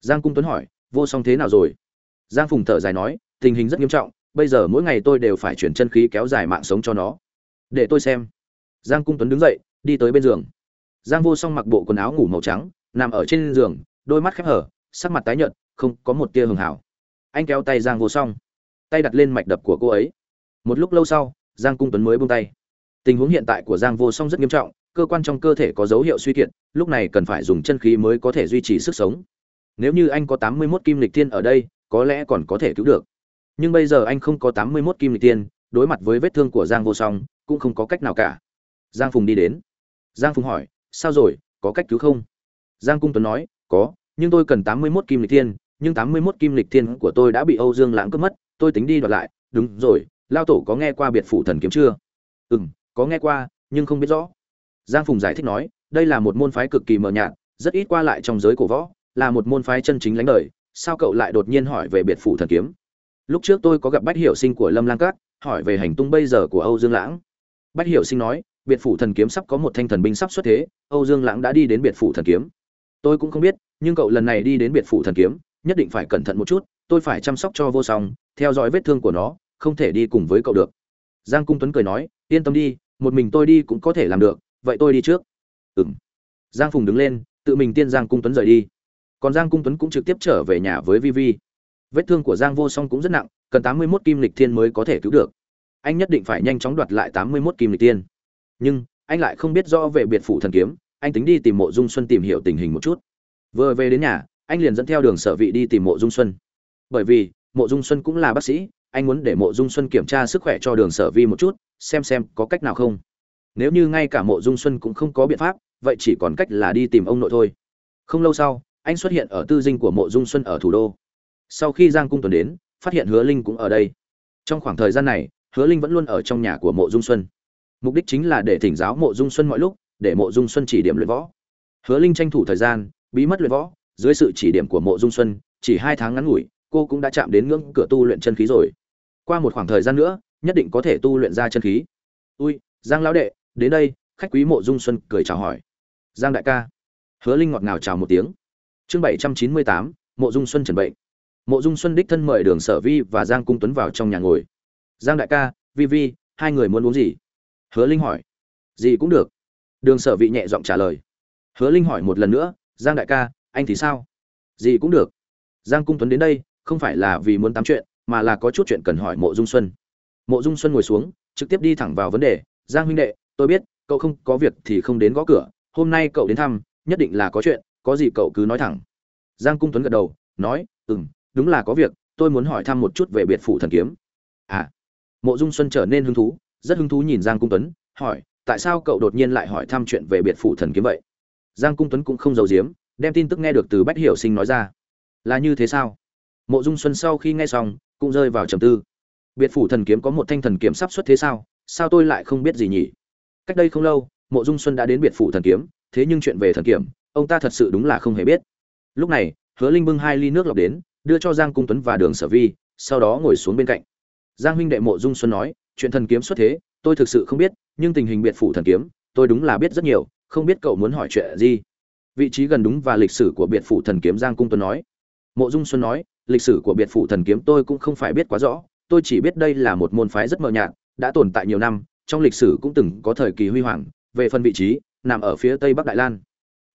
giang cung tuấn hỏi, vô song thế nào rồi? Giang phùng thở dài nói, tình hình rất nghiêm trọng, bây giờ mỗi ngày tôi đều phải chuyển chân khí kéo dài mạng sống cho nó. Để tôi xem. Giang cung tuấn đứng dậy, đi tới bên giường. Giang vô song mặc bộ quần áo ngủ màu trắng, nằm ở trên giường, đôi mắt khép hở, sắc mặt tái nhợt, không có một tia hường hảo. Anh kéo tay giang vô song, tay đặt lên mạch đập của cô ấy. Một lúc lâu sau, giang cung tuấn mới buông tay. Tình huống hiện tại của giang vô song rất nghiêm trọng, cơ quan trong cơ thể có dấu hiệu suy kiệt, lúc này cần phải dùng chân khí mới có thể duy trì sức sống nếu như anh có tám mươi 81 kim lịch tiên ở đây có lẽ còn có thể cứu được. Nhưng bây giờ anh không có tám mươi 81 kim lịch tiên, đối mặt với vết thương của giang vô song cũng không có cách nào cả. Giang phùng đi đến. Giang phùng hỏi sao rồi có cách cứu không? Giang cung tuấn nói có nhưng tôi cần tám mươi 81 kim lịch tiên, nhưng tám mươi 81 kim lịch tiên của tôi đã bị âu dương lãng cướp mất tôi tính đi đoạt lại. Đúng rồi lao tổ có nghe qua biệt phủ thần kiếm chưa? Ừ có nghe qua nhưng không biết rõ. Giang phùng giải thích nói đây là một môn phái cực kỳ mờ nhạt rất ít qua lại trong giới cổ võ là một môn phái chân chính lãnh đời, sao cậu lại đột nhiên hỏi về biệt phủ thần kiếm? Lúc trước tôi có gặp bách hiểu sinh của lâm lang cát hỏi về hành tung bây giờ của âu dương lãng. Bách hiểu sinh nói, biệt phủ thần kiếm sắp có một thanh thần binh sắp xuất thế, âu dương lãng đã đi đến biệt phủ thần kiếm. Tôi cũng không biết, nhưng cậu lần này đi đến biệt phủ thần kiếm, nhất định phải cẩn thận một chút, tôi phải chăm sóc cho vô song, theo dõi vết thương của nó, không thể đi cùng với cậu được. Giang cung tuấn cười nói, yên tâm đi, một mình tôi đi cũng có thể làm được, vậy tôi đi trước. Ừ m giang phùng đứng lên, tự mình tiên giang cung tuấn rời đi còn giang cung tuấn cũng trực tiếp trở về nhà với vi vi. Vết thương của giang vô song cũng rất nặng, cần tám mươi mốt kim lịch thiên mới có thể cứu được. Anh nhất định phải nhanh chóng đoạt lại tám mươi mốt kim lịch tiên nhưng, anh lại không biết rõ về biệt phủ thần kiếm, anh tính đi tìm mộ dung xuân tìm hiểu tình hình một chút. Vừa về đến nhà, anh liền dẫn theo đường sở vị đi tìm mộ dung xuân. Bởi vì, mộ dung xuân cũng là bác sĩ, anh muốn để mộ dung xuân kiểm tra sức khỏe cho đường sở vi một chút, xem xem có cách nào không. Nếu như ngay cả mộ dung xuân cũng không có biện pháp, vậy chỉ còn cách là đi tìm ông nội thôi. Không lâu sau anh xuất hiện ở tư dinh của mộ dung xuân ở thủ đô. Sau khi giang cung tuần đến, phát hiện hứa linh cũng ở đây. Trong khoảng thời gian này, hứa linh vẫn luôn ở trong nhà của mộ dung xuân. Mục đích chính là để thỉnh giáo mộ dung xuân mọi lúc, để mộ dung xuân chỉ điểm luyện võ. Hứa linh tranh thủ thời gian, bí mất luyện võ. Dưới sự chỉ điểm của mộ dung xuân, chỉ hai tháng ngắn ngủi, cô cũng đã chạm đến ngưỡng cửa tu luyện chân khí rồi. Qua một khoảng thời gian nữa, nhất định có thể tu luyện ra chân khí. Ui, giang lão đệ, đến đây, khách quý mộ dung xuân cười chào hỏi. Giang đại ca. Hứa linh ngọt ngào chào một tiếng chương bảy trăm chín mươi tám, mộ dung xuân trần bệnh. Mộ dung xuân đích thân mời đường sở vi và giang cung tuấn vào trong nhà ngồi. Giang đại ca, vi vi, hai người muốn uống gì? Hứa linh hỏi. Gì cũng được. Đường sở vị nhẹ giọng trả lời. Hứa linh hỏi một lần nữa, giang đại ca, anh thì sao? Gì cũng được. Giang cung tuấn đến đây, không phải là vì muốn tám chuyện, mà là có chút chuyện cần hỏi mộ dung xuân. Mộ dung xuân ngồi xuống, trực tiếp đi thẳng vào vấn đề. Giang huynh đệ, tôi biết, cậu không có việc thì không đến gõ cửa. Hôm nay cậu đến thăm, nhất định là có chuyện có gì cậu cứ nói thẳng. Giang cung tuấn gật đầu, nói ừ m đúng là có việc, tôi muốn hỏi thăm một chút về biệt phủ thần kiếm. À mộ dung xuân trở nên hứng thú, rất hứng thú nhìn giang cung tuấn, hỏi, tại sao cậu đột nhiên lại hỏi thăm chuyện về biệt phủ thần kiếm vậy? Giang cung tuấn cũng không giấu giếm, đem tin tức nghe được từ bách hiểu sinh nói ra. Là như thế sao? Mộ dung xuân sau khi nghe xong, cũng rơi vào trầm tư. Biệt phủ thần kiếm có một thanh thần kiếm sắp xuất thế sao? Sao tôi lại không biết gì nhỉ? Cách đây không lâu, mộ dung xuân đã đến biệt phủ thần kiếm, thế nhưng chuyện về thần kiếm ông ta thật sự đúng là không hề biết. Lúc này, hứa linh bưng hai ly nước lọc đến, đưa cho giang cung tuấn và đường sở vi, sau đó ngồi xuống bên cạnh. Giang huynh đệ mộ dung xuân nói, chuyện thần kiếm xuất thế, tôi thực sự không biết, nhưng tình hình biệt phủ thần kiếm, tôi đúng là biết rất nhiều, không biết cậu muốn hỏi chuyện gì. Vị trí gần đúng và lịch sử của biệt phủ thần kiếm, giang cung tuấn nói. Mộ dung xuân nói, lịch sử của biệt phủ thần kiếm tôi cũng không phải biết quá rõ, tôi chỉ biết đây là một môn phái rất mờ nhạt, đã tồn tại nhiều năm, trong lịch sử cũng từng có thời kỳ huy hoàng, về phần vị trí, nằm ở phía tây bắc đại lan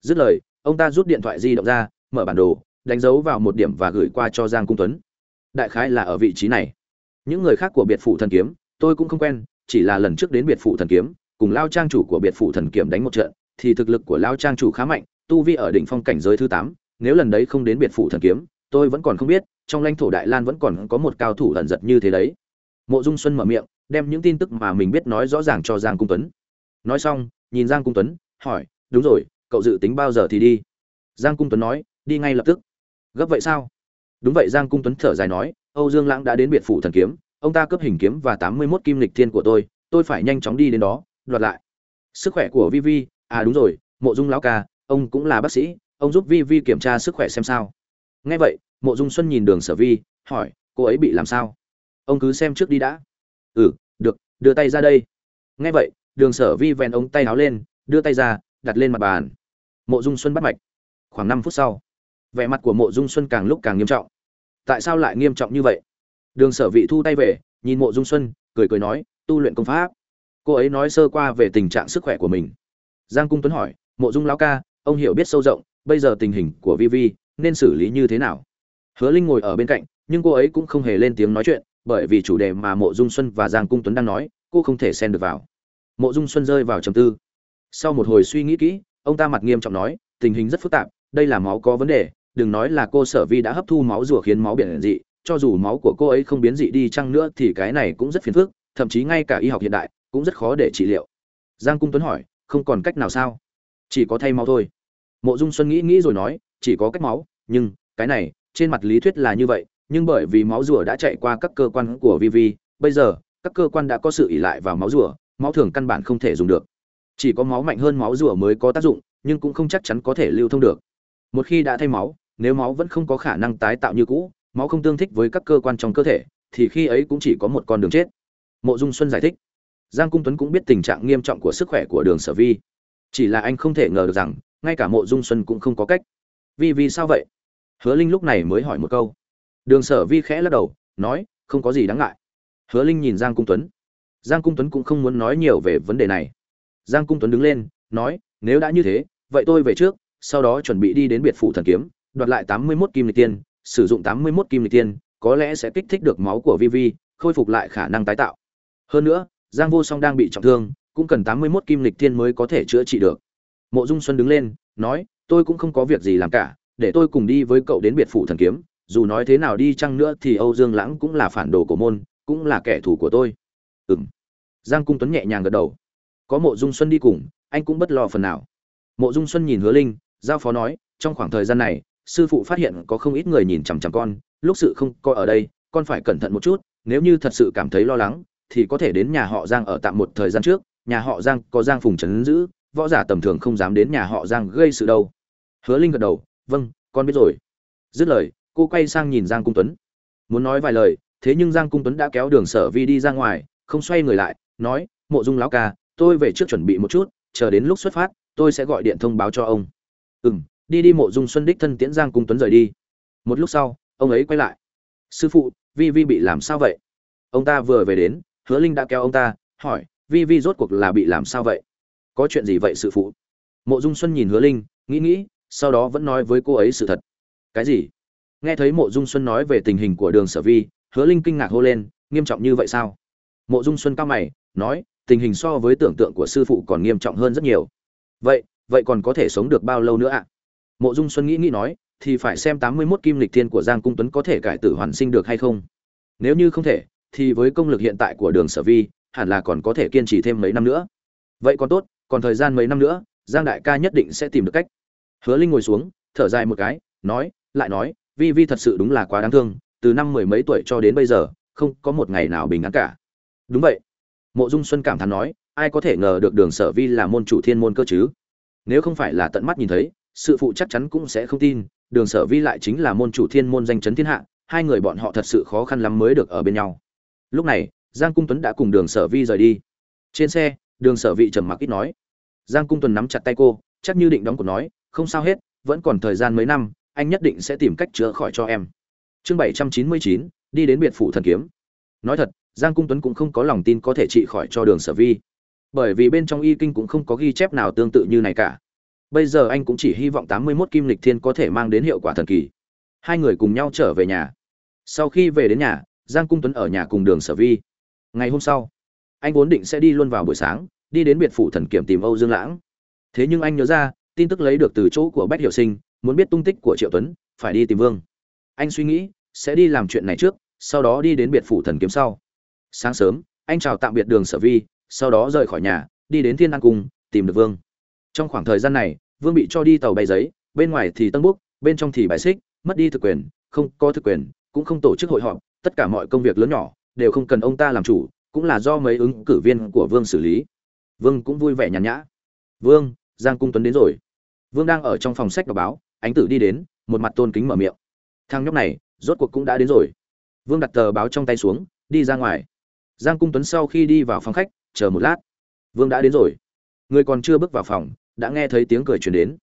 dứt lời, ông ta rút điện thoại di động ra, mở bản đồ, đánh dấu vào một điểm và gửi qua cho giang cung tuấn. Đại khái là ở vị trí này. Những người khác của biệt phủ thần kiếm, tôi cũng không quen, chỉ là lần trước đến biệt phủ thần kiếm, cùng lao trang chủ của biệt phủ thần kiếm đánh một trận, thì thực lực của lao trang chủ khá mạnh, tu vi ở đỉnh phong cảnh giới thứ tám, nếu lần đấy không đến biệt phủ thần kiếm, tôi vẫn còn không biết, trong lãnh thổ đại lan vẫn còn có một cao thủ ẩn giật như thế đấy. Mộ dung xuân mở miệng, đem những tin tức mà mình biết nói rõ ràng cho giang cung tuấn. Nói xong, nhìn giang cung tuấn, hỏi, đúng rồi cậu dự tính bao giờ thì đi. Giang cung tuấn nói, đi ngay lập tức. Gấp vậy sao? Đúng vậy, giang cung tuấn thở dài nói, âu dương lãng đã đến biệt phủ thần kiếm, ông ta cướp hình kiếm và tám mươi mốt kim lịch thiên của tôi tôi phải nhanh chóng đi đến đó, đoạt lại. Sức khỏe của vi vi à đúng rồi, mộ dung lão ca, ông cũng là bác sĩ, ông giúp vi vi kiểm tra sức khỏe xem sao. Nghe vậy, mộ dung xuân nhìn đường sở vi, hỏi, cô ấy bị làm sao? Ông cứ xem trước đi đã. Ừ được, đưa tay ra đây. Nghe vậy, đường sở vi vèn ống tay áo lên, đưa tay ra đặt lên mặt bàn. Mộ dung xuân bắt mạch. Khoảng năm phút sau, vẻ mặt của mộ dung xuân càng lúc càng nghiêm trọng. Tại sao lại nghiêm trọng như vậy? Đường sở vị thu tay về, nhìn mộ dung xuân, cười cười nói, tu luyện công pháp. Cô ấy nói sơ qua về tình trạng sức khỏe của mình. Giang cung tuấn hỏi, mộ dung lão ca, ông hiểu biết sâu rộng, bây giờ tình hình của vi vi nên xử lý như thế nào? Hứa linh ngồi ở bên cạnh, nhưng cô ấy cũng không hề lên tiếng nói chuyện, bởi vì chủ đề mà mộ dung xuân và giang cung tuấn đang nói, cô không thể xen được vào. Mộ dung xuân rơi vào trầm tư sau một hồi suy nghĩ kỹ, ông ta mặt nghiêm trọng nói, tình hình rất phức tạp, đây là máu có vấn đề, đừng nói là cô sở vi đã hấp thu máu rùa khiến máu biển dị, cho dù máu của cô ấy không biến dị đi chăng nữa thì cái này cũng rất phiền phức, thậm chí ngay cả y học hiện đại cũng rất khó để trị liệu. Giang cung tuấn hỏi, không còn cách nào sao? Chỉ có thay máu thôi. Mộ dung xuân nghĩ nghĩ rồi nói, chỉ có cách máu, nhưng, cái này, trên mặt lý thuyết là như vậy, nhưng bởi vì máu rùa đã chạy qua các cơ quan của vi vi, bây giờ, các cơ quan đã có sự ỉ lại vào máu rùa, máu thường căn bản không thể dùng được chỉ có máu mạnh hơn máu rùa mới có tác dụng, nhưng cũng không chắc chắn có thể lưu thông được. Một khi đã thay máu, nếu máu vẫn không có khả năng tái tạo như cũ, máu không tương thích với các cơ quan trong cơ thể, thì khi ấy cũng chỉ có một con đường chết. Mộ dung xuân giải thích. Giang cung tuấn cũng biết tình trạng nghiêm trọng của sức khỏe của đường sở vi. Chỉ là anh không thể ngờ được rằng, ngay cả mộ dung xuân cũng không có cách. Vì vì sao vậy? Hứa linh lúc này mới hỏi một câu. Đường sở vi khẽ lắc đầu, nói, không có gì đáng ngại. Hứa linh nhìn giang cung tuấn. Giang cung tuấn cũng không muốn nói nhiều về vấn đề này giang cung tuấn đứng lên, nói, nếu đã như thế, vậy tôi về trước, sau đó chuẩn bị đi đến biệt phủ thần kiếm, đoạt lại tám mươi 81 kim lịch tiên, sử dụng tám mươi 81 kim lịch tiên, có lẽ sẽ kích thích được máu của vi vi, khôi phục lại khả năng tái tạo. Hơn nữa, giang vô song đang bị trọng thương, cũng cần tám mươi 81 kim lịch tiên mới có thể chữa trị được. Mộ dung xuân đứng lên, nói, tôi cũng không có việc gì làm cả, để tôi cùng đi với cậu đến biệt phủ thần kiếm, dù nói thế nào đi chăng nữa thì âu dương lãng cũng là phản đồ của môn, cũng là kẻ thù của tôi. Ừm. Giang cung tuấn nhẹ nhàng gật đầu có mộ dung xuân đi cùng, anh cũng bất lo phần nào. Mộ dung xuân nhìn hứa linh, giao phó nói, trong khoảng thời gian này, sư phụ phát hiện có không ít người nhìn chằm chằm con, lúc sự không coi ở đây, con phải cẩn thận một chút, nếu như thật sự cảm thấy lo lắng, thì có thể đến nhà họ giang ở tạm một thời gian trước, nhà họ giang có giang phùng trấn giữ, võ giả tầm thường không dám đến nhà họ giang gây sự đâu. Hứa linh gật đầu vâng con biết rồi. Dứt lời, cô quay sang nhìn giang cung tuấn. Muốn nói vài lời, thế nhưng giang cung tuấn đã kéo đường sở vi đi ra ngoài, không xoay người lại, nói, mộ dung lão ca tôi về trước chuẩn bị một chút, chờ đến lúc xuất phát, tôi sẽ gọi điện thông báo cho ông. Ừ m đi đi mộ dung xuân đích thân tiễn giang cung tuấn rời đi. Một lúc sau, ông ấy quay lại. Sư phụ, vi vi bị làm sao vậy? Ông ta vừa về đến, hứa linh đã kéo ông ta, hỏi, vi vi rốt cuộc là bị làm sao vậy? Có chuyện gì vậy sư phụ? Mộ dung xuân nhìn hứa linh, nghĩ nghĩ, sau đó vẫn nói với cô ấy sự thật. Cái gì? Nghe thấy mộ dung xuân nói về tình hình của đường sở vi, hứa linh kinh ngạc hô lên, nghiêm trọng như vậy sao? Mộ dung xuân cao mày, nói tình hình so với tưởng tượng của sư phụ còn nghiêm trọng hơn rất nhiều. Vậy vậy còn có thể sống được bao lâu nữa ạ? Mộ dung xuân nghĩ nghĩ nói, thì phải xem tám mươi 81 kim lịch thiên của giang cung tuấn có thể cải tử hoàn sinh được hay không. Nếu như không thể, thì với công lực hiện tại của đường sở vi, hẳn là còn có thể kiên trì thêm mấy năm nữa. Vậy còn tốt, còn thời gian mấy năm nữa, giang đại ca nhất định sẽ tìm được cách. Hứa linh ngồi xuống, thở dài một cái, nói, lại nói, vi vi thật sự đúng là quá đáng thương, từ năm mười mấy tuổi cho đến bây giờ, không có một ngày nào bình an cả. Đúng vậy mộ dung xuân cảm thán nói, ai có thể ngờ được đường sở vi là môn chủ thiên môn cơ chứ? Nếu không phải là tận mắt nhìn thấy, sự phụ chắc chắn cũng sẽ không tin, đường sở vi lại chính là môn chủ thiên môn danh chấn thiên hạ, hai người bọn họ thật sự khó khăn lắm mới được ở bên nhau. Lúc này, giang cung tuấn đã cùng đường sở vi rời đi. Trên xe, đường sở vị trầm mặc ít nói, giang cung tuấn nắm chặt tay cô, chắc như định đóng của nói, không sao hết, vẫn còn thời gian mấy năm, anh nhất định sẽ tìm cách chữa khỏi cho em. Chương bảy trăm chín mươi chín, đi đến biệt phủ thần kiếm nói thật, giang cung tuấn cũng không có lòng tin có thể trị khỏi cho đường sở vi. Bởi vì bên trong y kinh cũng không có ghi chép nào tương tự như này cả. Bây giờ anh cũng chỉ hy vọng tám mươi 81 kim lịch thiên có thể mang đến hiệu quả thần kỳ. Hai người cùng nhau trở về nhà. Sau khi về đến nhà, giang cung tuấn ở nhà cùng đường sở vi. Ngày hôm sau, anh vốn định sẽ đi luôn vào buổi sáng, đi đến biệt phủ thần kiểm tìm âu dương lãng. Thế nhưng anh nhớ ra, tin tức lấy được từ chỗ của bách hiệu sinh, muốn biết tung tích của triệu tuấn, phải đi tìm vương. Anh suy nghĩ, sẽ đi làm chuyện này trước sau đó đi đến biệt phủ thần kiếm sau. Sáng sớm, anh chào tạm biệt đường sở vi, sau đó rời khỏi nhà, đi đến thiên an cung, tìm được vương. Trong khoảng thời gian này, vương bị cho đi tàu bay giấy, bên ngoài thì tân búc, bên trong thì bài xích, mất đi thực quyền, không có thực quyền, cũng không tổ chức hội họp, tất cả mọi công việc lớn nhỏ đều không cần ông ta làm chủ, cũng là do mấy ứng cử viên của vương xử lý. Vương cũng vui vẻ nhàn nhã. Vương, giang cung tuấn đến rồi. Vương đang ở trong phòng sách đọc báo, ánh tử đi đến, một mặt tôn kính mở miệng. Thằng nhóc này, rốt cuộc cũng đã đến rồi vương đặt tờ báo trong tay xuống, đi ra ngoài. Giang cung tuấn sau khi đi vào phòng khách, chờ một lát. Vương đã đến rồi. Người còn chưa bước vào phòng, đã nghe thấy tiếng cười truyền đến.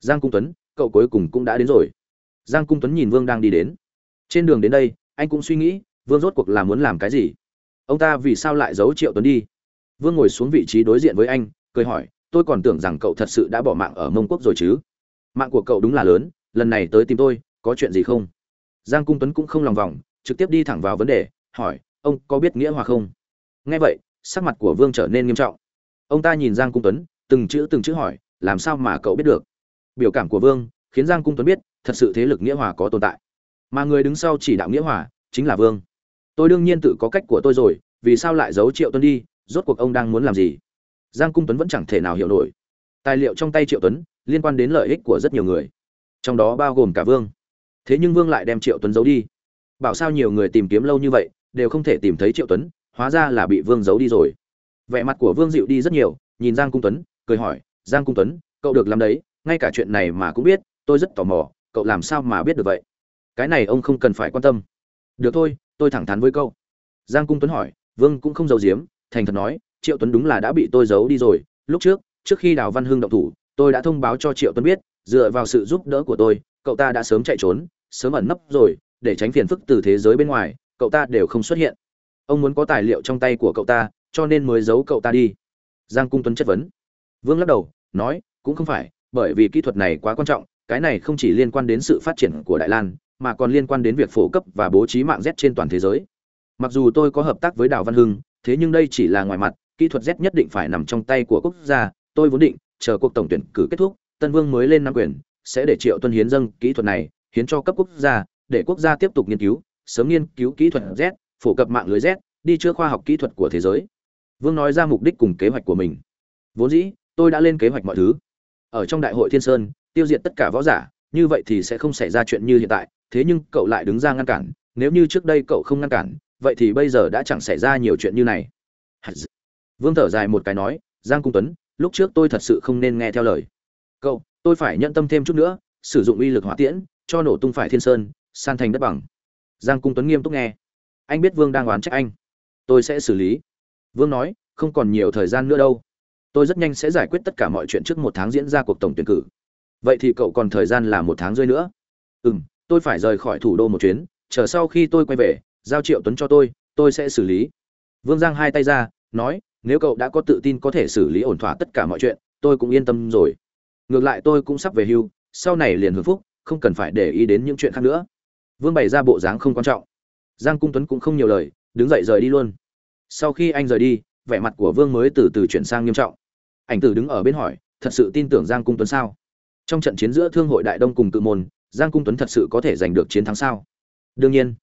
Giang cung tuấn, cậu cuối cùng cũng đã đến rồi. Giang cung tuấn nhìn vương đang đi đến. Trên đường đến đây, anh cũng suy nghĩ, vương rốt cuộc là muốn làm cái gì? Ông ta vì sao lại giấu triệu tuấn đi? Vương ngồi xuống vị trí đối diện với anh, cười hỏi, tôi còn tưởng rằng cậu thật sự đã bỏ mạng ở mông quốc rồi chứ? Mạng của cậu đúng là lớn, lần này tới tìm tôi, có chuyện gì không? Giang cung tuấn cũng không lòng vòng trực tiếp đi thẳng vào vấn đề, hỏi, ông có biết nghĩa hòa không? Nghe vậy, sắc mặt của vương trở nên nghiêm trọng. Ông ta nhìn giang cung tuấn, từng chữ từng chữ hỏi, làm sao mà cậu biết được? Biểu cảm của vương khiến giang cung tuấn biết, thật sự thế lực nghĩa hòa có tồn tại. Mà người đứng sau chỉ đạo nghĩa hòa chính là vương. Tôi đương nhiên tự có cách của tôi rồi, vì sao lại giấu triệu tuấn đi? Rốt cuộc ông đang muốn làm gì? Giang cung tuấn vẫn chẳng thể nào hiểu nổi. Tài liệu trong tay triệu tuấn liên quan đến lợi ích của rất nhiều người, trong đó bao gồm cả vương. Thế nhưng vương lại đem triệu tuấn giấu đi bảo sao nhiều người tìm kiếm lâu như vậy, đều không thể tìm thấy triệu tuấn, hóa ra là bị vương giấu đi rồi. Vẻ mặt của vương dịu đi rất nhiều, nhìn giang cung tuấn, cười hỏi, giang cung tuấn, cậu được làm đấy, ngay cả chuyện này mà cũng biết, tôi rất tò mò, cậu làm sao mà biết được vậy? Cái này ông không cần phải quan tâm. Được thôi, tôi thẳng thắn với cậu. Giang cung tuấn hỏi, vương cũng không giấu giếm, thành thật nói, triệu tuấn đúng là đã bị tôi giấu đi rồi, lúc trước trước khi đào văn hưng động thủ, tôi đã thông báo cho triệu tuấn biết, dựa vào sự giúp đỡ của tôi, cậu ta đã sớm chạy trốn, sớm ẩn nấp rồi để tránh phiền phức từ thế giới bên ngoài, cậu ta đều không xuất hiện. Ông muốn có tài liệu trong tay của cậu ta, cho nên mới giấu cậu ta đi. Giang cung tuấn chất vấn. Vương lắc đầu, nói, cũng không phải, bởi vì kỹ thuật này quá quan trọng, cái này không chỉ liên quan đến sự phát triển của đại lan, mà còn liên quan đến việc phổ cấp và bố trí mạng z trên toàn thế giới. Mặc dù tôi có hợp tác với đào văn hưng, thế nhưng đây chỉ là ngoài mặt, kỹ thuật z nhất định phải nằm trong tay của quốc gia, tôi vốn định chờ cuộc tổng tuyển cử kết thúc, tân vương mới lên nắm quyền, sẽ để triệu tuân hiến dâng kỹ thuật này hiến cho cấp quốc gia để quốc gia tiếp tục nghiên cứu, sớm nghiên cứu kỹ thuật z, phổ cập mạng lưới z, đi chữa khoa học kỹ thuật của thế giới. Vương nói ra mục đích cùng kế hoạch của mình. Vốn dĩ, tôi đã lên kế hoạch mọi thứ. Ở trong đại hội thiên sơn, tiêu diệt tất cả võ giả, như vậy thì sẽ không xảy ra chuyện như hiện tại, thế nhưng cậu lại đứng ra ngăn cản, nếu như trước đây cậu không ngăn cản, vậy thì bây giờ đã chẳng xảy ra nhiều chuyện như này. Vương thở dài một cái nói, giang cung tuấn, lúc trước tôi thật sự không nên nghe theo lời. Cậu, tôi phải nhận tâm thêm chút nữa, sử dụng uy lực hỏa tiễn, cho nổ tung phải thiên sơn san thành đất bằng. Giang cung tuấn nghiêm túc nghe. Anh biết vương đang oán trách anh. Tôi sẽ xử lý. Vương nói, không còn nhiều thời gian nữa đâu. Tôi rất nhanh sẽ giải quyết tất cả mọi chuyện trước một tháng diễn ra cuộc tổng tuyển cử. Vậy thì cậu còn thời gian là một tháng rơi nữa. Ừ m tôi phải rời khỏi thủ đô một chuyến. Chờ sau khi tôi quay về, giao triệu tuấn cho tôi tôi sẽ xử lý. Vương giang hai tay ra, nói, nếu cậu đã có tự tin có thể xử lý ổn thỏa tất cả mọi chuyện, tôi cũng yên tâm rồi. Ngược lại tôi cũng sắp về hưu, sau này liền hưởng phúc, không cần phải để ý đến những chuyện khác nữa vương bày ra bộ dáng không quan trọng. Giang cung tuấn cũng không nhiều lời, đứng dậy rời đi luôn. Sau khi anh rời đi, vẻ mặt của vương mới từ từ chuyển sang nghiêm trọng. Ảnh tử đứng ở bên hỏi, thật sự tin tưởng giang cung tuấn sao? Trong trận chiến giữa thương hội đại đông cùng tự môn, giang cung tuấn thật sự có thể giành được chiến thắng sao? Đương nhiên.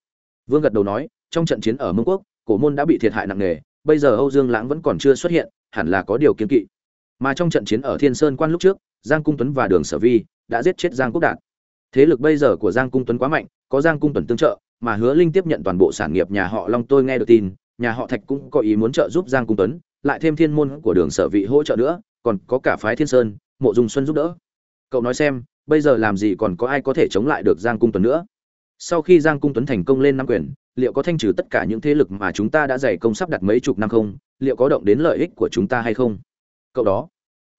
Vương gật đầu nói, trong trận chiến ở mông quốc, cổ môn đã bị thiệt hại nặng nề, bây giờ âu dương lãng vẫn còn chưa xuất hiện, hẳn là có điều kiến kỵ. Mà trong trận chiến ở thiên sơn quan lúc trước, giang cung tuấn và đường sở vi đã giết chết giang quốc đạt thế lực bây giờ của giang cung tuấn quá mạnh, có giang cung tuấn tương trợ, mà hứa linh tiếp nhận toàn bộ sản nghiệp nhà họ long tôi nghe được tin, nhà họ thạch cũng có ý muốn trợ giúp giang cung tuấn, lại thêm thiên môn của đường sở vị hỗ trợ nữa, còn có cả phái thiên sơn, mộ dung xuân giúp đỡ. Cậu nói xem, bây giờ làm gì còn có ai có thể chống lại được giang cung tuấn nữa? Sau khi giang cung tuấn thành công lên năm quyền, liệu có thanh trừ tất cả những thế lực mà chúng ta đã dày công sắp đặt mấy chục năm không? Liệu có động đến lợi ích của chúng ta hay không? Cậu đó.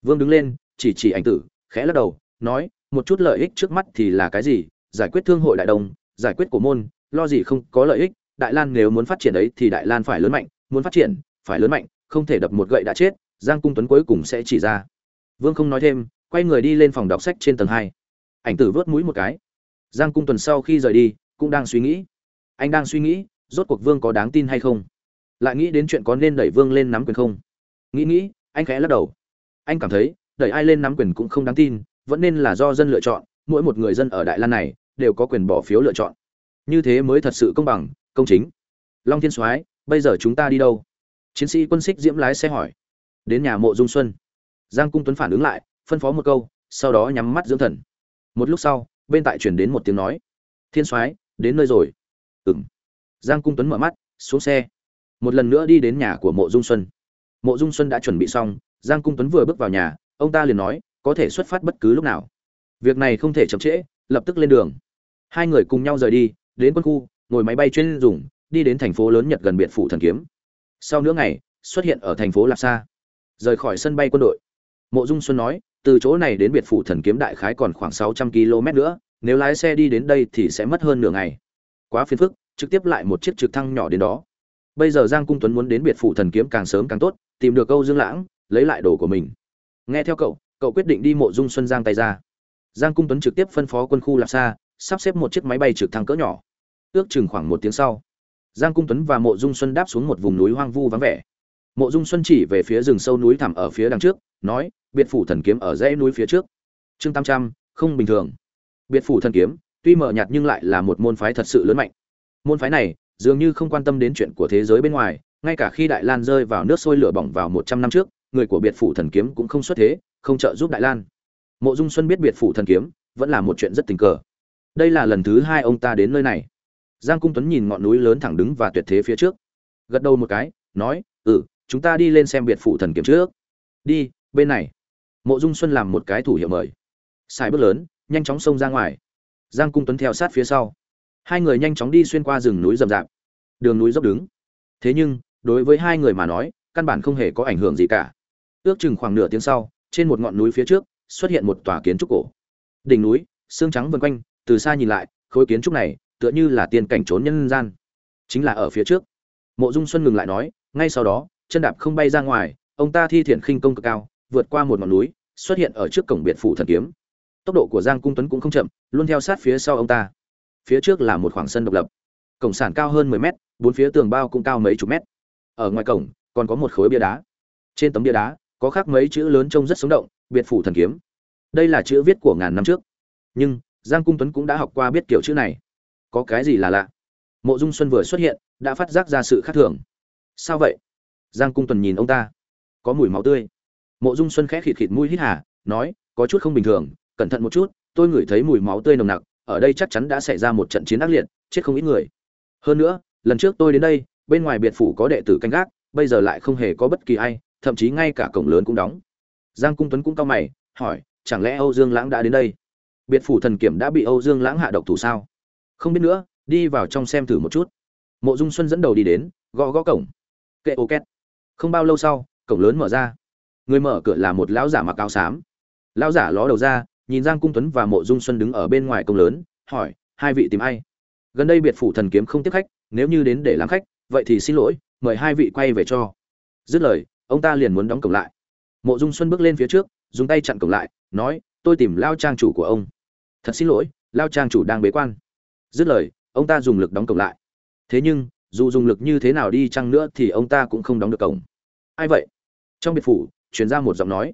Vương đứng lên, chỉ chỉ ảnh tử, khẽ lắc đầu, nói một chút lợi ích trước mắt thì là cái gì? Giải quyết thương hội đại đông giải quyết của môn, lo gì không có lợi ích? Đại lan nếu muốn phát triển ấy thì đại lan phải lớn mạnh, muốn phát triển, phải lớn mạnh, không thể đập một gậy đã chết, giang cung tuấn cuối cùng sẽ chỉ ra. Vương không nói thêm, quay người đi lên phòng đọc sách trên tầng hai. Ảnh tử vớt mũi một cái. Giang cung tuần sau khi rời đi, cũng đang suy nghĩ. Anh đang suy nghĩ, rốt cuộc vương có đáng tin hay không? Lại nghĩ đến chuyện có nên đẩy vương lên nắm quyền không? Nghĩ nghĩ, anh khẽ lắc đầu. Anh cảm thấy, đẩy ai lên nắm quyền cũng không đáng tin vẫn nên là do dân lựa chọn, mỗi một người dân ở đại lan này đều có quyền bỏ phiếu lựa chọn. Như thế mới thật sự công bằng, công chính. Long thiên soái, bây giờ chúng ta đi đâu? Chiến sĩ quân xích diễm lái xe hỏi. Đến nhà mộ dung xuân. Giang cung tuấn phản ứng lại, phân phó một câu, sau đó nhắm mắt dưỡng thần. Một lúc sau, bên tại chuyển đến một tiếng nói. Thiên soái, đến nơi rồi. Ừng giang cung tuấn mở mắt, xuống xe. Một lần nữa đi đến nhà của mộ dung xuân. Mộ dung xuân đã chuẩn bị xong, giang cung tuấn vừa bước vào nhà, ông ta liền nói có thể xuất phát bất cứ lúc nào. Việc này không thể chậm trễ, lập tức lên đường. Hai người cùng nhau rời đi, đến quân khu, ngồi máy bay chuyên dùng, đi đến thành phố lớn nhật gần biệt phủ thần kiếm. Sau nửa ngày, xuất hiện ở thành phố lạp sa. Rời khỏi sân bay quân đội. Mộ dung xuân nói, từ chỗ này đến biệt phủ thần kiếm đại khái còn khoảng sáu trăm km nữa, nếu lái xe đi đến đây thì sẽ mất hơn nửa ngày. Quá phiền phức, trực tiếp lại một chiếc trực thăng nhỏ đến đó. Bây giờ giang cung tuấn muốn đến biệt phủ thần kiếm càng sớm càng tốt, tìm được câu dương lãng, lấy lại đồ của mình. Nghe theo cậu cậu quyết định đi mộ dung xuân giang tay ra. Giang cung tuấn trực tiếp phân phó quân khu lạp xa sắp xếp một chiếc máy bay trực thăng cỡ nhỏ. Ước chừng khoảng một tiếng sau, giang cung tuấn và mộ dung xuân đáp xuống một vùng núi hoang vu vắng vẻ. Mộ dung xuân chỉ về phía rừng sâu núi thẳm ở phía đằng trước, nói, biệt phủ thần kiếm ở dãy núi phía trước. Chương tam trăm, không bình thường. Biệt phủ thần kiếm, tuy mờ nhạt nhưng lại là một môn phái thật sự lớn mạnh. Môn phái này dường như không quan tâm đến chuyện của thế giới bên ngoài, ngay cả khi đại lan rơi vào nước sôi lửa bỏng vào một trăm năm trước, người của biệt phủ thần kiếm cũng không xuất thế không trợ giúp đại lan. Mộ dung xuân biết biệt phủ thần kiếm, vẫn là một chuyện rất tình cờ. Đây là lần thứ hai ông ta đến nơi này. Giang cung tuấn nhìn ngọn núi lớn thẳng đứng và tuyệt thế phía trước. Gật đầu một cái, nói ừ chúng ta đi lên xem biệt phủ thần kiếm trước. Đi, bên này. Mộ dung xuân làm một cái thủ hiệu mời. Sai bước lớn, nhanh chóng xông ra ngoài. Giang cung tuấn theo sát phía sau. Hai người nhanh chóng đi xuyên qua rừng núi rậm rạp. Đường núi dốc đứng. Thế nhưng, đối với hai người mà nói, căn bản không hề có ảnh hưởng gì cả. Ước chừng khoảng nửa tiếng sau trên một ngọn núi phía trước xuất hiện một tòa kiến trúc cổ. Đỉnh núi, xương trắng vân quanh, từ xa nhìn lại, khối kiến trúc này tựa như là tiên cảnh trốn nhân gian. Chính là ở phía trước. Mộ dung xuân ngừng lại nói, ngay sau đó, chân đạp không bay ra ngoài, ông ta thi triển khinh công cực cao, vượt qua một ngọn núi, xuất hiện ở trước cổng biệt phủ thần kiếm. Tốc độ của giang cung tuấn cũng không chậm, luôn theo sát phía sau ông ta. Phía trước là một khoảng sân độc lập. Cổng sản cao hơn 10 mét, bốn phía tường bao cũng cao mấy chục mét. Ở ngoài cổng, còn có một khối bia đá. Trên tấm bia đá có khác mấy chữ lớn trông rất sống động, biệt phủ thần kiếm. Đây là chữ viết của ngàn năm trước. Nhưng, giang cung tuấn cũng đã học qua biết kiểu chữ này. Có cái gì là lạ? Mộ dung xuân vừa xuất hiện, đã phát giác ra sự khác thường. Sao vậy? Giang cung tuấn nhìn ông ta. Có mùi máu tươi. Mộ dung xuân khẽ khịt khịt mũi hít hà, nói, có chút không bình thường, cẩn thận một chút, tôi ngửi thấy mùi máu tươi nồng nặc, ở đây chắc chắn đã xảy ra một trận chiến ác liệt, chết không ít người. Hơn nữa, lần trước tôi đến đây, bên ngoài biệt phủ có đệ tử canh gác, bây giờ lại không hề có bất kỳ ai thậm chí ngay cả cổng lớn cũng đóng. Giang cung tuấn cũng cau mày, hỏi, chẳng lẽ âu dương lãng đã đến đây? Biệt phủ thần kiểm đã bị âu dương lãng hạ độc thủ sao? Không biết nữa, đi vào trong xem thử một chút. Mộ dung xuân dẫn đầu đi đến, gõ gõ cổng. Kệ ô két. Không bao lâu sau, cổng lớn mở ra. Người mở cửa là một lão giả mặc áo xám. Lão giả ló đầu ra, nhìn giang cung tuấn và mộ dung xuân đứng ở bên ngoài cổng lớn, hỏi, hai vị tìm ai? Gần đây biệt phủ thần kiếm không tiếp khách, nếu như đến để làm khách, vậy thì xin lỗi, mời hai vị quay về cho. Dứt lời ông ta liền muốn đóng cổng lại. Mộ dung xuân bước lên phía trước, dùng tay chặn cổng lại, nói, tôi tìm lao trang chủ của ông. Thật xin lỗi, lao trang chủ đang bế quan. Dứt lời, ông ta dùng lực đóng cổng lại. Thế nhưng, dù dùng lực như thế nào đi chăng nữa thì ông ta cũng không đóng được cổng. Ai vậy? Trong biệt phủ, truyền ra một giọng nói.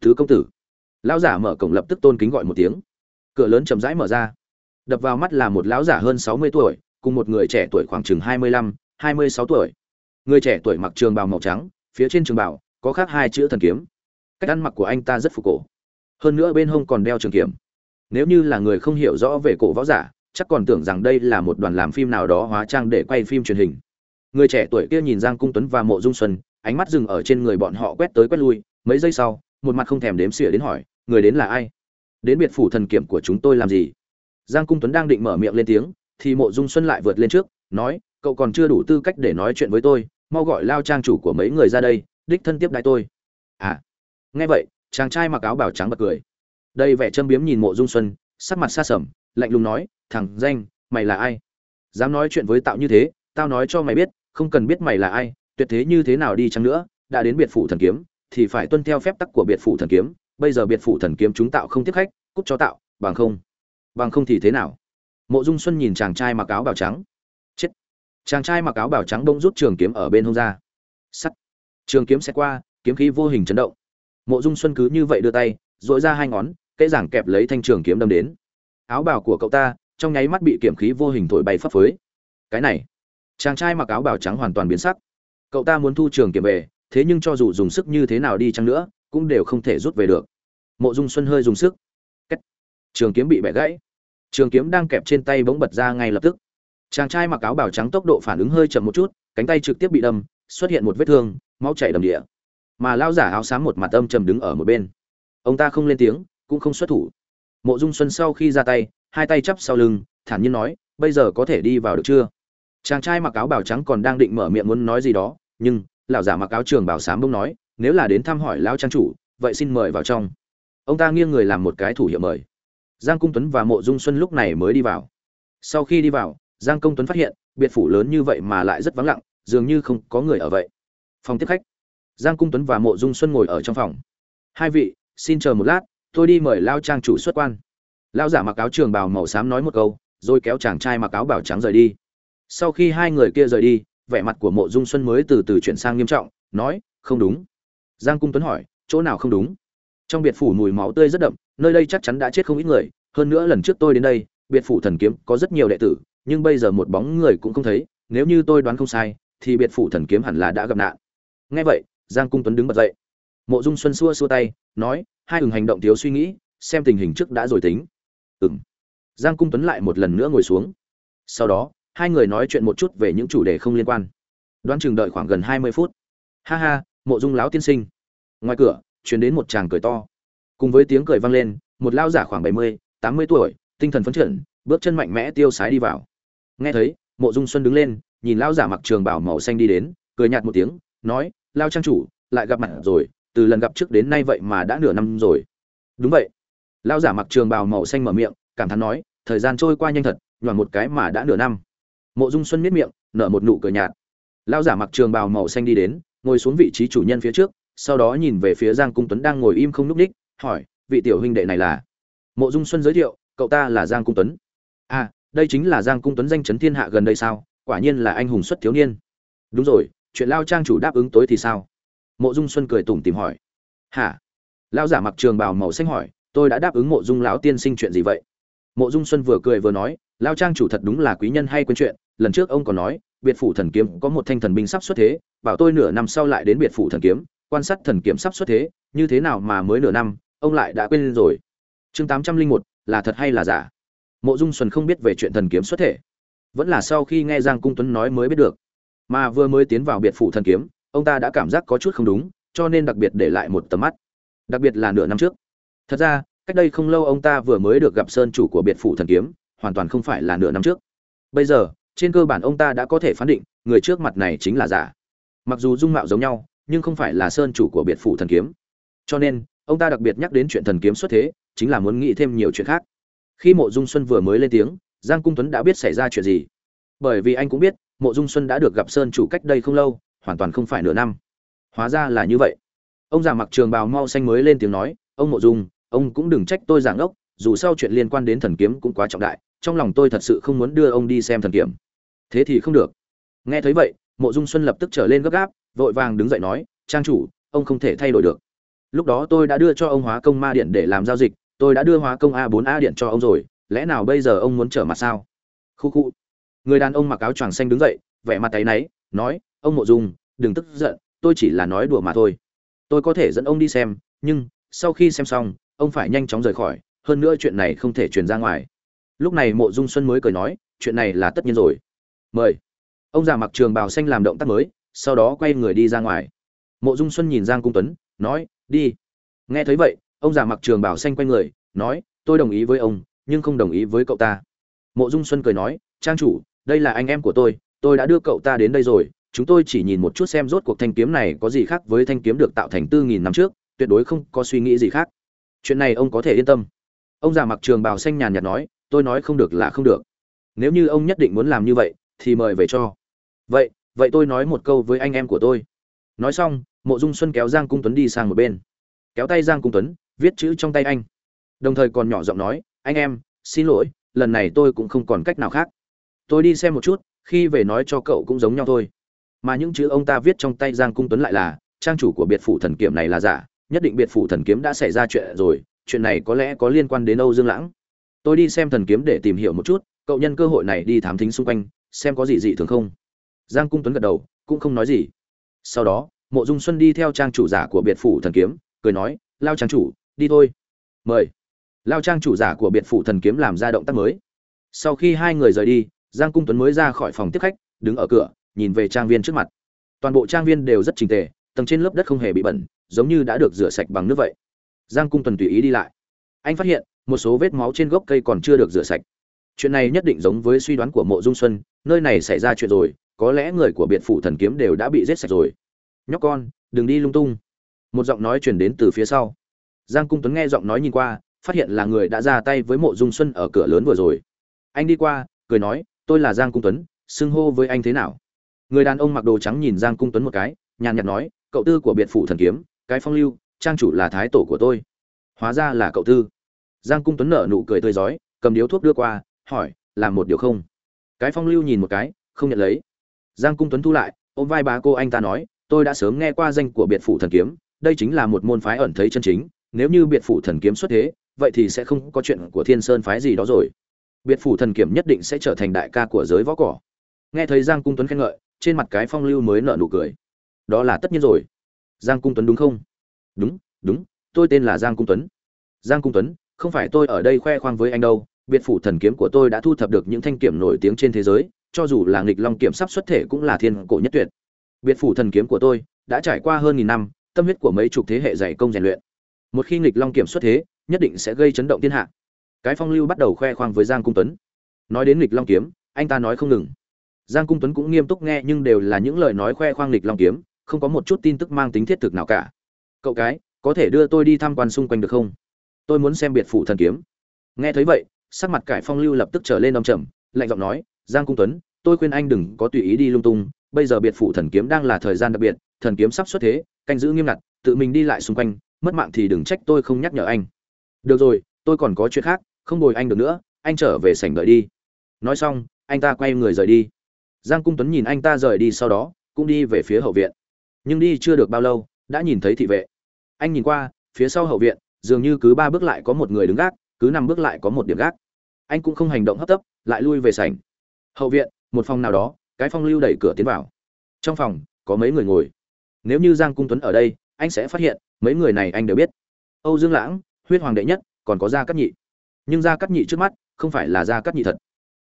Thứ công tử. Lão giả mở cổng lập tức tôn kính gọi một tiếng. Cửa lớn chậm rãi mở ra. Đập vào mắt là một lão giả hơn sáu mươi tuổi, cùng một người trẻ tuổi khoảng chừng hai mươi lăm, hai mươi sáu tuổi. Người trẻ tuổi mặc trường bào màu trắng phía trên trường bảo, có khắc hai chữ thần kiếm. Cách ăn mặc của anh ta rất phục cổ. Hơn nữa bên hông còn đeo trường kiếm. Nếu như là người không hiểu rõ về cổ võ giả, chắc còn tưởng rằng đây là một đoàn làm phim nào đó hóa trang để quay phim truyền hình. Người trẻ tuổi kia nhìn giang cung tuấn và mộ dung xuân, ánh mắt dừng ở trên người bọn họ quét tới quét lui. Mấy giây sau, một mặt không thèm đếm xỉa đến hỏi, người đến là ai? Đến biệt phủ thần kiểm của chúng tôi làm gì? Giang cung tuấn đang định mở miệng lên tiếng, thì mộ dung xuân lại vượt lên trước, nói, cậu còn chưa đủ tư cách để nói chuyện với tôi mau gọi lao trang chủ của mấy người ra đây, đích thân tiếp đại tôi. À nghe vậy, chàng trai mặc áo bảo trắng bật cười. Đây vẻ châm biếm nhìn mộ dung xuân, sắc mặt xa sầm, lạnh lùng nói, thằng danh, mày là ai? Dám nói chuyện với tạo như thế, tao nói cho mày biết, không cần biết mày là ai, tuyệt thế như thế nào đi chăng nữa, đã đến biệt phủ thần kiếm, thì phải tuân theo phép tắc của biệt phủ thần kiếm, bây giờ biệt phủ thần kiếm chúng tạo không tiếp khách cúc cho tạo, bằng không. Bằng không thì thế nào? Mộ dung xuân nhìn chàng trai mặc áo bào trắng chàng trai mặc áo bào trắng bông rút trường kiếm ở bên hông ra. Sắt. Trường kiếm sẽ qua, kiếm khí vô hình chấn động. Mộ dung xuân cứ như vậy đưa tay dội ra hai ngón, kẽ giảng kẹp lấy thanh trường kiếm đâm đến. Áo bào của cậu ta, trong nháy mắt bị kiểm khí vô hình thổi bay phấp phới. Cái này. Chàng trai mặc áo bào trắng hoàn toàn biến sắc. Cậu ta muốn thu trường kiếm về, thế nhưng cho dù dùng sức như thế nào đi chăng nữa, cũng đều không thể rút về được. Mộ dung xuân hơi dùng sức. Cách. trường kiếm bị bẻ gãy. Trường kiếm đang kẹp trên tay bỗng bật ra ngay lập tức chàng trai mặc áo bào trắng tốc độ phản ứng hơi chậm một chút, cánh tay trực tiếp bị đâm, xuất hiện một vết thương, máu chảy đầm địa. Mà lao giả áo xám một mặt âm trầm đứng ở một bên. Ông ta không lên tiếng, cũng không xuất thủ. Mộ dung xuân sau khi ra tay, hai tay chắp sau lưng, thản nhiên nói, bây giờ có thể đi vào được chưa? Chàng trai mặc áo bào trắng còn đang định mở miệng muốn nói gì đó, nhưng lão giả mặc áo trường bảo sám bông nói, nếu là đến thăm hỏi lao trang chủ, vậy xin mời vào trong. Ông ta nghiêng người làm một cái thủ hiệu mời. Giang cung tuấn và mộ dung xuân lúc này mới đi vào. Sau khi đi vào giang công tuấn phát hiện, biệt phủ lớn như vậy mà lại rất vắng lặng, dường như không có người ở vậy. Phòng tiếp khách. Giang cung tuấn và mộ dung xuân ngồi ở trong phòng. Hai vị, xin chờ một lát, tôi đi mời lao trang chủ xuất quan. Lao giả mặc áo trường bào màu xám nói một câu, rồi kéo chàng trai mặc áo bảo trắng rời đi. Sau khi hai người kia rời đi, vẻ mặt của mộ dung xuân mới từ từ chuyển sang nghiêm trọng, nói, không đúng. Giang cung tuấn hỏi, chỗ nào không đúng? Trong biệt phủ mùi máu tươi rất đậm, nơi đây chắc chắn đã chết không ít người, hơn nữa lần trước tôi đến đây, biệt phủ thần kiếm có rất nhiều đệ tử nhưng bây giờ một bóng người cũng không thấy, nếu như tôi đoán không sai, thì biệt phủ thần kiếm hẳn là đã gặp nạn. Nghe vậy, giang cung tuấn đứng bật dậy. Mộ dung xuân xua xua tay, nói, hai ừng hành động thiếu suy nghĩ, xem tình hình trước đã rồi tính. Ừng giang cung tuấn lại một lần nữa ngồi xuống. Sau đó, hai người nói chuyện một chút về những chủ đề không liên quan. Đoán chừng đợi khoảng gần hai mươi phút. Ha ha, mộ dung láo tiên sinh. Ngoài cửa chuyển đến một chàng cười to. Cùng với tiếng cười vang lên, một lao giả khoảng bảy mươi, tám mươi tuổi, tinh thần phấn chấn, bước chân mạnh mẽ tiêu sái đi vào nghe thấy, mộ dung xuân đứng lên, nhìn lao giả mặc trường bảo màu xanh đi đến, cười nhạt một tiếng, nói, lao trang chủ, lại gặp mặt rồi, từ lần gặp trước đến nay vậy mà đã nửa năm rồi. Đúng vậy. Lao giả mặc trường bào màu xanh mở miệng, cảm thán nói, thời gian trôi qua nhanh thật, nhoảng một cái mà đã nửa năm. Mộ dung xuân miết miệng, nở một nụ cười nhạt. Lao giả mặc trường bào màu xanh đi đến, ngồi xuống vị trí chủ nhân phía trước, sau đó nhìn về phía giang cung tuấn đang ngồi im không n ú c ních, hỏi, vị tiểu huynh đệ này là? Mộ dung xuân giới thiệu, cậu ta là giang cung tuấn. À đây chính là giang cung tuấn danh chấn thiên hạ gần đây sao? Quả nhiên là anh hùng xuất thiếu niên. Đúng rồi, chuyện lao trang chủ đáp ứng tối thì sao? Mộ dung xuân cười tủm tìm hỏi. Hả? Lão giả mặc trường bào màu xanh hỏi, tôi đã đáp ứng mộ dung lão tiên sinh chuyện gì vậy? Mộ dung xuân vừa cười vừa nói, lao trang chủ thật đúng là quý nhân hay quên chuyện. Lần trước ông còn nói, biệt phủ thần kiếm có một thanh thần binh sắp xuất thế, bảo tôi nửa năm sau lại đến biệt phủ thần kiếm, quan sát thần kiếm sắp xuất thế, như thế nào mà mới nửa năm, ông lại đã quên rồi. Chương tám trăm linh một, là thật hay là giả? Mộ dung xuân không biết về chuyện thần kiếm xuất thể. Vẫn là sau khi nghe giang cung tuấn nói mới biết được. Mà vừa mới tiến vào biệt phủ thần kiếm, ông ta đã cảm giác có chút không đúng, cho nên đặc biệt để lại một tầm mắt. Đặc biệt là nửa năm trước. Thật ra, cách đây không lâu ông ta vừa mới được gặp sơn chủ của biệt phủ thần kiếm, hoàn toàn không phải là nửa năm trước. Bây giờ, trên cơ bản ông ta đã có thể phán định, người trước mặt này chính là giả. Mặc dù dung mạo giống nhau, nhưng không phải là sơn chủ của biệt phủ thần kiếm. Cho nên, ông ta đặc biệt nhắc đến chuyện thần kiếm xuất thế, chính là muốn nghĩ thêm nhiều chuyện khác khi mộ dung xuân vừa mới lên tiếng, giang cung tuấn đã biết xảy ra chuyện gì. Bởi vì anh cũng biết, mộ dung xuân đã được gặp sơn chủ cách đây không lâu, hoàn toàn không phải nửa năm. Hóa ra là như vậy. Ông già mặc trường bào mau xanh mới lên tiếng nói, ông mộ dung, ông cũng đừng trách tôi giảng ốc, dù sao chuyện liên quan đến thần kiếm cũng quá trọng đại, trong lòng tôi thật sự không muốn đưa ông đi xem thần kiếm. Thế thì không được. Nghe thấy vậy, mộ dung xuân lập tức trở lên gấp gáp, vội vàng đứng dậy nói, trang chủ, ông không thể thay đổi được. Lúc đó tôi đã đưa cho ông hóa công ma điện để làm giao dịch tôi đã đưa hóa công a 4 a điện cho ông rồi, lẽ nào bây giờ ông muốn trở mặt sao? Khu khu. Người đàn ông mặc áo choàng xanh đứng dậy, vẻ mặt tay náy, nói, ông mộ dung đừng tức giận, tôi chỉ là nói đùa mà thôi. Tôi có thể dẫn ông đi xem, nhưng sau khi xem xong, ông phải nhanh chóng rời khỏi, hơn nữa chuyện này không thể truyền ra ngoài. Lúc này mộ dung xuân mới cười nói, chuyện này là tất nhiên rồi. Mời. Ông già mặc trường bào xanh làm động tác mới, sau đó quay người đi ra ngoài. Mộ dung xuân nhìn giang cung tuấn, nói, đi. Nghe thấy vậy ông già mặc trường bảo xanh quanh người, nói, tôi đồng ý với ông, nhưng không đồng ý với cậu ta. Mộ dung xuân cười nói, trang chủ, đây là anh em của tôi tôi đã đưa cậu ta đến đây rồi, chúng tôi chỉ nhìn một chút xem rốt cuộc thanh kiếm này có gì khác với thanh kiếm được tạo thành tư nghìn năm trước, tuyệt đối không có suy nghĩ gì khác. Chuyện này ông có thể yên tâm. Ông già mặc trường bào xanh nhàn nhạt nói, tôi nói không được là không được. Nếu như ông nhất định muốn làm như vậy, thì mời về cho. Vậy vậy tôi nói một câu với anh em của tôi. Nói xong, mộ dung xuân kéo giang cung tuấn đi sang một bên. Kéo tay giang cung tuấn viết chữ trong tay anh. Đồng thời còn nhỏ giọng nói, anh em, xin lỗi, lần này tôi cũng không còn cách nào khác. Tôi đi xem một chút, khi về nói cho cậu cũng giống nhau thôi. Mà những chữ ông ta viết trong tay giang cung tuấn lại là, trang chủ của biệt phủ thần kiếm này là giả, nhất định biệt phủ thần kiếm đã xảy ra chuyện rồi, chuyện này có lẽ có liên quan đến âu dương lãng. Tôi đi xem thần kiếm để tìm hiểu một chút, cậu nhân cơ hội này đi thám thính xung quanh, xem có gì dị thường không. Giang cung tuấn gật đầu, cũng không nói gì. Sau đó, mộ dung xuân đi theo trang chủ giả của biệt phủ thần kiếm, cười nói, lao trang chủ đi thôi. Mời. Lao trang chủ giả của biệt phủ thần kiếm làm ra động tác mới. Sau khi hai người rời đi, giang cung tuấn mới ra khỏi phòng tiếp khách, đứng ở cửa, nhìn về trang viên trước mặt. Toàn bộ trang viên đều rất trình tề, tầng trên lớp đất không hề bị bẩn, giống như đã được rửa sạch bằng nước vậy. Giang cung tuấn tùy ý đi lại. Anh phát hiện, một số vết máu trên gốc cây còn chưa được rửa sạch. Chuyện này nhất định giống với suy đoán của mộ dung xuân, nơi này xảy ra chuyện rồi, có lẽ người của biệt phủ thần kiếm đều đã bị giết sạch rồi. Nhóc con, đừng đi lung tung. Một giọng nói chuyển đến từ phía sau giang cung tuấn nghe giọng nói nhìn qua, phát hiện là người đã ra tay với mộ dung xuân ở cửa lớn vừa rồi. Anh đi qua, cười nói, tôi là giang cung tuấn, xưng hô với anh thế nào? Người đàn ông mặc đồ trắng nhìn giang cung tuấn một cái, nhàn nhạt nói, cậu tư của biệt phủ thần kiếm, cái phong lưu, trang chủ là thái tổ của tôi. Hóa ra là cậu tư. Giang cung tuấn nở nụ cười tươi rói cầm điếu thuốc đưa qua, hỏi làm một điều không? Cái phong lưu nhìn một cái, không nhận lấy. Giang cung tuấn thu lại, ôm vai bà cô anh ta nói, tôi đã sớm nghe qua danh của biệt phủ thần kiếm, đây chính là một môn phái ẩn thấy chân chính nếu như biệt phủ thần kiếm xuất thế, vậy thì sẽ không có chuyện của thiên sơn phái gì đó rồi. Biệt phủ thần kiếm nhất định sẽ trở thành đại ca của giới võ cỏ. Nghe thấy giang cung tuấn khen ngợi, trên mặt cái phong lưu mới nở nụ cười. Đó là tất nhiên rồi. Giang cung tuấn đúng không? Đúng đúng, tôi tên là giang cung tuấn. Giang cung tuấn, không phải tôi ở đây khoe khoang với anh đâu. Biệt phủ thần kiếm của tôi đã thu thập được những thanh kiểm nổi tiếng trên thế giới, cho dù là nghịch long kiểm sắp xuất thể cũng là thiên cổ nhất tuyệt. Biệt phủ thần kiếm của tôi đã trải qua hơn nghìn năm, tâm huyết của mấy chục thế hệ dày công rèn luyện một khi nghịch long kiểm xuất thế, nhất định sẽ gây chấn động thiên hạ. Cái phong lưu bắt đầu khoe khoang với giang cung tuấn. Nói đến nghịch long kiếm, anh ta nói không ngừng. Giang cung tuấn cũng nghiêm túc nghe nhưng đều là những lời nói khoe khoang nghịch long kiếm, không có một chút tin tức mang tính thiết thực nào cả. Cậu cái, có thể đưa tôi đi tham quan xung quanh được không? Tôi muốn xem biệt phủ thần kiếm. Nghe thấy vậy, sắc mặt cải phong lưu lập tức trở lên đông trầm, lạnh giọng nói, giang cung tuấn, tôi khuyên anh đừng có tùy ý đi lung tung, bây giờ biệt phủ thần kiếm đang là thời gian đặc biệt, thần kiếm sắp xuất thế, canh giữ nghiêm ngặt, tự mình đi lại xung quanh mất mạng thì đừng trách tôi không nhắc nhở anh. Được rồi, tôi còn có chuyện khác, không bồi anh được nữa, anh trở về sảnh đợi đi. Nói xong, anh ta quay người rời đi. Giang cung tuấn nhìn anh ta rời đi sau đó, cũng đi về phía hậu viện. Nhưng đi chưa được bao lâu, đã nhìn thấy thị vệ. Anh nhìn qua, phía sau hậu viện, dường như cứ ba bước lại có một người đứng gác, cứ năm bước lại có một điểm gác. Anh cũng không hành động hấp tấp, lại lui về sảnh. Hậu viện, một phòng nào đó, cái phong lưu đẩy cửa tiến vào. Trong phòng, có mấy người ngồi. Nếu như giang cung tuấn ở đây anh sẽ phát hiện, mấy người này anh đều biết. Âu dương lãng, huyết hoàng đệ nhất, còn có gia cát nhị. Nhưng gia cát nhị trước mắt, không phải là gia cát nhị thật.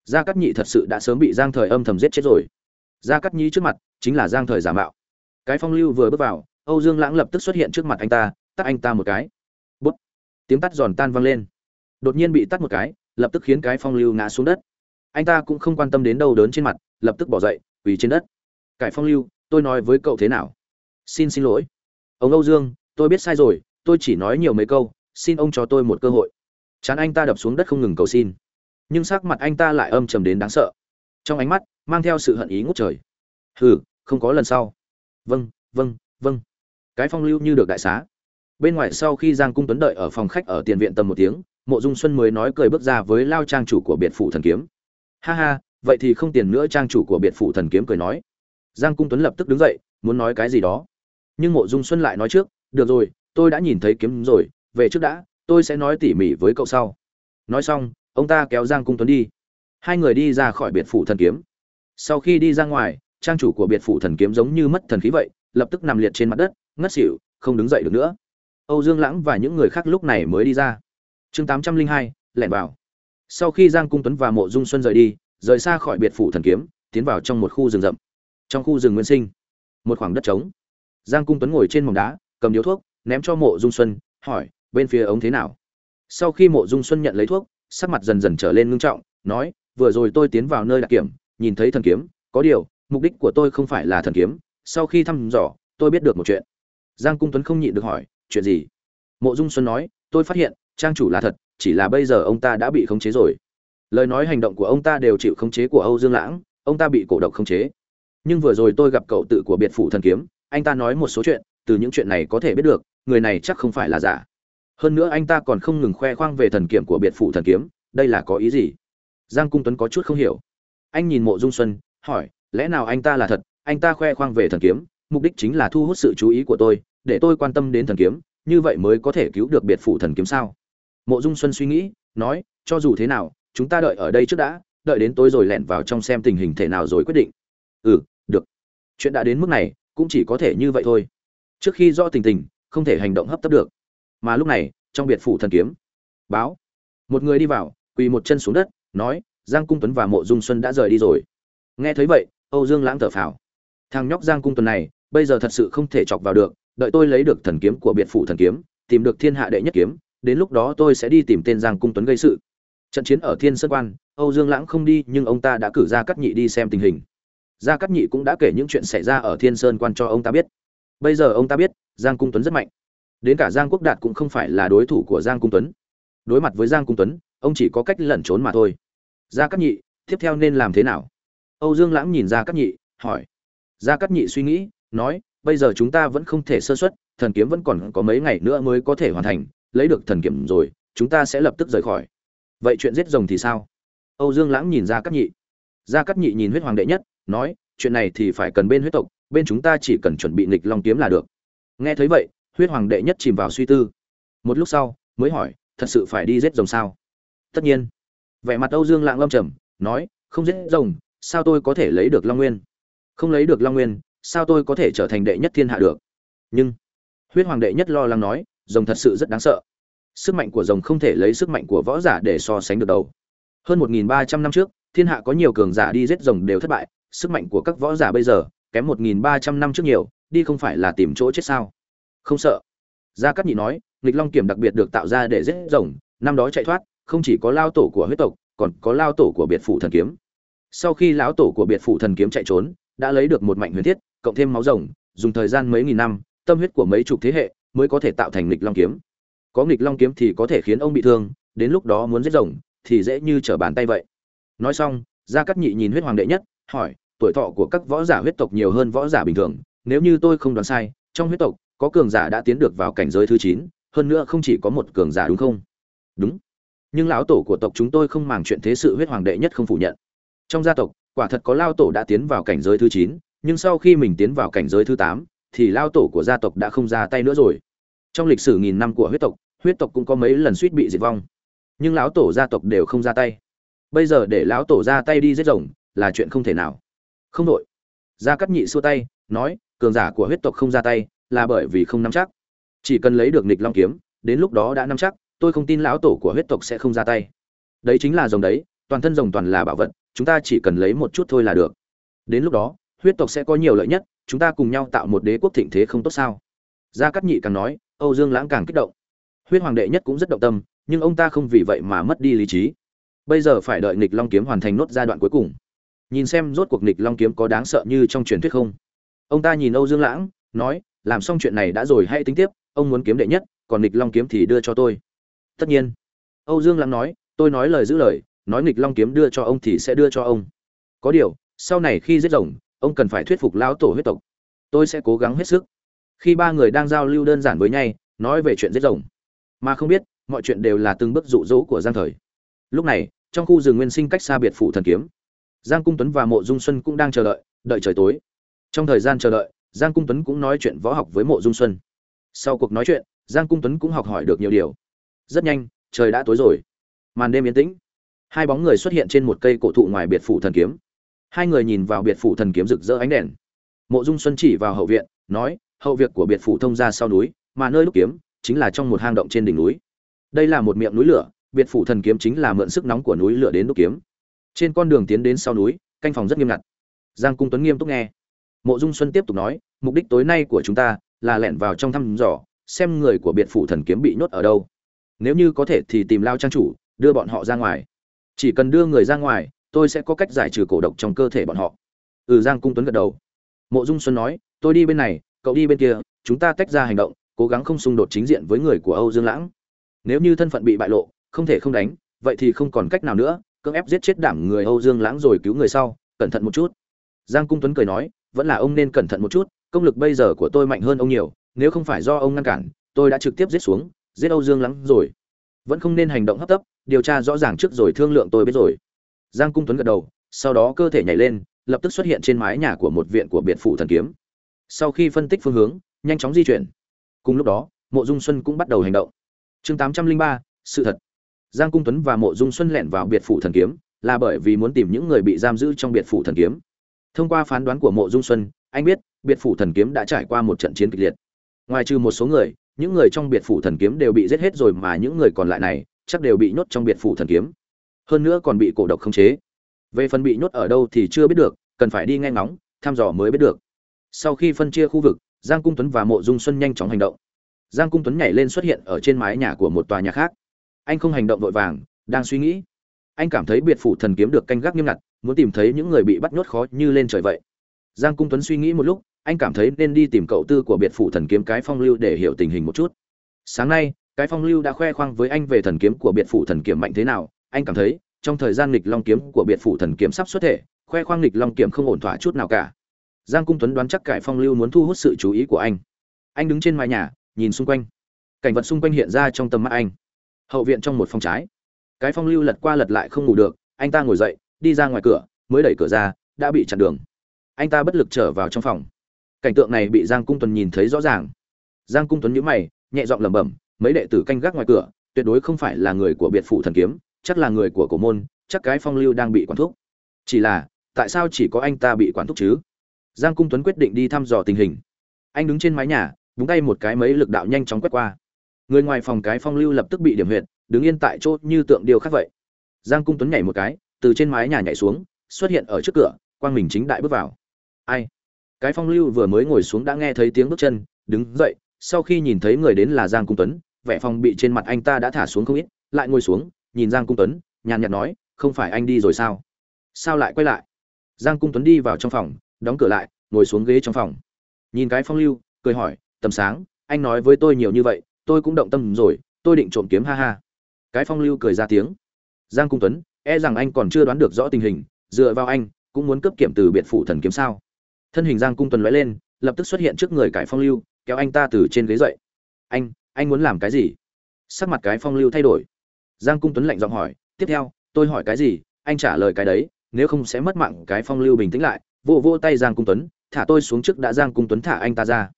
Gia cát nhị thật sự đã sớm bị giang thời âm thầm giết chết rồi. Gia cát nhị trước mặt, chính là giang thời giả mạo. Cái phong lưu vừa bước vào, âu dương lãng lập tức xuất hiện trước mặt anh ta tắt anh ta một cái. Bút. Tiếng tắt giòn tan vang lên. Đột nhiên bị tắt một cái, lập tức khiến cái phong lưu ngã xuống đất. Anh ta cũng không quan tâm đến đâu đớn trên mặt, lập tức bỏ dậy, quỳ trên đất. Cải phong lưu, tôi nói với cậu thế nào? Xin xin lỗi ông âu dương, tôi biết sai rồi, tôi chỉ nói nhiều mấy câu, xin ông cho tôi một cơ hội. Chán anh ta đập xuống đất không ngừng cầu xin. Nhưng sắc mặt anh ta lại âm trầm đến đáng sợ. Trong ánh mắt, mang theo sự hận ý ngút trời. Hừ, không có lần sau. Vâng vâng vâng. Cái phong lưu như được đại xá. Bên ngoài sau khi giang cung tuấn đợi ở phòng khách ở tiền viện tầm một tiếng, mộ dung xuân mới nói cười bước ra với lao trang chủ của biệt phủ thần kiếm. Ha ha, vậy thì không tiền nữa, trang chủ của biệt phủ thần kiếm cười nói. Giang cung tuấn lập tức đứng dậy, muốn nói cái gì đó nhưng mộ dung xuân lại nói trước, được rồi, tôi đã nhìn thấy kiếm rồi, về trước đã, tôi sẽ nói tỉ mỉ với cậu sau. Nói xong, ông ta kéo giang cung tuấn đi. Hai người đi ra khỏi biệt phủ thần kiếm. Sau khi đi ra ngoài, trang chủ của biệt phủ thần kiếm giống như mất thần khí vậy, lập tức nằm liệt trên mặt đất, ngất xỉu, không đứng dậy được nữa. Âu dương lãng và những người khác lúc này mới đi ra. Chương tám trăm linh hai, lẻn vào. Sau khi giang cung tuấn và mộ dung xuân rời đi, rời xa khỏi biệt phủ thần kiếm, tiến vào trong một khu rừng rậm. Trong khu rừng nguyên sinh, một khoảng đất trống giang cung tuấn ngồi trên mỏng đá, cầm điếu thuốc, ném cho mộ dung xuân, hỏi, bên phía ống thế nào? Sau khi mộ dung xuân nhận lấy thuốc, sắc mặt dần dần trở lên ngưng trọng, nói, vừa rồi tôi tiến vào nơi đặc kiểm, nhìn thấy thần kiếm, có điều, mục đích của tôi không phải là thần kiếm, sau khi thăm dò, tôi biết được một chuyện. Giang cung tuấn không nhịn được hỏi, chuyện gì? Mộ dung xuân nói, tôi phát hiện, trang chủ là thật, chỉ là bây giờ ông ta đã bị khống chế rồi. Lời nói hành động của ông ta đều chịu khống chế của âu dương lãng, ông ta bị cổ độc khống chế. Nhưng vừa rồi tôi gặp cậu tự của biệt phủ thần kiếm anh ta nói một số chuyện, từ những chuyện này có thể biết được, người này chắc không phải là giả. Hơn nữa anh ta còn không ngừng khoe khoang về thần kiếm của biệt phủ thần kiếm, đây là có ý gì? Giang cung tuấn có chút không hiểu. Anh nhìn mộ dung xuân, hỏi, lẽ nào anh ta là thật? Anh ta khoe khoang về thần kiếm, mục đích chính là thu hút sự chú ý của tôi, để tôi quan tâm đến thần kiếm, như vậy mới có thể cứu được biệt phủ thần kiếm sao? Mộ dung xuân suy nghĩ, nói, cho dù thế nào, chúng ta đợi ở đây trước đã, đợi đến tối rồi lẻn vào trong xem tình hình thể nào rồi quyết định. Ừ được. Chuyện đã đến mức này cũng chỉ có thể như vậy thôi. Trước khi rõ tình tình, không thể hành động hấp tấp được. Mà lúc này, trong biệt phủ thần kiếm, báo. Một người đi vào, quỳ một chân xuống đất, nói, giang cung tuấn và mộ dung xuân đã rời đi rồi. Nghe thấy vậy, âu dương lãng thở phào. Thằng nhóc giang cung tuấn này, bây giờ thật sự không thể chọc vào được, đợi tôi lấy được thần kiếm của biệt phủ thần kiếm, tìm được thiên hạ đệ nhất kiếm, đến lúc đó tôi sẽ đi tìm tên giang cung tuấn gây sự. Trận chiến ở thiên sơn quan, âu dương lãng không đi, nhưng ông ta đã cử ra cắt nhị đi xem tình hình gia Cát nhị cũng đã kể những chuyện xảy ra ở thiên sơn quan cho ông ta biết. Bây giờ ông ta biết, giang cung tuấn rất mạnh. Đến cả giang quốc đạt cũng không phải là đối thủ của giang cung tuấn. Đối mặt với giang cung tuấn, ông chỉ có cách lẩn trốn mà thôi. Gia cát nhị, tiếp theo nên làm thế nào? Âu dương lãng nhìn Gia cát nhị, hỏi. Gia cát nhị suy nghĩ, nói, bây giờ chúng ta vẫn không thể sơ xuất thần kiếm vẫn còn có mấy ngày nữa mới có thể hoàn thành, lấy được thần kiếm rồi, chúng ta sẽ lập tức rời khỏi. Vậy chuyện giết rồng thì sao? Âu dương lãng nhìn Gia cát nhị. Gia cát nhị nhìn huyết hoàng đệ nhất nói, chuyện này thì phải cần bên huyết tộc, bên chúng ta chỉ cần chuẩn bị nghịch long kiếm là được. Nghe thấy vậy, huyết hoàng đệ nhất chìm vào suy tư. Một lúc sau, mới hỏi, thật sự phải đi giết rồng sao? Tất nhiên. Vẻ mặt âu dương lạng lâm trầm, nói, không giết rồng, sao tôi có thể lấy được long nguyên? Không lấy được long nguyên, sao tôi có thể trở thành đệ nhất thiên hạ được? Nhưng, huyết hoàng đệ nhất lo lắng nói, rồng thật sự rất đáng sợ. Sức mạnh của rồng không thể lấy sức mạnh của võ giả để so sánh được đâu. Hơn một nghìn ba trăm năm trước, thiên hạ có nhiều cường giả đi giết rồng đều thất bại sức mạnh của các võ giả bây giờ, kém một nghìn ba trăm năm trước nhiều, đi không phải là tìm chỗ chết sao? Không sợ. Gia cát nhị nói, nghịch long kiểm đặc biệt được tạo ra để giết rồng, năm đó chạy thoát, không chỉ có lao tổ của huyết tộc, còn có lao tổ của biệt phủ thần kiếm. Sau khi lão tổ của biệt phủ thần kiếm chạy trốn, đã lấy được một mạnh huyền thiết, cộng thêm máu rồng, dùng thời gian mấy nghìn năm, tâm huyết của mấy chục thế hệ mới có thể tạo thành nghịch long kiếm. Có nghịch long kiếm thì có thể khiến ông bị thương, đến lúc đó muốn giết rồng thì dễ như trở bàn tay vậy. Nói xong, gia cát nhị nhìn huyết hoàng đệ nhất hỏi, tuổi thọ của các võ giả huyết tộc nhiều hơn võ giả bình thường, nếu như tôi không đoán sai, trong huyết tộc, có cường giả đã tiến được vào cảnh giới thứ chín, hơn nữa không chỉ có một cường giả đúng không? Đúng. Nhưng lão tổ của tộc chúng tôi không màng chuyện thế sự huyết hoàng đệ nhất không phủ nhận. Trong gia tộc, quả thật có lao tổ đã tiến vào cảnh giới thứ chín, nhưng sau khi mình tiến vào cảnh giới thứ tám, thì lao tổ của gia tộc đã không ra tay nữa rồi. Trong lịch sử nghìn năm của huyết tộc huyết tộc cũng có mấy lần suýt bị diệt vong. Nhưng lão tổ gia tộc đều không ra tay. Bây giờ để lão tổ ra tay đi giết rồng là chuyện không thể nào. Không đội gia cắt nhị xua tay, nói, cường giả của huyết tộc không ra tay, là bởi vì không nắm chắc. Chỉ cần lấy được nịch long kiếm, đến lúc đó đã nắm chắc, tôi không tin lão tổ của huyết tộc sẽ không ra tay. Đấy chính là rồng đấy, toàn thân rồng toàn là bảo vật, chúng ta chỉ cần lấy một chút thôi là được. Đến lúc đó, huyết tộc sẽ có nhiều lợi nhất, chúng ta cùng nhau tạo một đế quốc thịnh thế không tốt sao? Gia cát nhị càng nói, âu dương lãng càng kích động. Huyết hoàng đệ nhất cũng rất động tâm, nhưng ông ta không vì vậy mà mất đi lý trí. Bây giờ phải đợi nghịch long kiếm hoàn thành nốt giai đoạn cuối cùng nhìn xem rốt cuộc nịch long kiếm có đáng sợ như trong truyền thuyết không? Ông ta nhìn âu dương lãng, nói, làm xong chuyện này đã rồi, hãy tính tiếp, ông muốn kiếm đệ nhất, còn nịch long kiếm thì đưa cho tôi. Tất nhiên. Âu dương lãng nói, tôi nói lời giữ lời, nói nịch long kiếm đưa cho ông thì sẽ đưa cho ông. Có điều, sau này khi giết rồng, ông cần phải thuyết phục lão tổ huyết tộc. Tôi sẽ cố gắng hết sức. Khi ba người đang giao lưu đơn giản với nhau, nói về chuyện giết rồng, mà không biết, mọi chuyện đều là từng bước rụ rỗ của giang thời. Lúc này, trong khu rừng nguyên sinh cách xa biệt phủ thần kiếm giang cung tuấn và mộ dung xuân cũng đang chờ đợi đợi trời tối. Trong thời gian chờ đợi, giang cung tuấn cũng nói chuyện võ học với mộ dung xuân. Sau cuộc nói chuyện, giang cung tuấn cũng học hỏi được nhiều điều. Rất nhanh, trời đã tối rồi. Màn đêm yên tĩnh. Hai bóng người xuất hiện trên một cây cổ thụ ngoài biệt phủ thần kiếm. Hai người nhìn vào biệt phủ thần kiếm rực rỡ ánh đèn. Mộ dung xuân chỉ vào hậu viện, nói, hậu việc của biệt phủ thông ra sau núi, mà nơi lúc kiếm chính là trong một hang động trên đỉnh núi. Đây là một miệng núi lửa, biệt phủ thần kiếm chính là mượn sức nóng của núi lửa đến đúc kiếm trên con đường tiến đến sau núi, canh phòng rất nghiêm ngặt. Giang cung tuấn nghiêm túc nghe. Mộ dung xuân tiếp tục nói, mục đích tối nay của chúng ta là lẻn vào trong thăm dò, xem người của biệt phủ thần kiếm bị nhốt ở đâu. Nếu như có thể thì tìm lao trang chủ, đưa bọn họ ra ngoài. Chỉ cần đưa người ra ngoài, tôi sẽ có cách giải trừ cổ độc trong cơ thể bọn họ. Ừ giang cung tuấn gật đầu. Mộ dung xuân nói, tôi đi bên này, cậu đi bên kia, chúng ta tách ra hành động, cố gắng không xung đột chính diện với người của âu dương lãng. Nếu như thân phận bị bại lộ, không thể không đánh, vậy thì không còn cách nào nữa cưỡng ép giết chết đảm người âu dương lãng rồi cứu người sau, cẩn thận một chút. Giang cung tuấn cười nói, vẫn là ông nên cẩn thận một chút, công lực bây giờ của tôi mạnh hơn ông nhiều, nếu không phải do ông ngăn cản, tôi đã trực tiếp giết xuống, giết âu dương lãng rồi. Vẫn không nên hành động hấp tấp, điều tra rõ ràng trước rồi thương lượng tôi biết rồi. Giang cung tuấn gật đầu, sau đó cơ thể nhảy lên, lập tức xuất hiện trên mái nhà của một viện của biệt phủ thần kiếm. Sau khi phân tích phương hướng, nhanh chóng di chuyển. Cùng lúc đó, mộ dung xuân cũng bắt đầu hành động. Chương tám trăm linh ba, sự thật giang cung tuấn và mộ dung xuân lẻn vào biệt phủ thần kiếm, là bởi vì muốn tìm những người bị giam giữ trong biệt phủ thần kiếm. Thông qua phán đoán của mộ dung xuân, anh biết biệt phủ thần kiếm đã trải qua một trận chiến kịch liệt. Ngoài trừ một số người, những người trong biệt phủ thần kiếm đều bị giết hết rồi mà những người còn lại này chắc đều bị nhốt trong biệt phủ thần kiếm. Hơn nữa còn bị cổ độc khống chế. Về phần bị nhốt ở đâu thì chưa biết được, cần phải đi nghe ngóng, thăm dò mới biết được. Sau khi phân chia khu vực, giang cung tuấn và mộ dung xuân nhanh chóng hành động. Giang cung tuấn nhảy lên xuất hiện ở trên mái nhà của một tòa nhà khác anh không hành động vội vàng, đang suy nghĩ. Anh cảm thấy biệt phủ thần kiếm được canh gác nghiêm ngặt, muốn tìm thấy những người bị bắt nhốt khó như lên trời vậy. Giang cung tuấn suy nghĩ một lúc, anh cảm thấy nên đi tìm cậu tư của biệt phủ thần kiếm cái phong lưu để hiểu tình hình một chút. Sáng nay, cái phong lưu đã khoe khoang với anh về thần kiếm của biệt phủ thần kiếm mạnh thế nào. Anh cảm thấy, trong thời gian nghịch long kiếm của biệt phủ thần kiếm sắp xuất thể, khoe khoang nghịch long kiếm không ổn thỏa chút nào cả. Giang cung tuấn đoán chắc cải phong lưu muốn thu hút sự chú ý của anh. Anh đứng trên mái nhà, nhìn xung quanh. Cảnh vật xung quanh hiện ra trong tầm mắt anh hậu viện trong một phòng trái. Cái phong lưu lật qua lật lại không ngủ được, anh ta ngồi dậy, đi ra ngoài cửa, mới đẩy cửa ra, đã bị chặn đường. Anh ta bất lực trở vào trong phòng. Cảnh tượng này bị giang cung tuấn nhìn thấy rõ ràng. Giang cung tuấn nhíu mày, nhẹ giọng lẩm bẩm, mấy đệ tử canh gác ngoài cửa, tuyệt đối không phải là người của biệt phủ thần kiếm, chắc là người của cổ môn, chắc cái phong lưu đang bị quản thúc. Chỉ là, tại sao chỉ có anh ta bị quản thúc chứ? Giang cung tuấn quyết định đi thăm dò tình hình. Anh đứng trên mái nhà, búng tay một cái mấy lực đạo nhanh chóng quét qua người ngoài phòng cái phong lưu lập tức bị điểm huyệt, đứng yên tại chỗ như tượng điêu khắc vậy. Giang cung tuấn nhảy một cái, từ trên mái nhà nhảy xuống, xuất hiện ở trước cửa, quang mình chính đại bước vào. Ai? Cái phong lưu vừa mới ngồi xuống đã nghe thấy tiếng bước chân, đứng dậy, sau khi nhìn thấy người đến là giang cung tuấn, vẻ phong bị trên mặt anh ta đã thả xuống không ít, lại ngồi xuống, nhìn giang cung tuấn, nhàn nhạt nói, không phải anh đi rồi sao? Sao lại quay lại? Giang cung tuấn đi vào trong phòng, đóng cửa lại, ngồi xuống ghế trong phòng. Nhìn cái phong lưu, cười hỏi, tầm sáng, anh nói với tôi nhiều như vậy tôi cũng động tâm rồi, tôi định trộm kiếm ha ha. Cái phong lưu cười ra tiếng. Giang cung tuấn e rằng anh còn chưa đoán được rõ tình hình, dựa vào anh, cũng muốn cướp kiểm từ biệt phủ thần kiếm sao? Thân hình giang cung tuấn lóe lên, lập tức xuất hiện trước người cái phong lưu, kéo anh ta từ trên ghế dậy. Anh anh muốn làm cái gì? Sắc mặt cái phong lưu thay đổi. Giang cung tuấn lạnh giọng hỏi, tiếp theo, tôi hỏi cái gì? Anh trả lời cái đấy, nếu không sẽ mất mạng cái phong lưu bình tĩnh lại. Vô vô tay giang cung tuấn, thả tôi xuống trước đã giang cung tuấn thả anh ta ra.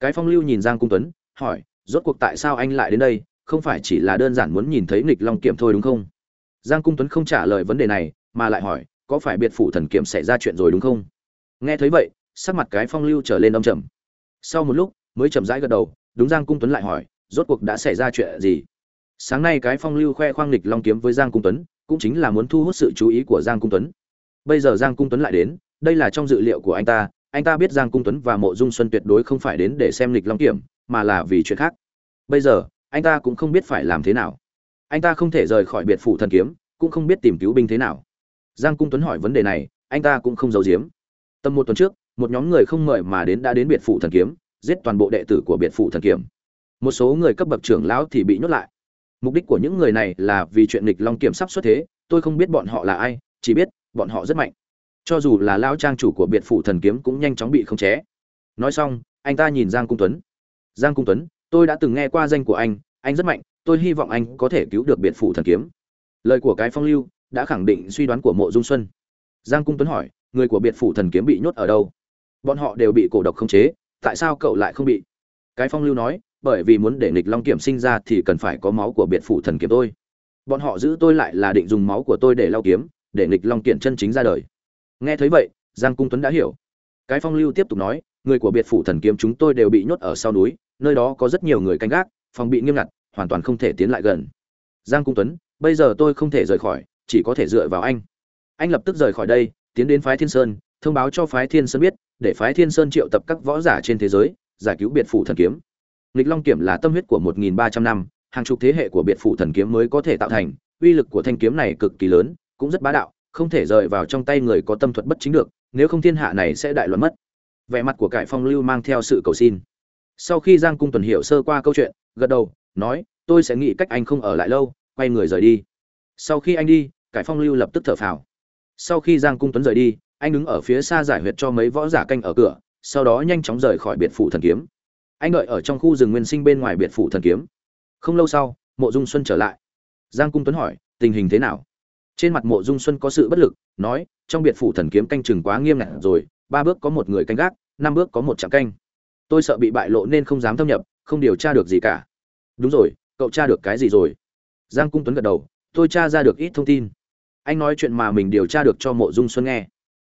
Cái phong lưu nhìn giang cung tuấn, hỏi rốt cuộc tại sao anh lại đến đây, không phải chỉ là đơn giản muốn nhìn thấy nghịch long kiểm thôi đúng không? Giang cung tuấn không trả lời vấn đề này, mà lại hỏi, có phải biệt phủ thần kiểm xảy ra chuyện rồi đúng không? Nghe thấy vậy, sắc mặt cái phong lưu trở lên âm trầm. Sau một lúc, mới chậm rãi gật đầu, đúng giang cung tuấn lại hỏi, rốt cuộc đã xảy ra chuyện gì? Sáng nay cái phong lưu khoe khoang nghịch long kiếm với giang cung tuấn, cũng chính là muốn thu hút sự chú ý của giang cung tuấn. Bây giờ giang cung tuấn lại đến, đây là trong dự liệu của anh ta anh ta biết giang cung tuấn và mộ dung xuân tuyệt đối không phải đến để xem lịch long kiểm mà là vì chuyện khác. Bây giờ, anh ta cũng không biết phải làm thế nào. Anh ta không thể rời khỏi biệt phủ thần kiếm, cũng không biết tìm cứu binh thế nào. Giang cung tuấn hỏi vấn đề này, anh ta cũng không giấu giếm. Tầm một tuần trước, một nhóm người không mời mà đến đã đến biệt phủ thần kiếm, giết toàn bộ đệ tử của biệt phủ thần kiếm. Một số người cấp bậc trưởng lão thì bị nhốt lại. Mục đích của những người này là vì chuyện nghịch long kiểm sắp xuất thế, tôi không biết bọn họ là ai, chỉ biết bọn họ rất mạnh. Cho dù là lão trang chủ của biệt phủ thần kiếm cũng nhanh chóng bị khống chế. Nói xong, anh ta nhìn giang cung tuấn giang cung tuấn, tôi đã từng nghe qua danh của anh anh rất mạnh, tôi hy vọng anh có thể cứu được biệt phủ thần kiếm. Lời của cái phong lưu đã khẳng định suy đoán của mộ dung xuân. Giang cung tuấn hỏi, người của biệt phủ thần kiếm bị nhốt ở đâu? Bọn họ đều bị cổ độc khống chế, tại sao cậu lại không bị? Cái phong lưu nói, bởi vì muốn để nghịch long kiểm sinh ra thì cần phải có máu của biệt phủ thần kiếm tôi. Bọn họ giữ tôi lại là định dùng máu của tôi để lao kiếm, để nghịch long kiện chân chính ra đời. Nghe thấy vậy, giang cung tuấn đã hiểu. Cái phong lưu tiếp tục nói, người của biệt phủ thần kiếm chúng tôi đều bị nhốt ở sau núi nơi đó có rất nhiều người canh gác, phòng bị nghiêm ngặt, hoàn toàn không thể tiến lại gần. Giang cung tuấn, bây giờ tôi không thể rời khỏi, chỉ có thể dựa vào anh. Anh lập tức rời khỏi đây, tiến đến phái thiên sơn, thông báo cho phái thiên sơn biết, để phái thiên sơn triệu tập các võ giả trên thế giới, giải cứu biệt phủ thần kiếm. Nghịch long kiểm là tâm huyết của một nghìn ba trăm năm, hàng chục thế hệ của biệt phủ thần kiếm mới có thể tạo thành, uy lực của thanh kiếm này cực kỳ lớn, cũng rất bá đạo, không thể rời vào trong tay người có tâm thuật bất chính được, nếu không thiên hạ này sẽ đại loạn mất. Vẻ mặt của cải phong lưu mang theo sự cầu xin sau khi giang cung tuần hiểu sơ qua câu chuyện, gật đầu, nói, tôi sẽ nghĩ cách anh không ở lại lâu, quay người rời đi. Sau khi anh đi, cải phong lưu lập tức thở phào. Sau khi giang cung tuấn rời đi, anh đứng ở phía xa giải huyệt cho mấy võ giả canh ở cửa, sau đó nhanh chóng rời khỏi biệt phủ thần kiếm. Anh đợi ở trong khu rừng nguyên sinh bên ngoài biệt phủ thần kiếm. Không lâu sau, mộ dung xuân trở lại. Giang cung tuấn hỏi, tình hình thế nào? Trên mặt mộ dung xuân có sự bất lực, nói, trong biệt phủ thần kiếm canh chừng quá nghiêm ngặt rồi, ba bước có một người canh gác, năm bước có một trạm canh tôi sợ bị bại lộ nên không dám thâm nhập, không điều tra được gì cả. Đúng rồi, cậu tra được cái gì rồi? Giang cung tuấn gật đầu, tôi tra ra được ít thông tin. Anh nói chuyện mà mình điều tra được cho mộ dung xuân nghe.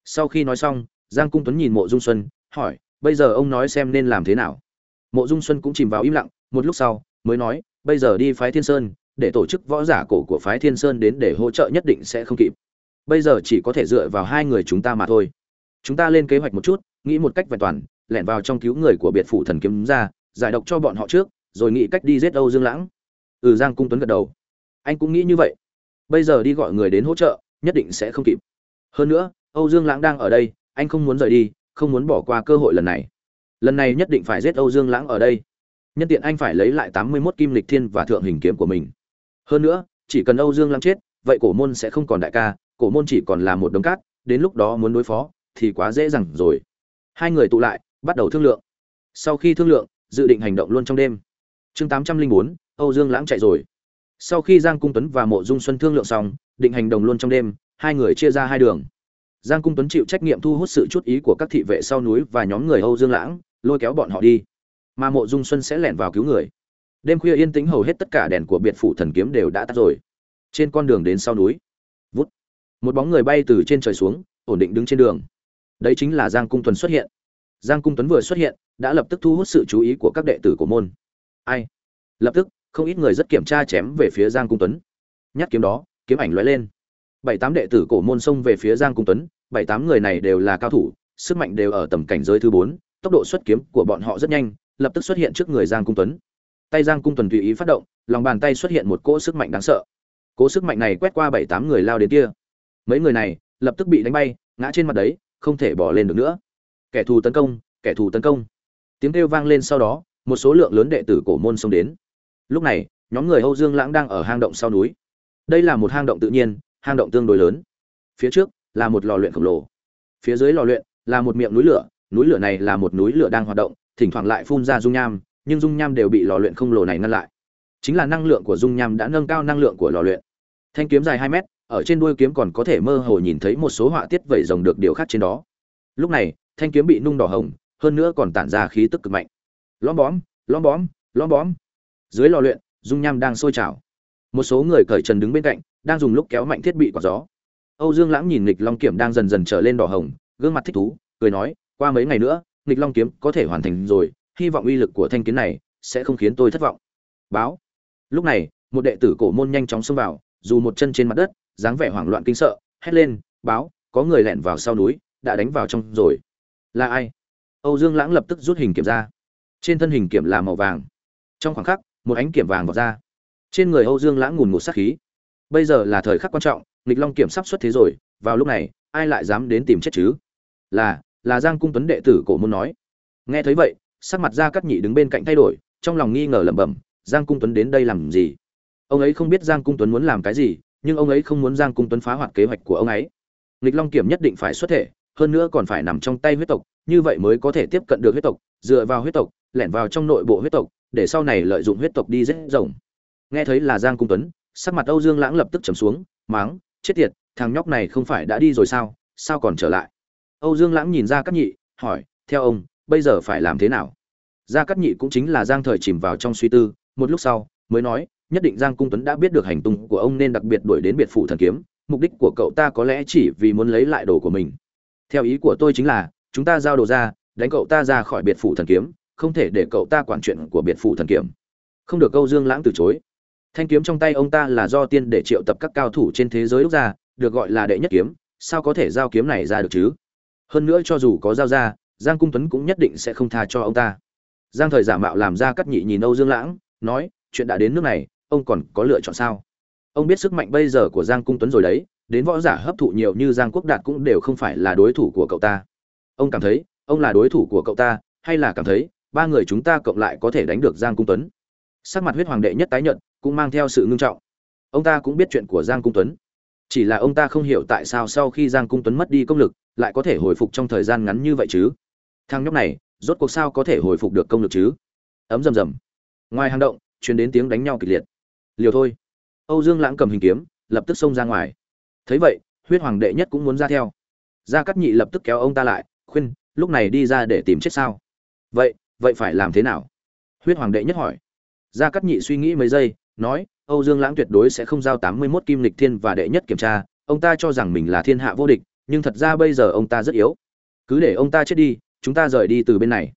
Sau khi nói xong, giang cung tuấn nhìn mộ dung xuân, hỏi, bây giờ ông nói xem nên làm thế nào? Mộ dung xuân cũng chìm vào im lặng, một lúc sau, mới nói, bây giờ đi phái thiên sơn, để tổ chức võ giả cổ của phái thiên sơn đến để hỗ trợ nhất định sẽ không kịp. Bây giờ chỉ có thể dựa vào hai người chúng ta mà thôi. Chúng ta lên kế hoạch một chút, nghĩ một cách vẹn toàn lẻn vào trong cứu người của biệt phủ thần kiếm ra, giải độc cho bọn họ trước, rồi nghĩ cách đi giết âu dương lãng. Ừ giang cung tuấn gật đầu. Anh cũng nghĩ như vậy. Bây giờ đi gọi người đến hỗ trợ, nhất định sẽ không kịp. Hơn nữa, âu dương lãng đang ở đây, anh không muốn rời đi, không muốn bỏ qua cơ hội lần này. Lần này nhất định phải giết âu dương lãng ở đây. Nhân tiện anh phải lấy lại tám mươi 81 kim lịch thiên và thượng hình kiếm của mình. Hơn nữa, chỉ cần âu dương Lãng chết, vậy cổ môn sẽ không còn đại ca, cổ môn chỉ còn là một đống cát, đến lúc đó muốn đối phó, thì quá dễ dàng rồi. Hai người tụ lại bắt đầu thương lượng. Sau khi thương lượng, dự định hành động luôn trong đêm. Chương tám trăm linh bốn, âu dương lãng chạy rồi. Sau khi giang cung tuấn và mộ dung xuân thương lượng xong, định hành động luôn trong đêm, hai người chia ra hai đường. Giang cung tuấn chịu trách nhiệm thu hút sự chút ý của các thị vệ sau núi và nhóm người âu dương lãng, lôi kéo bọn họ đi. Mà mộ dung xuân sẽ lẻn vào cứu người. Đêm khuya yên tĩnh hầu hết tất cả đèn của biệt phủ thần kiếm đều đã tắt rồi. Trên con đường đến sau núi, vút, một bóng người bay từ trên trời xuống, ổn định đứng trên đường. Đấy chính là giang cung tuấn xuất hiện giang cung tuấn vừa xuất hiện, đã lập tức thu hút sự chú ý của các đệ tử của môn. Ai? Lập tức, không ít người rất kiểm tra chém về phía giang cung tuấn. Nhát kiếm đó, kiếm ảnh lóe lên. Bảy tám đệ tử cổ môn xông về phía giang cung tuấn, bảy tám người này đều là cao thủ, sức mạnh đều ở tầm cảnh giới thứ bốn, tốc độ xuất kiếm của bọn họ rất nhanh, lập tức xuất hiện trước người giang cung tuấn. Tay giang cung tuấn tùy ý phát động, lòng bàn tay xuất hiện một cỗ sức mạnh đáng sợ. Cỗ sức mạnh này quét qua bảy tám người lao đến kia. Mấy người này, lập tức bị đánh bay, ngã trên mặt đấy, không thể bỏ lên được nữa kẻ thù tấn công, kẻ thù tấn công. Tiếng kêu vang lên sau đó, một số lượng lớn đệ tử cổ môn xông đến. Lúc này, nhóm người âu dương lãng đang ở hang động sau núi. Đây là một hang động tự nhiên, hang động tương đối lớn. Phía trước là một lò luyện khổng lồ. Phía dưới lò luyện là một miệng núi lửa núi lửa này là một núi lửa đang hoạt động, thỉnh thoảng lại phun ra dung nham, nhưng dung nham đều bị lò luyện không lồ này ngăn lại. Chính là năng lượng của dung nham đã nâng cao năng lượng của lò luyện. Thanh kiếm dài hai mét, ở trên đuôi kiếm còn có thể mơ hồ nhìn thấy một số họa tiết vẩy rồng được điều khắc trên đó. Lúc này thanh kiếm bị nung đỏ hồng, hơn nữa còn tản ra khí tức cực mạnh. Lõm bóm lõm bóm lõm bóm dưới lò luyện, dung nham đang sôi trào. Một số người cởi trần đứng bên cạnh, đang dùng lúc kéo mạnh thiết bị quạt gió. Âu dương lãng nhìn lịch long kiếm đang dần dần trở lên đỏ hồng, gương mặt thích thú, cười nói, qua mấy ngày nữa lịch long kiếm có thể hoàn thành rồi, hy vọng uy lực của thanh kiếm này sẽ không khiến tôi thất vọng. Báo. Lúc này, một đệ tử cổ môn nhanh chóng xông vào, dù một chân trên mặt đất, dáng vẻ hoảng loạn kinh sợ, hét lên, báo, có người lẻn vào sau núi, đã đánh vào trong rồi là ai? Âu dương lãng lập tức rút hình kiểm ra. Trên thân hình kiểm là màu vàng. Trong khoảng khắc, một ánh kiểm vàng vọt ra. Trên người âu dương lãng ngùn ngụt sát khí. Bây giờ là thời khắc quan trọng, nghịch long kiểm sắp xuất thế rồi, vào lúc này, ai lại dám đến tìm chết chứ? Là là giang cung tuấn đệ tử cổ môn nói. Nghe thấy vậy, sắc mặt gia cắt nhị đứng bên cạnh thay đổi, trong lòng nghi ngờ lẩm bẩm, giang cung tuấn đến đây làm gì? Ông ấy không biết giang cung tuấn muốn làm cái gì, nhưng ông ấy không muốn giang cung tuấn phá hoại kế hoạch của ông ấy. Nghịch long kiểm nhất định phải xuất thể hơn nữa còn phải nằm trong tay huyết tộc, như vậy mới có thể tiếp cận được huyết tộc, dựa vào huyết tộc, lẻn vào trong nội bộ huyết tộc, để sau này lợi dụng huyết tộc đi giết rồng. Nghe thấy là giang cung tuấn, sắc mặt âu dương lãng lập tức trầm xuống máng chết tiệt, thằng nhóc này không phải đã đi rồi sao? Sao còn trở lại? Âu dương lãng nhìn ra Cát nhị, hỏi, theo ông, bây giờ phải làm thế nào? Gia cát nhị cũng chính là giang thời chìm vào trong suy tư, một lúc sau, mới nói, nhất định giang cung tuấn đã biết được hành tung của ông nên đặc biệt đuổi đến biệt phủ thần kiếm, mục đích của cậu ta có lẽ chỉ vì muốn lấy lại đồ của mình theo ý của tôi chính là, chúng ta giao đồ ra, đánh cậu ta ra khỏi biệt phủ thần kiếm, không thể để cậu ta quản chuyện của biệt phủ thần kiếm. Không được câu dương lãng từ chối. Thanh kiếm trong tay ông ta là do tiên để triệu tập các cao thủ trên thế giới đúc ra, được gọi là đệ nhất kiếm, sao có thể giao kiếm này ra được chứ? Hơn nữa cho dù có giao ra, giang cung tuấn cũng nhất định sẽ không tha cho ông ta. Giang thời giả mạo làm ra cắt nhị nhìn âu dương lãng, nói, chuyện đã đến nước này, ông còn có lựa chọn sao? Ông biết sức mạnh bây giờ của giang cung tuấn rồi đấy đến võ giả hấp thụ nhiều như giang quốc đạt cũng đều không phải là đối thủ của cậu ta. Ông cảm thấy, ông là đối thủ của cậu ta, hay là cảm thấy, ba người chúng ta cộng lại có thể đánh được giang cung tuấn? Sắc mặt huyết hoàng đệ nhất tái nhận cũng mang theo sự ngưng trọng. Ông ta cũng biết chuyện của giang cung tuấn. Chỉ là ông ta không hiểu tại sao sau khi giang cung tuấn mất đi công lực, lại có thể hồi phục trong thời gian ngắn như vậy chứ? Thằng nhóc này, rốt cuộc sao có thể hồi phục được công lực chứ? Ấm rầm rầm. Ngoài hang động, truyền đến tiếng đánh nhau kịch liệt. Liều thôi. Âu dương lãng cầm hình kiếm, lập tức xông ra ngoài thấy vậy, huyết hoàng đệ nhất cũng muốn ra theo. Gia cát nhị lập tức kéo ông ta lại, khuyên, lúc này đi ra để tìm chết sao? Vậy vậy phải làm thế nào? Huyết hoàng đệ nhất hỏi. Gia cát nhị suy nghĩ mấy giây, nói, âu dương lãng tuyệt đối sẽ không giao tám mươi 81 kim lịch thiên và đệ nhất kiểm tra, ông ta cho rằng mình là thiên hạ vô địch, nhưng thật ra bây giờ ông ta rất yếu. Cứ để ông ta chết đi, chúng ta rời đi từ bên này.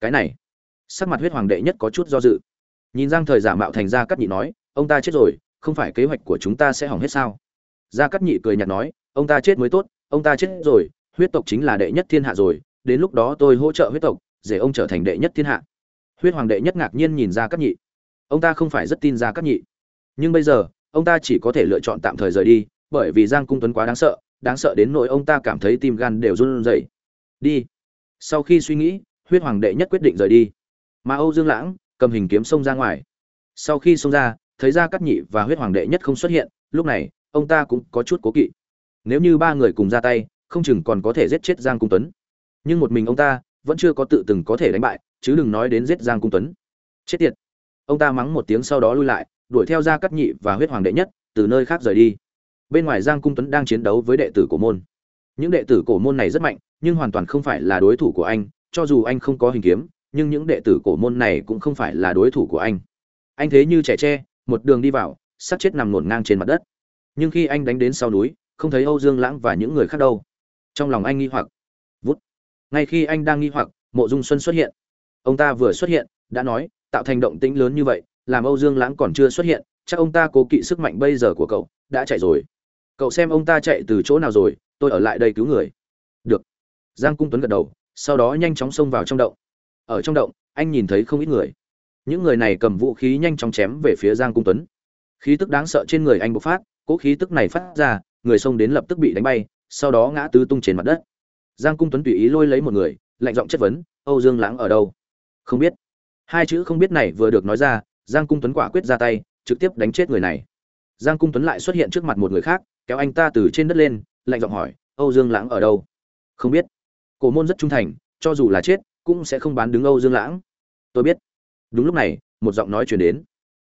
Cái này, sắc mặt huyết hoàng đệ nhất có chút do dự. Nhìn giang thời giả mạo thành ra cắt nhị nói, ông ta chết rồi, không phải kế hoạch của chúng ta sẽ hỏng hết sao? Gia Cát nhị cười nhạt nói, ông ta chết mới tốt, ông ta chết rồi, huyết tộc chính là đệ nhất thiên hạ rồi, đến lúc đó tôi hỗ trợ huyết tộc để ông trở thành đệ nhất thiên hạ. Huyết hoàng đệ nhất ngạc nhiên nhìn Gia Cát nhị. Ông ta không phải rất tin Gia Cát nhị. Nhưng bây giờ, ông ta chỉ có thể lựa chọn tạm thời rời đi, bởi vì giang cung tuấn quá đáng sợ đáng sợ đến nỗi ông ta cảm thấy tim gan đều run rẩy. Đi. Sau khi suy nghĩ, huyết hoàng đệ nhất quyết định rời đi. Mà âu dương lãng cầm hình kiếm xông ra ngoài. Sau khi xông ra, thấy ra cắt nhị và huyết hoàng đệ nhất không xuất hiện, lúc này ông ta cũng có chút cố kỵ. Nếu như ba người cùng ra tay, không chừng còn có thể giết chết giang cung tuấn. Nhưng một mình ông ta vẫn chưa có tự từng có thể đánh bại, chứ đừng nói đến giết giang cung tuấn. Chết tiệt. Ông ta mắng một tiếng sau đó lui lại, đuổi theo ra cắt nhị và huyết hoàng đệ nhất, từ nơi khác rời đi. Bên ngoài giang cung tuấn đang chiến đấu với đệ tử cổ môn. Những đệ tử cổ môn này rất mạnh, nhưng hoàn toàn không phải là đối thủ của anh, cho dù anh không có hình kiếm, nhưng những đệ tử cổ môn này cũng không phải là đối thủ của anh. Anh thế như trẻ tre, một đường đi vào sắc chết nằm ngổn ngang trên mặt đất nhưng khi anh đánh đến sau núi, không thấy âu dương lãng và những người khác đâu. Trong lòng anh nghi hoặc. Vút. Ngay khi anh đang nghi hoặc, mộ dung xuân xuất hiện. Ông ta vừa xuất hiện, đã nói, tạo thành động tĩnh lớn như vậy, làm âu dương lãng còn chưa xuất hiện, chắc ông ta cố kỵ sức mạnh bây giờ của cậu, đã chạy rồi. Cậu xem ông ta chạy từ chỗ nào rồi, tôi ở lại đây cứu người. Được. Giang cung tuấn gật đầu, sau đó nhanh chóng xông vào trong động. Ở trong động, anh nhìn thấy không ít người. Những người này cầm vũ khí nhanh chóng chém về phía giang cung tuấn. Khí tức đáng sợ trên người anh bộc phát cỗ khí tức này phát ra, người xông đến lập tức bị đánh bay, sau đó ngã tứ tung trên mặt đất. Giang cung tuấn tùy ý lôi lấy một người, lạnh giọng chất vấn, âu dương lãng ở đâu? Không biết. Hai chữ không biết này vừa được nói ra, giang cung tuấn quả quyết ra tay, trực tiếp đánh chết người này. Giang cung tuấn lại xuất hiện trước mặt một người khác, kéo anh ta từ trên đất lên, lạnh giọng hỏi, âu dương lãng ở đâu? Không biết. Cổ môn rất trung thành, cho dù là chết, cũng sẽ không bán đứng âu dương lãng. Tôi biết. Đúng lúc này, một giọng nói chuyển đến.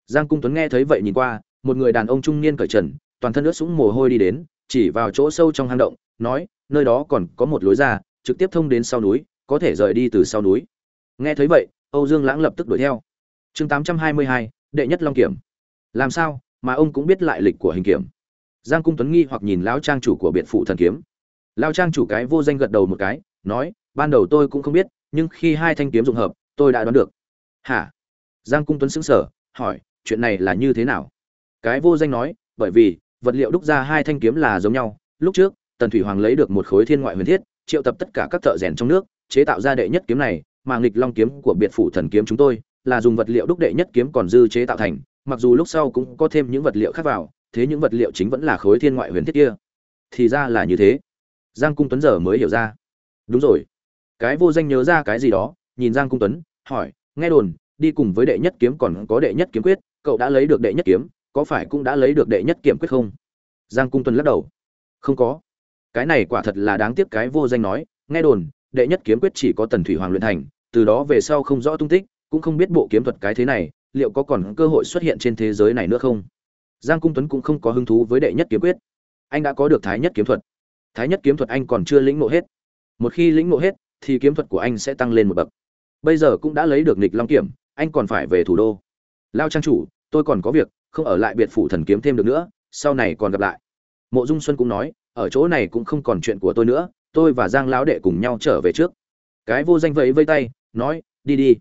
Giang cung tuấn nghe thấy vậy nhìn qua, một người đàn ông trung niên cởi trần toàn thân ướt sũng mồ hôi đi đến, chỉ vào chỗ sâu trong hang động, nói, nơi đó còn có một lối ra, trực tiếp thông đến sau núi, có thể rời đi từ sau núi. Nghe thấy vậy, âu dương lãng lập tức đuổi theo. Chương tám trăm hai mươi hai, đệ nhất long kiểm. Làm sao mà ông cũng biết lại lịch của hình kiểm? Giang cung tuấn nghi hoặc nhìn lão trang chủ của biệt phụ thần kiếm. Lão trang chủ cái vô danh gật đầu một cái, nói, ban đầu tôi cũng không biết, nhưng khi hai thanh kiếm dùng hợp, tôi đã đoán được. Hả? Giang cung tuấn sững sờ, hỏi, chuyện này là như thế nào? Cái vô danh nói, bởi vì vật liệu đúc ra hai thanh kiếm là giống nhau. Lúc trước, tần thủy hoàng lấy được một khối thiên ngoại huyền thiết, triệu tập tất cả các thợ rèn trong nước, chế tạo ra đệ nhất kiếm này, mà nghịch long kiếm của biệt phủ thần kiếm chúng tôi là dùng vật liệu đúc đệ nhất kiếm còn dư chế tạo thành, mặc dù lúc sau cũng có thêm những vật liệu khác vào, thế những vật liệu chính vẫn là khối thiên ngoại huyền thiết kia. Thì ra là như thế. Giang cung tuấn giờ mới hiểu ra. Đúng rồi. Cái vô danh nhớ ra cái gì đó, nhìn giang cung tuấn, hỏi, nghe đồn, đi cùng với đệ nhất kiếm còn có đệ nhất kiếm quyết, cậu đã lấy được đệ nhất kiếm có phải cũng đã lấy được đệ nhất kiểm quyết không? Giang cung tuấn lắc đầu. Không có. Cái này quả thật là đáng tiếc cái vô danh nói, nghe đồn, đệ nhất kiếm quyết chỉ có tần thủy hoàng luyện thành, từ đó về sau không rõ tung tích, cũng không biết bộ kiếm thuật cái thế này, liệu có còn cơ hội xuất hiện trên thế giới này nữa không? Giang cung tuấn cũng không có hứng thú với đệ nhất kiếm quyết. Anh đã có được thái nhất kiếm thuật. Thái nhất kiếm thuật anh còn chưa lĩnh ngộ hết. Một khi lĩnh ngộ hết, thì kiếm thuật của anh sẽ tăng lên một bậc. Bây giờ cũng đã lấy được nịch long kiểm, anh còn phải về thủ đô. Lao trang chủ, tôi còn có việc không ở lại biệt phủ thần kiếm thêm được nữa, sau này còn gặp lại. Mộ dung xuân cũng nói, ở chỗ này cũng không còn chuyện của tôi nữa, tôi và giang lão đệ cùng nhau trở về trước. Cái vô danh vẫy vây tay, nói, đi đi.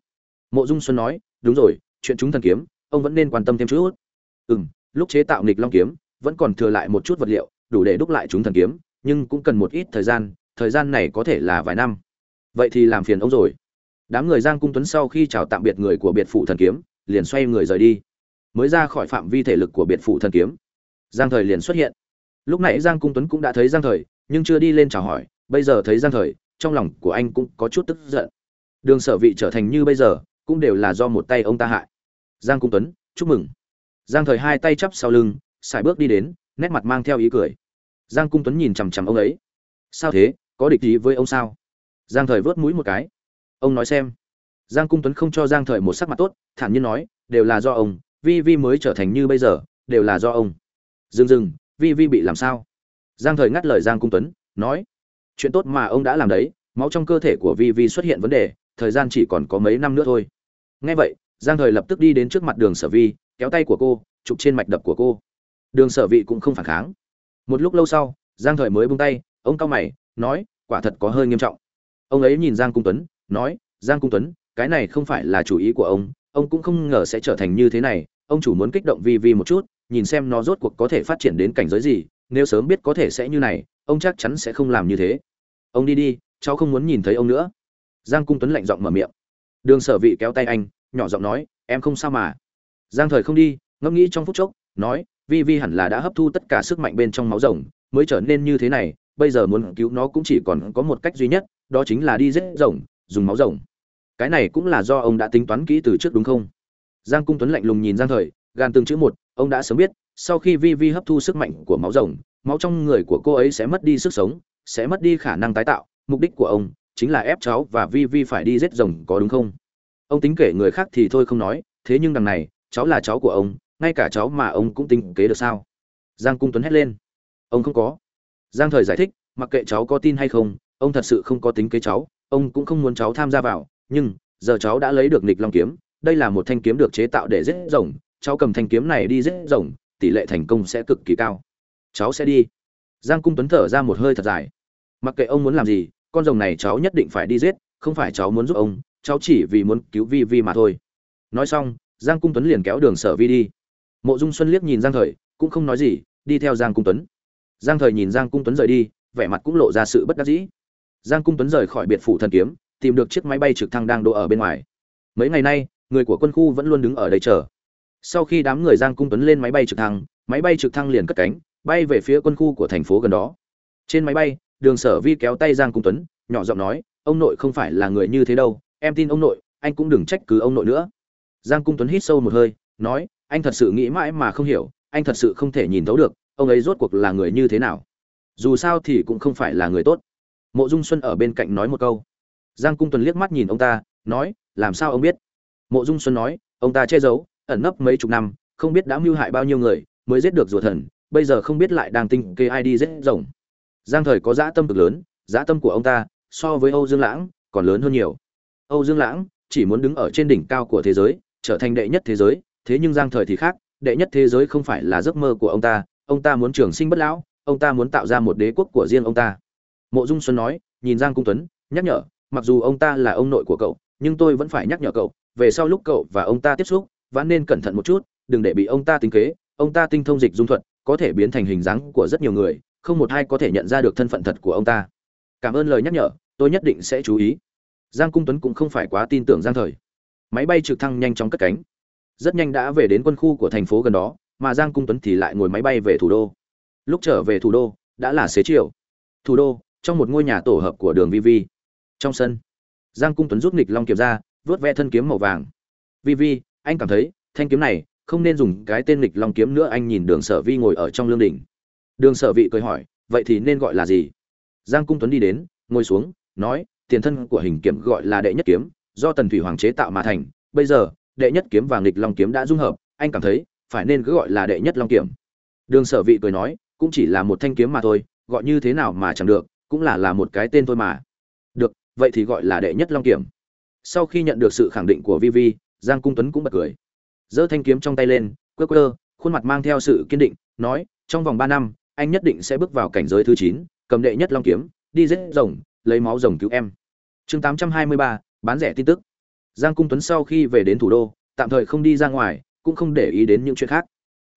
Mộ dung xuân nói, đúng rồi, chuyện chúng thần kiếm, ông vẫn nên quan tâm thêm chút. Ừ m lúc chế tạo nghịch long kiếm, vẫn còn thừa lại một chút vật liệu, đủ để đúc lại chúng thần kiếm, nhưng cũng cần một ít thời gian thời gian này có thể là vài năm. Vậy thì làm phiền ông rồi. Đám người giang cung tuấn sau khi chào tạm biệt người của biệt phủ thần kiếm, liền xoay người rời đi mới ra khỏi phạm vi thể lực của biệt phủ thần kiếm. Giang thời liền xuất hiện. Lúc nãy giang cung tuấn cũng đã thấy giang thời, nhưng chưa đi lên chào hỏi, bây giờ thấy giang thời, trong lòng của anh cũng có chút tức giận. Đường sở vị trở thành như bây giờ, cũng đều là do một tay ông ta hại. Giang cung tuấn, chúc mừng. Giang thời hai tay chắp sau lưng, sải bước đi đến, nét mặt mang theo ý cười. Giang cung tuấn nhìn chằm chằm ông ấy. Sao thế, có địch ý với ông sao? Giang thời vớt mũi một cái. Ông nói xem. Giang cung tuấn không cho giang thời một sắc mặt tốt, thản nhiên nói, đều là do ông vi vi mới trở thành như bây giờ, đều là do ông. Dừng dừng, vi vi bị làm sao? Giang thời ngắt lời giang cung tuấn, nói, chuyện tốt mà ông đã làm đấy, máu trong cơ thể của vi vi xuất hiện vấn đề, thời gian chỉ còn có mấy năm nữa thôi. Nghe vậy, giang thời lập tức đi đến trước mặt đường sở vi, kéo tay của cô, chụp trên mạch đập của cô. Đường sở vị cũng không phản kháng. Một lúc lâu sau, giang thời mới buông tay, ông cao mày, nói, quả thật có hơi nghiêm trọng. Ông ấy nhìn giang cung tuấn, nói, giang cung tuấn, cái này không phải là chủ ý của ông ông cũng không ngờ sẽ trở thành như thế này, ông chủ muốn kích động vi vi một chút, nhìn xem nó rốt cuộc có thể phát triển đến cảnh giới gì, nếu sớm biết có thể sẽ như này, ông chắc chắn sẽ không làm như thế. Ông đi đi, cháu không muốn nhìn thấy ông nữa. Giang cung tuấn lạnh giọng mở miệng. Đường sở vị kéo tay anh, nhỏ giọng nói, em không sao mà. Giang thời không đi, ngẫm nghĩ trong phút chốc, nói, vi vi hẳn là đã hấp thu tất cả sức mạnh bên trong máu rồng, mới trở nên như thế này, bây giờ muốn cứu nó cũng chỉ còn có một cách duy nhất, đó chính là đi giết rồng, dùng máu rồng cái này cũng là do ông đã tính toán kỹ từ trước đúng không? Giang cung tuấn lạnh lùng nhìn giang thời gan từng chữ một, ông đã sớm biết, sau khi vi vi hấp thu sức mạnh của máu rồng, máu trong người của cô ấy sẽ mất đi sức sống, sẽ mất đi khả năng tái tạo. Mục đích của ông chính là ép cháu và vi vi phải đi giết rồng, có đúng không? Ông tính kể người khác thì thôi không nói, thế nhưng đằng này, cháu là cháu của ông, ngay cả cháu mà ông cũng tính kế được sao? Giang cung tuấn hét lên. Ông không có. Giang thời giải thích, mặc kệ cháu có tin hay không, ông thật sự không có tính kế cháu, ông cũng không muốn cháu tham gia vào nhưng, giờ cháu đã lấy được nịch long kiếm, đây là một thanh kiếm được chế tạo để giết rồng, cháu cầm thanh kiếm này đi giết rồng, tỷ lệ thành công sẽ cực kỳ cao. Cháu sẽ đi. Giang cung tuấn thở ra một hơi thật dài. Mặc kệ ông muốn làm gì, con rồng này cháu nhất định phải đi giết, không phải cháu muốn giúp ông, cháu chỉ vì muốn cứu vi vi mà thôi. Nói xong, giang cung tuấn liền kéo đường sở vi đi. Mộ dung xuân liếc nhìn giang thời, cũng không nói gì, đi theo giang cung tuấn. Giang thời nhìn giang cung tuấn rời đi, vẻ mặt cũng lộ ra sự bất đắc dĩ. Giang cung tuấn rời khỏi biệt phủ thần kiếm tìm được chiếc máy bay trực thăng đang đỗ ở bên ngoài. Mấy ngày nay, người của quân khu vẫn luôn đứng ở đây chờ. Sau khi đám người giang cung tuấn lên máy bay trực thăng, máy bay trực thăng liền cất cánh, bay về phía quân khu của thành phố gần đó. Trên máy bay, đường sở vi kéo tay giang cung tuấn, nhỏ giọng nói, ông nội không phải là người như thế đâu, em tin ông nội, anh cũng đừng trách cứ ông nội nữa. Giang cung tuấn hít sâu một hơi, nói, anh thật sự nghĩ mãi mà không hiểu, anh thật sự không thể nhìn thấu được, ông ấy rốt cuộc là người như thế nào. Dù sao thì cũng không phải là người tốt. Mộ dung xuân ở bên cạnh nói một câu giang cung tuấn liếc mắt nhìn ông ta, nói, làm sao ông biết? Mộ dung xuân nói, ông ta che giấu, ẩn nấp mấy chục năm, không biết đã mưu hại bao nhiêu người, mới giết được rùa thần, bây giờ không biết lại đang tinh kê ai đi giết rồng. Giang thời có dã tâm cực lớn, dã tâm của ông ta, so với âu dương lãng, còn lớn hơn nhiều. Âu dương lãng chỉ muốn đứng ở trên đỉnh cao của thế giới, trở thành đệ nhất thế giới, thế nhưng giang thời thì khác, đệ nhất thế giới không phải là giấc mơ của ông ta ông ta muốn trường sinh bất lão, ông ta muốn tạo ra một đế quốc của riêng ông ta. Mộ dung xuân nói, nhìn giang cung tuấn, nhắc nhở mặc dù ông ta là ông nội của cậu, nhưng tôi vẫn phải nhắc nhở cậu, về sau lúc cậu và ông ta tiếp xúc, vẫn nên cẩn thận một chút, đừng để bị ông ta tính kế. Ông ta tinh thông dịch dung thuật, có thể biến thành hình dáng của rất nhiều người, không một ai có thể nhận ra được thân phận thật của ông ta. Cảm ơn lời nhắc nhở, tôi nhất định sẽ chú ý. Giang cung tuấn cũng không phải quá tin tưởng giang thời. Máy bay trực thăng nhanh chóng cất cánh. Rất nhanh đã về đến quân khu của thành phố gần đó, mà giang cung tuấn thì lại ngồi máy bay về thủ đô. Lúc trở về thủ đô, đã là xế chiều. Thủ đô, trong một ngôi nhà tổ hợp của đường vi vi trong sân, giang cung tuấn rút nghịch long kiếm ra, vớt ve thân kiếm màu vàng. Vi vi, anh cảm thấy thanh kiếm này không nên dùng cái tên nghịch long kiếm nữa, anh nhìn đường sở vi ngồi ở trong lương đỉnh. Đường sở vị cười hỏi, vậy thì nên gọi là gì? Giang cung tuấn đi đến, ngồi xuống, nói, tiền thân của hình kiếm gọi là đệ nhất kiếm, do tần thủy hoàng chế tạo mà thành. Bây giờ, đệ nhất kiếm và nghịch long kiếm đã dung hợp, anh cảm thấy phải nên cứ gọi là đệ nhất long kiếm. Đường sở vị cười nói, cũng chỉ là một thanh kiếm mà thôi, gọi như thế nào mà chẳng được, cũng là là một cái tên thôi mà vậy thì gọi là đệ nhất long kiểm. Sau khi nhận được sự khẳng định của vi vi giang cung tuấn cũng bật cười. Giơ thanh kiếm trong tay lên, quơ quơ, khuôn mặt mang theo sự kiên định, nói, trong vòng ba năm, anh nhất định sẽ bước vào cảnh giới thứ chín, cầm đệ nhất long kiếm, đi giết rồng, lấy máu rồng cứu em. Chương tám trăm hai mươi ba, bán rẻ tin tức. Giang cung tuấn sau khi về đến thủ đô, tạm thời không đi ra ngoài, cũng không để ý đến những chuyện khác.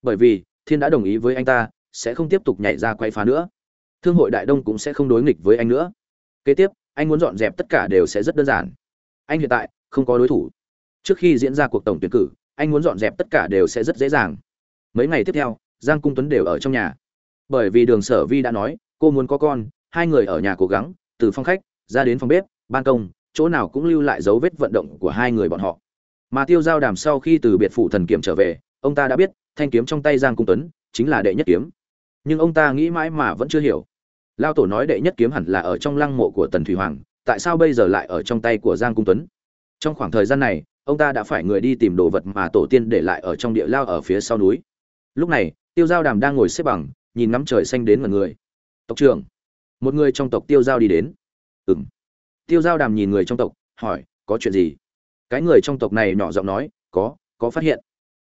Bởi vì, thiên đã đồng ý với anh ta, sẽ không tiếp tục nhảy ra quay phá nữa. Thương hội đại đông cũng sẽ không đối nghịch với anh nữa. Kế tiếp anh muốn dọn dẹp tất cả đều sẽ rất đơn giản. Anh hiện tại, không có đối thủ. Trước khi diễn ra cuộc tổng tuyển cử, anh muốn dọn dẹp tất cả đều sẽ rất dễ dàng. Mấy ngày tiếp theo, giang cung tuấn đều ở trong nhà. Bởi vì đường sở vi đã nói, cô muốn có con, hai người ở nhà cố gắng, từ phòng khách, ra đến phòng bếp, ban công, chỗ nào cũng lưu lại dấu vết vận động của hai người bọn họ. Mà tiêu giao đàm sau khi từ biệt phủ thần kiểm trở về, ông ta đã biết, thanh kiếm trong tay giang cung tuấn, chính là đệ nhất kiếm. Nhưng ông ta nghĩ mãi mà vẫn chưa hiểu lao tổ nói đệ nhất kiếm hẳn là ở trong lăng mộ của tần thủy hoàng, tại sao bây giờ lại ở trong tay của giang cung tuấn? Trong khoảng thời gian này, ông ta đã phải người đi tìm đồ vật mà tổ tiên để lại ở trong địa lao ở phía sau núi. Lúc này, tiêu giao đàm đang ngồi xếp bằng, nhìn ngắm trời xanh đến mọi người. Tộc trưởng, một người trong tộc tiêu giao đi đến. Ừ m tiêu giao đàm nhìn người trong tộc, hỏi, có chuyện gì? Cái người trong tộc này nhỏ giọng nói, có có phát hiện.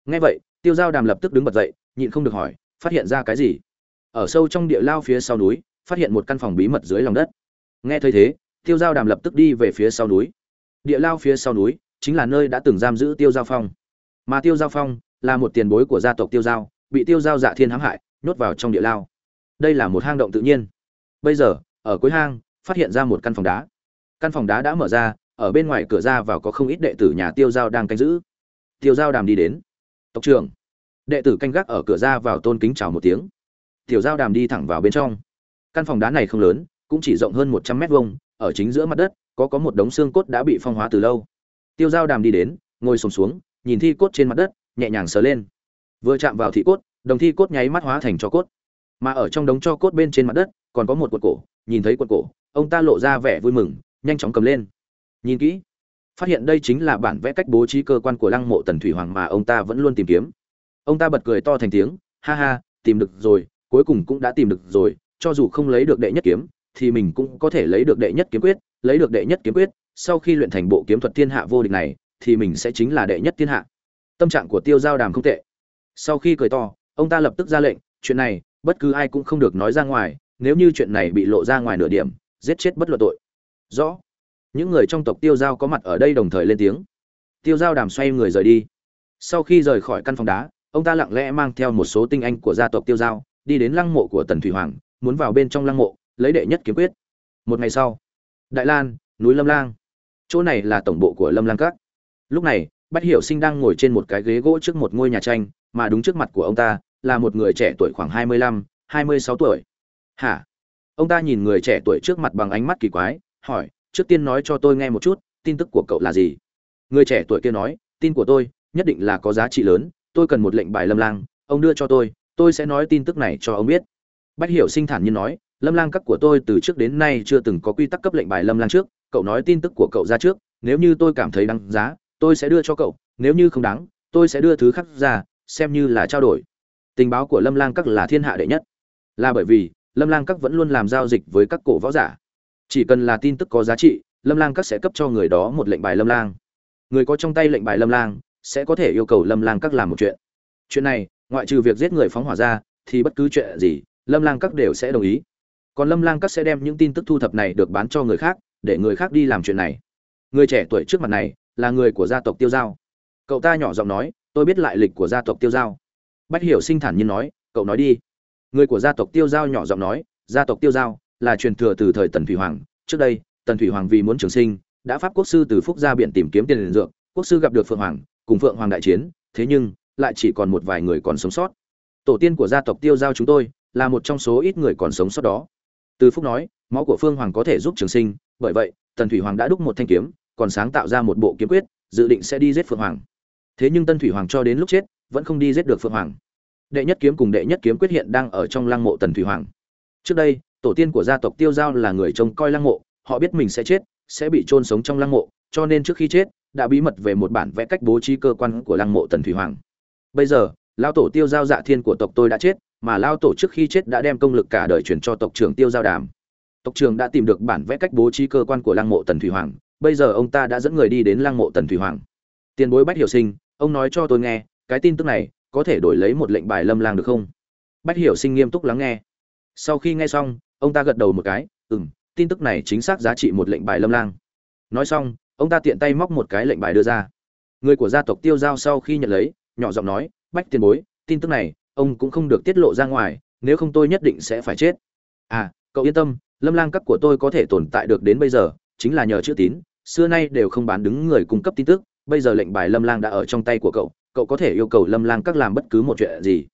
Nghe vậy, tiêu giao đàm lập tức đứng bật dậy, nhịn không được hỏi, phát hiện ra cái gì? Ở sâu trong địa lao phía sau núi phát hiện một căn phòng bí mật dưới lòng đất. Nghe thấy thế, tiêu giao đàm lập tức đi về phía sau núi. Địa lao phía sau núi chính là nơi đã từng giam giữ tiêu giao phong. Mà tiêu giao phong là một tiền bối của gia tộc tiêu giao, bị tiêu giao dạ thiên hãm hại, nhốt vào trong địa lao. Đây là một hang động tự nhiên. Bây giờ, ở cuối hang, phát hiện ra một căn phòng đá. Căn phòng đá đã mở ra, ở bên ngoài cửa ra vào có không ít đệ tử nhà tiêu giao đang canh giữ. Tiêu giao đàm đi đến. Tộc trưởng. Đệ tử canh gác ở cửa ra vào tôn kính chào một tiếng. Tiểu giao đàm đi thẳng vào bên trong căn phòng đá này không lớn cũng chỉ rộng hơn một trăm mét vuông ở chính giữa mặt đất có có một đống xương cốt đã bị phong hóa từ lâu. Tiêu giao đàm đi đến ngồi sùng xuống, nhìn thi cốt trên mặt đất nhẹ nhàng sờ lên. Vừa chạm vào thị cốt đồng thi cốt nháy mắt hóa thành cho cốt. Mà ở trong đống cho cốt bên trên mặt đất còn có một cuộn cổ nhìn thấy cuộn cổ ông ta lộ ra vẻ vui mừng nhanh chóng cầm lên. Nhìn kỹ phát hiện đây chính là bản vẽ cách bố trí cơ quan của lăng mộ tần thủy hoàng mà ông ta vẫn luôn tìm kiếm. Ông ta bật cười to thành tiếng ha ha tìm được rồi cuối cùng cũng đã tìm được rồi cho dù không lấy được đệ nhất kiếm, thì mình cũng có thể lấy được đệ nhất kiếm quyết, lấy được đệ nhất kiếm quyết, sau khi luyện thành bộ kiếm thuật thiên hạ vô địch này, thì mình sẽ chính là đệ nhất thiên hạ. Tâm trạng của tiêu giao đàm không tệ. Sau khi cười to, ông ta lập tức ra lệnh, chuyện này, bất cứ ai cũng không được nói ra ngoài, nếu như chuyện này bị lộ ra ngoài nửa điểm, giết chết bất luận tội. Rõ. Những người trong tộc tiêu giao có mặt ở đây đồng thời lên tiếng. Tiêu giao đàm xoay người rời đi. Sau khi rời khỏi căn phòng đá, ông ta lặng lẽ mang theo một số tinh anh của gia tộc tiêu giao, đi đến lăng mộ của tần thủy hoàng muốn vào bên trong lăng mộ, lấy đệ nhất kiếm quyết. Một ngày sau, đại lan, núi lâm lang. Chỗ này là tổng bộ của lâm lang các. Lúc này, bách hiểu sinh đang ngồi trên một cái ghế gỗ trước một ngôi nhà tranh, mà đúng trước mặt của ông ta là một người trẻ tuổi khoảng hai mươi lăm, hai mươi sáu tuổi. Hả? Ông ta nhìn người trẻ tuổi trước mặt bằng ánh mắt kỳ quái, hỏi, trước tiên nói cho tôi nghe một chút, tin tức của cậu là gì? Người trẻ tuổi kia nói, tin của tôi, nhất định là có giá trị lớn, tôi cần một lệnh bài lâm lang, ông đưa cho tôi tôi sẽ nói tin tức này cho ông biết bách hiểu sinh thản nhiên nói, lâm lang các của tôi từ trước đến nay chưa từng có quy tắc cấp lệnh bài lâm lang trước, cậu nói tin tức của cậu ra trước, nếu như tôi cảm thấy đáng giá, tôi sẽ đưa cho cậu, nếu như không đáng, tôi sẽ đưa thứ khác ra, xem như là trao đổi. Tình báo của lâm lang các là thiên hạ đệ nhất. Là bởi vì, lâm lang các vẫn luôn làm giao dịch với các cổ võ giả. Chỉ cần là tin tức có giá trị, lâm lang các sẽ cấp cho người đó một lệnh bài lâm lang. Người có trong tay lệnh bài lâm lang, sẽ có thể yêu cầu lâm lang các làm một chuyện. Chuyện này, ngoại trừ việc giết người phóng hỏa ra, thì bất cứ chuyện gì lâm lang các đều sẽ đồng ý. Còn lâm lang các sẽ đem những tin tức thu thập này được bán cho người khác, để người khác đi làm chuyện này. Người trẻ tuổi trước mặt này, là người của gia tộc tiêu giao. Cậu ta nhỏ giọng nói, tôi biết lại lịch của gia tộc tiêu giao. Bách hiểu sinh thản nhiên nói, cậu nói đi. Người của gia tộc tiêu giao nhỏ giọng nói, gia tộc tiêu giao là truyền thừa từ thời tần thủy hoàng. Trước đây, tần thủy hoàng vì muốn trường sinh, đã pháp quốc sư từ phúc ra biển tìm kiếm tiền liền dược, quốc sư gặp được phượng hoàng, cùng phượng hoàng đại chiến, thế nhưng, lại chỉ còn một vài người còn sống sót. Tổ tiên của gia tộc tiêu giao chúng tôi là một trong số ít người còn sống sót đó. Từ phúc nói, máu của phương hoàng có thể giúp trường sinh, bởi vậy, tần thủy hoàng đã đúc một thanh kiếm, còn sáng tạo ra một bộ kiếm quyết, dự định sẽ đi giết phượng hoàng. Thế nhưng tân thủy hoàng cho đến lúc chết, vẫn không đi giết được phượng hoàng. Đệ nhất kiếm cùng đệ nhất kiếm quyết hiện đang ở trong lăng mộ tần thủy hoàng. Trước đây, tổ tiên của gia tộc tiêu giao là người trông coi lăng mộ, họ biết mình sẽ chết, sẽ bị chôn sống trong lăng mộ, cho nên trước khi chết, đã bí mật về một bản vẽ cách bố trí cơ quan của lăng mộ tần thủy hoàng. Bây giờ lao tổ tiêu giao dạ thiên của tộc tôi đã chết mà lao tổ trước khi chết đã đem công lực cả đời chuyển cho tộc trưởng tiêu giao đàm. Tộc trưởng đã tìm được bản vẽ cách bố trí cơ quan của lăng mộ tần thủy hoàng. Bây giờ ông ta đã dẫn người đi đến lăng mộ tần thủy hoàng. Tiền bối bách hiểu sinh, ông nói cho tôi nghe, cái tin tức này có thể đổi lấy một lệnh bài lâm lang được không? Bách hiểu sinh nghiêm túc lắng nghe. Sau khi nghe xong, ông ta gật đầu một cái ừ m tin tức này chính xác giá trị một lệnh bài lâm lang. Nói xong, ông ta tiện tay móc một cái lệnh bài đưa ra. Người của gia tộc tiêu giao sau khi nhận lấy, nhỏ giọng nói, bách tiền bối, tin tức này ông cũng không được tiết lộ ra ngoài, nếu không tôi nhất định sẽ phải chết. À cậu yên tâm, lâm lang các của tôi có thể tồn tại được đến bây giờ, chính là nhờ chữ tín, xưa nay đều không bán đứng người cung cấp tin tức, bây giờ lệnh bài lâm lang đã ở trong tay của cậu cậu có thể yêu cầu lâm lang các làm bất cứ một chuyện gì.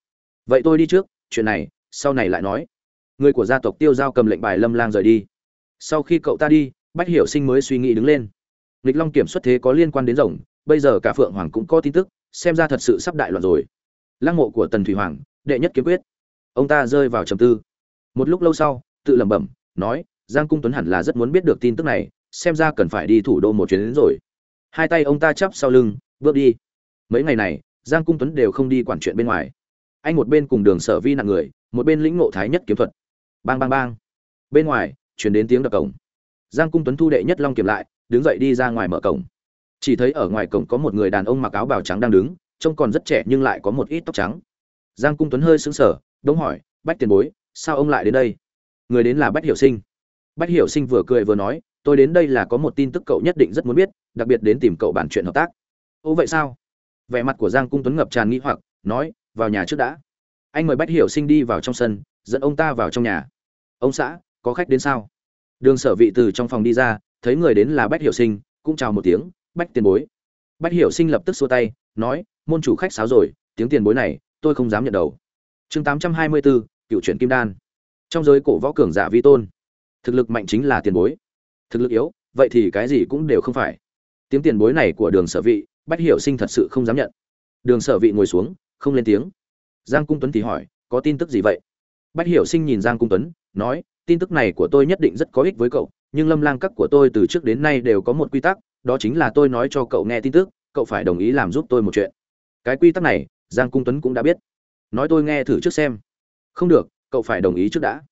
Vậy tôi đi trước, chuyện này, sau này lại nói. Người của gia tộc tiêu giao cầm lệnh bài lâm lang rời đi. Sau khi cậu ta đi, bách hiểu sinh mới suy nghĩ đứng lên. Lịch long kiểm soát thế có liên quan đến rồng, bây giờ cả phượng hoàng cũng có tin tức, xem ra thật sự sắp đại loạn rồi lăng mộ của tần thủy hoàng, đệ nhất kiếm quyết. Ông ta rơi vào trầm tư. Một lúc lâu sau, tự lẩm bẩm, nói, giang cung tuấn hẳn là rất muốn biết được tin tức này, xem ra cần phải đi thủ đô một chuyến đến rồi. Hai tay ông ta chắp sau lưng, bước đi. Mấy ngày này, giang cung tuấn đều không đi quản chuyện bên ngoài. Anh một bên cùng đường sở vi nặng người, một bên lĩnh ngộ thái nhất kiếm thuật. Bang bang bang. Bên ngoài, chuyển đến tiếng đập cổng. Giang cung tuấn thu đệ nhất long kiểm lại, đứng dậy đi ra ngoài mở cổng. Chỉ thấy ở ngoài cổng có một người đàn ông mặc áo bào trắng đang đứng trông còn rất trẻ nhưng lại có một ít tóc trắng. Giang cung tuấn hơi sững sờ, đống hỏi, bách tiền bối, sao ông lại đến đây? Người đến là bách hiểu sinh. Bách hiểu sinh vừa cười vừa nói, tôi đến đây là có một tin tức cậu nhất định rất muốn biết, đặc biệt đến tìm cậu bàn chuyện hợp tác. Ô, vậy sao? Vẻ mặt của giang cung tuấn ngập tràn nghĩ hoặc, nói, vào nhà trước đã. Anh mời bách hiểu sinh đi vào trong sân, dẫn ông ta vào trong nhà. Ông xã, có khách đến sao? Đường sở vị từ trong phòng đi ra, thấy người đến là bách hiểu sinh, cũng chào một tiếng, bách tiền bối. Bách hiểu sinh lập tức xua tay, nói môn chủ khách sáo rồi, tiếng tiền bối này, tôi không dám nhận đầu. Chương tám trăm hai mươi bốn cựu truyện kim đan. Trong giới cổ võ cường giả vi tôn, thực lực mạnh chính là tiền bối. Thực lực yếu, vậy thì cái gì cũng đều không phải. Tiếng tiền bối này của đường sở vị, bách hiểu sinh thật sự không dám nhận. Đường sở vị ngồi xuống, không lên tiếng. Giang cung tuấn thì hỏi, có tin tức gì vậy? Bách hiểu sinh nhìn giang cung tuấn, nói, tin tức này của tôi nhất định rất có ích với cậu, nhưng lâm lang các của tôi từ trước đến nay đều có một quy tắc, đó chính là tôi nói cho cậu nghe tin tức, cậu phải đồng ý làm giúp tôi một chuyện cái quy tắc này, giang cung tuấn cũng đã biết. Nói tôi nghe thử trước xem. Không được, cậu phải đồng ý trước đã.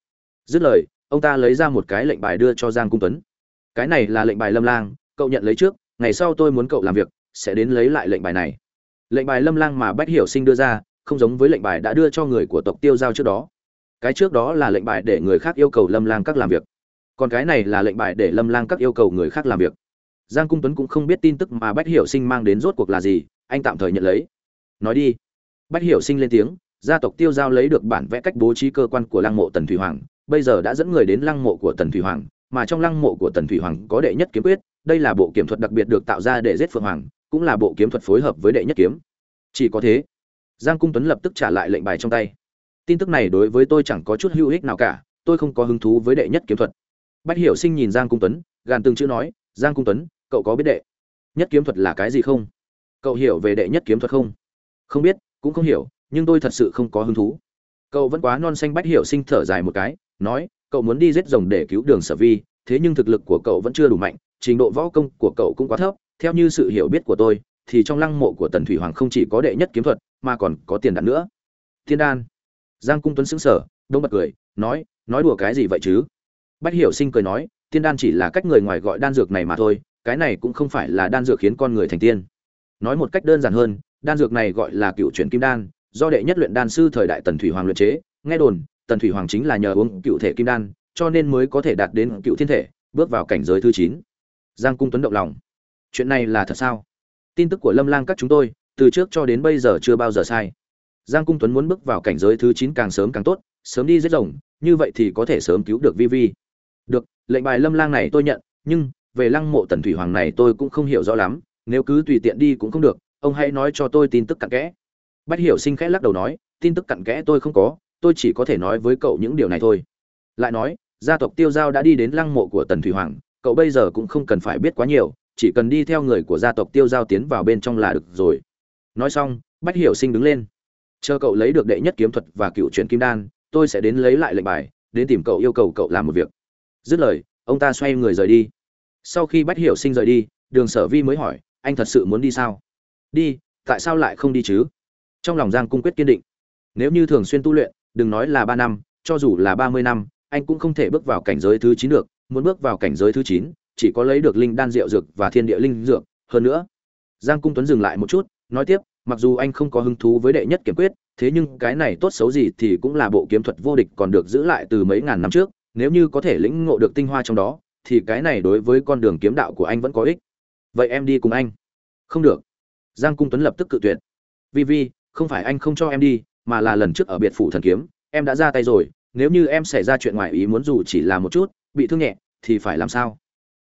Dứt lời, ông ta lấy ra một cái lệnh bài đưa cho giang cung tuấn. Cái này là lệnh bài lâm lang, cậu nhận lấy trước, ngày sau tôi muốn cậu làm việc, sẽ đến lấy lại lệnh bài này. Lệnh bài lâm lang mà bách hiểu sinh đưa ra, không giống với lệnh bài đã đưa cho người của tộc tiêu giao trước đó. Cái trước đó là lệnh bài để người khác yêu cầu lâm lang các làm việc. Còn cái này là lệnh bài để lâm lang các yêu cầu người khác làm việc. Giang cung tuấn cũng không biết tin tức mà bách hiểu sinh mang đến rốt cuộc là gì, anh tạm thời nhận lấy nói đi. Bách hiểu sinh lên tiếng, gia tộc tiêu giao lấy được bản vẽ cách bố trí cơ quan của lăng mộ tần thủy hoàng, bây giờ đã dẫn người đến lăng mộ của tần thủy hoàng, mà trong lăng mộ của tần thủy hoàng có đệ nhất kiếm quyết, đây là bộ kiếm thuật đặc biệt được tạo ra để giết phượng hoàng, cũng là bộ kiếm thuật phối hợp với đệ nhất kiếm. Chỉ có thế, giang cung tuấn lập tức trả lại lệnh bài trong tay. Tin tức này đối với tôi chẳng có chút hữu ích nào cả, tôi không có hứng thú với đệ nhất kiếm thuật. Bách hiểu sinh nhìn giang cung tuấn, gàn từng chữ nói, giang cung tuấn, cậu có biết đệ nhất kiếm thuật là cái gì không? Cậu hiểu về đệ nhất kiếm thuật không? Không biết, cũng không hiểu, nhưng tôi thật sự không có hứng thú. Cậu vẫn quá non xanh bách hiểu sinh thở dài một cái, nói, cậu muốn đi giết rồng để cứu đường sở vi, thế nhưng thực lực của cậu vẫn chưa đủ mạnh, trình độ võ công của cậu cũng quá thấp, theo như sự hiểu biết của tôi, thì trong lăng mộ của tần thủy hoàng không chỉ có đệ nhất kiếm thuật, mà còn có tiền đạn nữa. Thiên đan. Giang cung tuấn xứng sở đông bật cười, nói nói đùa cái gì vậy chứ? Bách hiểu sinh cười nói tiên đan chỉ là cách người ngoài gọi đan dược này mà thôi, cái này cũng không phải là đan dược khiến con người thành tiên. Nói một cách đơn giản hơn đan dược này gọi là cựu chuyển kim đan, do đệ nhất luyện đan sư thời đại tần thủy hoàng luyện chế. Nghe đồn, tần thủy hoàng chính là nhờ uống cựu thể kim đan, cho nên mới có thể đạt đến cựu thiên thể, bước vào cảnh giới thứ chín. Giang cung tuấn động lòng. Chuyện này là thật sao? Tin tức của lâm lang các chúng tôi, từ trước cho đến bây giờ chưa bao giờ sai. Giang cung tuấn muốn bước vào cảnh giới thứ chín càng sớm càng tốt, sớm đi giết rồng, như vậy thì có thể sớm cứu được vi vi. Được, lệnh bài lâm lang này tôi nhận, nhưng về lăng mộ tần thủy hoàng này tôi cũng không hiểu rõ lắm, nếu cứ tùy tiện đi cũng không được ông hãy nói cho tôi tin tức cặn kẽ. Bách hiểu sinh khẽ lắc đầu nói, tin tức cặn kẽ tôi không có, tôi chỉ có thể nói với cậu những điều này thôi. Lại nói, gia tộc tiêu giao đã đi đến lăng mộ của tần thủy hoàng, cậu bây giờ cũng không cần phải biết quá nhiều, chỉ cần đi theo người của gia tộc tiêu giao tiến vào bên trong là được rồi. Nói xong, bách hiểu sinh đứng lên. Chờ cậu lấy được đệ nhất kiếm thuật và cựu truyền kim đan, tôi sẽ đến lấy lại lệnh bài, đến tìm cậu yêu cầu cậu làm một việc. Dứt lời, ông ta xoay người rời đi. Sau khi bách hiểu sinh rời đi, đường sở vi mới hỏi, anh thật sự muốn đi sao? Đi, tại sao lại không đi chứ? Trong lòng giang cung quyết kiên định. Nếu như thường xuyên tu luyện, đừng nói là ba năm, cho dù là ba mươi năm, anh cũng không thể bước vào cảnh giới thứ chín được. Muốn bước vào cảnh giới thứ chín, chỉ có lấy được linh đan rượu dược và thiên địa linh dược. Hơn nữa, giang cung tuấn dừng lại một chút, nói tiếp, mặc dù anh không có hứng thú với đệ nhất kiếm quyết, thế nhưng cái này tốt xấu gì thì cũng là bộ kiếm thuật vô địch còn được giữ lại từ mấy ngàn năm trước. Nếu như có thể lĩnh ngộ được tinh hoa trong đó, thì cái này đối với con đường kiếm đạo của anh vẫn có ích. Vậy em đi cùng anh. Không được giang cung tuấn lập tức cự tuyệt. Vi vi, không phải anh không cho em đi, mà là lần trước ở biệt phủ thần kiếm, em đã ra tay rồi, nếu như em xảy ra chuyện ngoài ý muốn dù chỉ là một chút, bị thương nhẹ, thì phải làm sao?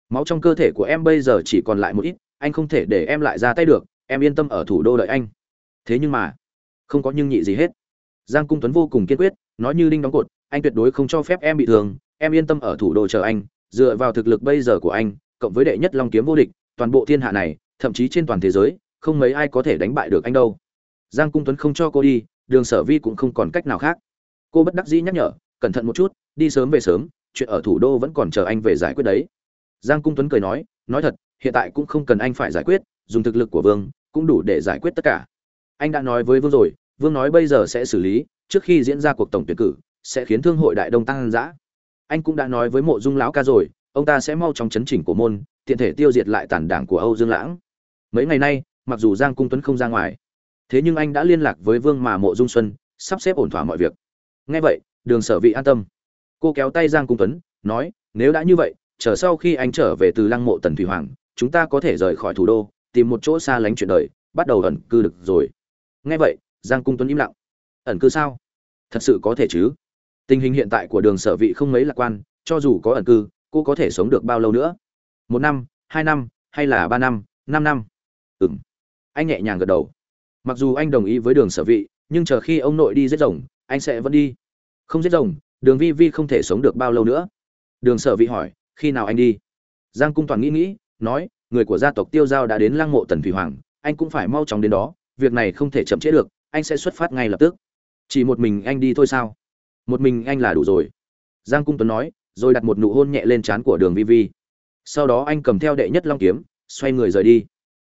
Máu trong cơ thể của em bây giờ chỉ còn lại một ít, anh không thể để em lại ra tay được, em yên tâm ở thủ đô đợi anh. Thế nhưng mà, không có nhưng nhị gì hết. Giang cung tuấn vô cùng kiên quyết, nói như đinh đóng cột, anh tuyệt đối không cho phép em bị thương, em yên tâm ở thủ đô chờ anh, dựa vào thực lực bây giờ của anh, cộng với đệ nhất long kiếm vô địch, toàn bộ thiên hạ này, thậm chí trên toàn thế giới không mấy ai có thể đánh bại được anh đâu. Giang cung tuấn không cho cô đi, đường sở vi cũng không còn cách nào khác. Cô bất đắc dĩ nhắc nhở, cẩn thận một chút, đi sớm về sớm, chuyện ở thủ đô vẫn còn chờ anh về giải quyết đấy. Giang cung tuấn cười nói nói thật, hiện tại cũng không cần anh phải giải quyết, dùng thực lực của vương cũng đủ để giải quyết tất cả. Anh đã nói với vương rồi, vương nói bây giờ sẽ xử lý, trước khi diễn ra cuộc tổng tuyển cử, sẽ khiến thương hội đại đông tăng giã anh cũng đã nói với mộ dung lão ca rồi, ông ta sẽ mau chóng chấn chỉnh của môn, tiện thể tiêu diệt lại tản đảng của âu dương lãng. Mấy ngày nay mặc dù giang cung tuấn không ra ngoài, thế nhưng anh đã liên lạc với vương mà mộ dung xuân, sắp xếp ổn thỏa mọi việc. Ngay vậy, đường sở vị an tâm. Cô kéo tay giang cung tuấn, nói, nếu đã như vậy, chờ sau khi anh trở về từ lăng mộ tần thủy hoàng, chúng ta có thể rời khỏi thủ đô, tìm một chỗ xa lánh chuyện đời, bắt đầu ẩn cư được rồi. Nghe vậy, giang cung tuấn im lặng. Ẩn cư sao? Thật sự có thể chứ? Tình hình hiện tại của đường sở vị không mấy lạc quan, cho dù có ẩn cư, cô có thể sống được bao lâu nữa? Một năm, hai năm, hay là ba năm năm năm? Ừng anh nhẹ nhàng gật đầu. Mặc dù anh đồng ý với đường sở vị, nhưng chờ khi ông nội đi giết rồng, anh sẽ vẫn đi. Không giết rồng, đường vi vi không thể sống được bao lâu nữa. Đường sở vị hỏi, khi nào anh đi? Giang cung toàn nghĩ nghĩ, nói, người của gia tộc tiêu giao đã đến lăng mộ tần thủy hoàng, anh cũng phải mau chóng đến đó, việc này không thể chậm trễ được, anh sẽ xuất phát ngay lập tức. Chỉ một mình anh đi thôi sao? Một mình anh là đủ rồi. Giang cung tuấn nói, rồi đặt một nụ hôn nhẹ lên trán của đường vi vi. Sau đó anh cầm theo đệ nhất long kiếm, xoay người rời đi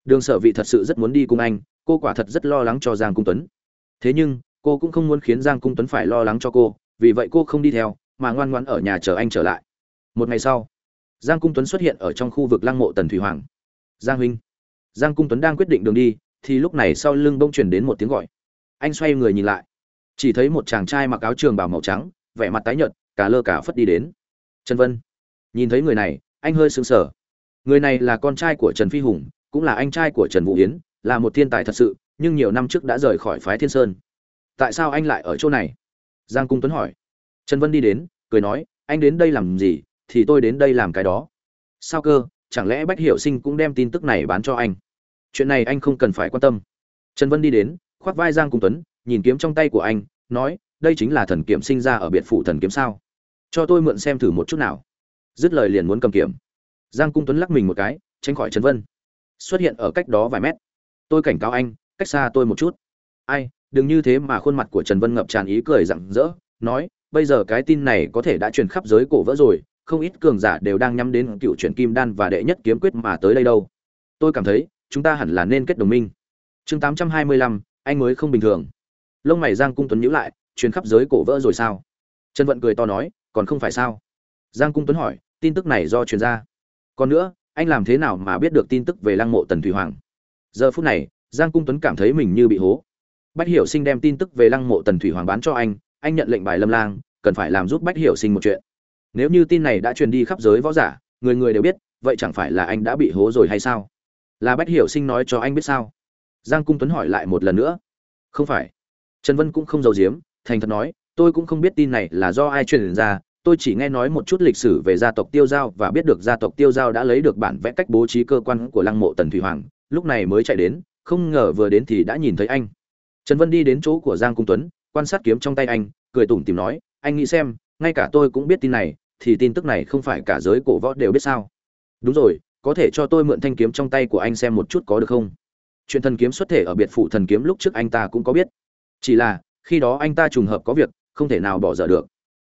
đường sở vị thật sự rất muốn đi cùng anh, cô quả thật rất lo lắng cho giang cung tuấn. Thế nhưng, cô cũng không muốn khiến giang cung tuấn phải lo lắng cho cô, vì vậy cô không đi theo, mà ngoan ngoãn ở nhà chờ anh trở lại. Một ngày sau, giang cung tuấn xuất hiện ở trong khu vực lăng mộ tần thủy hoàng. Giang huynh. Giang cung tuấn đang quyết định đường đi, thì lúc này sau lưng bông chuyển đến một tiếng gọi. Anh xoay người nhìn lại, chỉ thấy một chàng trai mặc áo trường bào màu trắng, vẻ mặt tái nhợt, cả lơ cả phất đi đến. Trần vân. Nhìn thấy người này, anh hơi sững sờ. Người này là con trai của trần phi hùng cũng là anh trai của trần vũ yến, là một thiên tài thật sự, nhưng nhiều năm trước đã rời khỏi phái thiên sơn. Tại sao anh lại ở chỗ này? Giang cung tuấn hỏi. Trần vân đi đến, cười nói, anh đến đây làm gì? Thì tôi đến đây làm cái đó. Sao cơ? Chẳng lẽ bách hiểu sinh cũng đem tin tức này bán cho anh? Chuyện này anh không cần phải quan tâm. Trần vân đi đến, khoác vai giang cung tuấn, nhìn kiếm trong tay của anh, nói, đây chính là thần kiếm sinh ra ở biệt phủ thần kiếm sao? Cho tôi mượn xem thử một chút nào. Dứt lời liền muốn cầm kiếm. Giang cung tuấn lắc mình một cái, tránh khỏi trần vân xuất hiện ở cách đó vài mét. Tôi cảnh cáo anh, cách xa tôi một chút. Ai, đừng như thế mà khuôn mặt của trần vân ngập tràn ý cười rặng rỡ, nói, bây giờ cái tin này có thể đã truyền khắp giới cổ vỡ rồi, không ít cường giả đều đang nhắm đến cựu truyền kim đan và đệ nhất kiếm quyết mà tới đây đâu. Tôi cảm thấy, chúng ta hẳn là nên kết đồng minh. Chương tám trăm hai mươi lăm, anh mới không bình thường. Lông mày giang cung tuấn nhíu lại, truyền khắp giới cổ vỡ rồi sao? Trần vận cười to nói, còn không phải sao? Giang cung tuấn hỏi, tin tức này do truyền ra. Còn nữa anh làm thế nào mà biết được tin tức về lăng mộ tần thủy hoàng? Giờ phút này, giang cung tuấn cảm thấy mình như bị hố. Bách hiểu sinh đem tin tức về lăng mộ tần thủy hoàng bán cho anh anh nhận lệnh bài lâm lang, cần phải làm giúp bách hiểu sinh một chuyện. Nếu như tin này đã truyền đi khắp giới võ giả, người người đều biết, vậy chẳng phải là anh đã bị hố rồi hay sao? Là bách hiểu sinh nói cho anh biết sao? Giang cung tuấn hỏi lại một lần nữa. Không phải. Trần vân cũng không giấu giếm, thành thật nói, tôi cũng không biết tin này là do ai truyền ra tôi chỉ nghe nói một chút lịch sử về gia tộc tiêu giao và biết được gia tộc tiêu giao đã lấy được bản vẽ cách bố trí cơ quan của lăng mộ tần thủy hoàng. Lúc này mới chạy đến, không ngờ vừa đến thì đã nhìn thấy anh. Trần vân đi đến chỗ của giang cung tuấn, quan sát kiếm trong tay anh, cười tủm tìm nói, anh nghĩ xem, ngay cả tôi cũng biết tin này, thì tin tức này không phải cả giới cổ võ đều biết sao? Đúng rồi, có thể cho tôi mượn thanh kiếm trong tay của anh xem một chút có được không? Chuyện thần kiếm xuất thể ở biệt phủ thần kiếm lúc trước anh ta cũng có biết. Chỉ là, khi đó anh ta trùng hợp có việc, không thể nào bỏ dở được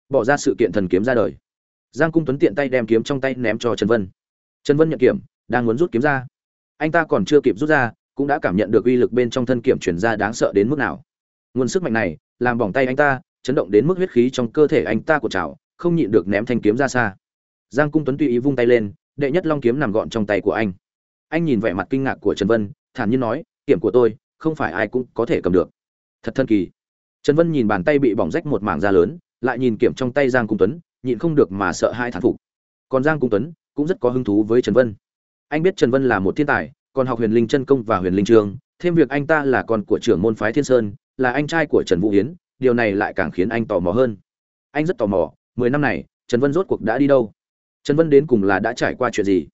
bỏ ra sự kiện thần kiếm ra đời. Giang cung tuấn tiện tay đem kiếm trong tay ném cho trần vân. Trần vân nhận kiểm, đang muốn rút kiếm ra. Anh ta còn chưa kịp rút ra, cũng đã cảm nhận được uy lực bên trong thân kiểm chuyển ra đáng sợ đến mức nào. Nguồn sức mạnh này, làm bỏng tay anh ta, chấn động đến mức huyết khí trong cơ thể anh ta của trào không nhịn được ném thanh kiếm ra xa. Giang cung tuấn tùy ý vung tay lên, đệ nhất long kiếm nằm gọn trong tay của anh. Anh nhìn vẻ mặt kinh ngạc của trần vân, thản nhiên nói, kiểm của tôi, không phải ai cũng có thể cầm được. Thật thân kỳ. Trần vân nhìn bàn tay bị bỏng rách một mảng da lớn lại nhìn kiểm trong tay giang cung tuấn, nhịn không được mà sợ hai thán phục. Còn giang cung tuấn cũng rất có hứng thú với trần vân. Anh biết trần vân là một thiên tài, còn học huyền linh chân công và huyền linh trường, thêm việc anh ta là con của trưởng môn phái thiên sơn, là anh trai của trần vũ hiến, điều này lại càng khiến anh tò mò hơn. Anh rất tò mò, mười năm này, trần vân rốt cuộc đã đi đâu? Trần vân đến cùng là đã trải qua chuyện gì?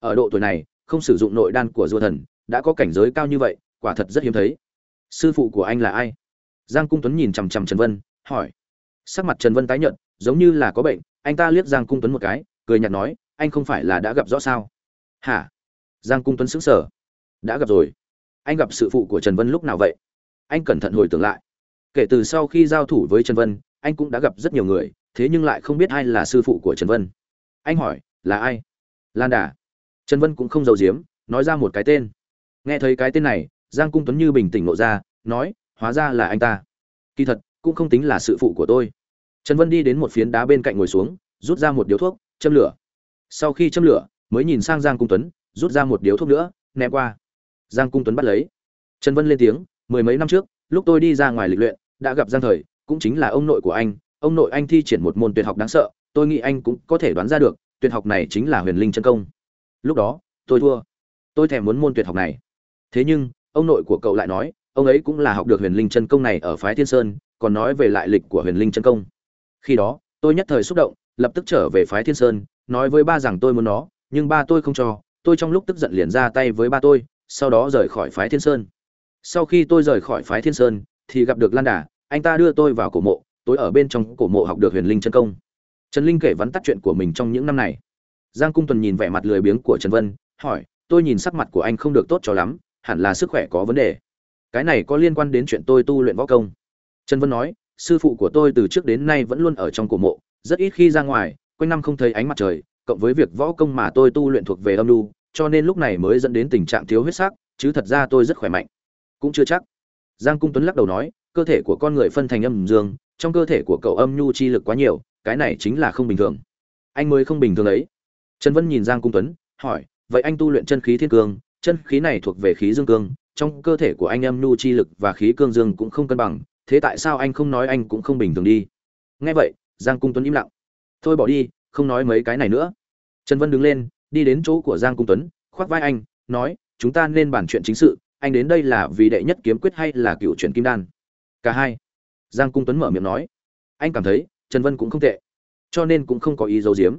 Ở độ tuổi này, không sử dụng nội đan của dua thần, đã có cảnh giới cao như vậy, quả thật rất hiếm thấy. Sư phụ của anh là ai? Giang cung tuấn nhìn chằm chằm trần vân, hỏi sắc mặt trần vân tái nhợt, giống như là có bệnh, anh ta liếc giang cung tuấn một cái, cười nhạt nói, anh không phải là đã gặp rõ sao? Hả? Giang cung tuấn sững sờ. Đã gặp rồi. Anh gặp sự phụ của trần vân lúc nào vậy? Anh cẩn thận hồi tưởng lại. Kể từ sau khi giao thủ với trần vân, anh cũng đã gặp rất nhiều người, thế nhưng lại không biết ai là sư phụ của trần vân. Anh hỏi, là ai? Lan đà. Trần vân cũng không giấu giếm, nói ra một cái tên. Nghe thấy cái tên này, giang cung tuấn như bình tĩnh nộ ra, nói, hóa ra là anh ta. Kỳ thật cũng không tính là sự phụ của tôi. Trần vân đi đến một phiến đá bên cạnh ngồi xuống, rút ra một điếu thuốc, châm lửa. Sau khi châm lửa, mới nhìn sang giang cung tuấn, rút ra một điếu thuốc nữa, ném qua. Giang cung tuấn bắt lấy. Trần vân lên tiếng, mười mấy năm trước, lúc tôi đi ra ngoài lịch luyện, đã gặp giang thời, cũng chính là ông nội của anh. Ông nội anh thi triển một môn tuyệt học đáng sợ, tôi nghĩ anh cũng có thể đoán ra được, tuyệt học này chính là huyền linh chân công. Lúc đó, tôi thua. Tôi thèm muốn môn tuyệt học này. Thế nhưng, ông nội của cậu lại nói, ông ấy cũng là học được huyền linh chân công này ở phái thiên sơn còn nói về lại lịch của huyền linh chân công. Khi đó, tôi nhất thời xúc động, lập tức trở về phái thiên sơn, nói với ba rằng tôi muốn nó, nhưng ba tôi không cho, tôi trong lúc tức giận liền ra tay với ba tôi, sau đó rời khỏi phái thiên sơn. Sau khi tôi rời khỏi phái thiên sơn, thì gặp được lan đà, anh ta đưa tôi vào cổ mộ, tôi ở bên trong cổ mộ học được huyền linh chân công. Trần linh kể vắn tắt chuyện của mình trong những năm này. Giang cung tuần nhìn vẻ mặt lười biếng của trần vân, hỏi, tôi nhìn sắc mặt của anh không được tốt cho lắm, hẳn là sức khỏe có vấn đề. Cái này có liên quan đến chuyện tôi tu luyện võ công trần vân nói, sư phụ của tôi từ trước đến nay vẫn luôn ở trong cổ mộ, rất ít khi ra ngoài, quanh năm không thấy ánh mặt trời, cộng với việc võ công mà tôi tu luyện thuộc về âm lưu cho nên lúc này mới dẫn đến tình trạng thiếu huyết sắc, chứ thật ra tôi rất khỏe mạnh. Cũng chưa chắc. Giang cung tuấn lắc đầu nói, cơ thể của con người phân thành âm dương, trong cơ thể của cậu âm nhu chi lực quá nhiều, cái này chính là không bình thường. Anh mới không bình thường ấy. Trần vân nhìn giang cung tuấn, hỏi, vậy anh tu luyện chân khí thiên cương, chân khí này thuộc về khí dương cương, trong cơ thể của anh âm nhu chi lực và khí cương dương cũng không cân bằng thế tại sao anh không nói anh cũng không bình thường đi? Nghe vậy, giang cung tuấn im lặng. Thôi bỏ đi, không nói mấy cái này nữa. Trần vân đứng lên, đi đến chỗ của giang cung tuấn, khoác vai anh, nói, chúng ta nên bàn chuyện chính sự, anh đến đây là vì đệ nhất kiếm quyết hay là cựu chuyện kim đan? Cả hai. Giang cung tuấn mở miệng nói, anh cảm thấy, trần vân cũng không tệ, cho nên cũng không có ý giấu giếm.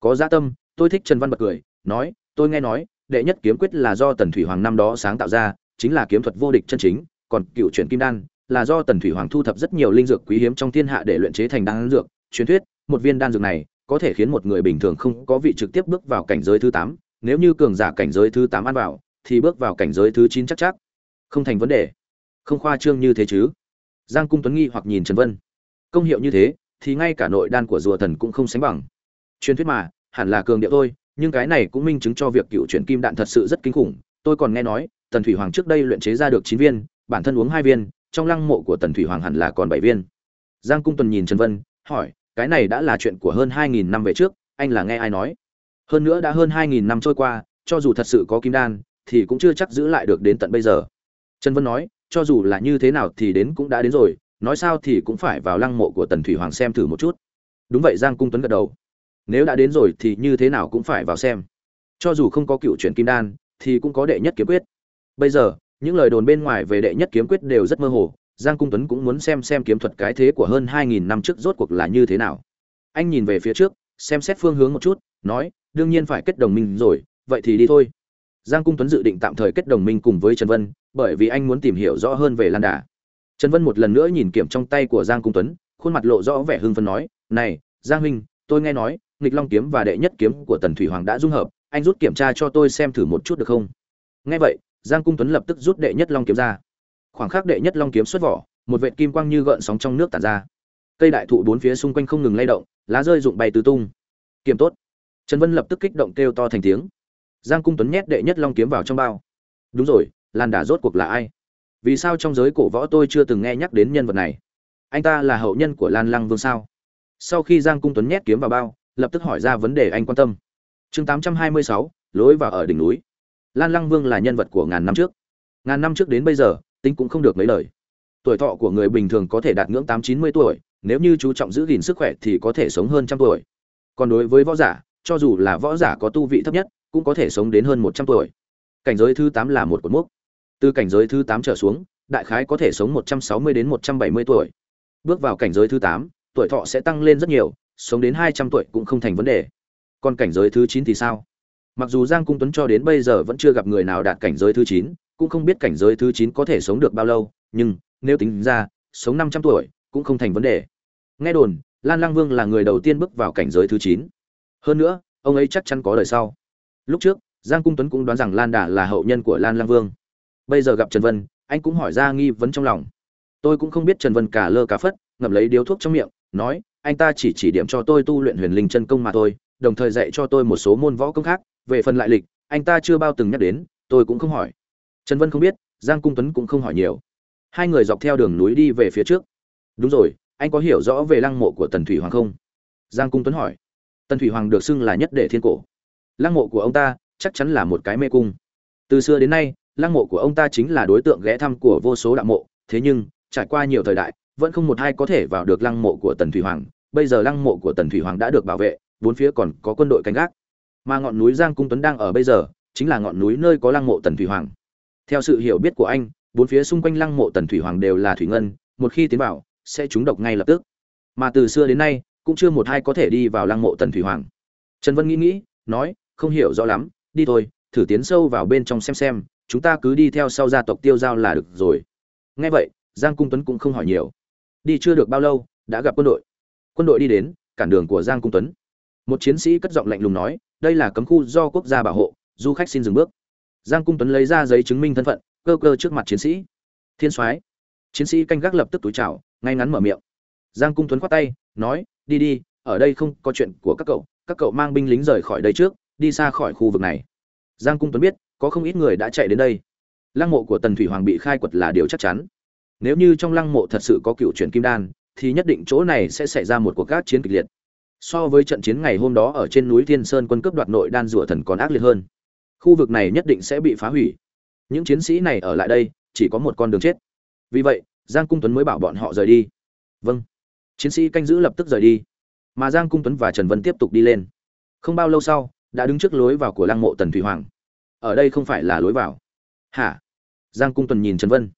Có gia dạ tâm, tôi thích trần văn bật cười, nói, tôi nghe nói, đệ nhất kiếm quyết là do tần thủy hoàng năm đó sáng tạo ra, chính là kiếm thuật vô địch chân chính, còn cựu chuyện kim đan là do tần thủy hoàng thu thập rất nhiều linh dược quý hiếm trong thiên hạ để luyện chế thành đan dược. Truyền thuyết, một viên đan dược này có thể khiến một người bình thường không có vị trực tiếp bước vào cảnh giới thứ tám, nếu như cường giả cảnh giới thứ tám ăn vào, thì bước vào cảnh giới thứ chín chắc chắc. Không thành vấn đề. Không khoa trương như thế chứ. Giang cung tuấn nghi hoặc nhìn trần vân. Công hiệu như thế, thì ngay cả nội đan của rùa thần cũng không sánh bằng. Truyền thuyết mà, hẳn là cường điệu thôi, nhưng cái này cũng minh chứng cho việc cựu chuyển kim đạn thật sự rất kinh khủng. Tôi còn nghe nói, tần thủy hoàng trước đây luyện chế ra được chín viên, bản thân uống hai viên trong lăng mộ của tần thủy hoàng hẳn là còn bảy viên. Giang cung tuần nhìn trần vân, hỏi, cái này đã là chuyện của hơn hai nghìn năm về trước, anh là nghe ai nói? Hơn nữa đã hơn hai nghìn năm trôi qua, cho dù thật sự có kim đan, thì cũng chưa chắc giữ lại được đến tận bây giờ. Trần vân nói, cho dù là như thế nào thì đến cũng đã đến rồi, nói sao thì cũng phải vào lăng mộ của tần thủy hoàng xem thử một chút. Đúng vậy, giang cung tuấn gật đầu. Nếu đã đến rồi thì như thế nào cũng phải vào xem. Cho dù không có cựu chuyển kim đan, thì cũng có đệ nhất kiếm quyết. Bây giờ những lời đồn bên ngoài về đệ nhất kiếm quyết đều rất mơ hồ, giang cung tuấn cũng muốn xem xem kiếm thuật cái thế của hơn hai nghìn năm trước rốt cuộc là như thế nào. Anh nhìn về phía trước, xem xét phương hướng một chút, nói, đương nhiên phải kết đồng minh rồi, vậy thì đi thôi. Giang cung tuấn dự định tạm thời kết đồng minh cùng với trần vân, bởi vì anh muốn tìm hiểu rõ hơn về lan đà. Trần vân một lần nữa nhìn kiểm trong tay của giang cung tuấn, khuôn mặt lộ rõ vẻ hưng phấn nói, này, giang huynh, tôi nghe nói, nghịch long kiếm và đệ nhất kiếm của tần thủy hoàng đã dung hợp, anh rút kiểm tra cho tôi xem thử một chút được không? Nghe vậy giang cung tuấn lập tức rút đệ nhất long kiếm ra. Khoảng khắc đệ nhất long kiếm xuất vỏ một vệt kim quang như gợn sóng trong nước tản ra. Cây đại thụ bốn phía xung quanh không ngừng lay động lá rơi rụng bay tứ tung. Kiếm tốt. Trần vân lập tức kích động kêu to thành tiếng. Giang cung tuấn nhét đệ nhất long kiếm vào trong bao. Đúng rồi lan Đả rốt cuộc là ai? Vì sao trong giới cổ võ tôi chưa từng nghe nhắc đến nhân vật này? Anh ta là hậu nhân của lan lăng vương sao? Sau khi giang cung tuấn nhét kiếm vào bao lập tức hỏi ra vấn đề anh quan tâm. Chương 826, lối vào ở đỉnh núi lan lăng vương là nhân vật của ngàn năm trước. Ngàn năm trước đến bây giờ, tính cũng không được mấy lời. Tuổi thọ của người bình thường có thể đạt ngưỡng tám chín mươi tuổi, nếu như chú trọng giữ gìn sức khỏe thì có thể sống hơn trăm tuổi. Còn đối với võ giả, cho dù là võ giả có tu vị thấp nhất, cũng có thể sống đến hơn một trăm tuổi. Cảnh giới thứ tám là một cột mốc. Từ cảnh giới thứ tám trở xuống, đại khái có thể sống một trăm sáu mươi đến một trăm bảy mươi tuổi. Bước vào cảnh giới thứ tám, tuổi thọ sẽ tăng lên rất nhiều, sống đến hai trăm tuổi cũng không thành vấn đề. Còn cảnh giới thứ chín thì sao? Mặc dù giang cung tuấn cho đến bây giờ vẫn chưa gặp người nào đạt cảnh giới thứ chín, cũng không biết cảnh giới thứ chín có thể sống được bao lâu, nhưng, nếu tính ra, sống năm trăm tuổi, cũng không thành vấn đề. Nghe đồn, lan lang vương là người đầu tiên bước vào cảnh giới thứ chín. Hơn nữa, ông ấy chắc chắn có đời sau. Lúc trước, giang cung tuấn cũng đoán rằng lan đà là hậu nhân của lan lang vương. Bây giờ gặp trần vân, anh cũng hỏi ra nghi vấn trong lòng. Tôi cũng không biết trần vân cả lơ cả phất, ngậm lấy điếu thuốc trong miệng, nói, anh ta chỉ chỉ điểm cho tôi tu luyện huyền linh chân công mà thôi, đồng thời dạy cho tôi một số môn võ công khác về phần lại lịch, anh ta chưa bao từng nhắc đến, tôi cũng không hỏi. Trần vân không biết, giang cung tuấn cũng không hỏi nhiều. Hai người dọc theo đường núi đi về phía trước. Đúng rồi, anh có hiểu rõ về lăng mộ của tần thủy hoàng không? Giang cung tuấn hỏi. Tần thủy hoàng được xưng là nhất đệ thiên cổ. Lăng mộ của ông ta chắc chắn là một cái mê cung. Từ xưa đến nay, lăng mộ của ông ta chính là đối tượng ghé thăm của vô số đạo mộ. Thế nhưng, trải qua nhiều thời đại, vẫn không một ai có thể vào được lăng mộ của tần thủy hoàng. Bây giờ lăng mộ của tần thủy hoàng đã được bảo vệ, bốn phía còn có quân đội canh gác mà ngọn núi giang cung tuấn đang ở bây giờ, chính là ngọn núi nơi có lăng mộ tần thủy hoàng. Theo sự hiểu biết của anh, bốn phía xung quanh lăng mộ tần thủy hoàng đều là thủy ngân, một khi tiến vào, sẽ trúng độc ngay lập tức. Mà từ xưa đến nay, cũng chưa một ai có thể đi vào lăng mộ tần thủy hoàng. Trần vân nghĩ nghĩ, nói, không hiểu rõ lắm, đi thôi, thử tiến sâu vào bên trong xem xem, chúng ta cứ đi theo sau gia tộc tiêu giao là được rồi. Nghe vậy, giang cung tuấn cũng không hỏi nhiều. Đi chưa được bao lâu, đã gặp quân đội. Quân đội đi đến, cản đường của giang cung tuấn một chiến sĩ cất giọng lạnh lùng nói, đây là cấm khu do quốc gia bảo hộ, du khách xin dừng bước. Giang cung tuấn lấy ra giấy chứng minh thân phận, cơ cơ trước mặt chiến sĩ. Thiên soái. Chiến sĩ canh gác lập tức túi chào, ngay ngắn mở miệng. Giang cung tuấn khoát tay, nói, đi đi, ở đây không có chuyện của các cậu các cậu mang binh lính rời khỏi đây trước, đi xa khỏi khu vực này. Giang cung tuấn biết, có không ít người đã chạy đến đây. Lăng mộ của tần thủy hoàng bị khai quật là điều chắc chắn. Nếu như trong lăng mộ thật sự có cựu truyền kim đan, thì nhất định chỗ này sẽ xảy ra một cuộc gác chiến kịch liệt so với trận chiến ngày hôm đó ở trên núi thiên sơn quân cướp đoạt nội đan rủa thần còn ác liệt hơn. Khu vực này nhất định sẽ bị phá hủy. Những chiến sĩ này ở lại đây, chỉ có một con đường chết. Vì vậy, giang cung tuấn mới bảo bọn họ rời đi. Vâng. Chiến sĩ canh giữ lập tức rời đi. Mà giang cung tuấn và trần vân tiếp tục đi lên. Không bao lâu sau, đã đứng trước lối vào của lăng mộ tần thủy hoàng. Ở đây không phải là lối vào. Hả? Giang cung tuấn nhìn trần vân.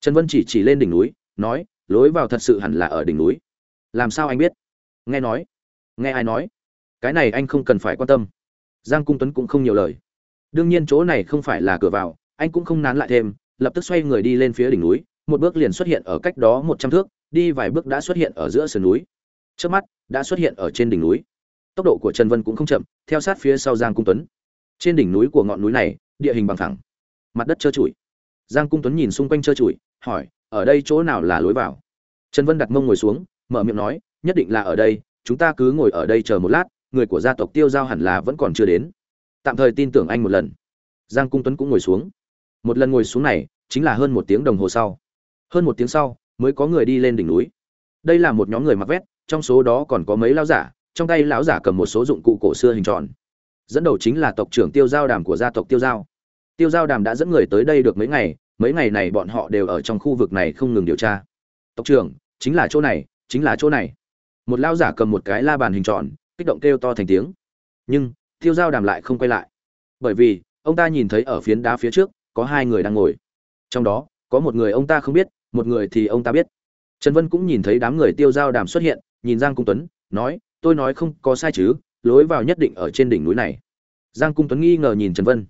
Trần vân chỉ chỉ lên đỉnh núi, nói, lối vào thật sự hẳn là ở đỉnh núi. Làm sao anh biết? Nghe nói nghe ai nói, cái này anh không cần phải quan tâm. Giang cung tuấn cũng không nhiều lời. Đương nhiên chỗ này không phải là cửa vào, anh cũng không nán lại thêm, lập tức xoay người đi lên phía đỉnh núi, một bước liền xuất hiện ở cách đó một trăm thước, đi vài bước đã xuất hiện ở giữa sườn núi. Trước mắt, đã xuất hiện ở trên đỉnh núi. Tốc độ của trần vân cũng không chậm, theo sát phía sau giang cung tuấn. Trên đỉnh núi của ngọn núi này, địa hình bằng thẳng mặt đất trơ trụi. Giang cung tuấn nhìn xung quanh trơ trụi, hỏi, ở đây chỗ nào là lối vào? Trần vân đặt mông ngồi xuống, mở miệng nói, nhất định là ở đây chúng ta cứ ngồi ở đây chờ một lát, người của gia tộc tiêu giao hẳn là vẫn còn chưa đến. Tạm thời tin tưởng anh một lần. Giang cung tuấn cũng ngồi xuống. Một lần ngồi xuống này, chính là hơn một tiếng đồng hồ sau. Hơn một tiếng sau, mới có người đi lên đỉnh núi. Đây là một nhóm người mặc vét, trong số đó còn có mấy lão giả, trong tay lão giả cầm một số dụng cụ cổ xưa hình tròn. Dẫn đầu chính là tộc trưởng tiêu giao đàm của gia tộc tiêu giao. Tiêu giao đàm đã dẫn người tới đây được mấy ngày mấy ngày này bọn họ đều ở trong khu vực này không ngừng điều tra. Tộc trưởng, chính là chỗ này, chính là chỗ này một lao giả cầm một cái la bàn hình tròn, kích động kêu to thành tiếng. Nhưng, tiêu giao đàm lại không quay lại. Bởi vì, ông ta nhìn thấy ở phiến đá phía trước, có hai người đang ngồi. Trong đó, có một người ông ta không biết, một người thì ông ta biết. Trần vân cũng nhìn thấy đám người tiêu giao đàm xuất hiện, nhìn giang cung tuấn, nói, tôi nói không có sai chứ, lối vào nhất định ở trên đỉnh núi này. Giang cung tuấn nghi ngờ nhìn trần vân.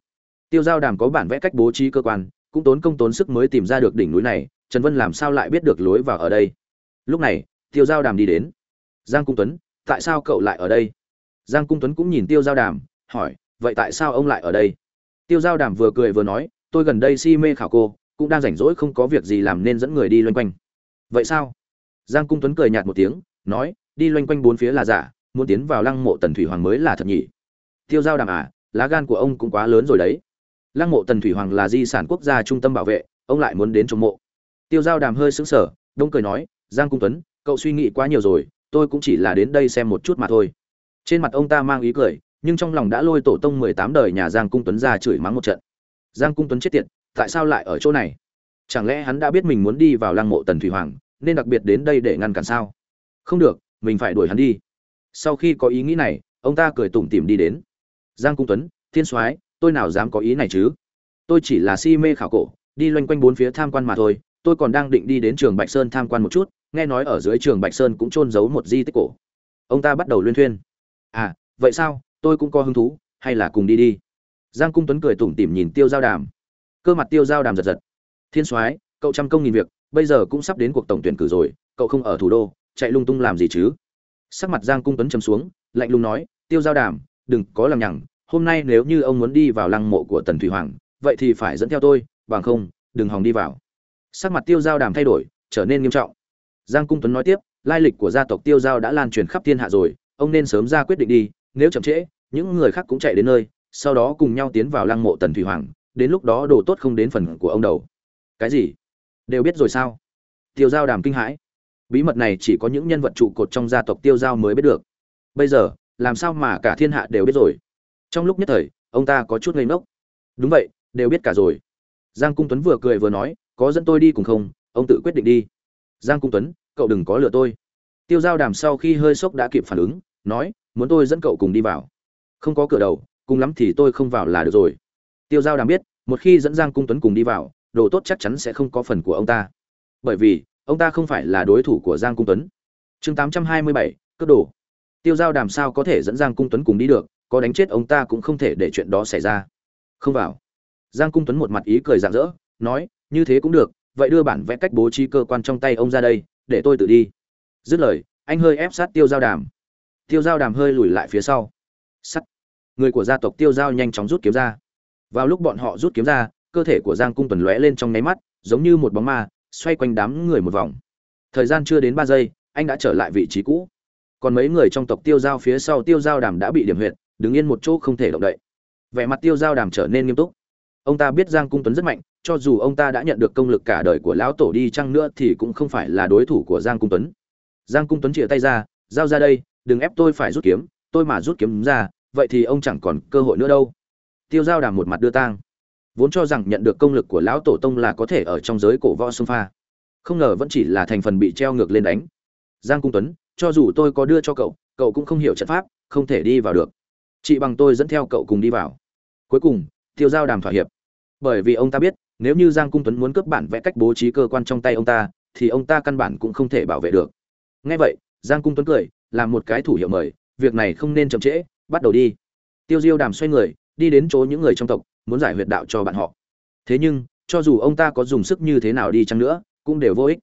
Tiêu giao đàm có bản vẽ cách bố trí cơ quan, cũng tốn công tốn sức mới tìm ra được đỉnh núi này, trần vân làm sao lại biết được lối vào ở đây? Lúc này, tiêu giao đàm đi đến giang cung tuấn, tại sao cậu lại ở đây? Giang cung tuấn cũng nhìn tiêu giao đàm, hỏi, vậy tại sao ông lại ở đây? Tiêu giao đàm vừa cười vừa nói, tôi gần đây si mê khảo cô, cũng đang rảnh rỗi không có việc gì làm nên dẫn người đi loanh quanh. Vậy sao? Giang cung tuấn cười nhạt một tiếng, nói, đi loanh quanh bốn phía là giả, muốn tiến vào lăng mộ tần thủy hoàng mới là thật nhỉ? Tiêu giao đàm à lá gan của ông cũng quá lớn rồi đấy. Lăng mộ tần thủy hoàng là di sản quốc gia trung tâm bảo vệ, ông lại muốn đến trong mộ. Tiêu giao đàm hơi sững sờ, đông cười nói, giang cung tuấn, cậu suy nghĩ quá nhiều rồi tôi cũng chỉ là đến đây xem một chút mà thôi. Trên mặt ông ta mang ý cười, nhưng trong lòng đã lôi tổ tông mười tám đời nhà giang cung tuấn ra chửi mắng một trận. Giang cung tuấn chết tiệt, tại sao lại ở chỗ này? Chẳng lẽ hắn đã biết mình muốn đi vào lăng mộ tần thủy hoàng, nên đặc biệt đến đây để ngăn cản sao? Không được, mình phải đuổi hắn đi. Sau khi có ý nghĩ này, ông ta cười tủm tỉm đi đến. Giang cung tuấn, thiên soái, tôi nào dám có ý này chứ? Tôi chỉ là si mê khảo cổ, đi loanh quanh bốn phía tham quan mà thôi, tôi còn đang định đi đến trường bạch sơn tham quan một chút nghe nói ở dưới trường bạch sơn cũng trôn giấu một di tích cổ. Ông ta bắt đầu luyên thuyên. À vậy sao? Tôi cũng có hứng thú, hay là cùng đi đi? Giang cung tuấn cười tủm tỉm nhìn tiêu giao đàm. Cơ mặt tiêu giao đàm giật giật. Thiên soái, cậu trăm công nghìn việc, bây giờ cũng sắp đến cuộc tổng tuyển cử rồi, cậu không ở thủ đô, chạy lung tung làm gì chứ? Sắc mặt giang cung tuấn chấm xuống, lạnh lùng nói, tiêu giao đàm, đừng có làm nhằng, hôm nay nếu như ông muốn đi vào lăng mộ của tần thủy hoàng, vậy thì phải dẫn theo tôi, bằng không, đừng hòng đi vào. Sắc mặt tiêu giao đàm thay đổi, trở nên nghiêm trọng giang cung tuấn nói tiếp, lai lịch của gia tộc tiêu giao đã lan truyền khắp thiên hạ rồi, ông nên sớm ra quyết định đi, nếu chậm trễ, những người khác cũng chạy đến nơi, sau đó cùng nhau tiến vào lăng mộ tần thủy hoàng, đến lúc đó đồ tốt không đến phần của ông đầu. Cái gì? Đều biết rồi sao? Tiêu giao đàm kinh hãi. Bí mật này chỉ có những nhân vật trụ cột trong gia tộc tiêu giao mới biết được. Bây giờ, làm sao mà cả thiên hạ đều biết rồi? Trong lúc nhất thời, ông ta có chút ngây ngốc. Đúng vậy, đều biết cả rồi. Giang cung tuấn vừa cười vừa nói, có dẫn tôi đi cùng không? Ông tự quyết định đi giang cung tuấn, cậu đừng có lừa tôi. Tiêu giao đàm sau khi hơi sốc đã kịp phản ứng, nói, muốn tôi dẫn cậu cùng đi vào. Không có cửa đầu, cùng lắm thì tôi không vào là được rồi. Tiêu giao đàm biết, một khi dẫn giang cung tuấn cùng đi vào, đồ tốt chắc chắn sẽ không có phần của ông ta. Bởi vì, ông ta không phải là đối thủ của giang cung tuấn. Chương tám trăm hai mươi bảy, cướp đồ. Tiêu giao đàm sao có thể dẫn giang cung tuấn cùng đi được, có đánh chết ông ta cũng không thể để chuyện đó xảy ra. Không vào. Giang cung tuấn một mặt ý cười rạng rỡ, nói, như thế cũng được vậy đưa bản vẽ cách bố trí cơ quan trong tay ông ra đây, để tôi tự đi. Dứt lời, anh hơi ép sát tiêu giao đàm. Tiêu giao đàm hơi lùi lại phía sau. Sắt. Người của gia tộc tiêu giao nhanh chóng rút kiếm ra. Vào lúc bọn họ rút kiếm ra, cơ thể của giang cung tuấn lóe lên trong nháy mắt, giống như một bóng ma, xoay quanh đám người một vòng. Thời gian chưa đến ba giây, anh đã trở lại vị trí cũ. Còn mấy người trong tộc tiêu giao phía sau tiêu giao đàm đã bị điểm huyệt, đứng yên một chỗ không thể động đậy. Vẻ mặt tiêu giao đàm trở nên nghiêm túc. Ông ta biết giang cung tuấn rất mạnh cho dù ông ta đã nhận được công lực cả đời của lão tổ đi chăng nữa thì cũng không phải là đối thủ của giang cung tuấn. Giang cung tuấn chìa tay ra, giao ra đây, đừng ép tôi phải rút kiếm, tôi mà rút kiếm ra, vậy thì ông chẳng còn cơ hội nữa đâu. Tiêu giao đàm một mặt đưa tang, vốn cho rằng nhận được công lực của lão tổ tông là có thể ở trong giới cổ võ sông pha. Không ngờ vẫn chỉ là thành phần bị treo ngược lên đánh. Giang cung tuấn, cho dù tôi có đưa cho cậu cậu cũng không hiểu trận pháp, không thể đi vào được. Chị bằng tôi dẫn theo cậu cùng đi vào. Cuối cùng, tiêu giao đàm thỏa hiệp. Bởi vì ông ta biết nếu như giang cung tuấn muốn cướp bản vẽ cách bố trí cơ quan trong tay ông ta, thì ông ta căn bản cũng không thể bảo vệ được. Ngay vậy, giang cung tuấn cười, làm một cái thủ hiệu mời, việc này không nên chậm trễ, bắt đầu đi. Tiêu diêu đàm xoay người, đi đến chỗ những người trong tộc, muốn giải huyệt đạo cho bạn họ. Thế nhưng, cho dù ông ta có dùng sức như thế nào đi chăng nữa, cũng đều vô ích.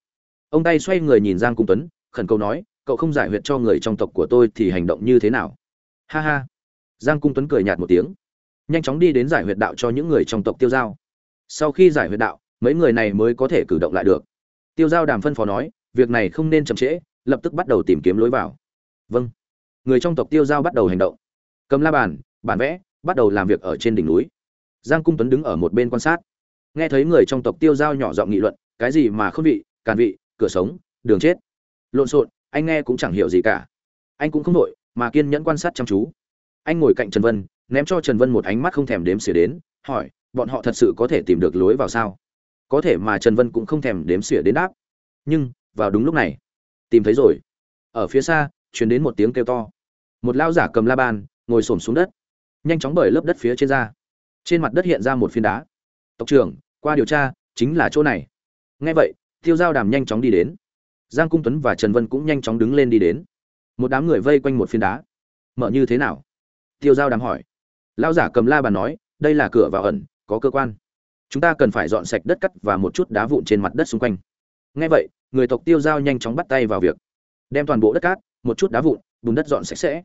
Ông tay xoay người nhìn giang cung tuấn, khẩn cầu nói, cậu không giải huyệt cho người trong tộc của tôi thì hành động như thế nào? Ha ha. Giang cung tuấn cười nhạt một tiếng, nhanh chóng đi đến giải huyệt đạo cho những người trong tộc tiêu giao sau khi giải huyệt đạo, mấy người này mới có thể cử động lại được. Tiêu giao đàm phân phó nói, việc này không nên chậm trễ, lập tức bắt đầu tìm kiếm lối vào. Vâng. Người trong tộc tiêu giao bắt đầu hành động. Cầm la bàn, bản vẽ, bắt đầu làm việc ở trên đỉnh núi. Giang cung tuấn đứng ở một bên quan sát. Nghe thấy người trong tộc tiêu giao nhỏ giọng nghị luận, cái gì mà không vị, càn vị, cửa sống, đường chết. Lộn xộn, anh nghe cũng chẳng hiểu gì cả. Anh cũng không nội mà kiên nhẫn quan sát chăm chú. Anh ngồi cạnh trần vân, ném cho trần vân một ánh mắt không thèm đếm xỉa đến, hỏi bọn họ thật sự có thể tìm được lối vào sao? Có thể mà trần vân cũng không thèm đếm xỉa đến đáp. Nhưng, vào đúng lúc này, tìm thấy rồi. Ở phía xa chuyển đến một tiếng kêu to. Một lao giả cầm la bàn, ngồi xổm xuống đất. Nhanh chóng bởi lớp đất phía trên ra. Trên mặt đất hiện ra một phiến đá. Tộc trưởng, qua điều tra, chính là chỗ này. Ngay vậy, tiêu giao đàm nhanh chóng đi đến. Giang cung tuấn và trần vân cũng nhanh chóng đứng lên đi đến. Một đám người vây quanh một phiến đá. Mở như thế nào? Tiêu giao đàm hỏi. Lão giả cầm la bàn nói, đây là cửa vào ẩn có cơ quan. Chúng ta cần phải dọn sạch đất cắt và một chút đá vụn trên mặt đất xung quanh. Ngay vậy, người tộc tiêu giao nhanh chóng bắt tay vào việc đem toàn bộ đất cát, một chút đá vụn, bùn đất dọn sạch sẽ.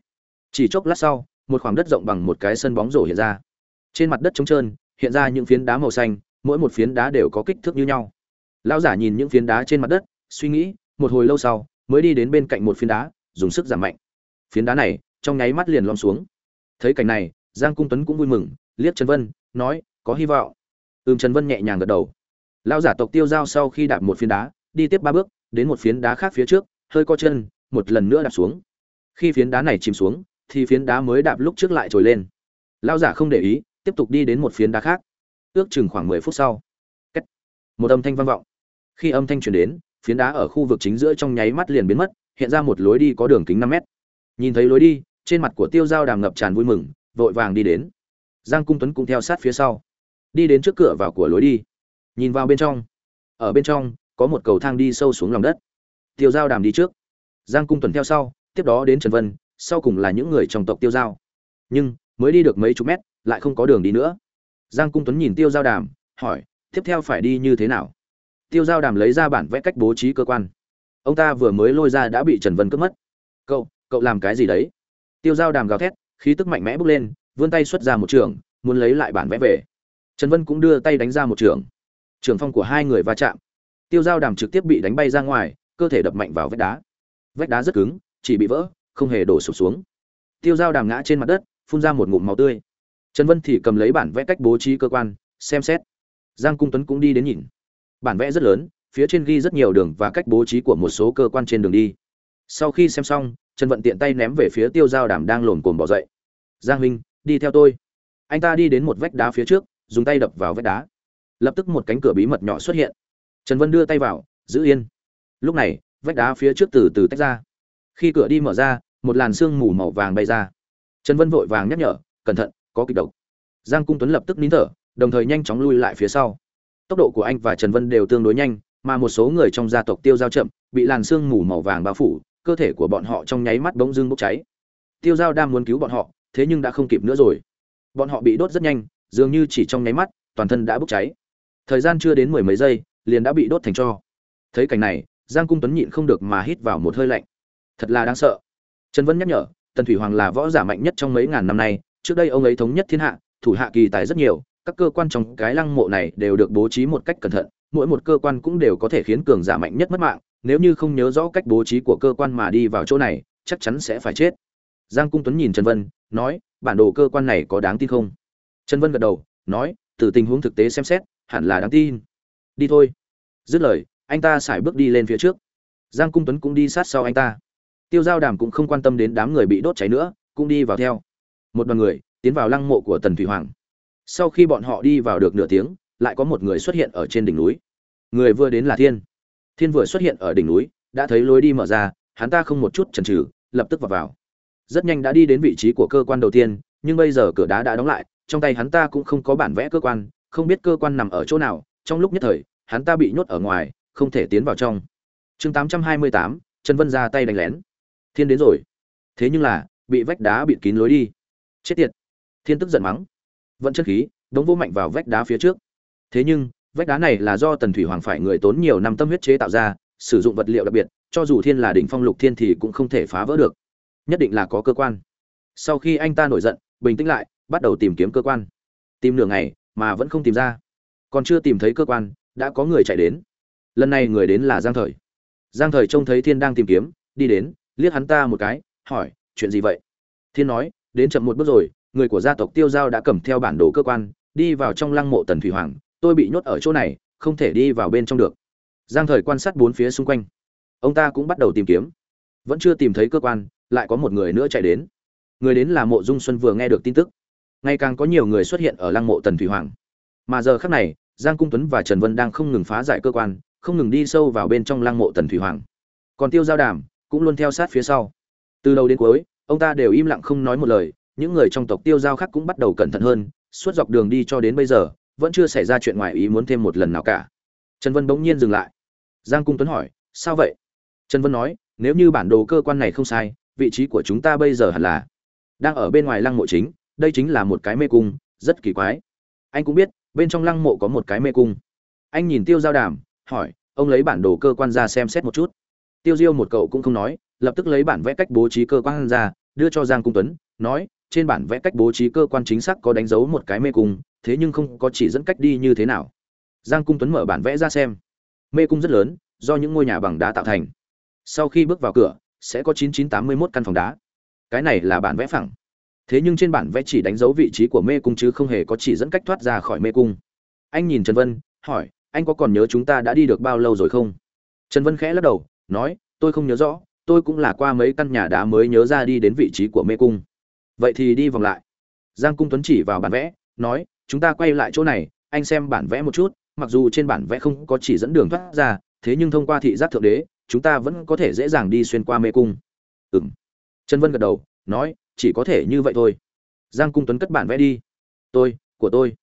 Chỉ chốc lát sau, một khoảng đất rộng bằng một cái sân bóng rổ hiện ra. Trên mặt đất trống trơn, hiện ra những phiến đá màu xanh, mỗi một phiến đá đều có kích thước như nhau. Lão giả nhìn những phiến đá trên mặt đất, suy nghĩ, một hồi lâu sau, mới đi đến bên cạnh một phiến đá, dùng sức giảm mạnh. Phiến đá này, trong nháy mắt liền lom xuống. Thấy cảnh này, giang cung tuấn cũng vui mừng, liếc trần vân, nói có hy vọng. Ừm, trần vân nhẹ nhàng gật đầu. Lão giả tộc tiêu giao sau khi đạp một phiến đá, đi tiếp ba bước, đến một phiến đá khác phía trước, hơi co chân, một lần nữa đạp xuống. Khi phiến đá này chìm xuống, thì phiến đá mới đạp lúc trước lại trồi lên. Lão giả không để ý, tiếp tục đi đến một phiến đá khác. Ước chừng khoảng mười phút sau Cách. một âm thanh vang vọng. Khi âm thanh truyền đến, phiến đá ở khu vực chính giữa trong nháy mắt liền biến mất, hiện ra một lối đi có đường kính năm mét. Nhìn thấy lối đi, trên mặt của tiêu Giao đàm ngập tràn vui mừng, vội vàng đi đến. Giang cung tuấn cũng theo sát phía sau đi đến trước cửa vào của lối đi. Nhìn vào bên trong. Ở bên trong, có một cầu thang đi sâu xuống lòng đất. Tiêu Giao đàm đi trước. Giang cung tuấn theo sau, tiếp đó đến trần vân, sau cùng là những người trong tộc tiêu giao. Nhưng, mới đi được mấy chục mét, lại không có đường đi nữa. Giang cung tuấn nhìn tiêu giao đàm, hỏi, tiếp theo phải đi như thế nào? Tiêu giao đàm lấy ra bản vẽ cách bố trí cơ quan. Ông ta vừa mới lôi ra đã bị trần vân cướp mất. Cậu cậu làm cái gì đấy? Tiêu giao đàm gào thét, khí tức mạnh mẽ bước lên, vươn tay xuất ra một trường, muốn lấy lại bản vẽ về trần vân cũng đưa tay đánh ra một trường. Trường phong của hai người va chạm. Tiêu giao đàm trực tiếp bị đánh bay ra ngoài, cơ thể đập mạnh vào vách đá. Vách đá rất cứng, chỉ bị vỡ, không hề đổ sụp xuống. Tiêu giao đàm ngã trên mặt đất, phun ra một ngụm máu tươi. Trần vân thì cầm lấy bản vẽ cách bố trí cơ quan, xem xét. Giang cung tuấn cũng đi đến nhìn. Bản vẽ rất lớn, phía trên ghi rất nhiều đường và cách bố trí của một số cơ quan trên đường đi. Sau khi xem xong, trần vận tiện tay ném về phía tiêu giao đàm đang lồn cồn bỏ dậy. Giang huynh, đi theo tôi. Anh ta đi đến một vách đá phía trước dùng tay đập vào vách đá. Lập tức một cánh cửa bí mật nhỏ xuất hiện. Trần vân đưa tay vào, giữ yên. Lúc này, vách đá phía trước từ từ tách ra. Khi cửa đi mở ra, một làn sương mù màu vàng bay ra. Trần vân vội vàng nhắc nhở, cẩn thận, có kịch độc. Giang cung tuấn lập tức nín thở, đồng thời nhanh chóng lui lại phía sau. Tốc độ của anh và trần vân đều tương đối nhanh, mà một số người trong gia tộc tiêu giao chậm, bị làn sương mù màu vàng bao phủ, cơ thể của bọn họ trong nháy mắt bỗng dưng bốc cháy. Tiêu giao đang muốn cứu bọn họ, thế nhưng đã không kịp nữa rồi. Bọn họ bị đốt rất nhanh dường như chỉ trong nháy mắt, toàn thân đã bốc cháy. Thời gian chưa đến mười mấy giây, liền đã bị đốt thành tro thấy cảnh này, giang cung tuấn nhịn không được mà hít vào một hơi lạnh. Thật là đáng sợ. Trần vân nhắc nhở, tần thủy hoàng là võ giả mạnh nhất trong mấy ngàn năm nay, trước đây ông ấy thống nhất thiên hạ, thủ hạ kỳ tài rất nhiều, các cơ quan trong cái lăng mộ này đều được bố trí một cách cẩn thận, mỗi một cơ quan cũng đều có thể khiến cường giả mạnh nhất mất mạng, nếu như không nhớ rõ cách bố trí của cơ quan mà đi vào chỗ này, chắc chắn sẽ phải chết. Giang cung tuấn nhìn trần vân, nói, bản đồ cơ quan này có đáng tin không? Trần vân gật đầu, nói, từ tình huống thực tế xem xét, hẳn là đáng tin. Đi thôi. Dứt lời, anh ta sải bước đi lên phía trước. Giang cung tuấn cũng đi sát sau anh ta. Tiêu giao đàm cũng không quan tâm đến đám người bị đốt cháy nữa, cũng đi vào theo. Một đoàn người tiến vào lăng mộ của tần thủy hoàng. Sau khi bọn họ đi vào được nửa tiếng, lại có một người xuất hiện ở trên đỉnh núi. Người vừa đến là thiên. Thiên vừa xuất hiện ở đỉnh núi, đã thấy lối đi mở ra, hắn ta không một chút chần chừ, lập tức vào vào. Rất nhanh đã đi đến vị trí của cơ quan đầu tiên, nhưng bây giờ cửa đá đã đóng lại trong tay hắn ta cũng không có bản vẽ cơ quan không biết cơ quan nằm ở chỗ nào trong lúc nhất thời hắn ta bị nhốt ở ngoài không thể tiến vào trong. Chương 828, trần vân ra tay đánh lén. Thiên đến rồi. Thế nhưng là bị vách đá bịt kín lối đi. Chết tiệt. Thiên tức giận mắng. Vận chân khí đống vô mạnh vào vách đá phía trước. Thế nhưng vách đá này là do tần thủy hoàng phải người tốn nhiều năm tâm huyết chế tạo ra sử dụng vật liệu đặc biệt cho dù thiên là đỉnh phong lục thiên thì cũng không thể phá vỡ được. Nhất định là có cơ quan. Sau khi anh ta nổi giận bình tĩnh lại bắt đầu tìm kiếm cơ quan. Tìm nửa ngày mà vẫn không tìm ra. Còn chưa tìm thấy cơ quan, đã có người chạy đến. Lần này người đến là giang thời. Giang thời trông thấy thiên đang tìm kiếm, đi đến, liếc hắn ta một cái, hỏi, chuyện gì vậy? Thiên nói, đến chậm một bước rồi, người của gia tộc tiêu giao đã cầm theo bản đồ cơ quan, đi vào trong lăng mộ tần thủy hoàng, tôi bị nhốt ở chỗ này, không thể đi vào bên trong được. Giang thời quan sát bốn phía xung quanh. Ông ta cũng bắt đầu tìm kiếm. Vẫn chưa tìm thấy cơ quan, lại có một người nữa chạy đến. Người đến là mộ dung xuân vừa nghe được tin tức ngày càng có nhiều người xuất hiện ở lăng mộ tần thủy hoàng. Mà giờ khác này, giang cung tuấn và trần vân đang không ngừng phá giải cơ quan, không ngừng đi sâu vào bên trong lăng mộ tần thủy hoàng. Còn tiêu giao đàm cũng luôn theo sát phía sau. Từ đầu đến cuối, ông ta đều im lặng không nói một lời, những người trong tộc tiêu giao khác cũng bắt đầu cẩn thận hơn, suốt dọc đường đi cho đến bây giờ, vẫn chưa xảy ra chuyện ngoài ý muốn thêm một lần nào cả. Trần vân bỗng nhiên dừng lại. Giang cung tuấn hỏi, sao vậy? Trần vân nói, nếu như bản đồ cơ quan này không sai, vị trí của chúng ta bây giờ hẳn là đang ở bên ngoài lăng mộ chính đây chính là một cái mê cung, rất kỳ quái. Anh cũng biết, bên trong lăng mộ có một cái mê cung. Anh nhìn tiêu giao đàm, hỏi, ông lấy bản đồ cơ quan ra xem xét một chút. Tiêu diêu một cậu cũng không nói, lập tức lấy bản vẽ cách bố trí cơ quan ra, đưa cho giang cung tuấn, nói, trên bản vẽ cách bố trí cơ quan chính xác có đánh dấu một cái mê cung, thế nhưng không có chỉ dẫn cách đi như thế nào. Giang cung tuấn mở bản vẽ ra xem. Mê cung rất lớn, do những ngôi nhà bằng đá tạo thành. Sau khi bước vào cửa, sẽ có 9981 căn phòng đá. Cái này là bản vẽ phẳng thế nhưng trên bản vẽ chỉ đánh dấu vị trí của mê cung chứ không hề có chỉ dẫn cách thoát ra khỏi mê cung. Anh nhìn trần vân, hỏi, anh có còn nhớ chúng ta đã đi được bao lâu rồi không? Trần vân khẽ lắc đầu, nói, tôi không nhớ rõ, tôi cũng là qua mấy căn nhà đá mới nhớ ra đi đến vị trí của mê cung. Vậy thì đi vòng lại. Giang cung tuấn chỉ vào bản vẽ, nói, chúng ta quay lại chỗ này, anh xem bản vẽ một chút, mặc dù trên bản vẽ không có chỉ dẫn đường thoát ra, thế nhưng thông qua thị giác thượng đế, chúng ta vẫn có thể dễ dàng đi xuyên qua mê cung. Ừ m trần vân gật đầu, nói chỉ có thể như vậy thôi. Giang cung tuấn cất bản vẽ đi. Tôi, của tôi.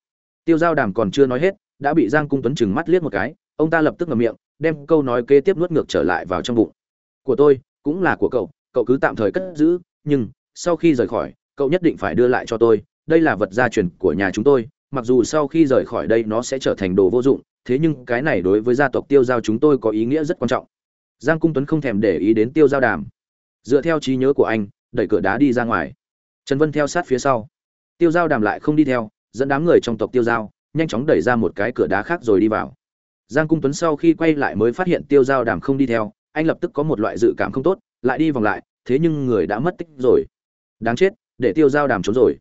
Tiêu giao đàm còn chưa nói hết, đã bị giang cung tuấn chừng mắt liếc một cái, ông ta lập tức ngậm miệng, đem câu nói kế tiếp nuốt ngược trở lại vào trong bụng. Của tôi, cũng là của cậu cậu cứ tạm thời cất giữ, nhưng, sau khi rời khỏi, cậu nhất định phải đưa lại cho tôi, đây là vật gia truyền của nhà chúng tôi, mặc dù sau khi rời khỏi đây nó sẽ trở thành đồ vô dụng, thế nhưng cái này đối với gia tộc tiêu giao chúng tôi có ý nghĩa rất quan trọng. Giang cung tuấn không thèm để ý đến tiêu giao đàm. Dựa theo trí nhớ của anh đẩy cửa đá đi ra ngoài. Trần vân theo sát phía sau. Tiêu giao đàm lại không đi theo, dẫn đám người trong tộc tiêu giao, nhanh chóng đẩy ra một cái cửa đá khác rồi đi vào. Giang cung tuấn sau khi quay lại mới phát hiện tiêu giao đàm không đi theo, anh lập tức có một loại dự cảm không tốt, lại đi vòng lại, thế nhưng người đã mất tích rồi. Đáng chết, để tiêu giao đàm trốn rồi.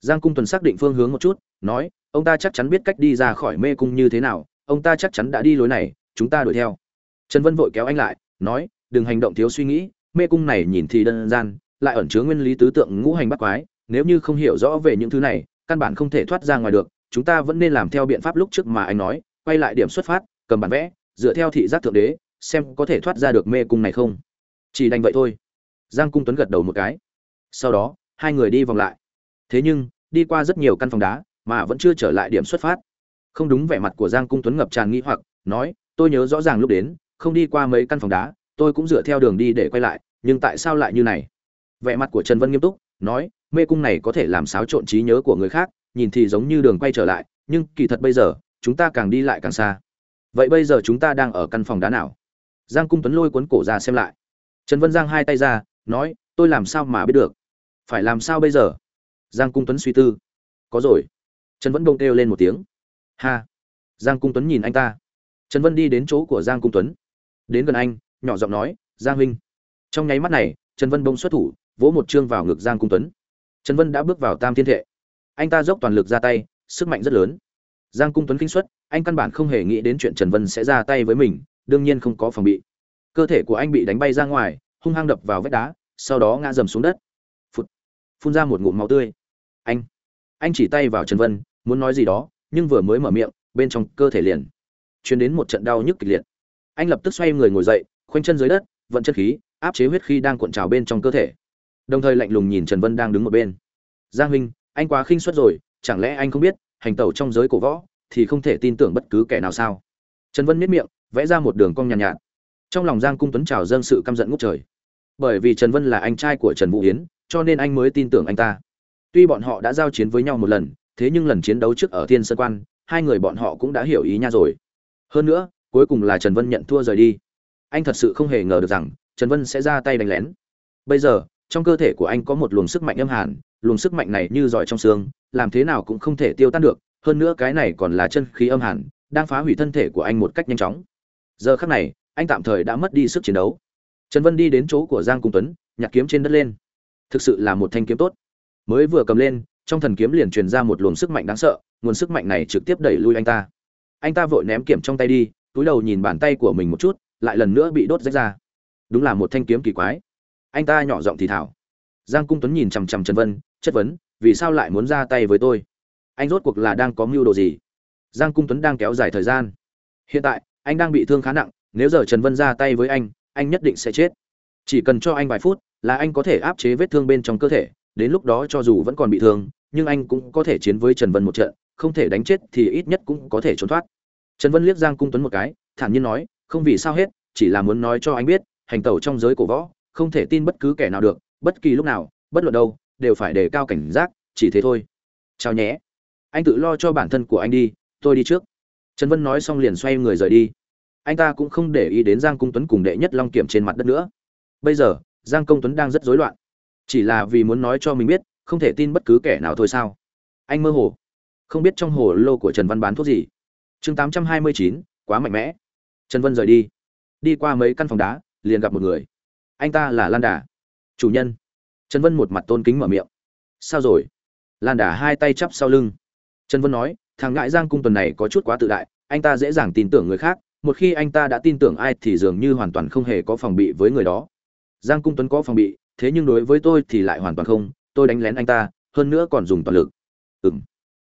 Giang cung tuấn xác định phương hướng một chút, nói, ông ta chắc chắn biết cách đi ra khỏi mê cung như thế nào, ông ta chắc chắn đã đi lối này, chúng ta đuổi theo. Trần vân vội kéo anh lại, nói, đừng hành động thiếu suy nghĩ, mê cung này nhìn thì đơn giản lại ẩn chứa nguyên lý tứ tượng ngũ hành bắt quái, nếu như không hiểu rõ về những thứ này, căn bản không thể thoát ra ngoài được, chúng ta vẫn nên làm theo biện pháp lúc trước mà anh nói, quay lại điểm xuất phát, cầm bản vẽ, dựa theo thị giác thượng đế, xem có thể thoát ra được mê cung này không. Chỉ đành vậy thôi. Giang cung tuấn gật đầu một cái. Sau đó, hai người đi vòng lại. Thế nhưng, đi qua rất nhiều căn phòng đá, mà vẫn chưa trở lại điểm xuất phát. Không đúng vẻ mặt của giang cung tuấn ngập tràn nghĩ hoặc, nói, tôi nhớ rõ ràng lúc đến, không đi qua mấy căn phòng đá, tôi cũng dựa theo đường đi để quay lại, nhưng tại sao lại như này? Vẻ mặt của trần vân nghiêm túc, nói, mê cung này có thể làm xáo trộn trí nhớ của người khác, nhìn thì giống như đường quay trở lại, nhưng kỳ thật bây giờ, chúng ta càng đi lại càng xa. Vậy bây giờ chúng ta đang ở căn phòng đá nào? Giang cung tuấn lôi cuốn cổ ra xem lại. Trần vân giang hai tay ra, nói, tôi làm sao mà biết được? Phải làm sao bây giờ? Giang cung tuấn suy tư. Có rồi. Trần vẫn bông kêu lên một tiếng. Ha! Giang cung tuấn nhìn anh ta. Trần vân đi đến chỗ của giang cung tuấn. Đến gần anh, nhỏ giọng nói, giang huynh. Trong nháy mắt này, trần vân bông xuất thủ vỗ một chương vào ngực giang cung tuấn. Trần vân đã bước vào tam thiên thệ. Anh ta dốc toàn lực ra tay sức mạnh rất lớn. Giang cung tuấn kinh xuất anh căn bản không hề nghĩ đến chuyện trần vân sẽ ra tay với mình đương nhiên không có phòng bị. Cơ thể của anh bị đánh bay ra ngoài hung hăng đập vào vách đá sau đó ngã dầm xuống đất. Phun, phun ra một ngụm máu tươi. Anh anh chỉ tay vào trần vân muốn nói gì đó nhưng vừa mới mở miệng bên trong cơ thể liền chuyển đến một trận đau nhức kịch liệt. Anh lập tức xoay người ngồi dậy khoanh chân dưới đất vận chất khí áp chế huyết khí đang cuộn trào bên trong cơ thể đồng thời lạnh lùng nhìn trần vân đang đứng một bên. Giang huynh anh quá khinh suất rồi chẳng lẽ anh không biết hành tẩu trong giới cổ võ thì không thể tin tưởng bất cứ kẻ nào sao? Trần vân miết miệng vẽ ra một đường cong nhàn nhạt, nhạt. Trong lòng giang cung tuấn trào dâng sự căm giận ngút trời. Bởi vì trần vân là anh trai của trần vũ yến cho nên anh mới tin tưởng anh ta. Tuy bọn họ đã giao chiến với nhau một lần thế nhưng lần chiến đấu trước ở thiên sơn quan hai người bọn họ cũng đã hiểu ý nha rồi. Hơn nữa cuối cùng là trần vân nhận thua rời đi. Anh thật sự không hề ngờ được rằng trần vân sẽ ra tay đánh lén. Bây giờ trong cơ thể của anh có một luồng sức mạnh âm hàn, luồng sức mạnh này như giỏi trong xương, làm thế nào cũng không thể tiêu tan được, hơn nữa cái này còn là chân khí âm hàn, đang phá hủy thân thể của anh một cách nhanh chóng. Giờ khắc này, anh tạm thời đã mất đi sức chiến đấu. Trần vân đi đến chỗ của giang cung tuấn, nhặt kiếm trên đất lên. Thực sự là một thanh kiếm tốt. Mới vừa cầm lên, trong thần kiếm liền truyền ra một luồng sức mạnh đáng sợ, nguồn sức mạnh này trực tiếp đẩy lui anh ta. Anh ta vội ném kiếm trong tay đi, túi đầu nhìn bàn tay của mình một chút, lại lần nữa bị đốt rách ra. Đúng là một thanh kiếm kỳ quái anh ta nhỏ giọng thì thảo. Giang cung tuấn nhìn chằm chằm trần vân, chất vấn, vì sao lại muốn ra tay với tôi? Anh rốt cuộc là đang có mưu đồ gì? Giang cung tuấn đang kéo dài thời gian. Hiện tại, anh đang bị thương khá nặng, nếu giờ trần vân ra tay với anh anh nhất định sẽ chết. Chỉ cần cho anh vài phút, là anh có thể áp chế vết thương bên trong cơ thể, đến lúc đó cho dù vẫn còn bị thương, nhưng anh cũng có thể chiến với trần vân một trận, không thể đánh chết thì ít nhất cũng có thể trốn thoát. Trần vân liếc giang cung tuấn một cái, thản nhiên nói, không vì sao hết, chỉ là muốn nói cho anh biết, hành tẩu trong giới cổ võ không thể tin bất cứ kẻ nào được, bất kỳ lúc nào, bất luận đâu, đều phải đề cao cảnh giác, chỉ thế thôi. Chào nhé. Anh tự lo cho bản thân của anh đi, tôi đi trước. Trần vân nói xong liền xoay người rời đi. Anh ta cũng không để ý đến giang cung tuấn cùng đệ nhất long kiểm trên mặt đất nữa. Bây giờ, giang công tuấn đang rất rối loạn. Chỉ là vì muốn nói cho mình biết, không thể tin bất cứ kẻ nào thôi sao? Anh mơ hồ. Không biết trong hồ lô của trần văn bán thuốc gì. Chương tám trăm hai mươi chín, quá mạnh mẽ. Trần vân rời đi. Đi qua mấy căn phòng đá, liền gặp một người anh ta là lan đà. Chủ nhân. Trần vân một mặt tôn kính mở miệng. Sao rồi? Lan đà hai tay chắp sau lưng. Trần vân nói, thằng ngại giang cung tuần này có chút quá tự đại, anh ta dễ dàng tin tưởng người khác, một khi anh ta đã tin tưởng ai thì dường như hoàn toàn không hề có phòng bị với người đó. Giang cung tuấn có phòng bị, thế nhưng đối với tôi thì lại hoàn toàn không, tôi đánh lén anh ta, hơn nữa còn dùng toàn lực. Ừng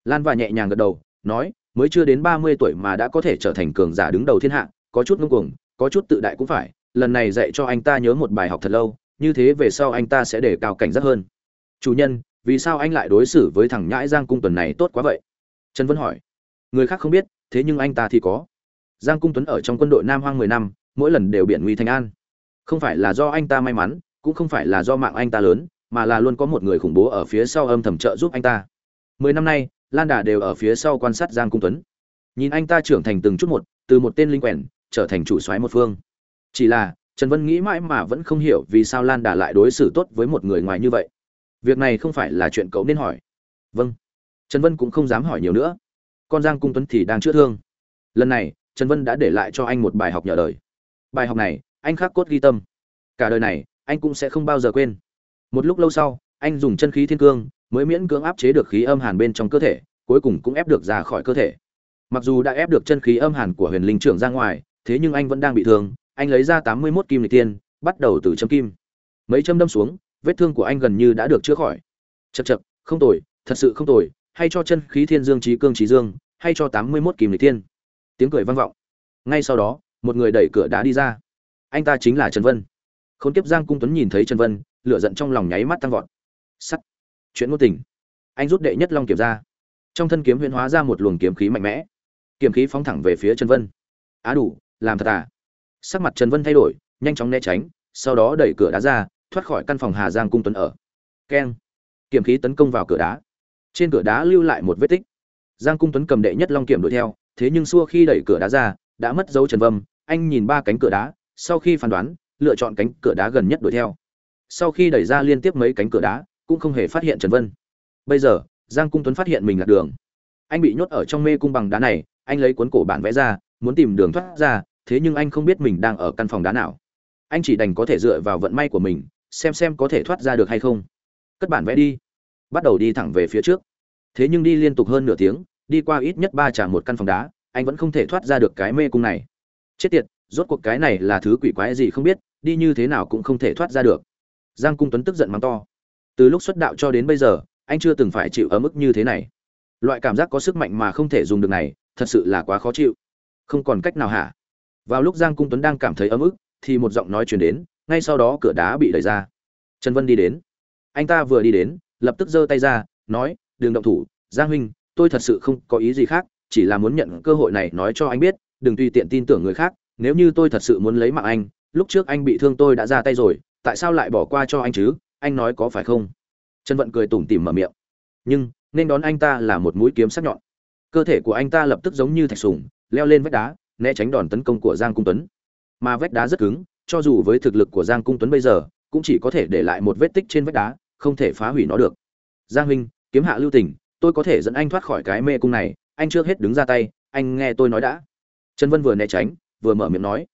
lan và nhẹ nhàng gật đầu, nói, mới chưa đến ba mươi tuổi mà đã có thể trở thành cường giả đứng đầu thiên hạ, có chút ngông cuồng, có chút tự đại cũng phải lần này dạy cho anh ta nhớ một bài học thật lâu, như thế về sau anh ta sẽ để cao cảnh giác hơn. Chủ nhân, vì sao anh lại đối xử với thằng nhãi giang cung tuần này tốt quá vậy? Trần vân hỏi. Người khác không biết, thế nhưng anh ta thì có. Giang cung tuấn ở trong quân đội nam hoang mười năm, mỗi lần đều biển nguy thành an. Không phải là do anh ta may mắn, cũng không phải là do mạng anh ta lớn, mà là luôn có một người khủng bố ở phía sau âm thầm trợ giúp anh ta. Mười năm nay, lan đà đều ở phía sau quan sát giang cung tuấn. Nhìn anh ta trưởng thành từng chút một, từ một tên linh quèn, trở thành chủ soái một phương chỉ là, trần vân nghĩ mãi mà vẫn không hiểu vì sao lan đà lại đối xử tốt với một người ngoài như vậy. Việc này không phải là chuyện cậu nên hỏi. Vâng. Trần vân cũng không dám hỏi nhiều nữa. Con giang cung tuấn thì đang chữa thương. Lần này, trần vân đã để lại cho anh một bài học nhỏ đời. Bài học này, anh khắc cốt ghi tâm. Cả đời này, anh cũng sẽ không bao giờ quên. Một lúc lâu sau, anh dùng chân khí thiên cương, mới miễn cưỡng áp chế được khí âm hàn bên trong cơ thể, cuối cùng cũng ép được ra khỏi cơ thể. Mặc dù đã ép được chân khí âm hàn của huyền linh trưởng ra ngoài, thế nhưng anh vẫn đang bị thương anh lấy ra tám mươi mốt kim lịch tiên bắt đầu từ châm kim. Mấy châm đâm xuống vết thương của anh gần như đã được chữa khỏi. Chậc chậc, không tồi thật sự không tồi hay cho chân khí thiên dương trí cương trí dương hay cho tám mươi mốt kim lịch tiên. Tiếng cười vang vọng. Ngay sau đó một người đẩy cửa đá đi ra. Anh ta chính là trần vân. Khốn kiếp giang cung tuấn nhìn thấy trần vân lửa giận trong lòng nháy mắt tăng vọt. Sắt. Chuyện ngôn tình. Anh rút đệ nhất long kiểm ra. Trong thân kiếm huyễn hóa ra một luồng kiếm khí mạnh mẽ. Kiếm khí phóng thẳng về phía trần vân. Á đủ làm thật à? Sắc mặt trần vân thay đổi, nhanh chóng né tránh, sau đó đẩy cửa đá ra, thoát khỏi căn phòng hà giang cung tuấn ở. Keng. Kiếm khí tấn công vào cửa đá. Trên cửa đá lưu lại một vết tích. Giang cung tuấn cầm đệ nhất long kiểm đuổi theo, thế nhưng xua khi đẩy cửa đá ra, đã mất dấu trần vân anh nhìn ba cánh cửa đá, sau khi phán đoán, lựa chọn cánh cửa đá gần nhất đuổi theo. Sau khi đẩy ra liên tiếp mấy cánh cửa đá, cũng không hề phát hiện trần vân. Bây giờ, giang cung tuấn phát hiện mình lạc đường. Anh bị nhốt ở trong mê cung bằng đá này, anh lấy cuốn cổ bản vẽ ra, muốn tìm đường thoát ra thế nhưng anh không biết mình đang ở căn phòng đá nào. Anh chỉ đành có thể dựa vào vận may của mình, xem xem có thể thoát ra được hay không. Cất bản vẽ đi. Bắt đầu đi thẳng về phía trước. Thế nhưng đi liên tục hơn nửa tiếng, đi qua ít nhất ba trả một căn phòng đá, anh vẫn không thể thoát ra được cái mê cung này. Chết tiệt, rốt cuộc cái này là thứ quỷ quái gì không biết, đi như thế nào cũng không thể thoát ra được. Giang cung tuấn tức giận mắng to. Từ lúc xuất đạo cho đến bây giờ, anh chưa từng phải chịu ở mức như thế này. Loại cảm giác có sức mạnh mà không thể dùng được này, thật sự là quá khó chịu. Không còn cách nào hả? Vào lúc giang cung tuấn đang cảm thấy ấm ức, thì một giọng nói chuyển đến, ngay sau đó cửa đá bị đẩy ra. Trần vân đi đến. Anh ta vừa đi đến, lập tức giơ tay ra, nói, đừng động thủ, giang huynh, tôi thật sự không có ý gì khác, chỉ là muốn nhận cơ hội này nói cho anh biết, đừng tùy tiện tin tưởng người khác, nếu như tôi thật sự muốn lấy mạng anh, lúc trước anh bị thương tôi đã ra tay rồi, tại sao lại bỏ qua cho anh chứ, anh nói có phải không? Trần vận cười tủm tỉm mở miệng. Nhưng, nên đón anh ta là một mũi kiếm sắc nhọn. Cơ thể của anh ta lập tức giống như thạch sùng, leo lên vách đá né tránh đòn tấn công của giang cung tuấn. Mà vách đá rất cứng, cho dù với thực lực của giang cung tuấn bây giờ, cũng chỉ có thể để lại một vết tích trên vách đá, không thể phá hủy nó được. Giang huynh kiếm hạ lưu tình, tôi có thể dẫn anh thoát khỏi cái mê cung này, anh trước hết đứng ra tay, anh nghe tôi nói đã. Trần vân vừa né tránh, vừa mở miệng nói.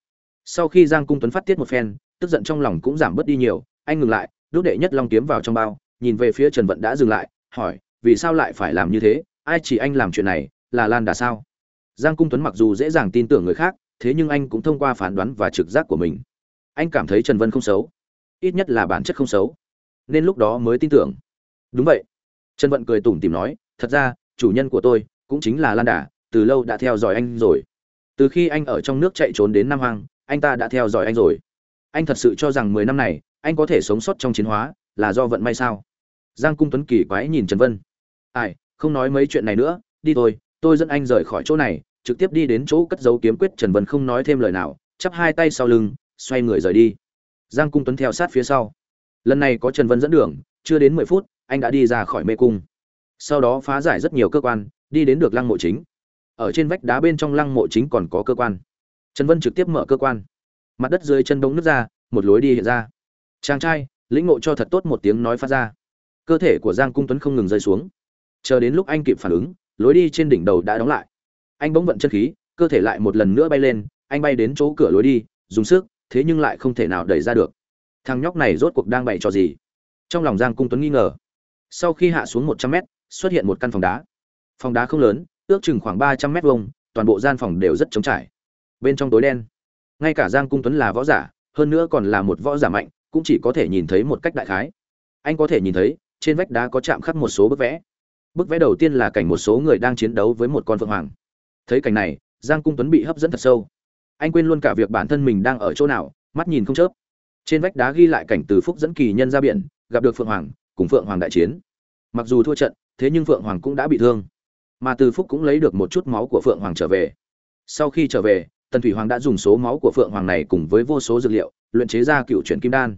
Sau khi giang cung tuấn phát tiết một phen, tức giận trong lòng cũng giảm bớt đi nhiều, anh ngừng lại đút đệ nhất long kiếm vào trong bao, nhìn về phía trần vận đã dừng lại, hỏi, vì sao lại phải làm như thế, ai chỉ anh làm chuyện này, là lan đà sao? Giang cung tuấn mặc dù dễ dàng tin tưởng người khác, thế nhưng anh cũng thông qua phán đoán và trực giác của mình. Anh cảm thấy trần vân không xấu, ít nhất là bản chất không xấu, nên lúc đó mới tin tưởng. Đúng vậy. Trần vận cười tủm tìm nói, thật ra, chủ nhân của tôi cũng chính là lan đà, từ lâu đã theo dõi anh rồi. Từ khi anh ở trong nước chạy trốn đến nam hoàng anh ta đã theo dõi anh rồi. Anh thật sự cho rằng mười năm này, anh có thể sống sót trong chiến hóa, là do vận may sao? Giang cung tuấn kỳ quái nhìn trần vân. Ai, không nói mấy chuyện này nữa, đi thôi, tôi dẫn anh rời khỏi chỗ này trực tiếp đi đến chỗ cất giấu kiếm quyết trần vân không nói thêm lời nào, chắp hai tay sau lưng, xoay người rời đi. Giang cung tuấn theo sát phía sau. Lần này có trần vân dẫn đường, chưa đến mười phút, anh đã đi ra khỏi mê cung. Sau đó phá giải rất nhiều cơ quan, đi đến được lăng mộ chính. Ở trên vách đá bên trong lăng mộ chính còn có cơ quan. Trần vân trực tiếp mở cơ quan. Mặt đất dưới chân đống nước ra, một lối đi hiện ra. Chàng trai, lĩnh ngộ cho thật tốt một tiếng nói phát ra. Cơ thể của giang cung tuấn không ngừng rơi xuống. Chờ đến lúc anh kịp phản ứng, lối đi trên đỉnh đầu đã đóng lại anh bỗng vận chân khí, cơ thể lại một lần nữa bay lên, anh bay đến chỗ cửa lối đi, dùng sức, thế nhưng lại không thể nào đẩy ra được. Thằng nhóc này rốt cuộc đang bày trò gì? Trong lòng giang cung tuấn nghi ngờ. Sau khi hạ xuống một trăm mét, xuất hiện một căn phòng đá. Phòng đá không lớn, ước chừng khoảng ba trăm mét vuông, toàn bộ gian phòng đều rất trống trải. Bên trong tối đen. Ngay cả giang cung tuấn là võ giả, hơn nữa còn là một võ giả mạnh, cũng chỉ có thể nhìn thấy một cách đại khái. Anh có thể nhìn thấy, trên vách đá có chạm khắc một số bức vẽ. Bức vẽ đầu tiên là cảnh một số người đang chiến đấu với một con phượng hoàng thấy cảnh này, giang cung tuấn bị hấp dẫn thật sâu. Anh quên luôn cả việc bản thân mình đang ở chỗ nào, mắt nhìn không chớp. Trên vách đá ghi lại cảnh từ phúc dẫn kỳ nhân ra biển, gặp được phượng hoàng, cùng phượng hoàng đại chiến. Mặc dù thua trận, thế nhưng phượng hoàng cũng đã bị thương. Mà từ phúc cũng lấy được một chút máu của phượng hoàng trở về. Sau khi trở về, tần thủy hoàng đã dùng số máu của phượng hoàng này cùng với vô số dược liệu, luyện chế ra cựu chuyển kim đan.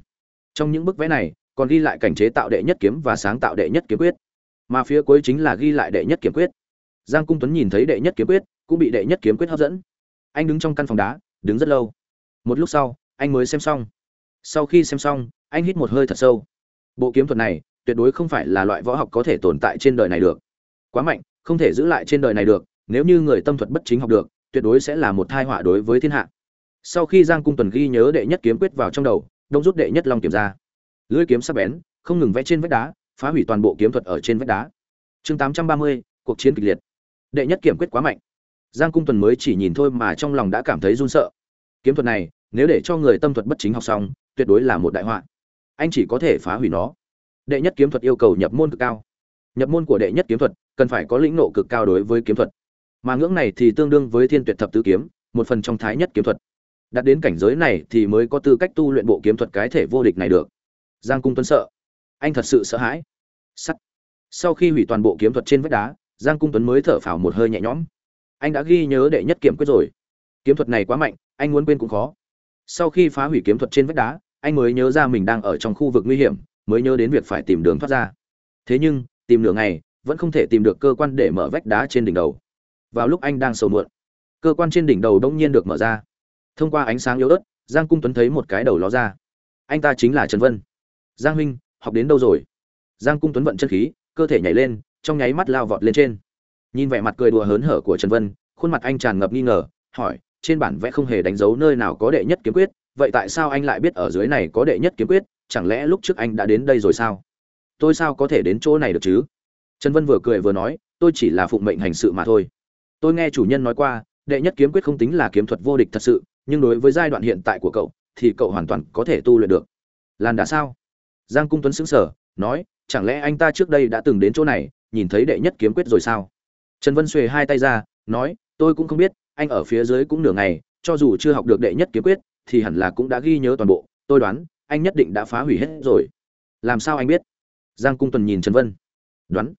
Trong những bức vẽ này, còn ghi lại cảnh chế tạo đệ nhất kiếm và sáng tạo đệ nhất kiếm quyết. Mà phía cuối chính là ghi lại đệ nhất kiếm quyết. Giang cung tuấn nhìn thấy đệ nhất kiếm quyết cũng bị đệ nhất kiếm quyết hấp dẫn. Anh đứng trong căn phòng đá, đứng rất lâu. Một lúc sau, anh mới xem xong. Sau khi xem xong, anh hít một hơi thật sâu. Bộ kiếm thuật này, tuyệt đối không phải là loại võ học có thể tồn tại trên đời này được. Quá mạnh, không thể giữ lại trên đời này được. Nếu như người tâm thuật bất chính học được, tuyệt đối sẽ là một thai họa đối với thiên hạ. Sau khi giang cung tuần ghi nhớ đệ nhất kiếm quyết vào trong đầu, đông rút đệ nhất long kiếm ra. Lưỡi kiếm sắc bén, không ngừng vẽ trên vách đá, phá hủy toàn bộ kiếm thuật ở trên vách đá. Chương tám trăm ba mươi, cuộc chiến kịch liệt. Đệ nhất kiếm quyết quá mạnh giang cung tuần mới chỉ nhìn thôi mà trong lòng đã cảm thấy run sợ. Kiếm thuật này, nếu để cho người tâm thuật bất chính học xong, tuyệt đối là một đại họa. Anh chỉ có thể phá hủy nó. Đệ nhất kiếm thuật yêu cầu nhập môn cực cao. Nhập môn của đệ nhất kiếm thuật, cần phải có lĩnh nộ cực cao đối với kiếm thuật. Mà ngưỡng này thì tương đương với thiên tuyệt thập tứ kiếm, một phần trong thái nhất kiếm thuật. Đạt đến cảnh giới này thì mới có tư cách tu luyện bộ kiếm thuật cái thể vô địch này được. Giang cung tuấn sợ. Anh thật sự sợ hãi. Sắt. Sau khi hủy toàn bộ kiếm thuật trên vách đá, giang cung tuấn mới thở phào một hơi nhẹ nhõm anh đã ghi nhớ đệ nhất kiểm quyết rồi. Kiếm thuật này quá mạnh, anh muốn quên cũng khó. Sau khi phá hủy kiếm thuật trên vách đá, anh mới nhớ ra mình đang ở trong khu vực nguy hiểm, mới nhớ đến việc phải tìm đường thoát ra. Thế nhưng, tìm nửa ngày, vẫn không thể tìm được cơ quan để mở vách đá trên đỉnh đầu. Vào lúc anh đang sầu muộn, cơ quan trên đỉnh đầu đông nhiên được mở ra. Thông qua ánh sáng yếu ớt, giang cung tuấn thấy một cái đầu ló ra. Anh ta chính là trần vân. Giang huynh, học đến đâu rồi? Giang cung tuấn vận chân khí, cơ thể nhảy lên, trong nháy mắt lao vọt lên trên nhìn vẻ mặt cười đùa hớn hở của trần vân, khuôn mặt anh tràn ngập nghi ngờ, hỏi, trên bản vẽ không hề đánh dấu nơi nào có đệ nhất kiếm quyết, vậy tại sao anh lại biết ở dưới này có đệ nhất kiếm quyết? Chẳng lẽ lúc trước anh đã đến đây rồi sao? Tôi sao có thể đến chỗ này được chứ? Trần vân vừa cười vừa nói, tôi chỉ là phụng mệnh hành sự mà thôi. Tôi nghe chủ nhân nói qua, đệ nhất kiếm quyết không tính là kiếm thuật vô địch thật sự, nhưng đối với giai đoạn hiện tại của cậu, thì cậu hoàn toàn có thể tu luyện được. Làn đã sao? Giang cung tuấn xứng sở nói, chẳng lẽ anh ta trước đây đã từng đến chỗ này, nhìn thấy đệ nhất kiếm quyết rồi sao? Trần vân xuề hai tay ra, nói, tôi cũng không biết, anh ở phía dưới cũng nửa ngày, cho dù chưa học được đệ nhất kiếm quyết, thì hẳn là cũng đã ghi nhớ toàn bộ. Tôi đoán, anh nhất định đã phá hủy hết rồi. Làm sao anh biết? Giang cung tuần nhìn trần vân. Đoán.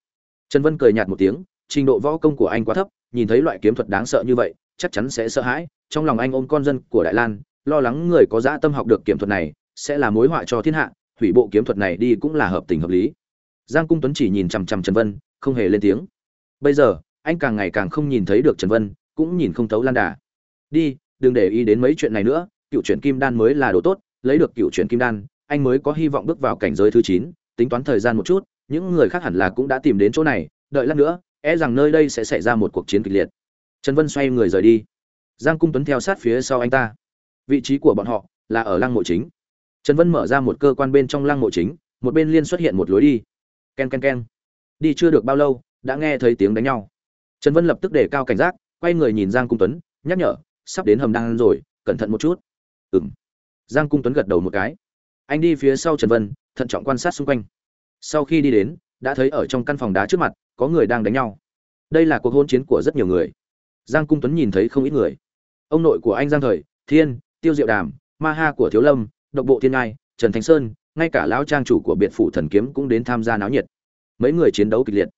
Trần vân cười nhạt một tiếng, trình độ võ công của anh quá thấp, nhìn thấy loại kiếm thuật đáng sợ như vậy, chắc chắn sẽ sợ hãi. Trong lòng anh ôm con dân của đại lan, lo lắng người có dã tâm học được kiếm thuật này sẽ là mối họa cho thiên hạ, hủy bộ kiếm thuật này đi cũng là hợp tình hợp lý. Giang cung tuấn chỉ nhìn chằm chằm trần vân, không hề lên tiếng. Bây giờ anh càng ngày càng không nhìn thấy được trần vân, cũng nhìn không thấu lan đà. Đi, đừng để ý đến mấy chuyện này nữa, cựu chuyển kim đan mới là đồ tốt, lấy được cựu chuyển kim đan, anh mới có hy vọng bước vào cảnh giới thứ chín, tính toán thời gian một chút, những người khác hẳn là cũng đã tìm đến chỗ này, đợi lát nữa e rằng nơi đây sẽ xảy ra một cuộc chiến kịch liệt. Trần vân xoay người rời đi. Giang cung tuấn theo sát phía sau anh ta. Vị trí của bọn họ là ở lăng mộ chính. Trần vân mở ra một cơ quan bên trong lăng mộ chính, một bên liên xuất hiện một lối đi. K e n k e n k e n đi chưa được bao lâu, đã nghe thấy tiếng đánh nhau trần vân lập tức đề cao cảnh giác, quay người nhìn giang cung tuấn, nhắc nhở, sắp đến hầm đang rồi, cẩn thận một chút. Ừng giang cung tuấn gật đầu một cái. Anh đi phía sau trần vân, thận trọng quan sát xung quanh. Sau khi đi đến, đã thấy ở trong căn phòng đá trước mặt, có người đang đánh nhau. Đây là cuộc hôn chiến của rất nhiều người. Giang cung tuấn nhìn thấy không ít người. Ông nội của anh giang thời, thiên, tiêu diệu đàm, ma ha của thiếu lâm, độc bộ thiên ngai, trần thanh sơn, ngay cả lão trang chủ của biệt phủ thần kiếm cũng đến tham gia náo nhiệt. Mấy người chiến đấu kịch liệt.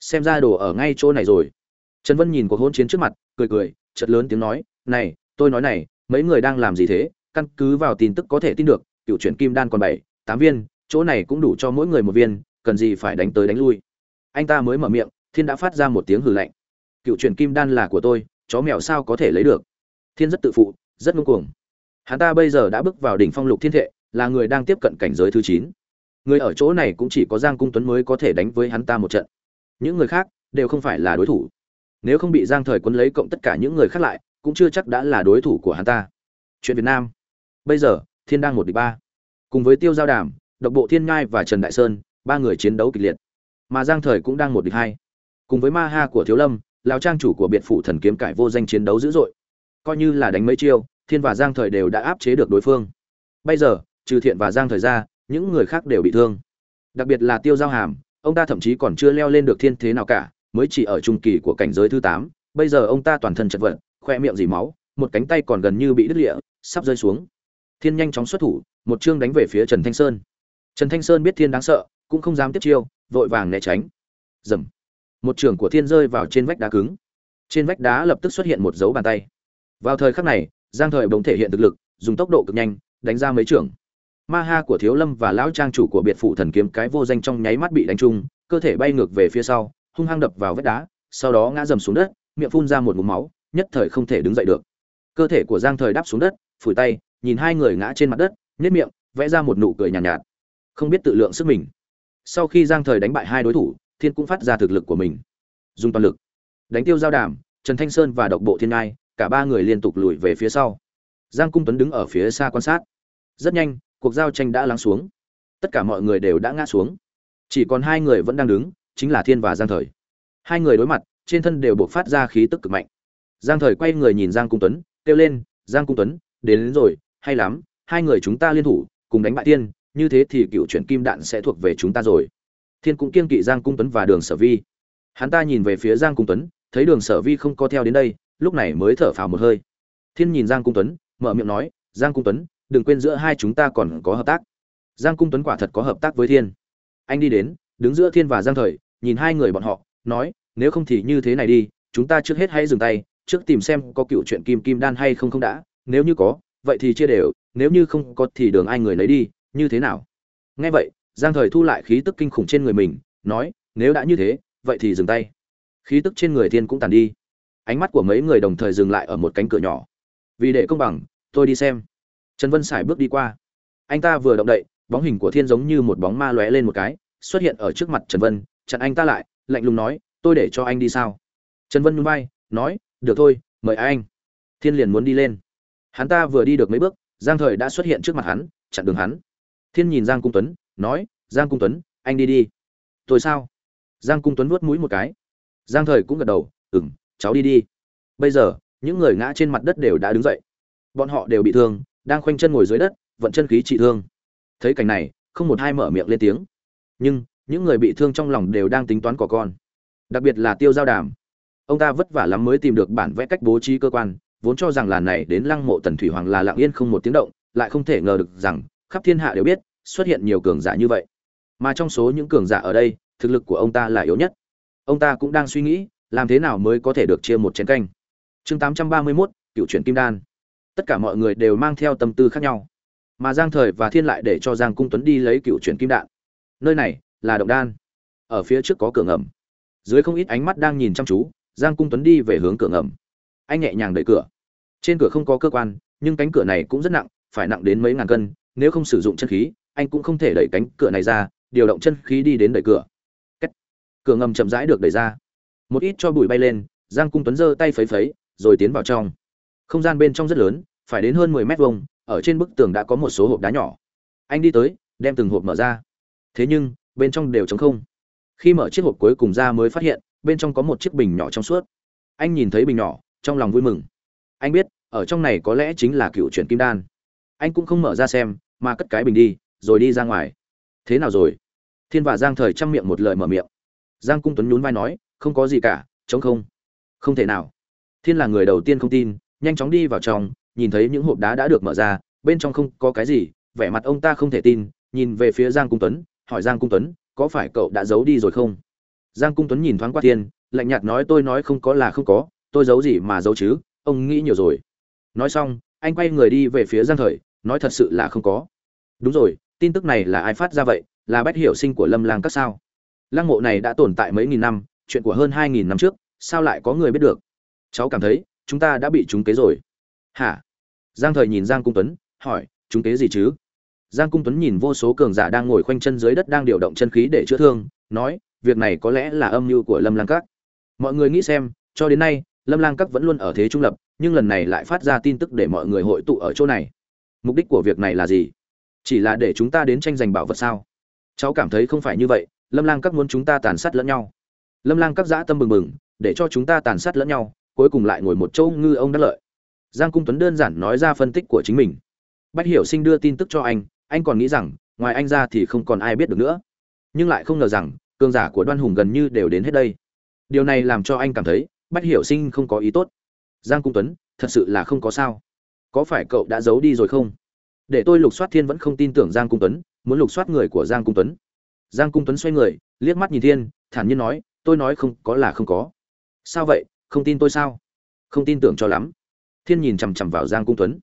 Xem ra đồ ở ngay chỗ này rồi trần vân nhìn cuộc hôn chiến trước mặt, cười cười, chợt lớn tiếng nói, này, tôi nói này, mấy người đang làm gì thế? Căn cứ vào tin tức có thể tin được, cựu chuyển kim đan còn bảy, tám viên, chỗ này cũng đủ cho mỗi người một viên, cần gì phải đánh tới đánh lui. Anh ta mới mở miệng, thiên đã phát ra một tiếng hừ lạnh. Cựu chuyển kim đan là của tôi, chó mèo sao có thể lấy được? Thiên rất tự phụ, rất ngông cuồng. Hắn ta bây giờ đã bước vào đỉnh phong lục thiên thệ, là người đang tiếp cận cảnh giới thứ chín. Người ở chỗ này cũng chỉ có giang cung tuấn mới có thể đánh với hắn ta một trận. Những người khác đều không phải là đối thủ nếu không bị giang thời quân lấy cộng tất cả những người khác lại, cũng chưa chắc đã là đối thủ của hắn ta. Chuyện việt nam. Bây giờ, thiên đang một địch ba. Cùng với tiêu giao đàm, độc bộ thiên ngai và trần đại sơn, ba người chiến đấu kịch liệt. Mà giang thời cũng đang một địch hai. Cùng với ma ha của thiếu lâm lao trang chủ của biệt phủ thần kiếm cải vô danh chiến đấu dữ dội. Coi như là đánh mấy chiêu, thiên và giang thời đều đã áp chế được đối phương. Bây giờ, trừ thiện và giang thời ra, những người khác đều bị thương. Đặc biệt là tiêu giao hàm, ông ta thậm chí còn chưa leo lên được thiên thế nào cả mới chỉ ở trung kỳ của cảnh giới thứ tám, bây giờ ông ta toàn thân chật vật, khoe miệng dì máu, một cánh tay còn gần như bị đứt lịa sắp rơi xuống. Thiên nhanh chóng xuất thủ, một chương đánh về phía trần thanh sơn. Trần thanh sơn biết thiên đáng sợ, cũng không dám tiếp chiêu, vội vàng né tránh. Dầm. Một trường của thiên rơi vào trên vách đá cứng. Trên vách đá lập tức xuất hiện một dấu bàn tay. Vào thời khắc này, giang thời bỗng thể hiện thực lực, dùng tốc độ cực nhanh, đánh ra mấy trường. Ma ha của thiếu lâm và lão trang chủ của biệt phủ thần kiếm cái vô danh trong nháy mắt bị đánh trúng, cơ thể bay ngược về phía sau hung hăng đập vào vách đá sau đó ngã dầm xuống đất miệng phun ra một ngụm máu nhất thời không thể đứng dậy được. Cơ thể của giang thời đáp xuống đất phủi tay nhìn hai người ngã trên mặt đất nhếch miệng vẽ ra một nụ cười nhàn nhạt, nhạt. Không biết tự lượng sức mình. Sau khi giang thời đánh bại hai đối thủ thiên cũng phát ra thực lực của mình. Dùng toàn lực. Đánh tiêu giao đàm trần thanh sơn và độc bộ thiên ngai cả ba người liên tục lùi về phía sau. Giang cung tuấn đứng ở phía xa quan sát. Rất nhanh cuộc giao tranh đã lắng xuống. Tất cả mọi người đều đã ngã xuống. Chỉ còn hai người vẫn đang đứng chính là thiên và giang thời. Hai người đối mặt trên thân đều buộc phát ra khí tức cực mạnh. Giang thời quay người nhìn giang cung tuấn kêu lên giang cung tuấn đến, đến rồi hay lắm hai người chúng ta liên thủ cùng đánh bại thiên như thế thì cựu chuyển kim đạn sẽ thuộc về chúng ta rồi. Thiên cũng kiên kỵ giang cung tuấn và đường sở vi. Hắn ta nhìn về phía giang cung tuấn thấy đường sở vi không có theo đến đây lúc này mới thở phào một hơi. Thiên nhìn giang cung tuấn mở miệng nói giang cung tuấn đừng quên giữa hai chúng ta còn có hợp tác. Giang cung tuấn quả thật có hợp tác với thiên. Anh đi đến đứng giữa thiên và giang thời nhìn hai người bọn họ, nói, nếu không thì như thế này đi, chúng ta trước hết hãy dừng tay, trước tìm xem có cựu chuyện kim kim đan hay không không đã. Nếu như có, vậy thì chia đều, nếu như không có thì đường ai người lấy đi, như thế nào? Nghe vậy, giang thời thu lại khí tức kinh khủng trên người mình, nói, nếu đã như thế, vậy thì dừng tay. Khí tức trên người thiên cũng tàn đi. Ánh mắt của mấy người đồng thời dừng lại ở một cánh cửa nhỏ. Vì để công bằng, tôi đi xem. Trần vân sải bước đi qua. Anh ta vừa động đậy, bóng hình của thiên giống như một bóng ma lóe lên một cái, xuất hiện ở trước mặt trần vân chặn anh ta lại, lạnh lùng nói, tôi để cho anh đi sao? Trần vân nhún vai, nói, được thôi, mời anh? Thiên liền muốn đi lên. Hắn ta vừa đi được mấy bước, giang thời đã xuất hiện trước mặt hắn, chặn đường hắn. Thiên nhìn giang cung tuấn, nói, giang cung tuấn, anh đi đi. Tôi sao? Giang cung tuấn vuốt mũi một cái. Giang thời cũng gật đầu ừ m cháu đi đi. Bây giờ, những người ngã trên mặt đất đều đã đứng dậy. Bọn họ đều bị thương, đang khoanh chân ngồi dưới đất, vận chân khí trị thương. Thấy cảnh này, không một hai mở miệng lên tiếng. Nhưng những người bị thương trong lòng đều đang tính toán cỏ con. Đặc biệt là tiêu giao đàm. Ông ta vất vả lắm mới tìm được bản vẽ cách bố trí cơ quan vốn cho rằng làn này đến lăng mộ tần thủy hoàng là lặng yên không một tiếng động lại không thể ngờ được rằng khắp thiên hạ đều biết xuất hiện nhiều cường giả như vậy. Mà trong số những cường giả ở đây thực lực của ông ta là yếu nhất. Ông ta cũng đang suy nghĩ làm thế nào mới có thể được chia một chén canh. Chương 831, cựu truyện kim đan. Tất cả mọi người đều mang theo tâm tư khác nhau. Mà giang thời và thiên lại để cho giang cung tuấn đi lấy cựu truyện kim đạn nơi này là động đan. Ở phía trước có cửa ngầm. Dưới không ít ánh mắt đang nhìn chăm chú, giang cung tuấn đi về hướng cửa ngầm. Anh nhẹ nhàng đẩy cửa. Trên cửa không có cơ quan, nhưng cánh cửa này cũng rất nặng, phải nặng đến mấy ngàn cân, nếu không sử dụng chân khí, anh cũng không thể đẩy cánh cửa này ra, điều động chân khí đi đến đẩy cửa. Cách. cửa ngầm chậm rãi được đẩy ra. Một ít cho bụi bay lên, giang cung tuấn giơ tay phấy phấy, rồi tiến vào trong. Không gian bên trong rất lớn, phải đến hơn mười mét vuông, ở trên bức tường đã có một số hộp đá nhỏ. Anh đi tới, đem từng hộp mở ra. Thế nhưng bên trong đều trống không. Khi mở chiếc hộp cuối cùng ra mới phát hiện, bên trong có một chiếc bình nhỏ trong suốt. Anh nhìn thấy bình nhỏ, trong lòng vui mừng. Anh biết, ở trong này có lẽ chính là cựu chuyển kim đan. Anh cũng không mở ra xem, mà cất cái bình đi, rồi đi ra ngoài. Thế nào rồi? Thiên và giang thời chăm miệng một lời mở miệng. Giang cung tuấn nhún vai nói, không có gì cả chống không. Không thể nào. Thiên là người đầu tiên không tin, nhanh chóng đi vào trong, nhìn thấy những hộp đá đã được mở ra, bên trong không có cái gì, vẻ mặt ông ta không thể tin, nhìn về phía giang cung tuấn hỏi giang cung tuấn, có phải cậu đã giấu đi rồi không? Giang cung tuấn nhìn thoáng qua thiên, lạnh nhạt nói, tôi nói không có là không có, tôi giấu gì mà giấu chứ, ông nghĩ nhiều rồi. Nói xong, anh quay người đi về phía giang thời, nói, thật sự là không có. Đúng rồi, tin tức này là ai phát ra vậy? Là bách hiểu sinh của lâm lang các sao? Lăng mộ này đã tồn tại mấy nghìn năm, chuyện của hơn hai nghìn năm trước, sao lại có người biết được? Cháu cảm thấy, chúng ta đã bị trúng kế rồi. Hả? Giang thời nhìn giang cung tuấn, hỏi, trúng kế gì chứ? Giang cung tuấn nhìn vô số cường giả đang ngồi khoanh chân dưới đất đang điều động chân khí để chữa thương, nói, việc này có lẽ là âm mưu của lâm lang các. Mọi người nghĩ xem, cho đến nay, lâm lang các vẫn luôn ở thế trung lập, nhưng lần này lại phát ra tin tức để mọi người hội tụ ở chỗ này. Mục đích của việc này là gì? Chỉ là để chúng ta đến tranh giành bảo vật sao? Cháu cảm thấy không phải như vậy, lâm lang các muốn chúng ta tàn sát lẫn nhau. Lâm lang các dã tâm bừng bừng, để cho chúng ta tàn sát lẫn nhau, cuối cùng lại ngồi một châu ngư ông đắc lợi. Giang cung tuấn đơn giản nói ra phân tích của chính mình. Bách hiểu sinh đưa tin tức cho anh anh còn nghĩ rằng, ngoài anh ra thì không còn ai biết được nữa. Nhưng lại không ngờ rằng, cường giả của đoan hùng gần như đều đến hết đây. Điều này làm cho anh cảm thấy, bách hiểu sinh không có ý tốt. Giang cung tuấn, thật sự là không có sao. Có phải cậu đã giấu đi rồi không? Để tôi lục soát thiên vẫn không tin tưởng giang cung tuấn, muốn lục soát người của giang cung tuấn. Giang cung tuấn xoay người, liếc mắt nhìn thiên, thản nhiên nói, tôi nói không, có là không có. Sao vậy? Không tin tôi sao? Không tin tưởng cho lắm. Thiên nhìn chằm chằm vào giang cung tuấn.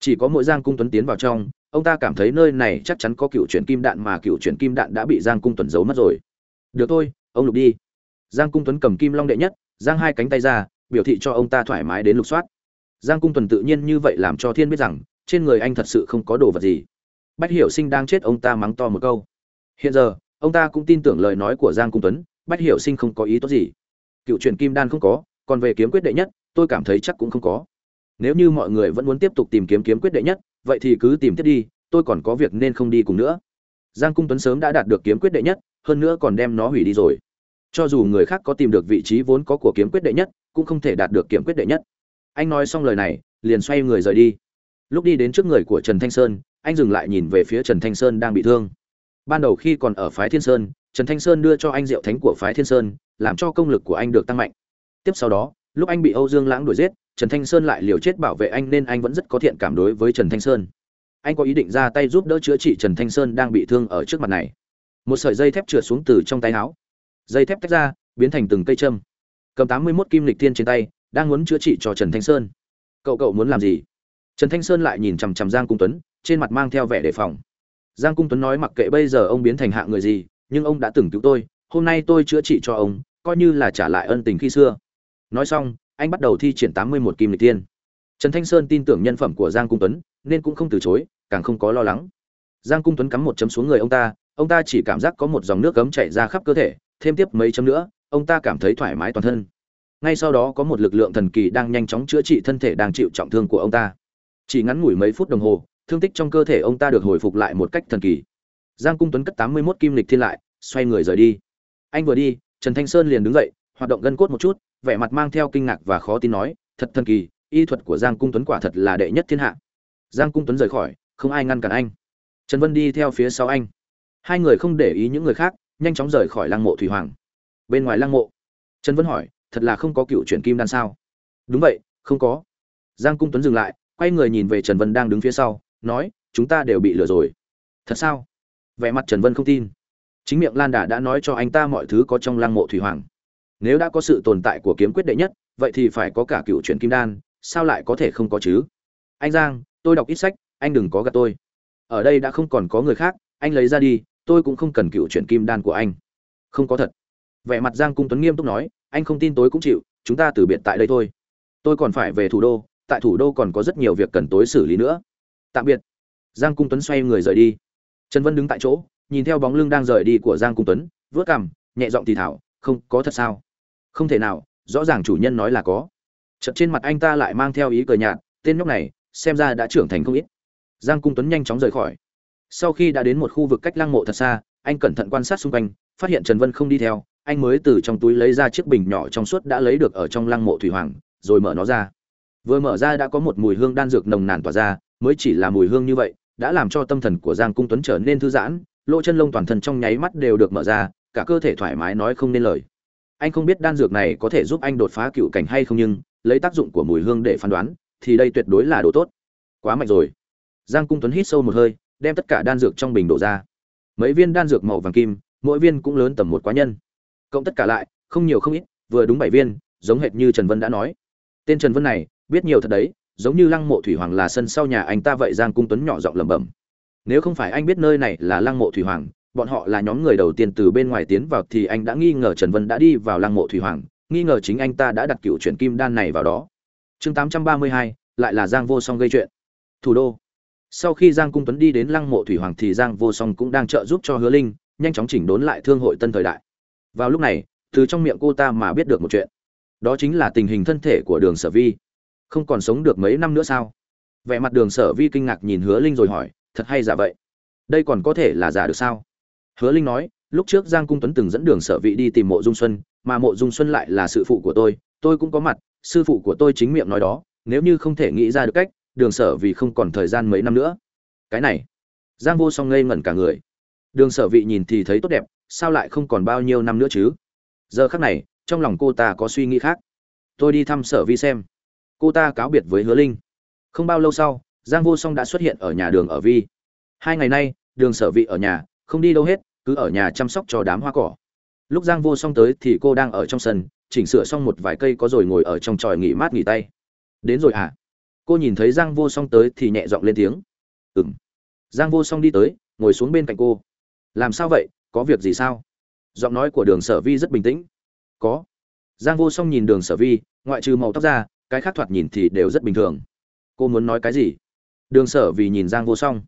Chỉ có mỗi giang cung tuấn tiến vào trong ông ta cảm thấy nơi này chắc chắn có cựu chuyển kim đạn mà cựu chuyển kim đạn đã bị giang cung tuấn giấu mất rồi. Được thôi, ông lục đi. Giang cung tuấn cầm kim long đệ nhất, giang hai cánh tay ra, biểu thị cho ông ta thoải mái đến lục soát. Giang cung tuấn tự nhiên như vậy làm cho thiên biết rằng, trên người anh thật sự không có đồ vật gì. Bách hiểu sinh đang chết, ông ta mắng to một câu. Hiện giờ, ông ta cũng tin tưởng lời nói của giang cung tuấn, bách hiểu sinh không có ý tốt gì. Cựu truyền kim đan không có, còn về kiếm quyết đệ nhất, tôi cảm thấy chắc cũng không có. Nếu như mọi người vẫn muốn tiếp tục tìm kiếm kiếm quyết đệ nhất vậy thì cứ tìm tiếp đi, tôi còn có việc nên không đi cùng nữa. Giang cung tuấn sớm đã đạt được kiếm quyết đệ nhất, hơn nữa còn đem nó hủy đi rồi. Cho dù người khác có tìm được vị trí vốn có của kiếm quyết đệ nhất, cũng không thể đạt được kiếm quyết đệ nhất. Anh nói xong lời này, liền xoay người rời đi. Lúc đi đến trước người của trần thanh sơn, anh dừng lại nhìn về phía trần thanh sơn đang bị thương. Ban đầu khi còn ở phái thiên sơn, trần thanh sơn đưa cho anh rượu thánh của phái thiên sơn, làm cho công lực của anh được tăng mạnh. Tiếp sau đó, lúc anh bị âu dương lãng đuổi giết trần thanh sơn lại liều chết bảo vệ anh nên anh vẫn rất có thiện cảm đối với trần thanh sơn. Anh có ý định ra tay giúp đỡ chữa trị trần thanh sơn đang bị thương ở trước mặt này. Một sợi dây thép trượt xuống từ trong tay áo. Dây thép tách ra, biến thành từng cây châm. Cầm tám mươi mốt kim lịch thiên trên tay, đang muốn chữa trị cho trần thanh sơn. Cậu cậu muốn làm gì? Trần thanh sơn lại nhìn chằm chằm giang cung tuấn, trên mặt mang theo vẻ đề phòng. Giang cung tuấn nói mặc kệ bây giờ ông biến thành hạng người gì, nhưng ông đã từng cứu tôi, hôm nay tôi chữa trị cho ông, coi như là trả lại ân tình khi xưa. Nói xong anh bắt đầu thi triển tám mươi một kim lịch tiên. Trần thanh sơn tin tưởng nhân phẩm của giang cung tuấn, nên cũng không từ chối, càng không có lo lắng. Giang cung tuấn cắm một chấm xuống người ông ta ông ta chỉ cảm giác có một dòng nước cấm chảy ra khắp cơ thể, thêm tiếp mấy chấm nữa, ông ta cảm thấy thoải mái toàn thân. Ngay sau đó có một lực lượng thần kỳ đang nhanh chóng chữa trị thân thể đang chịu trọng thương của ông ta. Chỉ ngắn ngủi mấy phút đồng hồ, thương tích trong cơ thể ông ta được hồi phục lại một cách thần kỳ. Giang cung tuấn cất tám mươi mốt kim lịch thiên lại, xoay người rời đi. Anh vừa đi, trần thanh sơn liền đứng dậy, hoạt động gân cốt một chút vẻ mặt mang theo kinh ngạc và khó tin nói, thật thần kỳ, y thuật của giang cung tuấn quả thật là đệ nhất thiên hạ. Giang cung tuấn rời khỏi, không ai ngăn cản anh. Trần vân đi theo phía sau anh. Hai người không để ý những người khác, nhanh chóng rời khỏi lăng mộ thủy hoàng. Bên ngoài lăng mộ, trần vân hỏi, thật là không có cựu chuyển kim đan sao? Đúng vậy, không có. Giang cung tuấn dừng lại, quay người nhìn về trần vân đang đứng phía sau, nói, chúng ta đều bị lừa rồi. Thật sao? Vẻ mặt trần vân không tin. Chính miệng lan đà đã nói cho anh ta mọi thứ có trong lăng mộ thủy hoàng nếu đã có sự tồn tại của kiếm quyết đệ nhất, vậy thì phải có cả cựu chuyển kim đan, sao lại có thể không có chứ? Anh giang, tôi đọc ít sách, anh đừng có gạt tôi. Ở đây đã không còn có người khác, anh lấy ra đi, tôi cũng không cần cựu chuyển kim đan của anh. Không có thật. Vẻ mặt giang cung tuấn nghiêm túc nói, anh không tin tối cũng chịu, chúng ta từ biệt tại đây thôi. Tôi còn phải về thủ đô, tại thủ đô còn có rất nhiều việc cần tối xử lý nữa. Tạm biệt. Giang cung tuấn xoay người rời đi. Trần vân đứng tại chỗ, nhìn theo bóng lưng đang rời đi của giang cung tuấn vớt cằm, nhẹ giọng thì thảo, không có thật sao? Không thể nào, rõ ràng chủ nhân nói là có. Chật trên mặt anh ta lại mang theo ý cười nhạt, tên nhóc này, xem ra đã trưởng thành không ít. Giang cung tuấn nhanh chóng rời khỏi. Sau khi đã đến một khu vực cách lăng mộ thật xa, anh cẩn thận quan sát xung quanh, phát hiện trần vân không đi theo, anh mới từ trong túi lấy ra chiếc bình nhỏ trong suốt đã lấy được ở trong lăng mộ thủy hoàng, rồi mở nó ra. Vừa mở ra đã có một mùi hương đan dược nồng nàn tỏa ra, mới chỉ là mùi hương như vậy, đã làm cho tâm thần của giang cung tuấn trở nên thư giãn, lỗ chân lông toàn thân trong nháy mắt đều được mở ra, cả cơ thể thoải mái nói không nên lời anh không biết đan dược này có thể giúp anh đột phá cựu cảnh hay không nhưng lấy tác dụng của mùi hương để phán đoán thì đây tuyệt đối là đồ tốt. Quá mạnh rồi. Giang cung tuấn hít sâu một hơi, đem tất cả đan dược trong bình đổ ra. Mấy viên đan dược màu vàng kim, mỗi viên cũng lớn tầm một quá nhân. Cộng tất cả lại, không nhiều không ít, vừa đúng bảy viên, giống hệt như trần vân đã nói. Tên trần vân này, biết nhiều thật đấy, giống như lăng mộ thủy hoàng là sân sau nhà anh ta vậy giang cung tuấn nhỏ giọng lẩm bẩm. Nếu không phải anh biết nơi này là lăng mộ thủy hoàng bọn họ là nhóm người đầu tiên từ bên ngoài tiến vào thì anh đã nghi ngờ trần vân đã đi vào lăng mộ thủy hoàng, nghi ngờ chính anh ta đã đặt cựu chuyển kim đan này vào đó. Chương tám trăm ba mươi hai, lại là giang vô song gây chuyện. Thủ đô. Sau khi giang cung tuấn đi đến lăng mộ thủy hoàng thì giang vô song cũng đang trợ giúp cho hứa linh, nhanh chóng chỉnh đốn lại thương hội tân thời đại. Vào lúc này, từ trong miệng cô ta mà biết được một chuyện. Đó chính là tình hình thân thể của đường sở vi. Không còn sống được mấy năm nữa sao? Vẻ mặt đường sở vi kinh ngạc nhìn hứa linh rồi hỏi, thật hay giả vậy? Đây còn có thể là giả được sao? Hứa linh nói, lúc trước giang cung tuấn từng dẫn đường sở vị đi tìm mộ dung xuân, mà mộ dung xuân lại là sư phụ của tôi tôi cũng có mặt, sư phụ của tôi chính miệng nói đó, nếu như không thể nghĩ ra được cách, đường sở Vị không còn thời gian mấy năm nữa. Cái này, giang vô song ngây ngẩn cả người. Đường sở vị nhìn thì thấy tốt đẹp, sao lại không còn bao nhiêu năm nữa chứ? Giờ khắc này, trong lòng cô ta có suy nghĩ khác. Tôi đi thăm sở vi xem. Cô ta cáo biệt với hứa linh. Không bao lâu sau, giang vô song đã xuất hiện ở nhà đường ở vi. Hai ngày nay, đường sở vị ở nhà, không đi đâu hết cứ ở nhà chăm sóc cho đám hoa cỏ. Lúc giang vô song tới thì cô đang ở trong sân, chỉnh sửa xong một vài cây có rồi ngồi ở trong tròi nghỉ mát nghỉ tay. Đến rồi à cô nhìn thấy giang vô song tới thì nhẹ giọng lên tiếng. Ừm. giang vô song đi tới, ngồi xuống bên cạnh cô. Làm sao vậy? Có việc gì sao? Giọng nói của đường sở vi rất bình tĩnh. Có. Giang vô song nhìn đường sở vi, ngoại trừ màu tóc ra cái khác thoạt nhìn thì đều rất bình thường. Cô muốn nói cái gì? Đường sở vì nhìn giang vô song.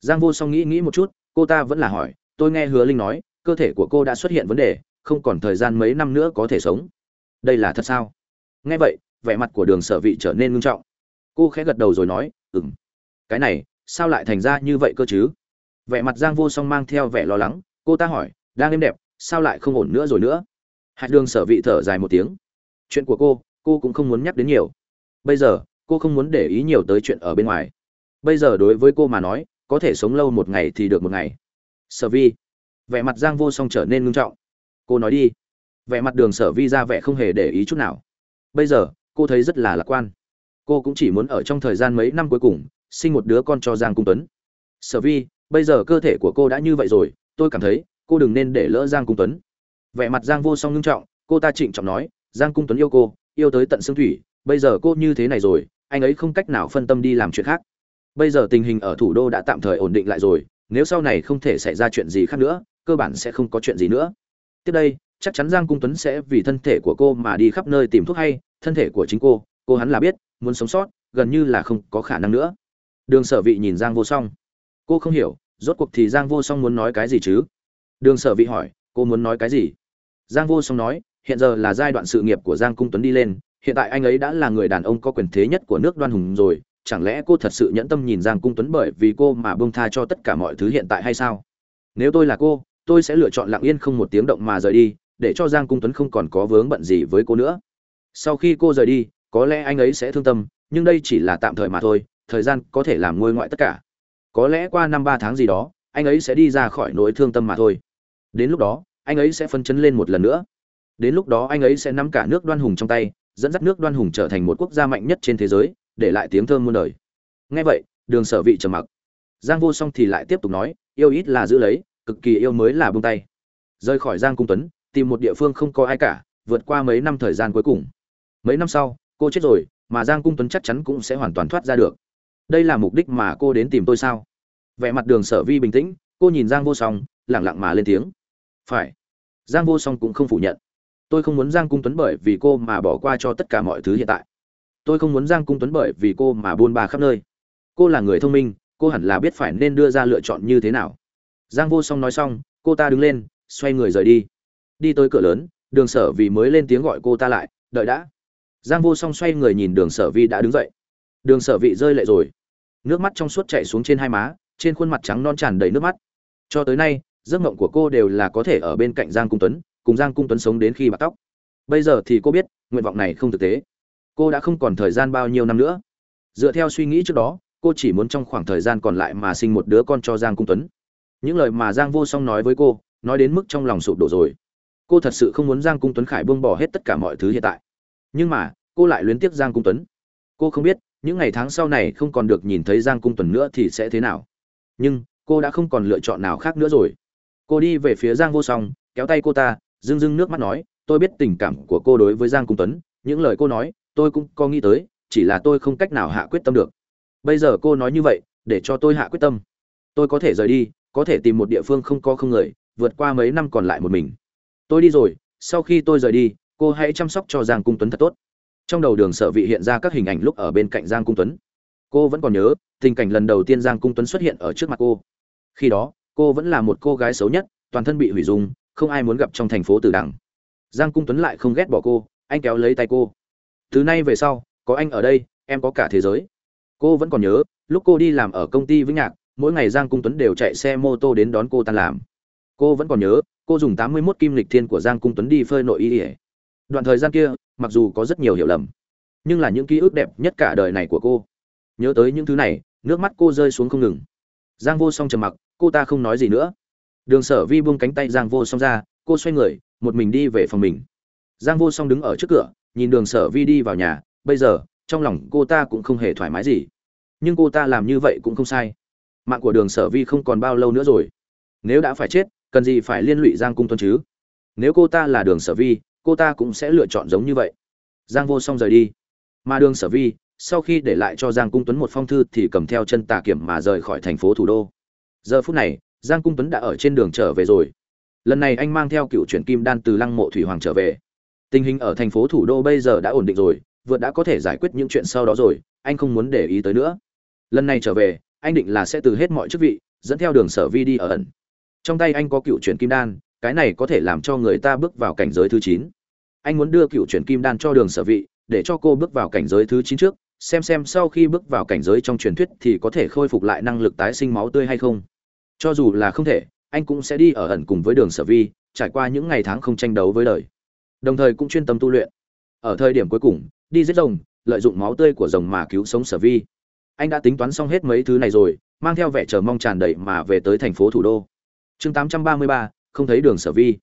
Giang vô song nghĩ nghĩ một chút, cô ta vẫn là hỏi tôi nghe hứa linh nói, cơ thể của cô đã xuất hiện vấn đề, không còn thời gian mấy năm nữa có thể sống. Đây là thật sao? Nghe vậy, vẻ mặt của đường sở vị trở nên ngưng trọng. Cô khẽ gật đầu rồi nói ừ m cái này, sao lại thành ra như vậy cơ chứ? Vẻ mặt giang vô song mang theo vẻ lo lắng, cô ta hỏi, đang êm đẹp, sao lại không ổn nữa rồi nữa? Hạt đường sở vị thở dài một tiếng. Chuyện của cô cô cũng không muốn nhắc đến nhiều. Bây giờ, cô không muốn để ý nhiều tới chuyện ở bên ngoài. Bây giờ đối với cô mà nói, có thể sống lâu một ngày thì được một ngày sở vi. Vẻ mặt giang vô song trở nên ngưng trọng. Cô nói đi. Vẻ mặt đường sở vi ra vẻ không hề để ý chút nào. Bây giờ, cô thấy rất là lạc quan. Cô cũng chỉ muốn ở trong thời gian mấy năm cuối cùng, sinh một đứa con cho giang cung tuấn. Sở vi, bây giờ cơ thể của cô đã như vậy rồi, tôi cảm thấy cô đừng nên để lỡ giang cung tuấn. Vẻ mặt giang vô song ngưng trọng, cô ta trịnh trọng nói, giang cung tuấn yêu cô, yêu tới tận xương thủy, bây giờ cô như thế này rồi, anh ấy không cách nào phân tâm đi làm chuyện khác. Bây giờ tình hình ở thủ đô đã tạm thời ổn định lại rồi nếu sau này không thể xảy ra chuyện gì khác nữa, cơ bản sẽ không có chuyện gì nữa. Tiếp đây, chắc chắn giang cung tuấn sẽ vì thân thể của cô mà đi khắp nơi tìm thuốc hay, thân thể của chính cô cô hắn là biết, muốn sống sót, gần như là không có khả năng nữa. Đường sở vị nhìn giang vô song. Cô không hiểu, rốt cuộc thì giang vô song muốn nói cái gì chứ? Đường sở vị hỏi, cô muốn nói cái gì? Giang vô song nói, hiện giờ là giai đoạn sự nghiệp của giang cung tuấn đi lên, hiện tại anh ấy đã là người đàn ông có quyền thế nhất của nước đoan hùng rồi chẳng lẽ cô thật sự nhẫn tâm nhìn giang cung tuấn bởi vì cô mà bông tha cho tất cả mọi thứ hiện tại hay sao? Nếu tôi là cô, tôi sẽ lựa chọn lặng yên không một tiếng động mà rời đi, để cho giang cung tuấn không còn có vướng bận gì với cô nữa. Sau khi cô rời đi, có lẽ anh ấy sẽ thương tâm, nhưng đây chỉ là tạm thời mà thôi, thời gian có thể làm ngôi ngoại tất cả. Có lẽ qua năm ba tháng gì đó, anh ấy sẽ đi ra khỏi nỗi thương tâm mà thôi. Đến lúc đó, anh ấy sẽ phân chấn lên một lần nữa. Đến lúc đó anh ấy sẽ nắm cả nước đoan hùng trong tay, dẫn dắt nước đoan hùng trở thành một quốc gia mạnh nhất trên thế giới để lại tiếng thơm muôn đời. Nghe vậy, đường sở vị trầm mặc. Giang vô song thì lại tiếp tục nói, yêu ít là giữ lấy, cực kỳ yêu mới là buông tay. Rời khỏi giang cung tuấn, tìm một địa phương không có ai cả, vượt qua mấy năm thời gian cuối cùng. Mấy năm sau, cô chết rồi, mà giang cung tuấn chắc chắn cũng sẽ hoàn toàn thoát ra được. Đây là mục đích mà cô đến tìm tôi sao? Vẻ mặt đường sở vi bình tĩnh, cô nhìn giang vô song lẳng lặng mà lên tiếng. Phải. Giang vô song cũng không phủ nhận. Tôi không muốn giang cung tuấn bởi vì cô mà bỏ qua cho tất cả mọi thứ hiện tại tôi không muốn giang cung tuấn bởi vì cô mà buôn ba khắp nơi. Cô là người thông minh, cô hẳn là biết phải nên đưa ra lựa chọn như thế nào. Giang vô song nói xong, cô ta đứng lên, xoay người rời đi. Đi tới cửa lớn, đường sở vì mới lên tiếng gọi cô ta lại, đợi đã. Giang vô song xoay người nhìn đường sở vi đã đứng dậy. Đường sở vị rơi lệ rồi. Nước mắt trong suốt chảy xuống trên hai má, trên khuôn mặt trắng non tràn đầy nước mắt. Cho tới nay, giấc mộng của cô đều là có thể ở bên cạnh giang cung tuấn, cùng giang cung tuấn sống đến khi bạc tóc. Bây giờ thì cô biết, nguyện vọng này không thực tế cô đã không còn thời gian bao nhiêu năm nữa. Dựa theo suy nghĩ trước đó, cô chỉ muốn trong khoảng thời gian còn lại mà sinh một đứa con cho giang cung tuấn. Những lời mà giang vô song nói với cô, nói đến mức trong lòng sụp đổ rồi. Cô thật sự không muốn giang cung tuấn khải buông bỏ hết tất cả mọi thứ hiện tại. Nhưng mà, cô lại luyến tiếc giang cung tuấn. Cô không biết, những ngày tháng sau này không còn được nhìn thấy giang cung tuấn nữa thì sẽ thế nào. Nhưng, cô đã không còn lựa chọn nào khác nữa rồi. Cô đi về phía giang vô song, kéo tay cô ta dưng dưng nước mắt nói, tôi biết tình cảm của cô đối với giang cung tuấn. Những lời cô nói tôi cũng có nghĩ tới, chỉ là tôi không cách nào hạ quyết tâm được. Bây giờ cô nói như vậy, để cho tôi hạ quyết tâm. Tôi có thể rời đi, có thể tìm một địa phương không có không người, vượt qua mấy năm còn lại một mình. Tôi đi rồi, sau khi tôi rời đi, cô hãy chăm sóc cho giang cung tuấn thật tốt. Trong đầu đường sở vị hiện ra các hình ảnh lúc ở bên cạnh giang cung tuấn. Cô vẫn còn nhớ, tình cảnh lần đầu tiên giang cung tuấn xuất hiện ở trước mặt cô. Khi đó, cô vẫn là một cô gái xấu nhất, toàn thân bị hủy dung, không ai muốn gặp trong thành phố từ đằng. Giang cung tuấn lại không ghét bỏ cô, anh kéo lấy tay cô từ nay về sau, có anh ở đây, em có cả thế giới. Cô vẫn còn nhớ, lúc cô đi làm ở công ty vĩnh nhạc, mỗi ngày giang cung tuấn đều chạy xe mô tô đến đón cô tan làm. Cô vẫn còn nhớ, cô dùng tám mươi 81 kim lịch thiên của giang cung tuấn đi phơi nội y ỉa đoạn thời gian kia, mặc dù có rất nhiều hiểu lầm, nhưng là những ký ức đẹp nhất cả đời này của cô. Nhớ tới những thứ này, nước mắt cô rơi xuống không ngừng. Giang vô song trầm mặc, cô ta không nói gì nữa. Đường sở vi buông cánh tay giang vô song ra, cô xoay người, một mình đi về phòng mình. Giang vô song đứng ở trước cửa nhìn đường sở vi đi vào nhà, bây giờ, trong lòng cô ta cũng không hề thoải mái gì. Nhưng cô ta làm như vậy cũng không sai. Mạng của đường sở vi không còn bao lâu nữa rồi. Nếu đã phải chết, cần gì phải liên lụy giang cung tuân chứ? Nếu cô ta là đường sở vi, cô ta cũng sẽ lựa chọn giống như vậy. Giang vô song rời đi. Mà đường sở vi, sau khi để lại cho giang cung tuấn một phong thư thì cầm theo chân tà kiểm mà rời khỏi thành phố thủ đô. Giờ phút này, giang cung tuấn đã ở trên đường trở về rồi. Lần này anh mang theo cựu truyền kim đan từ lăng mộ thủy hoàng trở về tình hình ở thành phố thủ đô bây giờ đã ổn định rồi, vượt đã có thể giải quyết những chuyện sau đó rồi, anh không muốn để ý tới nữa. Lần này trở về, anh định là sẽ từ hết mọi chức vị, dẫn theo đường sở vi đi ở ẩn. Trong tay anh có cựu chuyển kim đan, cái này có thể làm cho người ta bước vào cảnh giới thứ chín. Anh muốn đưa cựu chuyển kim đan cho đường sở vị, để cho cô bước vào cảnh giới thứ chín trước, xem xem sau khi bước vào cảnh giới trong truyền thuyết thì có thể khôi phục lại năng lực tái sinh máu tươi hay không. Cho dù là không thể, anh cũng sẽ đi ở ẩn cùng với đường sở vi, trải qua những ngày tháng không tranh đấu với đời đồng thời cũng chuyên tâm tu luyện. Ở thời điểm cuối cùng đi giết rồng lợi dụng máu tươi của rồng mà cứu sống sở vi. Anh đã tính toán xong hết mấy thứ này rồi mang theo vẻ chờ mong tràn đầy mà về tới thành phố thủ đô. Chương 833, không thấy đường sở vi.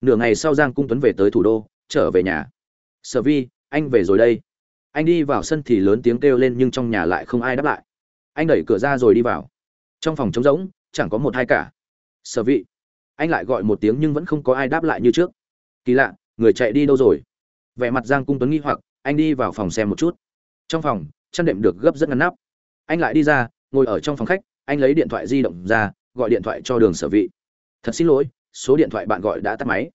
Nửa ngày sau giang cung tuấn về tới thủ đô trở về nhà. Sở vi anh về rồi đây. Anh đi vào sân thì lớn tiếng kêu lên nhưng trong nhà lại không ai đáp lại. Anh đẩy cửa ra rồi đi vào. Trong phòng trống rỗng chẳng có một hai cả. Sở vị anh lại gọi một tiếng nhưng vẫn không có ai đáp lại như trước. Kỳ lạ người chạy đi đâu rồi? Vẻ mặt giang cung tuấn nghi hoặc, anh đi vào phòng xem một chút. Trong phòng, chăn đệm được gấp rất ngăn nắp. Anh lại đi ra, ngồi ở trong phòng khách, anh lấy điện thoại di động ra, gọi điện thoại cho đường sở vị. Thật xin lỗi, số điện thoại bạn gọi đã tắt máy.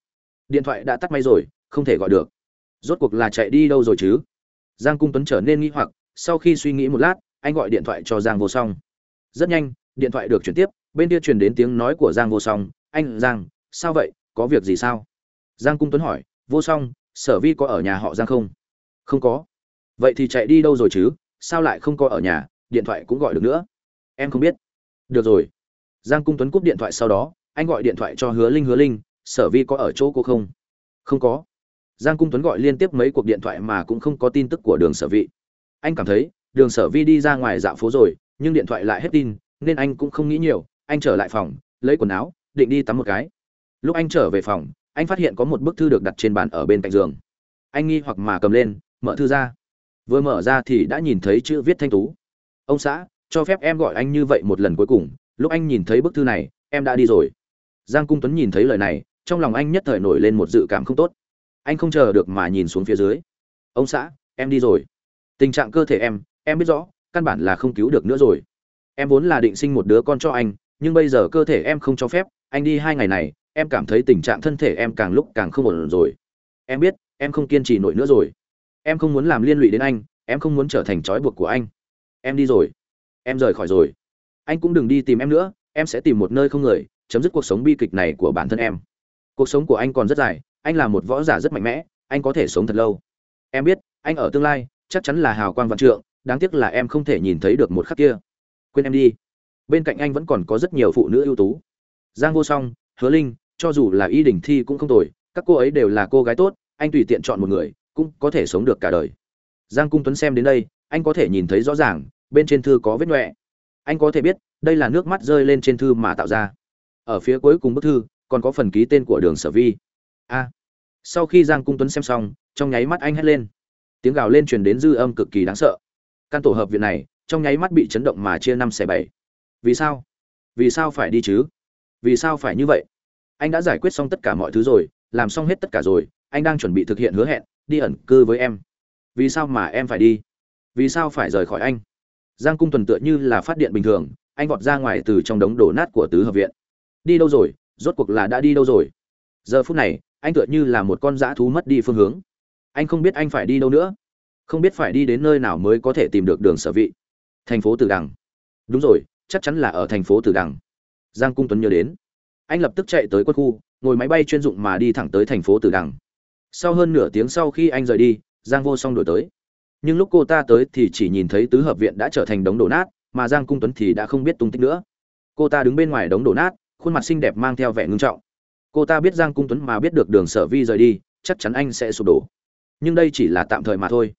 Điện thoại đã tắt máy rồi, không thể gọi được. Rốt cuộc là chạy đi đâu rồi chứ? Giang cung tuấn trở nên nghi hoặc, sau khi suy nghĩ một lát, anh gọi điện thoại cho giang vô song. Rất nhanh, điện thoại được chuyển tiếp, bên kia truyền đến tiếng nói của giang vô song. Anh, giang, sao vậy? Có việc gì sao? Giang cung tuấn hỏi vô song, sở vi có ở nhà họ giang không? Không có. Vậy thì chạy đi đâu rồi chứ? Sao lại không có ở nhà? Điện thoại cũng gọi được nữa. Em không biết. Được rồi. Giang cung tuấn cúp điện thoại sau đó, anh gọi điện thoại cho hứa linh hứa linh, sở vi có ở chỗ cô không? Không có. Giang cung tuấn gọi liên tiếp mấy cuộc điện thoại mà cũng không có tin tức của đường sở vị anh cảm thấy, đường sở vi đi ra ngoài dạo phố rồi, nhưng điện thoại lại hết tin nên anh cũng không nghĩ nhiều. Anh trở lại phòng, lấy quần áo, định đi tắm một cái. Lúc anh trở về phòng anh phát hiện có một bức thư được đặt trên bàn ở bên cạnh giường. Anh nghi hoặc mà cầm lên, mở thư ra. Vừa mở ra thì đã nhìn thấy chữ viết thanh tú. Ông xã, cho phép em gọi anh như vậy một lần cuối cùng. Lúc anh nhìn thấy bức thư này, em đã đi rồi. Giang cung tuấn nhìn thấy lời này, trong lòng anh nhất thời nổi lên một dự cảm không tốt. Anh không chờ được mà nhìn xuống phía dưới. Ông xã, em đi rồi. Tình trạng cơ thể em em biết rõ, căn bản là không cứu được nữa rồi. Em vốn là định sinh một đứa con cho anh, nhưng bây giờ cơ thể em không cho phép, anh đi hai ngày này em cảm thấy tình trạng thân thể em càng lúc càng không ổn rồi. Em biết, em không kiên trì nổi nữa rồi. Em không muốn làm liên lụy đến anh, em không muốn trở thành trói buộc của anh. Em đi rồi. Em rời khỏi rồi. Anh cũng đừng đi tìm em nữa, em sẽ tìm một nơi không người, chấm dứt cuộc sống bi kịch này của bản thân em. Cuộc sống của anh còn rất dài, anh là một võ giả rất mạnh mẽ, anh có thể sống thật lâu. Em biết, anh ở tương lai, chắc chắn là hào quang vạn trượng, đáng tiếc là em không thể nhìn thấy được một khắc kia. Quên em đi. Bên cạnh anh vẫn còn có rất nhiều phụ nữ ưu tú. Giang vô song, hứa linh cho dù là y đình thi cũng không tồi các cô ấy đều là cô gái tốt anh tùy tiện chọn một người cũng có thể sống được cả đời. Giang cung tuấn xem đến đây anh có thể nhìn thấy rõ ràng bên trên thư có vết nhọe, anh có thể biết đây là nước mắt rơi lên trên thư mà tạo ra. Ở phía cuối cùng bức thư còn có phần ký tên của đường sở vi. A. Sau khi giang cung tuấn xem xong trong nháy mắt anh hét lên. Tiếng gào lên truyền đến dư âm cực kỳ đáng sợ. Căn tổ hợp viện này trong nháy mắt bị chấn động mà chia năm xẻ bảy. Vì sao? Vì sao phải đi chứ? Vì sao phải như vậy? Anh đã giải quyết xong tất cả mọi thứ rồi, làm xong hết tất cả rồi, anh đang chuẩn bị thực hiện hứa hẹn, đi ẩn cư với em. Vì sao mà em phải đi? Vì sao phải rời khỏi anh? Giang cung tuần tựa như là phát điện bình thường, anh vọt ra ngoài từ trong đống đổ nát của tứ hợp viện. Đi đâu rồi? Rốt cuộc là đã đi đâu rồi? Giờ phút này, anh tựa như là một con dã thú mất đi phương hướng. Anh không biết anh phải đi đâu nữa. Không biết phải đi đến nơi nào mới có thể tìm được đường sở vị. Thành phố tử đằng. Đúng rồi, chắc chắn là ở thành phố tử đằng. Giang cung tuấn nhớ đến anh lập tức chạy tới quân khu, ngồi máy bay chuyên dụng mà đi thẳng tới thành phố tử đằng. Sau hơn nửa tiếng sau khi anh rời đi, giang vô song đổi tới. Nhưng lúc cô ta tới thì chỉ nhìn thấy tứ hợp viện đã trở thành đống đổ nát, mà giang cung tuấn thì đã không biết tung tích nữa. Cô ta đứng bên ngoài đống đổ nát, khuôn mặt xinh đẹp mang theo vẻ ngưng trọng. Cô ta biết giang cung tuấn mà biết được đường sở vi rời đi, chắc chắn anh sẽ sụp đổ. Nhưng đây chỉ là tạm thời mà thôi.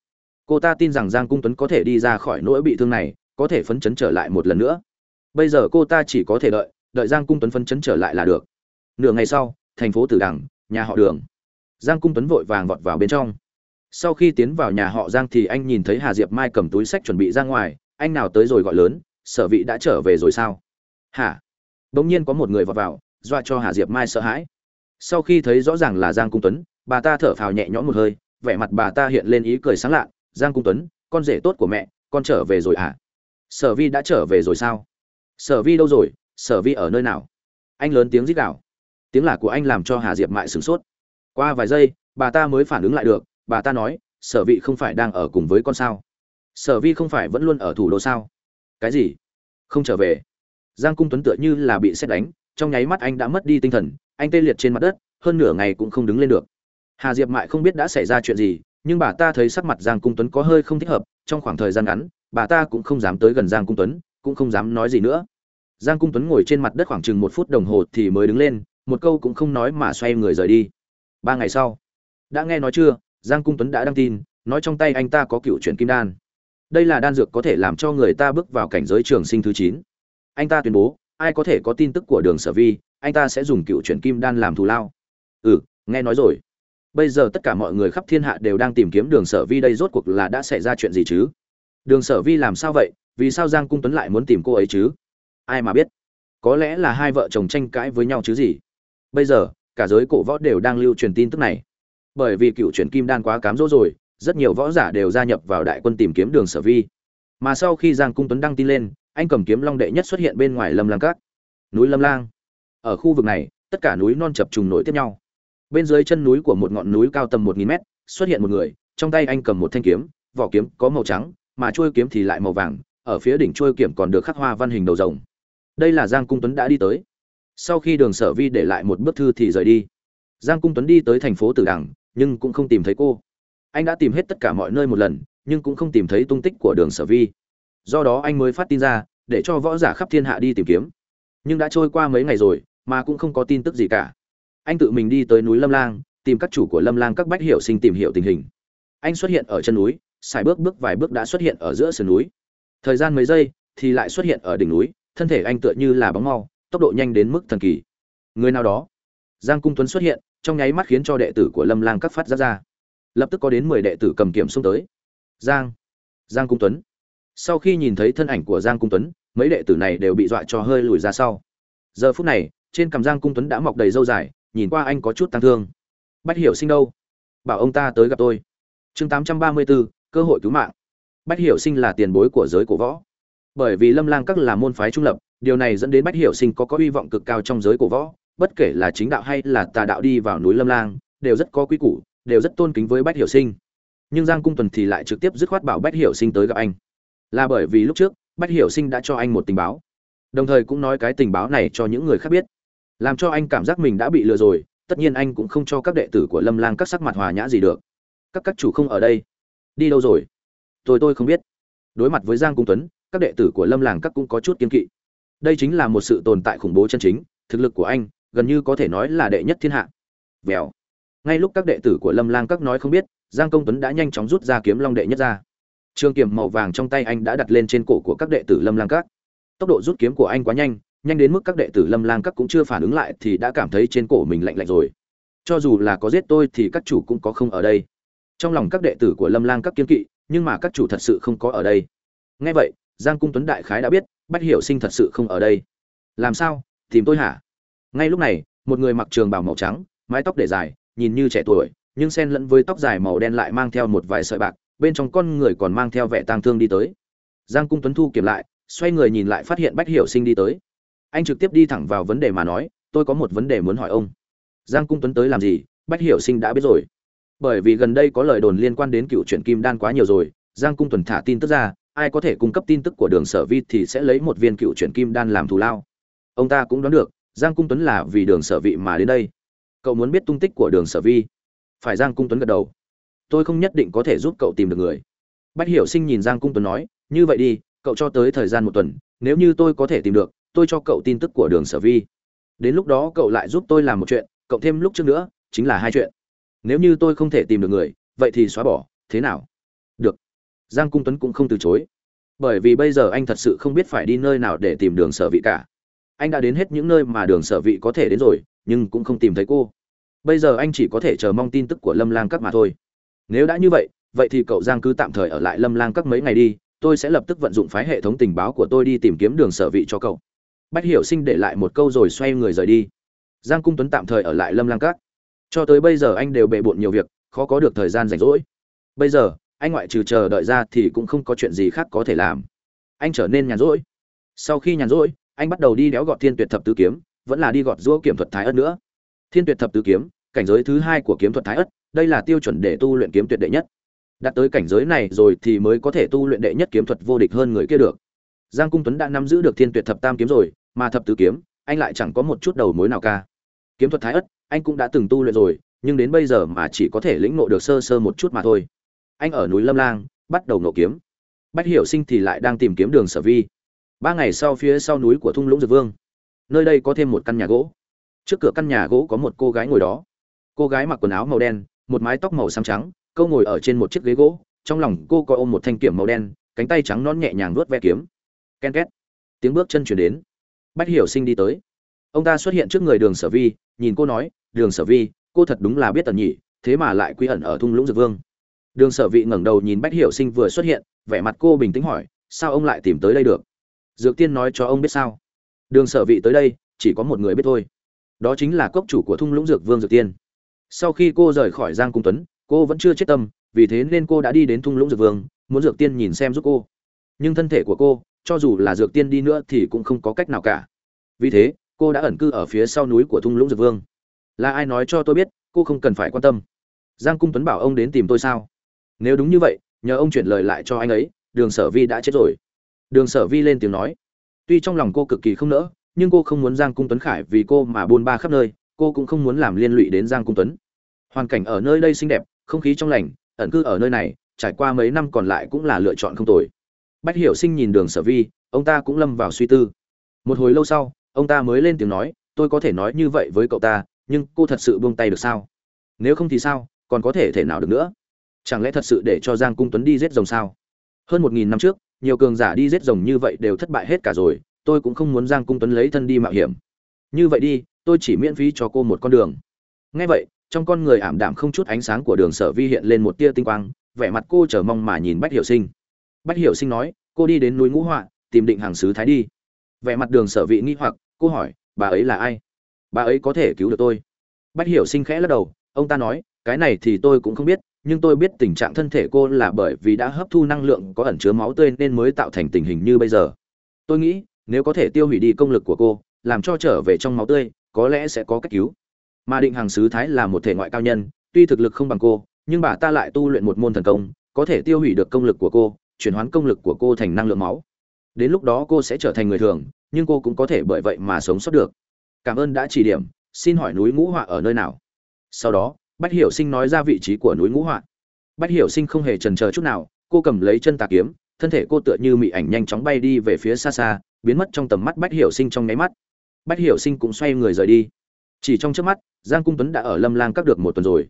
Cô ta tin rằng giang cung tuấn có thể đi ra khỏi nỗi bị thương này, có thể phấn chấn trở lại một lần nữa. Bây giờ cô ta chỉ có thể đợi đợi giang cung tuấn phân chấn trở lại là được. Nửa ngày sau, thành phố tử đằng, nhà họ đường. Giang cung tuấn vội vàng vọt vào bên trong. Sau khi tiến vào nhà họ giang thì anh nhìn thấy hà diệp mai cầm túi sách chuẩn bị ra ngoài, anh nào tới rồi gọi lớn, sở vị đã trở về rồi sao? Hả? Bỗng nhiên có một người vọt vào, dọa cho hà diệp mai sợ hãi. Sau khi thấy rõ ràng là giang cung tuấn, bà ta thở phào nhẹ nhõm một hơi, vẻ mặt bà ta hiện lên ý cười sáng lạ, giang cung tuấn, con rể tốt của mẹ, con trở về rồi à sở vi đã trở về rồi sao? Sở vi đâu rồi? Sở vi ở nơi nào? Anh lớn tiếng rít gào. Tiếng là của anh làm cho hà diệp mại sửng sốt. Qua vài giây, bà ta mới phản ứng lại được, bà ta nói, sở vị không phải đang ở cùng với con sao? Sở vi không phải vẫn luôn ở thủ đô sao? Cái gì? Không trở về? Giang cung tuấn tựa như là bị xét đánh, trong nháy mắt anh đã mất đi tinh thần, anh tê liệt trên mặt đất, hơn nửa ngày cũng không đứng lên được. Hà diệp mại không biết đã xảy ra chuyện gì, nhưng bà ta thấy sắc mặt giang cung tuấn có hơi không thích hợp, trong khoảng thời gian ngắn, bà ta cũng không dám tới gần giang cung tuấn, cũng không dám nói gì nữa giang cung tuấn ngồi trên mặt đất khoảng chừng một phút đồng hồ thì mới đứng lên, một câu cũng không nói mà xoay người rời đi. Ba ngày sau, đã nghe nói chưa, giang cung tuấn đã đăng tin, nói trong tay anh ta có cựu chuyển kim đan. Đây là đan dược có thể làm cho người ta bước vào cảnh giới trường sinh thứ chín. Anh ta tuyên bố, ai có thể có tin tức của đường sở vi, anh ta sẽ dùng cựu chuyển kim đan làm thù lao. Ừ nghe nói rồi. Bây giờ tất cả mọi người khắp thiên hạ đều đang tìm kiếm đường sở vi đây rốt cuộc là đã xảy ra chuyện gì chứ? Đường sở vi làm sao vậy? Vì sao giang cung tuấn lại muốn tìm cô ấy chứ? Ai mà biết? Có lẽ là hai vợ chồng tranh cãi với nhau chứ gì? Bây giờ, cả giới cổ võ đều đang lưu truyền tin tức này. Bởi vì cựu truyền kim đan quá cám dỗ rồi, rất nhiều võ giả đều gia nhập vào đại quân tìm kiếm đường sở vi. Mà sau khi giang cung tuấn đăng tin lên, anh cầm kiếm long đệ nhất xuất hiện bên ngoài lâm lang cát núi lâm lang. Ở khu vực này, tất cả núi non chập trùng nối tiếp nhau. Bên dưới chân núi của một ngọn núi cao tầm một nghìn mét, xuất hiện một người, trong tay anh cầm một thanh kiếm, vỏ kiếm có màu trắng, mà trôi kiếm thì lại màu vàng, ở phía đỉnh trôi kiếm còn được khắc hoa văn hình đầu rồng đây là giang cung tuấn đã đi tới. Sau khi đường sở vi để lại một bức thư thì rời đi. Giang cung tuấn đi tới thành phố tử đằng, nhưng cũng không tìm thấy cô. Anh đã tìm hết tất cả mọi nơi một lần, nhưng cũng không tìm thấy tung tích của đường sở vi. Do đó anh mới phát tin ra, để cho võ giả khắp thiên hạ đi tìm kiếm. Nhưng đã trôi qua mấy ngày rồi, mà cũng không có tin tức gì cả. Anh tự mình đi tới núi lâm lang, tìm các chủ của lâm lang các bách hiểu sinh tìm hiểu tình hình. Anh xuất hiện ở chân núi xài bước bước vài bước đã xuất hiện ở giữa sườn núi. Thời gian mấy giây thì lại xuất hiện ở đỉnh núi thân thể anh tựa như là bóng mau, tốc độ nhanh đến mức thần kỳ. Người nào đó? Giang cung tuấn xuất hiện, trong nháy mắt khiến cho đệ tử của lâm lang các phát ra ra. Lập tức có đến mười đệ tử cầm kiểm xung tới. Giang giang cung tuấn. Sau khi nhìn thấy thân ảnh của giang cung tuấn, mấy đệ tử này đều bị dọa cho hơi lùi ra sau. Giờ phút này, trên cằm giang cung tuấn đã mọc đầy râu dài, nhìn qua anh có chút tăng thương. Bách hiểu sinh đâu? Bảo ông ta tới gặp tôi. Chương tám trăm ba mươi bốn, cơ hội cứu mạng. Bách hiểu sinh là tiền bối của giới cổ võ bởi vì lâm lang các là môn phái trung lập, điều này dẫn đến bách hiểu sinh có có hy vọng cực cao trong giới cổ võ, bất kể là chính đạo hay là tà đạo đi vào núi lâm lang, đều rất có quy củ, đều rất tôn kính với bách hiểu sinh. Nhưng giang cung tuần thì lại trực tiếp dứt khoát bảo bách hiểu sinh tới gặp anh. Là bởi vì lúc trước, bách hiểu sinh đã cho anh một tình báo. Đồng thời cũng nói cái tình báo này cho những người khác biết. Làm cho anh cảm giác mình đã bị lừa rồi, tất nhiên anh cũng không cho các đệ tử của lâm lang các sắc mặt hòa nhã gì được. Các các chủ không ở đây. Đi đâu rồi? Tôi tôi không biết. Đối mặt với giang cung tuấn các đệ tử của lâm làng các cũng có chút kiên kỵ. Đây chính là một sự tồn tại khủng bố chân chính, thực lực của anh, gần như có thể nói là đệ nhất thiên hạ. Vèo. Ngay lúc các đệ tử của lâm lang các nói không biết, giang công tuấn đã nhanh chóng rút ra kiếm long đệ nhất ra. Trường kiếm màu vàng trong tay anh đã đặt lên trên cổ của các đệ tử lâm lang các. Tốc độ rút kiếm của anh quá nhanh nhanh đến mức các đệ tử lâm lang các cũng chưa phản ứng lại thì đã cảm thấy trên cổ mình lạnh lạnh rồi. Cho dù là có giết tôi thì các chủ cũng có không ở đây. Trong lòng các đệ tử của lâm lang các kiên kỵ, nhưng mà các chủ thật sự không có ở đây. Nghe vậy giang cung tuấn đại khái đã biết, bách hiểu sinh thật sự không ở đây. Làm sao? Tìm tôi hả? Ngay lúc này, một người mặc trường bào màu trắng, mái tóc để dài, nhìn như trẻ tuổi, nhưng xen lẫn với tóc dài màu đen lại mang theo một vài sợi bạc, bên trong con người còn mang theo vẻ tang thương đi tới. Giang cung tuấn thu kiểm lại, xoay người nhìn lại phát hiện bách hiểu sinh đi tới. Anh trực tiếp đi thẳng vào vấn đề mà nói, tôi có một vấn đề muốn hỏi ông. Giang cung tuấn tới làm gì? Bách hiểu sinh đã biết rồi. Bởi vì gần đây có lời đồn liên quan đến cựu truyện kim đan quá nhiều rồi, giang cung Tuấn thả tin tức ra ai có thể cung cấp tin tức của đường sở vi thì sẽ lấy một viên cựu chuyển kim đan làm thù lao. Ông ta cũng đoán được, giang cung tuấn là vì đường sở vị mà đến đây. Cậu muốn biết tung tích của đường sở vi. Phải giang cung tuấn gật đầu. Tôi không nhất định có thể giúp cậu tìm được người. Bách hiểu sinh nhìn giang cung tuấn nói, như vậy đi, cậu cho tới thời gian một tuần, nếu như tôi có thể tìm được, tôi cho cậu tin tức của đường sở vi. Đến lúc đó cậu lại giúp tôi làm một chuyện, cậu thêm lúc trước nữa, chính là hai chuyện. Nếu như tôi không thể tìm được người, vậy thì xóa bỏ, thế nào? Giang cung tuấn cũng không từ chối. Bởi vì bây giờ anh thật sự không biết phải đi nơi nào để tìm đường sở vị cả. Anh đã đến hết những nơi mà đường sở vị có thể đến rồi, nhưng cũng không tìm thấy cô. Bây giờ anh chỉ có thể chờ mong tin tức của lâm lang các mà thôi. Nếu đã như vậy vậy thì cậu giang cứ tạm thời ở lại lâm lang các mấy ngày đi, tôi sẽ lập tức vận dụng phái hệ thống tình báo của tôi đi tìm kiếm đường sở vị cho cậu. Bách hiểu sinh để lại một câu rồi xoay người rời đi. Giang cung tuấn tạm thời ở lại lâm lang các. Cho tới bây giờ anh đều bề bộn nhiều việc, khó có được thời gian rảnh rỗi. Bây giờ anh ngoại trừ chờ đợi ra thì cũng không có chuyện gì khác có thể làm. Anh trở nên nhàn rỗi. Sau khi nhàn rỗi, anh bắt đầu đi đéo gọt thiên tuyệt thập tứ kiếm, vẫn là đi gọt giũa kiểm thuật thái ất nữa. Thiên tuyệt thập tứ kiếm, cảnh giới thứ hai của kiếm thuật thái ất, đây là tiêu chuẩn để tu luyện kiếm tuyệt đệ nhất. Đạt tới cảnh giới này rồi thì mới có thể tu luyện đệ nhất kiếm thuật vô địch hơn người kia được. Giang cung tuấn đã nắm giữ được thiên tuyệt thập tam kiếm rồi, mà thập tứ kiếm, anh lại chẳng có một chút đầu mối nào ca kiếm thuật thái ất, anh cũng đã từng tu luyện rồi, nhưng đến bây giờ mà chỉ có thể lĩnh ngộ được sơ sơ một chút mà thôi anh ở núi lâm lang, bắt đầu nộ kiếm. Bách hiểu sinh thì lại đang tìm kiếm đường sở vi. Ba ngày sau phía sau núi của thung lũng dược vương, nơi đây có thêm một căn nhà gỗ. Trước cửa căn nhà gỗ có một cô gái ngồi đó. Cô gái mặc quần áo màu đen, một mái tóc màu xám trắng, câu ngồi ở trên một chiếc ghế gỗ, trong lòng cô có ôm một thanh kiểm màu đen, cánh tay trắng non nhẹ nhàng nuốt ve kiếm. Ken két. Tiếng bước chân chuyển đến. Bách hiểu sinh đi tới. Ông ta xuất hiện trước người đường sở vi, nhìn cô nói, đường sở vi, cô thật đúng là biết tần nhị, thế mà lại quy ẩn ở thung lũng dược vương đường sở vị ngẩng đầu nhìn bách hiểu sinh vừa xuất hiện, vẻ mặt cô bình tĩnh hỏi, sao ông lại tìm tới đây được? Dược tiên nói cho ông biết sao? Đường sở vị tới đây, chỉ có một người biết thôi. Đó chính là cốc chủ của thung lũng dược vương dược tiên. Sau khi cô rời khỏi giang cung tuấn, cô vẫn chưa chết tâm, vì thế nên cô đã đi đến thung lũng dược vương, muốn dược tiên nhìn xem giúp cô. Nhưng thân thể của cô, cho dù là dược tiên đi nữa thì cũng không có cách nào cả. Vì thế, cô đã ẩn cư ở phía sau núi của thung lũng dược vương. Là ai nói cho tôi biết, cô không cần phải quan tâm. Giang cung tuấn bảo ông đến tìm tôi sao? Nếu đúng như vậy, nhờ ông chuyển lời lại cho anh ấy, đường sở vi đã chết rồi. Đường sở vi lên tiếng nói. Tuy trong lòng cô cực kỳ không nỡ, nhưng cô không muốn giang cung tuấn khải vì cô mà buôn ba khắp nơi, cô cũng không muốn làm liên lụy đến giang cung tuấn. Hoàn cảnh ở nơi đây xinh đẹp, không khí trong lành, ẩn cư ở nơi này, trải qua mấy năm còn lại cũng là lựa chọn không tồi. Bách hiểu sinh nhìn đường sở vi, ông ta cũng lâm vào suy tư. Một hồi lâu sau, ông ta mới lên tiếng nói, tôi có thể nói như vậy với cậu ta, nhưng cô thật sự buông tay được sao? Nếu không thì sao, còn có thể thể nào được nữa? Chẳng lẽ thật sự để cho giang cung tuấn đi giết rồng sao? Hơn một nghìn năm trước, nhiều cường giả đi giết rồng như vậy đều thất bại hết cả rồi, tôi cũng không muốn giang cung tuấn lấy thân đi mạo hiểm. Như vậy đi, tôi chỉ miễn phí cho cô một con đường. Ngay vậy, trong con người ảm đạm không chút ánh sáng của đường sở vi hiện lên một tia tinh quang, vẻ mặt cô chờ mong mà nhìn bách hiểu sinh. Bách hiểu sinh nói, cô đi đến núi ngũ họa, tìm định hàng sứ thái đi. Vẻ mặt đường sở vị nghi hoặc, cô hỏi, bà ấy là ai? Bà ấy có thể cứu được tôi? Bách hiểu sinh khẽ lắc đầu, ông ta nói, cái này thì tôi cũng không biết nhưng tôi biết tình trạng thân thể cô là bởi vì đã hấp thu năng lượng có ẩn chứa máu tươi nên mới tạo thành tình hình như bây giờ. Tôi nghĩ, nếu có thể tiêu hủy đi công lực của cô, làm cho trở về trong máu tươi, có lẽ sẽ có cách cứu. Mà định hàng sứ thái là một thể ngoại cao nhân, tuy thực lực không bằng cô, nhưng bà ta lại tu luyện một môn thần công, có thể tiêu hủy được công lực của cô, chuyển hóa công lực của cô thành năng lượng máu. Đến lúc đó cô sẽ trở thành người thường, nhưng cô cũng có thể bởi vậy mà sống sót được. Cảm ơn đã chỉ điểm, xin hỏi núi ngũ họa ở nơi nào? Sau đó bách hiểu sinh nói ra vị trí của núi ngũ họa bách hiểu sinh không hề trần chờ chút nào, cô cầm lấy chân tà kiếm, thân thể cô tựa như mị ảnh nhanh chóng bay đi về phía xa xa, biến mất trong tầm mắt bách hiểu sinh trong nháy mắt. Bách hiểu sinh cũng xoay người rời đi. Chỉ trong trước mắt, giang cung tuấn đã ở lâm lang các được một tuần rồi.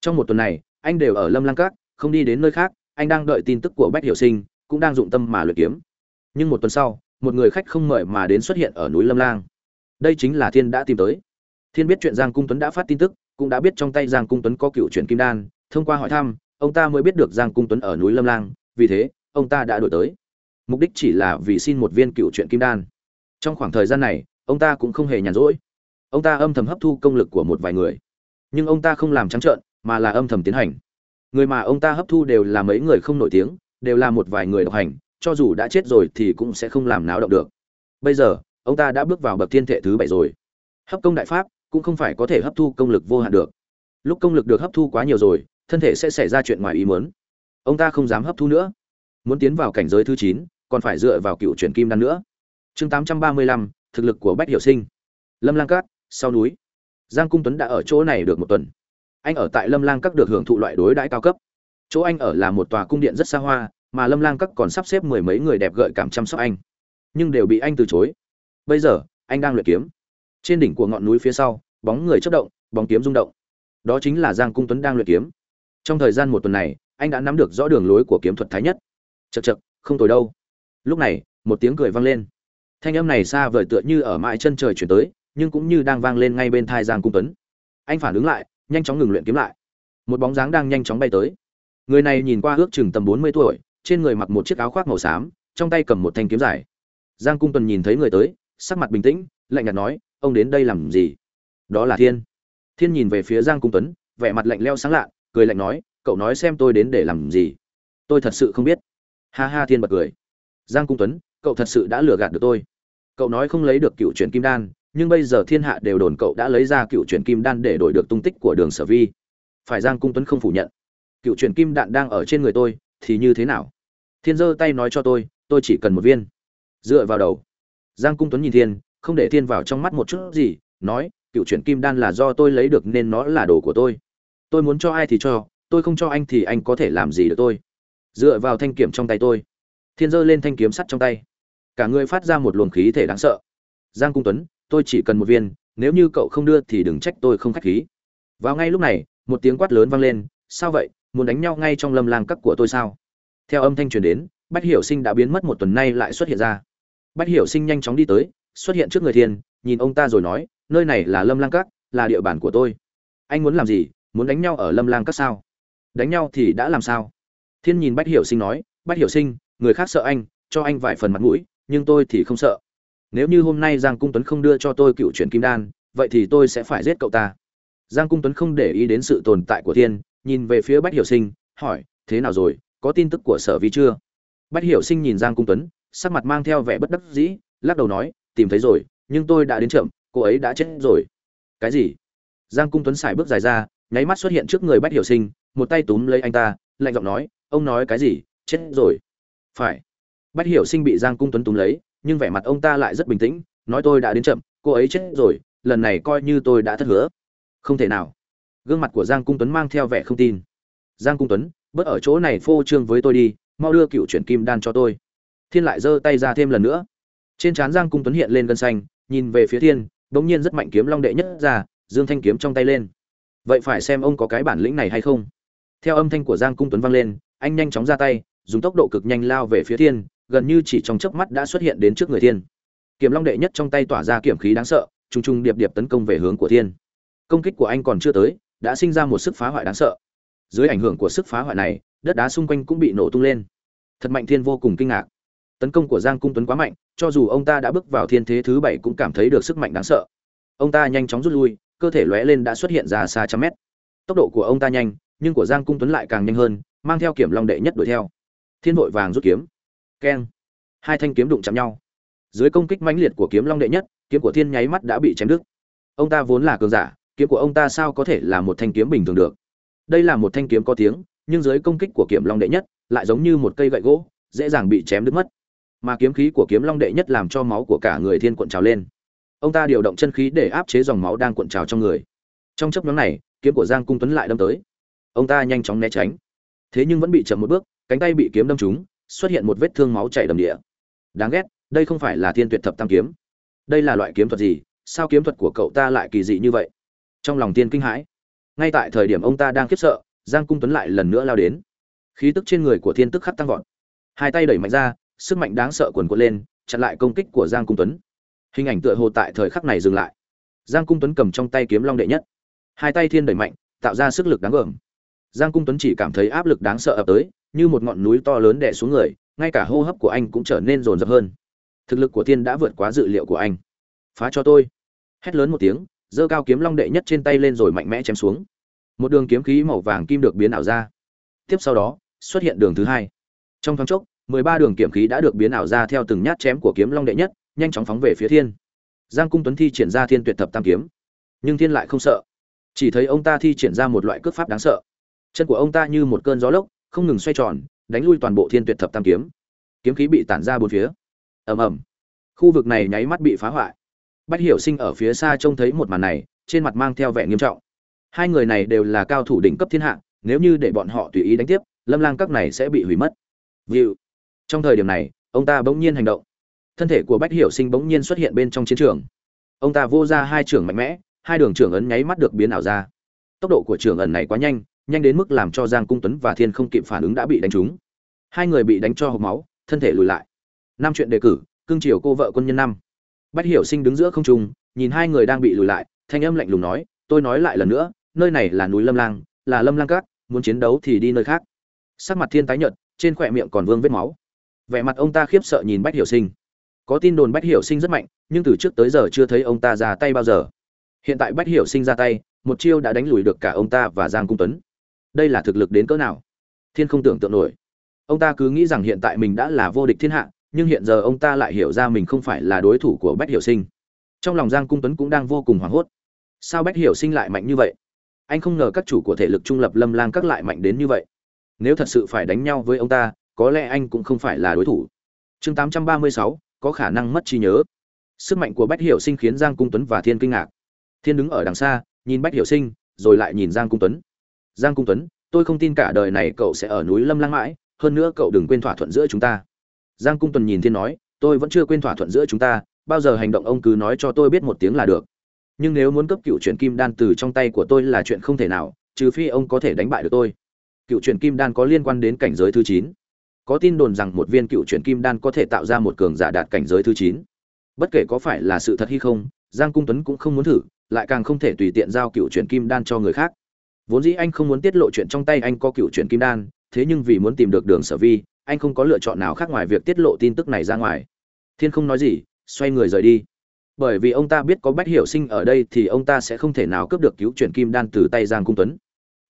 Trong một tuần này, anh đều ở lâm lang các, không đi đến nơi khác, anh đang đợi tin tức của bách hiểu sinh, cũng đang dụng tâm mà luyện kiếm. Nhưng một tuần sau, một người khách không mời mà đến xuất hiện ở núi lâm lang. Đây chính là thiên đã tìm tới. Thiên biết chuyện giang cung tuấn đã phát tin tức cũng đã biết trong tay giang cung tuấn có cựu chuyển kim đan, thông qua hỏi thăm, ông ta mới biết được giang cung tuấn ở núi lâm lang, vì thế, ông ta đã đổi tới. Mục đích chỉ là vì xin một viên cựu chuyển kim đan. Trong khoảng thời gian này, ông ta cũng không hề nhàn rỗi. Ông ta âm thầm hấp thu công lực của một vài người. Nhưng ông ta không làm trắng trợn, mà là âm thầm tiến hành. Người mà ông ta hấp thu đều là mấy người không nổi tiếng, đều là một vài người độc hành, cho dù đã chết rồi thì cũng sẽ không làm náo động được. Bây giờ, ông ta đã bước vào bậc thiên thệ thứ bảy rồi. Hấp công đại pháp cũng không phải có thể hấp thu công lực vô hạn được. Lúc công lực được hấp thu quá nhiều rồi, thân thể sẽ xảy ra chuyện ngoài ý muốn. Ông ta không dám hấp thu nữa. Muốn tiến vào cảnh giới thứ chín, còn phải dựa vào cựu chuyển kim đan nữa. Chương tám trăm ba mươi lăm, thực lực của bách hiểu sinh. Lâm lang cát sau núi. Giang cung tuấn đã ở chỗ này được một tuần. Anh ở tại lâm lang các được hưởng thụ loại đối đãi cao cấp. Chỗ anh ở là một tòa cung điện rất xa hoa, mà lâm lang các còn sắp xếp mười mấy người đẹp gợi cảm chăm sóc anh. Nhưng đều bị anh từ chối. Bây giờ, anh đang luyện kiếm. Trên đỉnh của ngọn núi phía sau bóng người chớp động bóng kiếm rung động. Đó chính là giang cung tuấn đang luyện kiếm. Trong thời gian một tuần này anh đã nắm được rõ đường lối của kiếm thuật thái nhất. Chậc chậc, không tồi đâu. Lúc này một tiếng cười vang lên. Thanh âm này xa vời tựa như ở mãi chân trời chuyển tới nhưng cũng như đang vang lên ngay bên tai giang cung tuấn. Anh phản ứng lại nhanh chóng ngừng luyện kiếm lại. Một bóng dáng đang nhanh chóng bay tới. Người này nhìn qua ước chừng tầm bốn mươi tuổi trên người mặc một chiếc áo khoác màu xám trong tay cầm một thanh kiếm dài. Giang cung Tuấn nhìn thấy người tới sắc mặt bình tĩnh lạnh nhạt nói ông đến đây làm gì? Đó là thiên. Thiên nhìn về phía giang cung tuấn, vẻ mặt lạnh leo sáng lạ, cười lạnh nói, cậu nói xem tôi đến để làm gì? Tôi thật sự không biết. Ha ha, thiên bật cười. Giang cung tuấn, cậu thật sự đã lừa gạt được tôi. Cậu nói không lấy được cựu truyền kim đan, nhưng bây giờ thiên hạ đều đồn cậu đã lấy ra cựu truyền kim đan để đổi được tung tích của đường sở vi. Phải, giang cung tuấn không phủ nhận. Cựu truyền kim đạn đang ở trên người tôi, thì như thế nào? Thiên giơ tay nói cho tôi tôi chỉ cần một viên. Dựa vào đầu. Giang cung tuấn nhìn thiên, không để thiên vào trong mắt một chút gì, nói cựu chuyển kim đan là do tôi lấy được nên nó là đồ của tôi. Tôi muốn cho ai thì cho, tôi không cho anh thì anh có thể làm gì được tôi. Dựa vào thanh kiếm trong tay tôi. Thiên giơ lên thanh kiếm sắt trong tay. Cả người phát ra một luồng khí thể đáng sợ. Giang cung tuấn, tôi chỉ cần một viên, nếu như cậu không đưa thì đừng trách tôi không khách khí. Vào ngay lúc này, một tiếng quát lớn vang lên, sao vậy? Muốn đánh nhau ngay trong lâm lang cắt của tôi sao? Theo âm thanh truyền đến, bách hiểu sinh đã biến mất một tuần nay lại xuất hiện ra. Bách hiểu sinh nhanh chóng đi tới, xuất hiện trước người thiên, nhìn ông ta rồi nói nơi này là lâm lang các, là địa bàn của tôi. Anh muốn làm gì? Muốn đánh nhau ở lâm lang các sao? Đánh nhau thì đã làm sao? Thiên nhìn bách hiểu sinh nói, bách hiểu sinh, người khác sợ anh, cho anh vài phần mặt mũi, nhưng tôi thì không sợ. Nếu như hôm nay giang cung tuấn không đưa cho tôi cựu chuyển kim đan, vậy thì tôi sẽ phải giết cậu ta. Giang cung tuấn không để ý đến sự tồn tại của thiên, nhìn về phía bách hiểu sinh, hỏi, thế nào rồi? Có tin tức của sở vi chưa? Bách hiểu sinh nhìn giang cung tuấn, sắc mặt mang theo vẻ bất đắc dĩ, lắc đầu nói, tìm thấy rồi, nhưng tôi đã đến chậm cô ấy đã chết rồi. Cái gì? Giang cung tuấn xài bước dài ra, nháy mắt xuất hiện trước người bách hiểu sinh, một tay túm lấy anh ta, lạnh giọng nói, ông nói cái gì? Chết rồi. Phải. Bách hiểu sinh bị giang cung tuấn túm lấy, nhưng vẻ mặt ông ta lại rất bình tĩnh, nói, tôi đã đến chậm, cô ấy chết rồi, lần này coi như tôi đã thất hứa. Không thể nào. Gương mặt của giang cung tuấn mang theo vẻ không tin. Giang cung tuấn, bớt ở chỗ này phô trương với tôi đi, mau đưa cựu chuyển kim đan cho tôi. Thiên lại giơ tay ra thêm lần nữa. Trên trán giang cung tuấn hiện lên gân xanh, nhìn về phía thiên bỗng nhiên rất mạnh kiếm long đệ nhất ra, dương thanh kiếm trong tay lên. Vậy phải xem ông có cái bản lĩnh này hay không. Theo âm thanh của giang cung tuấn vang lên, anh nhanh chóng ra tay, dùng tốc độ cực nhanh lao về phía thiên, gần như chỉ trong chớp mắt đã xuất hiện đến trước người thiên. Kiếm long đệ nhất trong tay tỏa ra kiểm khí đáng sợ, trùng trùng điệp điệp tấn công về hướng của thiên. Công kích của anh còn chưa tới, đã sinh ra một sức phá hoại đáng sợ. Dưới ảnh hưởng của sức phá hoại này, đất đá xung quanh cũng bị nổ tung lên. Thật mạnh thiên vô cùng kinh ngạc tấn công của giang cung tuấn quá mạnh, cho dù ông ta đã bước vào thiên thế thứ bảy cũng cảm thấy được sức mạnh đáng sợ. Ông ta nhanh chóng rút lui, cơ thể lóe lên đã xuất hiện ra xa trăm mét. Tốc độ của ông ta nhanh, nhưng của giang cung tuấn lại càng nhanh hơn, mang theo kiểm long đệ nhất đuổi theo. Thiên vội vàng rút kiếm. Keng. Hai thanh kiếm đụng chạm nhau. Dưới công kích mãnh liệt của kiếm long đệ nhất, kiếm của thiên nháy mắt đã bị chém đứt. Ông ta vốn là cường giả, kiếm của ông ta sao có thể là một thanh kiếm bình thường được? Đây là một thanh kiếm có tiếng, nhưng dưới công kích của Kiểm long đệ nhất, lại giống như một cây gậy gỗ, dễ dàng bị chém đứt mất mà kiếm khí của kiếm long đệ nhất làm cho máu của cả người thiên cuộn trào lên. Ông ta điều động chân khí để áp chế dòng máu đang cuộn trào trong người. Trong chấp nhóm này, kiếm của giang cung tuấn lại đâm tới. Ông ta nhanh chóng né tránh. Thế nhưng vẫn bị chậm một bước, cánh tay bị kiếm đâm trúng, xuất hiện một vết thương máu chảy đầm địa. Đáng ghét, đây không phải là thiên tuyệt thập tam kiếm. Đây là loại kiếm thuật gì? Sao kiếm thuật của cậu ta lại kỳ dị như vậy? Trong lòng tiên kinh hãi. Ngay tại thời điểm ông ta đang khiếp sợ, giang cung tuấn lại lần nữa lao đến. Khí tức trên người của thiên tức khắc tăng vọt. Hai tay đẩy mạnh ra sức mạnh đáng sợ quần quật lên, chặn lại công kích của giang cung tuấn. Hình ảnh tựa hồ tại thời khắc này dừng lại. Giang cung tuấn cầm trong tay kiếm long đệ nhất. Hai tay thiên đẩy mạnh, tạo ra sức lực đáng gờm. Giang cung tuấn chỉ cảm thấy áp lực đáng sợ ập tới, như một ngọn núi to lớn đè xuống người, ngay cả hô hấp của anh cũng trở nên rồn rập hơn. Thực lực của thiên đã vượt quá dự liệu của anh. Phá cho tôi. Hét lớn một tiếng, giơ cao kiếm long đệ nhất trên tay lên rồi mạnh mẽ chém xuống. Một đường kiếm khí màu vàng kim được biến ảo ra. Tiếp sau đó, xuất hiện đường thứ hai. Trong thoáng chốc mười ba đường kiếm khí đã được biến ảo ra theo từng nhát chém của kiếm long đệ nhất, nhanh chóng phóng về phía thiên. Giang cung tuấn thi triển ra thiên tuyệt thập tam kiếm. Nhưng thiên lại không sợ. Chỉ thấy ông ta thi triển ra một loại cước pháp đáng sợ. Chân của ông ta như một cơn gió lốc, không ngừng xoay tròn, đánh lui toàn bộ thiên tuyệt thập tam kiếm. Kiếm khí bị tản ra bốn phía. Ầm ầm. Khu vực này nháy mắt bị phá hoại. Bách hiểu sinh ở phía xa trông thấy một màn này, trên mặt mang theo vẻ nghiêm trọng. Hai người này đều là cao thủ đỉnh cấp thiên hạ, nếu như để bọn họ tùy ý đánh tiếp, lâm lang các này sẽ bị hủy mất. View trong thời điểm này, ông ta bỗng nhiên hành động. Thân thể của bách hiểu sinh bỗng nhiên xuất hiện bên trong chiến trường. Ông ta vô ra hai trường mạnh mẽ, hai đường trưởng ấn nháy mắt được biến ảo ra. Tốc độ của trường ẩn này quá nhanh nhanh đến mức làm cho giang cung tuấn và thiên không kịp phản ứng đã bị đánh trúng. Hai người bị đánh cho hộc máu, thân thể lùi lại. Năm chuyện đề cử, cương triều cô vợ quân nhân năm. Bách hiểu sinh đứng giữa không trung, nhìn hai người đang bị lùi lại, thanh âm lạnh lùng nói, tôi nói lại lần nữa, nơi này là núi lâm lang, là lâm lang cát muốn chiến đấu thì đi nơi khác. Sắc mặt thiên tái nhợt, trên khỏe miệng còn vương vết máu vẻ mặt ông ta khiếp sợ nhìn bách hiểu sinh. Có tin đồn bách hiểu sinh rất mạnh, nhưng từ trước tới giờ chưa thấy ông ta ra tay bao giờ. Hiện tại bách hiểu sinh ra tay, một chiêu đã đánh lùi được cả ông ta và giang cung tuấn. Đây là thực lực đến cỡ nào? Thiên không tưởng tượng nổi. Ông ta cứ nghĩ rằng hiện tại mình đã là vô địch thiên hạ, nhưng hiện giờ ông ta lại hiểu ra mình không phải là đối thủ của bách hiểu sinh. Trong lòng giang cung tuấn cũng đang vô cùng hoảng hốt. Sao bách hiểu sinh lại mạnh như vậy? Anh không ngờ các chủ của thể lực trung lập lâm lang các lại mạnh đến như vậy. Nếu thật sự phải đánh nhau với ông ta có lẽ anh cũng không phải là đối thủ. Chương 836, có khả năng mất trí nhớ. Sức mạnh của bách hiểu sinh khiến giang cung tuấn và thiên kinh ngạc. Thiên đứng ở đằng xa nhìn bách hiểu sinh rồi lại nhìn giang cung tuấn. Giang cung tuấn tôi không tin cả đời này cậu sẽ ở núi lâm lang mãi hơn nữa cậu đừng quên thỏa thuận giữa chúng ta. Giang cung tuấn nhìn thiên nói tôi vẫn chưa quên thỏa thuận giữa chúng ta bao giờ hành động ông cứ nói cho tôi biết một tiếng là được. Nhưng nếu muốn cấp cựu chuyển kim đan từ trong tay của tôi là chuyện không thể nào trừ phi ông có thể đánh bại được tôi. Cựu chuyển kim đan có liên quan đến cảnh giới thứ chín có tin đồn rằng một viên cựu chuyển kim đan có thể tạo ra một cường giả đạt cảnh giới thứ chín. Bất kể có phải là sự thật hay không, giang cung tuấn cũng không muốn thử, lại càng không thể tùy tiện giao cựu chuyển kim đan cho người khác. Vốn dĩ anh không muốn tiết lộ chuyện trong tay anh có cựu chuyển kim đan, thế nhưng vì muốn tìm được đường sở vi, anh không có lựa chọn nào khác ngoài việc tiết lộ tin tức này ra ngoài. Thiên không nói gì, xoay người rời đi. Bởi vì ông ta biết có bách hiểu sinh ở đây thì ông ta sẽ không thể nào cướp được cứu chuyển kim đan từ tay giang cung tuấn.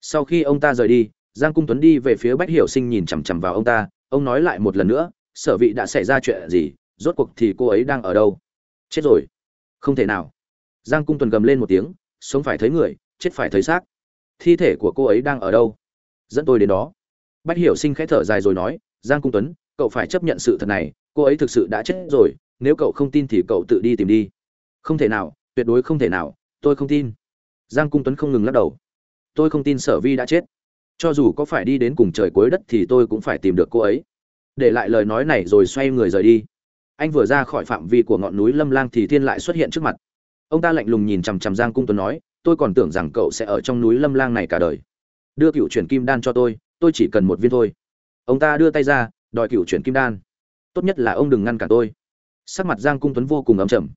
Sau khi ông ta rời đi, giang cung tuấn đi về phía bách hiểu sinh nhìn chằm chằm vào ông ta ông nói lại một lần nữa, sở vị đã xảy ra chuyện gì? Rốt cuộc thì cô ấy đang ở đâu? Chết rồi. Không thể nào. Giang cung tuần gầm lên một tiếng, sống phải thấy người, chết phải thấy xác. Thi thể của cô ấy đang ở đâu? Dẫn tôi đến đó. Bách hiểu sinh khẽ thở dài rồi nói, giang cung tuấn, cậu phải chấp nhận sự thật này, cô ấy thực sự đã chết rồi, nếu cậu không tin thì cậu tự đi tìm đi. Không thể nào, tuyệt đối không thể nào, tôi không tin. Giang cung tuấn không ngừng lắc đầu. Tôi không tin sở vi đã chết cho dù có phải đi đến cùng trời cuối đất thì tôi cũng phải tìm được cô ấy. Để lại lời nói này rồi xoay người rời đi. Anh vừa ra khỏi phạm vi của ngọn núi lâm lang thì thiên lại xuất hiện trước mặt. Ông ta lạnh lùng nhìn chằm chằm giang cung tuấn nói, tôi còn tưởng rằng cậu sẽ ở trong núi lâm lang này cả đời. Đưa cựu chuyển kim đan cho tôi tôi chỉ cần một viên thôi. Ông ta đưa tay ra, đòi cựu chuyển kim đan. Tốt nhất là ông đừng ngăn cản tôi. Sắc mặt giang cung tuấn vô cùng ấm chầm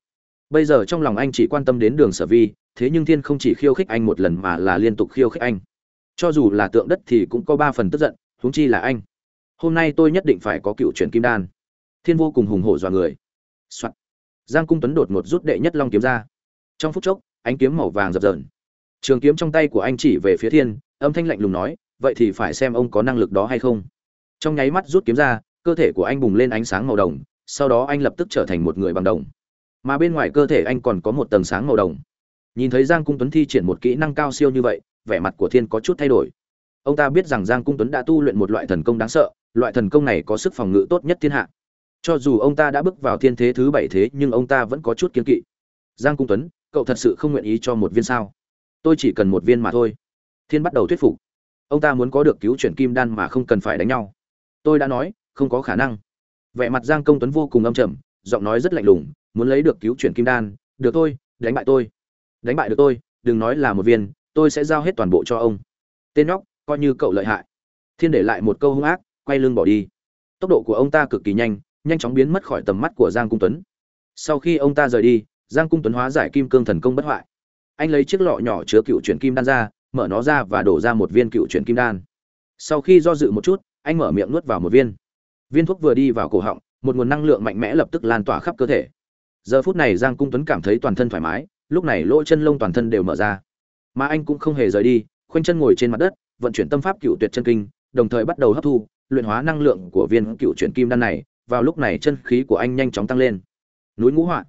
bây giờ trong lòng anh chỉ quan tâm đến đường sở vi, thế nhưng thiên không chỉ khiêu khích anh một lần mà là liên tục khiêu khích anh cho dù là tượng đất thì cũng có ba phần tức giận, huống chi là anh. Hôm nay tôi nhất định phải có cựu chuyển kim đan. Thiên vô cùng hùng hổ dọa người、Soạn. giang cung tuấn đột ngột rút đệ nhất long kiếm ra. Trong phút chốc, ánh kiếm màu vàng dập dờn. Trường kiếm trong tay của anh chỉ về phía thiên, âm thanh lạnh lùng nói, vậy thì phải xem ông có năng lực đó hay không. Trong nháy mắt rút kiếm ra, cơ thể của anh bùng lên ánh sáng màu đồng, sau đó anh lập tức trở thành một người bằng đồng. Mà bên ngoài cơ thể anh còn có một tầng sáng màu đồng. Nhìn thấy giang cung tuấn thi triển một kỹ năng cao siêu như vậy vẻ mặt của thiên có chút thay đổi. Ông ta biết rằng giang cung tuấn đã tu luyện một loại thần công đáng sợ, loại thần công này có sức phòng ngự tốt nhất thiên hạ. Cho dù ông ta đã bước vào thiên thế thứ bảy thế, nhưng ông ta vẫn có chút kiên kỵ. Giang cung tuấn, cậu thật sự không nguyện ý cho một viên sao? Tôi chỉ cần một viên mà thôi. Thiên bắt đầu thuyết phục. Ông ta muốn có được cứu chuyển kim đan mà không cần phải đánh nhau. Tôi đã nói, không có khả năng. Vẻ mặt giang công tuấn vô cùng âm trầm, giọng nói rất lạnh lùng, muốn lấy được cứu chuyển kim đan. Được tôi đánh bại tôi. Đánh bại được tôi, đừng nói là một viên tôi sẽ giao hết toàn bộ cho ông. Tên nhóc, coi như cậu lợi hại. Thiên để lại một câu hung ác, quay lưng bỏ đi. Tốc độ của ông ta cực kỳ nhanh nhanh chóng biến mất khỏi tầm mắt của giang cung tuấn. Sau khi ông ta rời đi, giang cung tuấn hóa giải kim cương thần công bất hoại. Anh lấy chiếc lọ nhỏ chứa cựu chuyển kim đan ra, mở nó ra và đổ ra một viên cựu chuyển kim đan. Sau khi do dự một chút, anh mở miệng nuốt vào một viên. Viên thuốc vừa đi vào cổ họng, một nguồn năng lượng mạnh mẽ lập tức lan tỏa khắp cơ thể. Giờ phút này giang cung tuấn cảm thấy toàn thân thoải mái, lúc này lỗ chân lông toàn thân đều mở ra mà anh cũng không hề rời đi, khoanh chân ngồi trên mặt đất, vận chuyển tâm pháp cựu tuyệt chân kinh, đồng thời bắt đầu hấp thu, luyện hóa năng lượng của viên cựu chuyển kim đan này. Vào lúc này, chân khí của anh nhanh chóng tăng lên. Núi ngũ họa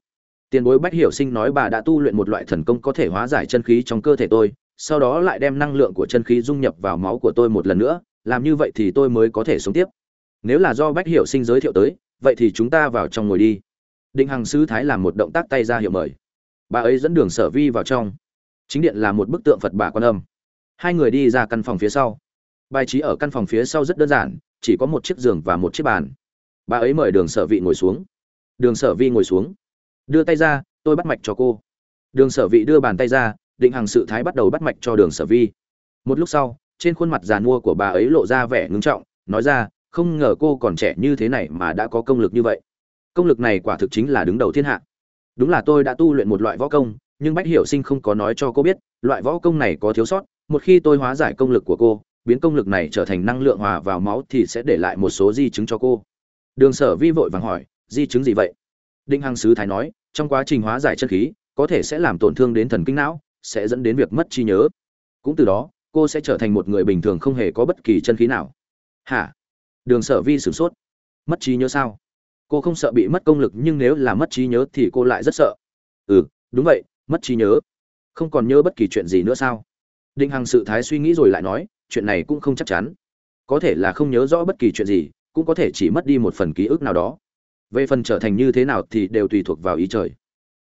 tiền bối bách hiểu sinh nói bà đã tu luyện một loại thần công có thể hóa giải chân khí trong cơ thể tôi, sau đó lại đem năng lượng của chân khí dung nhập vào máu của tôi một lần nữa, làm như vậy thì tôi mới có thể sống tiếp. Nếu là do bách hiểu sinh giới thiệu tới, vậy thì chúng ta vào trong ngồi đi. Định hằng sứ thái làm một động tác tay ra hiệu mời. Bà ấy dẫn đường sở vi vào trong chính điện là một bức tượng phật bà quan âm. Hai người đi ra căn phòng phía sau. Bài trí ở căn phòng phía sau rất đơn giản, chỉ có một chiếc giường và một chiếc bàn. Bà ấy mời đường sở vị ngồi xuống. Đường sở vi ngồi xuống. Đưa tay ra, tôi bắt mạch cho cô. Đường sở vị đưa bàn tay ra, định hằng sự thái bắt đầu bắt mạch cho đường sở vi. Một lúc sau, trên khuôn mặt giàn mua của bà ấy lộ ra vẻ ngưng trọng, nói ra, không ngờ cô còn trẻ như thế này mà đã có công lực như vậy. Công lực này quả thực chính là đứng đầu thiên hạ. Đúng là tôi đã tu luyện một loại võ công nhưng bách hiểu sinh không có nói cho cô biết, loại võ công này có thiếu sót, một khi tôi hóa giải công lực của cô, biến công lực này trở thành năng lượng hòa vào máu thì sẽ để lại một số di chứng cho cô. Đường sở vi vội vàng hỏi, di chứng gì vậy? Đinh hằng sứ thái nói, trong quá trình hóa giải chân khí, có thể sẽ làm tổn thương đến thần kinh não, sẽ dẫn đến việc mất trí nhớ. Cũng từ đó, cô sẽ trở thành một người bình thường không hề có bất kỳ chân khí nào. Hả? Đường sở vi sửng sốt. Mất trí nhớ sao? Cô không sợ bị mất công lực nhưng nếu là mất trí nhớ thì cô lại rất sợ. Ừ đúng vậy mất trí nhớ. Không còn nhớ bất kỳ chuyện gì nữa sao? Định hằng sự thái suy nghĩ rồi lại nói chuyện này cũng không chắc chắn. Có thể là không nhớ rõ bất kỳ chuyện gì cũng có thể chỉ mất đi một phần ký ức nào đó. Về phần trở thành như thế nào thì đều tùy thuộc vào ý trời.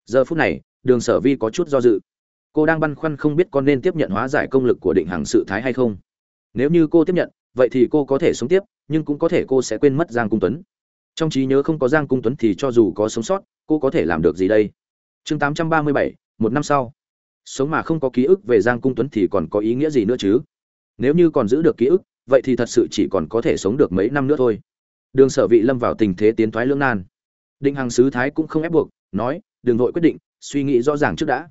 Giờ phút này đường sở vi có chút do dự. Cô đang băn khoăn không biết con nên tiếp nhận hóa giải công lực của định hằng sự thái hay không. Nếu như cô tiếp nhận vậy thì cô có thể sống tiếp nhưng cũng có thể cô sẽ quên mất giang cung tuấn. Trong trí nhớ không có giang cung tuấn thì cho dù có sống sót cô có thể làm được gì đây? Chương 837, một năm sau. Sống mà không có ký ức về giang cung tuấn thì còn có ý nghĩa gì nữa chứ? Nếu như còn giữ được ký ức, vậy thì thật sự chỉ còn có thể sống được mấy năm nữa thôi. Đường sở vị lâm vào tình thế tiến thoái lưỡng nan. Định hằng sứ thái cũng không ép buộc, nói, Đường vội quyết định, suy nghĩ rõ ràng trước đã.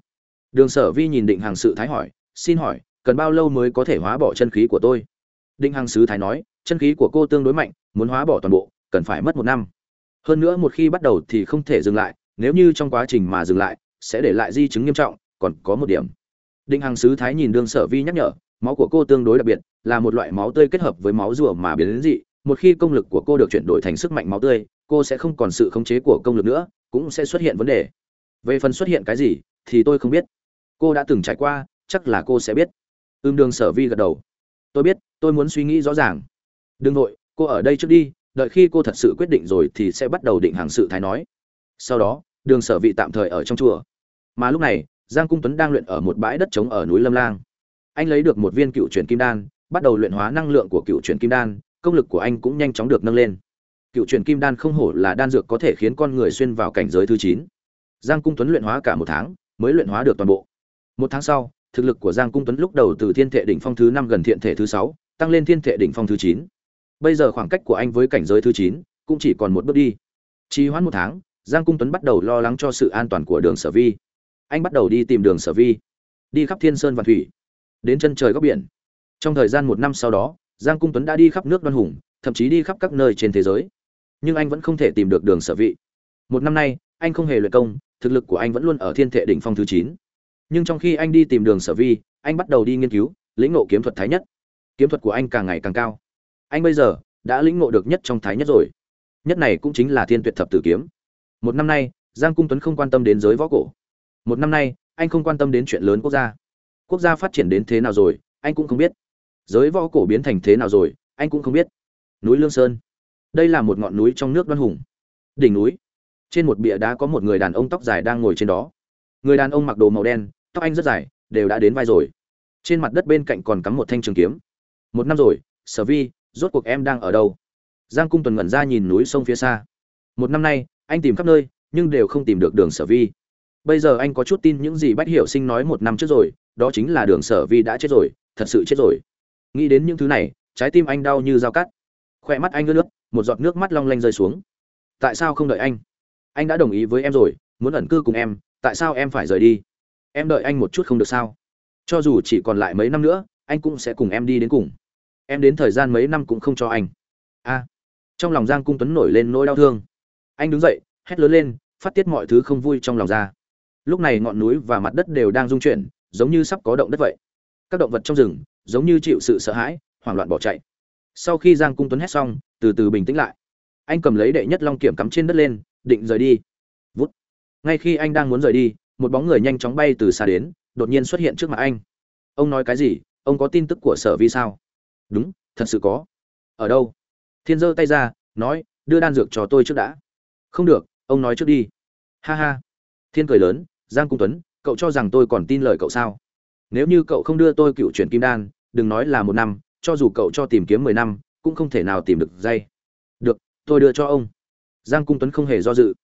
Đường sở vi nhìn định Hằng sự thái hỏi, xin hỏi, cần bao lâu mới có thể hóa bỏ chân khí của tôi? Định Hằng sứ thái nói, chân khí của cô tương đối mạnh, muốn hóa bỏ toàn bộ, cần phải mất một năm. Hơn nữa một khi bắt đầu thì không thể dừng lại, nếu như trong quá trình mà dừng lại sẽ để lại di chứng nghiêm trọng, còn có một điểm. Định Hằng sứ thái nhìn đường sở vi nhắc nhở, máu của cô tương đối đặc biệt, là một loại máu tươi kết hợp với máu rùa mà biến đến dị, một khi công lực của cô được chuyển đổi thành sức mạnh máu tươi, cô sẽ không còn sự khống chế của công lực nữa, cũng sẽ xuất hiện vấn đề. Về phần xuất hiện cái gì, thì tôi không biết. Cô đã từng trải qua, chắc là cô sẽ biết. Ưm đường sở vi gật đầu. Tôi biết, tôi muốn suy nghĩ rõ ràng. Đương nội cô ở đây trước đi, đợi khi cô thật sự quyết định rồi thì sẽ bắt đầu định hàng sự thái nói. Sau đó, đường sở vị tạm thời ở trong chùa mà lúc này, giang cung tuấn đang luyện ở một bãi đất trống ở núi lâm lang. Anh lấy được một viên cựu Truyền kim đan, bắt đầu luyện hóa năng lượng của cựu Truyền kim đan, công lực của anh cũng nhanh chóng được nâng lên. Cựu Truyền kim đan không hổ là đan dược có thể khiến con người xuyên vào cảnh giới thứ chín. Giang cung tuấn luyện hóa cả một tháng, mới luyện hóa được toàn bộ. Một tháng sau, thực lực của giang cung tuấn lúc đầu từ thiên thể đỉnh phong thứ năm gần thiện thể thứ sáu, tăng lên thiên thể đỉnh phong thứ chín. Bây giờ khoảng cách của anh với cảnh giới thứ chín cũng chỉ còn một bước đi. Trì hoãn một tháng, giang cung tuấn bắt đầu lo lắng cho sự an toàn của đường sở vi anh bắt đầu đi tìm đường sở vi, đi khắp thiên sơn và thủy, đến chân trời góc biển. Trong thời gian một năm sau đó, giang cung tuấn đã đi khắp nước đoan hùng, thậm chí đi khắp các nơi trên thế giới. Nhưng anh vẫn không thể tìm được đường sở vị một năm nay, anh không hề luyện công, thực lực của anh vẫn luôn ở thiên thể đỉnh phong thứ chín. Nhưng trong khi anh đi tìm đường sở vi, anh bắt đầu đi nghiên cứu, lĩnh ngộ kiếm thuật thái nhất. Kiếm thuật của anh càng ngày càng cao. Anh bây giờ đã lĩnh ngộ được nhất trong thái nhất rồi. Nhất này cũng chính là thiên tuyệt thập tử kiếm. Một năm nay, giang cung tuấn không quan tâm đến giới võ cổ một năm nay, anh không quan tâm đến chuyện lớn quốc gia. Quốc gia phát triển đến thế nào rồi, anh cũng không biết. Giới võ cổ biến thành thế nào rồi, anh cũng không biết. Núi lương sơn. Đây là một ngọn núi trong nước đoan hùng. Đỉnh núi. Trên một bìa đá có một người đàn ông tóc dài đang ngồi trên đó. Người đàn ông mặc đồ màu đen, tóc anh rất dài, đều đã đến vai rồi. Trên mặt đất bên cạnh còn cắm một thanh trường kiếm. Một năm rồi, sở vi, rốt cuộc em đang ở đâu? Giang cung tuần ngẩn ra nhìn núi sông phía xa. Một năm nay, anh tìm khắp nơi, nhưng đều không tìm được đường sở vi bây giờ anh có chút tin những gì bách hiểu sinh nói một năm trước rồi, đó chính là đường sở vi đã chết rồi, thật sự chết rồi. Nghĩ đến những thứ này, trái tim anh đau như dao cắt. Khoe mắt anh ướt nước, một giọt nước mắt long lanh rơi xuống. Tại sao không đợi anh? Anh đã đồng ý với em rồi, muốn ẩn cư cùng em, tại sao em phải rời đi? Em đợi anh một chút không được sao? Cho dù chỉ còn lại mấy năm nữa, anh cũng sẽ cùng em đi đến cùng. Em đến thời gian mấy năm cũng không cho anh. A. À. Trong lòng giang cung tuấn nổi lên nỗi đau thương. Anh đứng dậy, hét lớn lên, phát tiết mọi thứ không vui trong lòng ra lúc này ngọn núi và mặt đất đều đang rung chuyển, giống như sắp có động đất vậy. Các động vật trong rừng, giống như chịu sự sợ hãi, hoảng loạn bỏ chạy. Sau khi giang cung tuấn hét xong, từ từ bình tĩnh lại. Anh cầm lấy đệ nhất long kiểm cắm trên đất lên, định rời đi. Vút. Ngay khi anh đang muốn rời đi, một bóng người nhanh chóng bay từ xa đến, đột nhiên xuất hiện trước mặt anh. Ông nói cái gì? Ông có tin tức của sở vi sao? Đúng, thật sự có. Ở đâu? Thiên giơ tay ra, nói, đưa đan dược cho tôi trước đã. Không được, ông nói trước đi. Ha ha. Thiên cười lớn giang cung tuấn, cậu cho rằng tôi còn tin lời cậu sao? Nếu như cậu không đưa tôi cựu chuyển kim đan, đừng nói là một năm, cho dù cậu cho tìm kiếm mười năm, cũng không thể nào tìm được dây. Được, tôi đưa cho ông. Giang cung tuấn không hề do dự.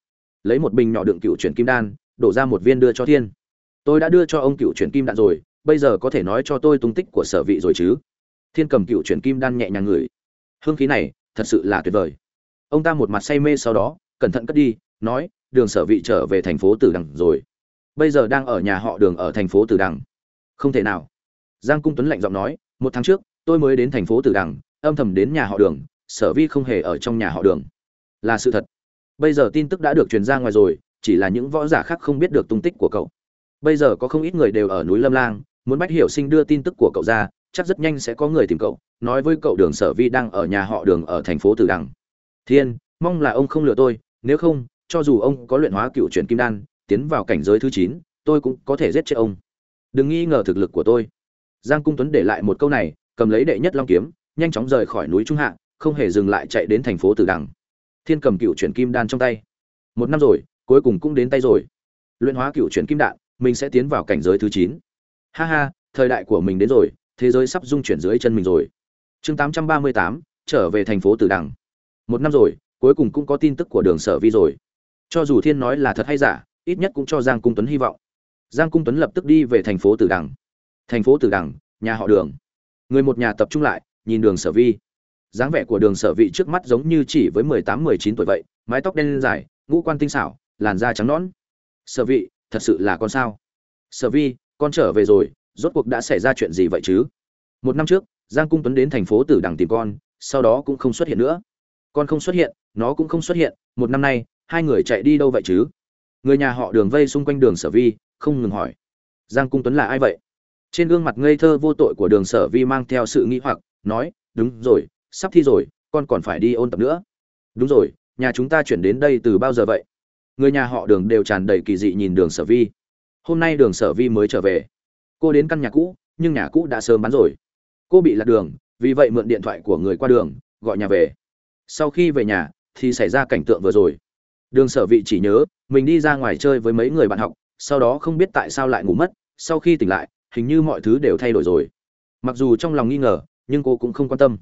Lấy một bình nhỏ đựng cựu chuyển kim đan, đổ ra một viên đưa cho thiên. Tôi đã đưa cho ông cựu chuyển kim đan rồi, bây giờ có thể nói cho tôi tung tích của sở vị rồi chứ? Thiên cầm cựu chuyển kim đan nhẹ nhàng ngửi. Hương khí này, thật sự là tuyệt vời. Ông ta một mặt say mê sau đó, cẩn thận cất đi, nói, đường sở vị trở về thành phố tử đằng rồi bây giờ đang ở nhà họ đường ở thành phố tử đằng. Không thể nào. Giang cung tuấn lạnh giọng nói, một tháng trước, tôi mới đến thành phố tử đằng, âm thầm đến nhà họ đường, sở vi không hề ở trong nhà họ đường. Là sự thật. Bây giờ tin tức đã được truyền ra ngoài rồi, chỉ là những võ giả khác không biết được tung tích của cậu. Bây giờ có không ít người đều ở núi lâm lang, muốn bách hiểu sinh đưa tin tức của cậu ra, chắc rất nhanh sẽ có người tìm cậu, nói với cậu đường sở vi đang ở nhà họ đường ở thành phố tử đằng. Thiên, mong là ông không lừa tôi, nếu không, cho dù ông có luyện hóa cựu truyền kim đan tiến vào cảnh giới thứ chín, tôi cũng có thể giết chết ông. Đừng nghi ngờ thực lực của tôi. Giang cung tuấn để lại một câu này, cầm lấy đệ nhất long kiếm, nhanh chóng rời khỏi núi trung hạ, không hề dừng lại chạy đến thành phố tử đằng. Thiên cầm cựu chuyển kim đan trong tay. Một năm rồi, cuối cùng cũng đến tay rồi. Luyện hóa cựu chuyển kim đạn mình sẽ tiến vào cảnh giới thứ chín. Ha ha, thời đại của mình đến rồi, thế giới sắp dung chuyển dưới chân mình rồi. Chương tám trăm ba mươi tám, trở về thành phố tử đằng. Một năm rồi, cuối cùng cũng có tin tức của đường sở vi rồi. Cho dù thiên nói là thật hay giả ít nhất cũng cho giang cung tuấn hy vọng. Giang cung tuấn lập tức đi về thành phố tử đằng. Thành phố tử đằng, nhà họ đường. Người một nhà tập trung lại, nhìn đường sở vi. Dáng vẻ của đường sở vị trước mắt giống như chỉ với mười tám, mười chín tuổi vậy, mái tóc đen dài, ngũ quan tinh xảo, làn da trắng nõn. Sở vị thật sự là con sao? Sở vi, con trở về rồi, rốt cuộc đã xảy ra chuyện gì vậy chứ? Một năm trước, giang cung tuấn đến thành phố tử đằng tìm con, sau đó cũng không xuất hiện nữa. Con không xuất hiện, nó cũng không xuất hiện. Một năm nay, hai người chạy đi đâu vậy chứ? Người nhà họ đường vây xung quanh đường sở vi, không ngừng hỏi. Giang cung tuấn là ai vậy? Trên gương mặt ngây thơ vô tội của đường sở vi mang theo sự nghĩ hoặc, nói, đúng rồi, sắp thi rồi, con còn phải đi ôn tập nữa. Đúng rồi, nhà chúng ta chuyển đến đây từ bao giờ vậy? Người nhà họ đường đều tràn đầy kỳ dị nhìn đường sở vi. Hôm nay đường sở vi mới trở về. Cô đến căn nhà cũ, nhưng nhà cũ đã sớm bán rồi. Cô bị lạc đường, vì vậy mượn điện thoại của người qua đường, gọi nhà về. Sau khi về nhà, thì xảy ra cảnh tượng vừa rồi đường sở vị chỉ nhớ, mình đi ra ngoài chơi với mấy người bạn học, sau đó không biết tại sao lại ngủ mất, sau khi tỉnh lại, hình như mọi thứ đều thay đổi rồi. Mặc dù trong lòng nghi ngờ, nhưng cô cũng không quan tâm.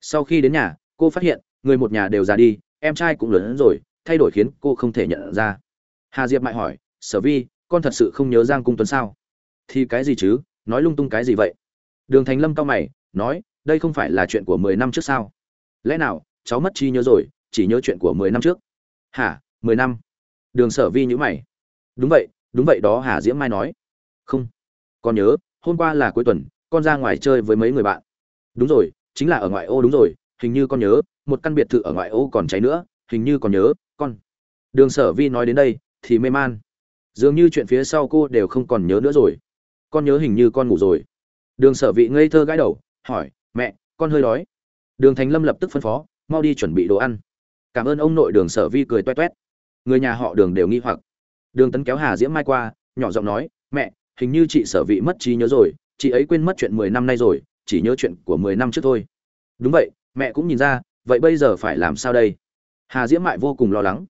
Sau khi đến nhà, cô phát hiện, người một nhà đều già đi, em trai cũng lớn hơn rồi, thay đổi khiến cô không thể nhận ra. Hà diệp mại hỏi, sở vi, con thật sự không nhớ giang cung tuấn sao? Thì cái gì chứ? Nói lung tung cái gì vậy? Đường thành lâm cao mày, nói, đây không phải là chuyện của mười năm trước sao? Lẽ nào, cháu mất trí nhớ rồi, chỉ nhớ chuyện của mười năm trước? Hả? Mười năm. Đường sở vi nhữ mày. Đúng vậy đúng vậy đó, hà diễm mai nói. Không. Con nhớ, hôm qua là cuối tuần, con ra ngoài chơi với mấy người bạn. Đúng rồi, chính là ở ngoại ô đúng rồi, hình như con nhớ, một căn biệt thự ở ngoại ô còn cháy nữa, hình như còn nhớ, con. Đường sở vi nói đến đây, thì mê man. Dường như chuyện phía sau cô đều không còn nhớ nữa rồi. Con nhớ hình như con ngủ rồi. Đường sở vị ngây thơ gãi đầu, hỏi, mẹ, con hơi đói. Đường thành lâm lập tức phân phó, mau đi chuẩn bị đồ ăn. Cảm ơn ông nội. Đường sở vi cười toét toét người nhà họ đường đều nghi hoặc. Đường tấn kéo hà diễm mai qua, nhỏ giọng nói, mẹ, hình như chị sở vị mất trí nhớ rồi, chị ấy quên mất chuyện mười năm nay rồi, chỉ nhớ chuyện của mười năm trước thôi. Đúng vậy, mẹ cũng nhìn ra, vậy bây giờ phải làm sao đây? Hà diễm mại vô cùng lo lắng.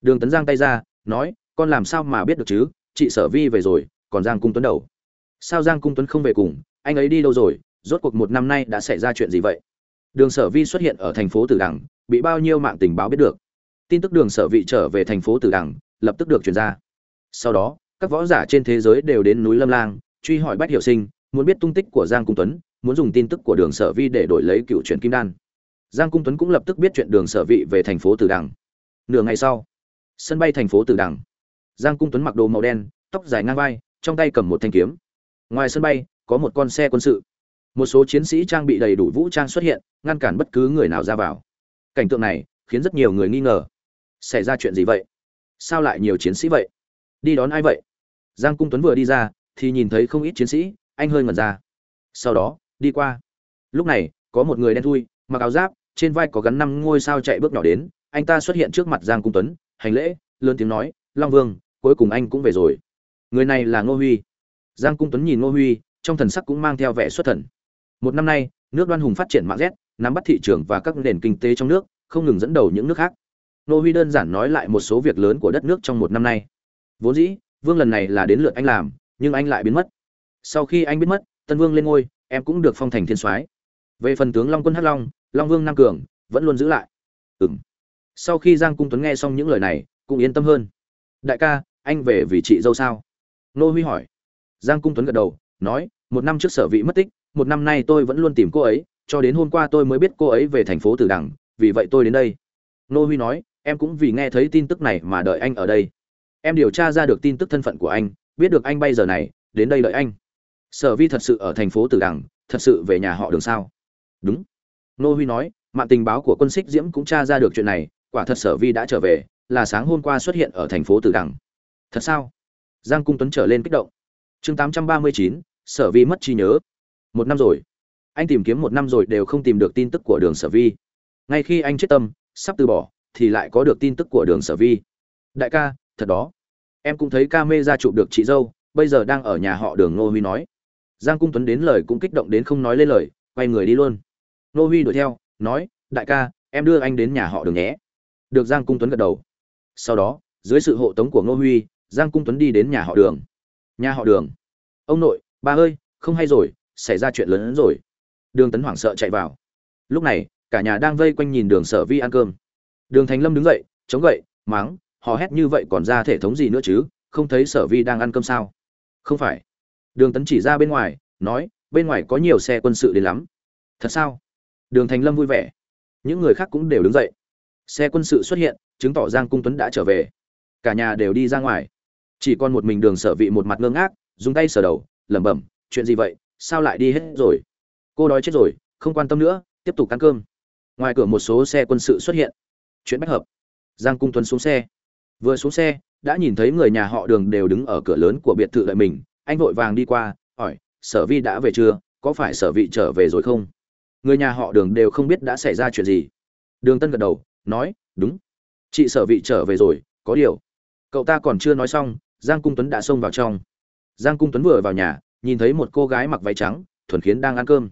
Đường tấn giang tay ra, nói, con làm sao mà biết được chứ, chị sở vi về rồi, còn giang cung tuấn đầu sao giang cung tuấn không về cùng, anh ấy đi đâu rồi, rốt cuộc một năm nay đã xảy ra chuyện gì vậy? Đường sở vi xuất hiện ở thành phố tử đằng, bị bao nhiêu mạng tình báo biết được tin tức đường sở vị trở về thành phố tử đằng, lập tức được truyền ra. Sau đó, các võ giả trên thế giới đều đến núi lâm lang, truy hỏi bách hiểu sinh, muốn biết tung tích của giang cung tuấn, muốn dùng tin tức của đường sở vi để đổi lấy cựu truyền kim đan. Giang cung tuấn cũng lập tức biết chuyện đường sở vị về thành phố tử đằng. Nửa ngày sau, sân bay thành phố tử đằng. Giang cung tuấn mặc đồ màu đen, tóc dài ngang vai, trong tay cầm một thanh kiếm. Ngoài sân bay, có một con xe quân sự. Một số chiến sĩ trang bị đầy đủ vũ trang xuất hiện, ngăn cản bất cứ người nào ra vào. Cảnh tượng này khiến rất nhiều người nghi ngờ xảy ra chuyện gì vậy? Sao lại nhiều chiến sĩ vậy? Đi đón ai vậy? Giang cung tuấn vừa đi ra, thì nhìn thấy không ít chiến sĩ, anh hơi ngẩn ra. Sau đó, đi qua. Lúc này, có một người đen thui, mặc áo giáp, trên vai có gắn năm ngôi sao chạy bước nhỏ đến, anh ta xuất hiện trước mặt giang cung tuấn, hành lễ, lớn tiếng nói, long vương, cuối cùng anh cũng về rồi. Người này là ngô huy. Giang cung tuấn nhìn ngô huy, trong thần sắc cũng mang theo vẻ xuất thần. Một năm nay, nước đoan hùng phát triển mạng z, nắm bắt thị trường và các nền kinh tế trong nước, không ngừng dẫn đầu những nước khác. Nô huy đơn giản nói lại một số việc lớn của đất nước trong một năm nay. Vốn dĩ, vương lần này là đến lượt anh làm, nhưng anh lại biến mất. Sau khi anh biến mất, tân vương lên ngôi, em cũng được phong thành thiên soái. Về phần tướng long quân hắc long long vương nam cường, vẫn luôn giữ lại. Ừm. sau khi giang cung tuấn nghe xong những lời này, cũng yên tâm hơn. Đại ca, anh về vì chị dâu sao? Nô huy hỏi. Giang cung tuấn gật đầu, nói, một năm trước sở vị mất tích, một năm nay tôi vẫn luôn tìm cô ấy, cho đến hôm qua tôi mới biết cô ấy về thành phố tử đằng, vì vậy tôi đến đây. Nô huy nói em cũng vì nghe thấy tin tức này mà đợi anh ở đây. Em điều tra ra được tin tức thân phận của anh, biết được anh bay giờ này, đến đây đợi anh. Sở vi thật sự ở thành phố tử đằng, thật sự về nhà họ đường sao? Đúng. Nô huy nói, mạng tình báo của quân xích diễm cũng tra ra được chuyện này, quả thật sở vi đã trở về, là sáng hôm qua xuất hiện ở thành phố tử đằng. Thật sao? Giang cung tuấn trở lên kích động. Chương tám trăm ba mươi chín, sở vi mất trí nhớ. Một năm rồi. Anh tìm kiếm một năm rồi đều không tìm được tin tức của đường sở vi. Ngay khi anh chết tâm, sắp từ bỏ thì lại có được tin tức của đường sở vi. Đại ca, thật đó. Em cũng thấy ca mê ra chụp được chị dâu, bây giờ đang ở nhà họ đường ngô huy nói. Giang cung tuấn đến lời cũng kích động đến không nói lên lời, quay người đi luôn. Ngô huy đuổi theo, nói, đại ca, em đưa anh đến nhà họ đường nhé. Được giang cung tuấn gật đầu. Sau đó, dưới sự hộ tống của ngô huy, giang cung tuấn đi đến nhà họ đường. Nhà họ đường. Ông nội, ba ơi, không hay rồi, xảy ra chuyện lớn hơn rồi. Đường tấn hoảng sợ chạy vào. Lúc này, cả nhà đang vây quanh nhìn đường sở vi ăn cơm đường thành lâm đứng dậy, chống gậy máng họ hét như vậy còn ra thể thống gì nữa chứ, không thấy sở vi đang ăn cơm sao? Không phải. Đường tấn chỉ ra bên ngoài, nói, bên ngoài có nhiều xe quân sự đến lắm. Thật sao? Đường thành lâm vui vẻ. Những người khác cũng đều đứng dậy. Xe quân sự xuất hiện, chứng tỏ giang cung tuấn đã trở về. Cả nhà đều đi ra ngoài. Chỉ còn một mình đường sở vị một mặt ngơ ngác, dùng tay sờ đầu, lẩm bẩm, chuyện gì vậy? Sao lại đi hết rồi? Cô đói chết rồi, không quan tâm nữa, tiếp tục ăn cơm. Ngoài cửa một số xe quân sự xuất hiện chuyện bách hợp. Giang cung tuấn xuống xe. Vừa xuống xe, đã nhìn thấy người nhà họ đường đều đứng ở cửa lớn của biệt thự đợi mình. Anh vội vàng đi qua, hỏi, sở vi đã về chưa? Có phải sở vị trở về rồi không? Người nhà họ đường đều không biết đã xảy ra chuyện gì. Đường tân gật đầu, nói, đúng. Chị sở vị trở về rồi, có điều. Cậu ta còn chưa nói xong, giang cung tuấn đã xông vào trong. Giang cung tuấn vừa vào nhà, nhìn thấy một cô gái mặc váy trắng, thuần khiến đang ăn cơm.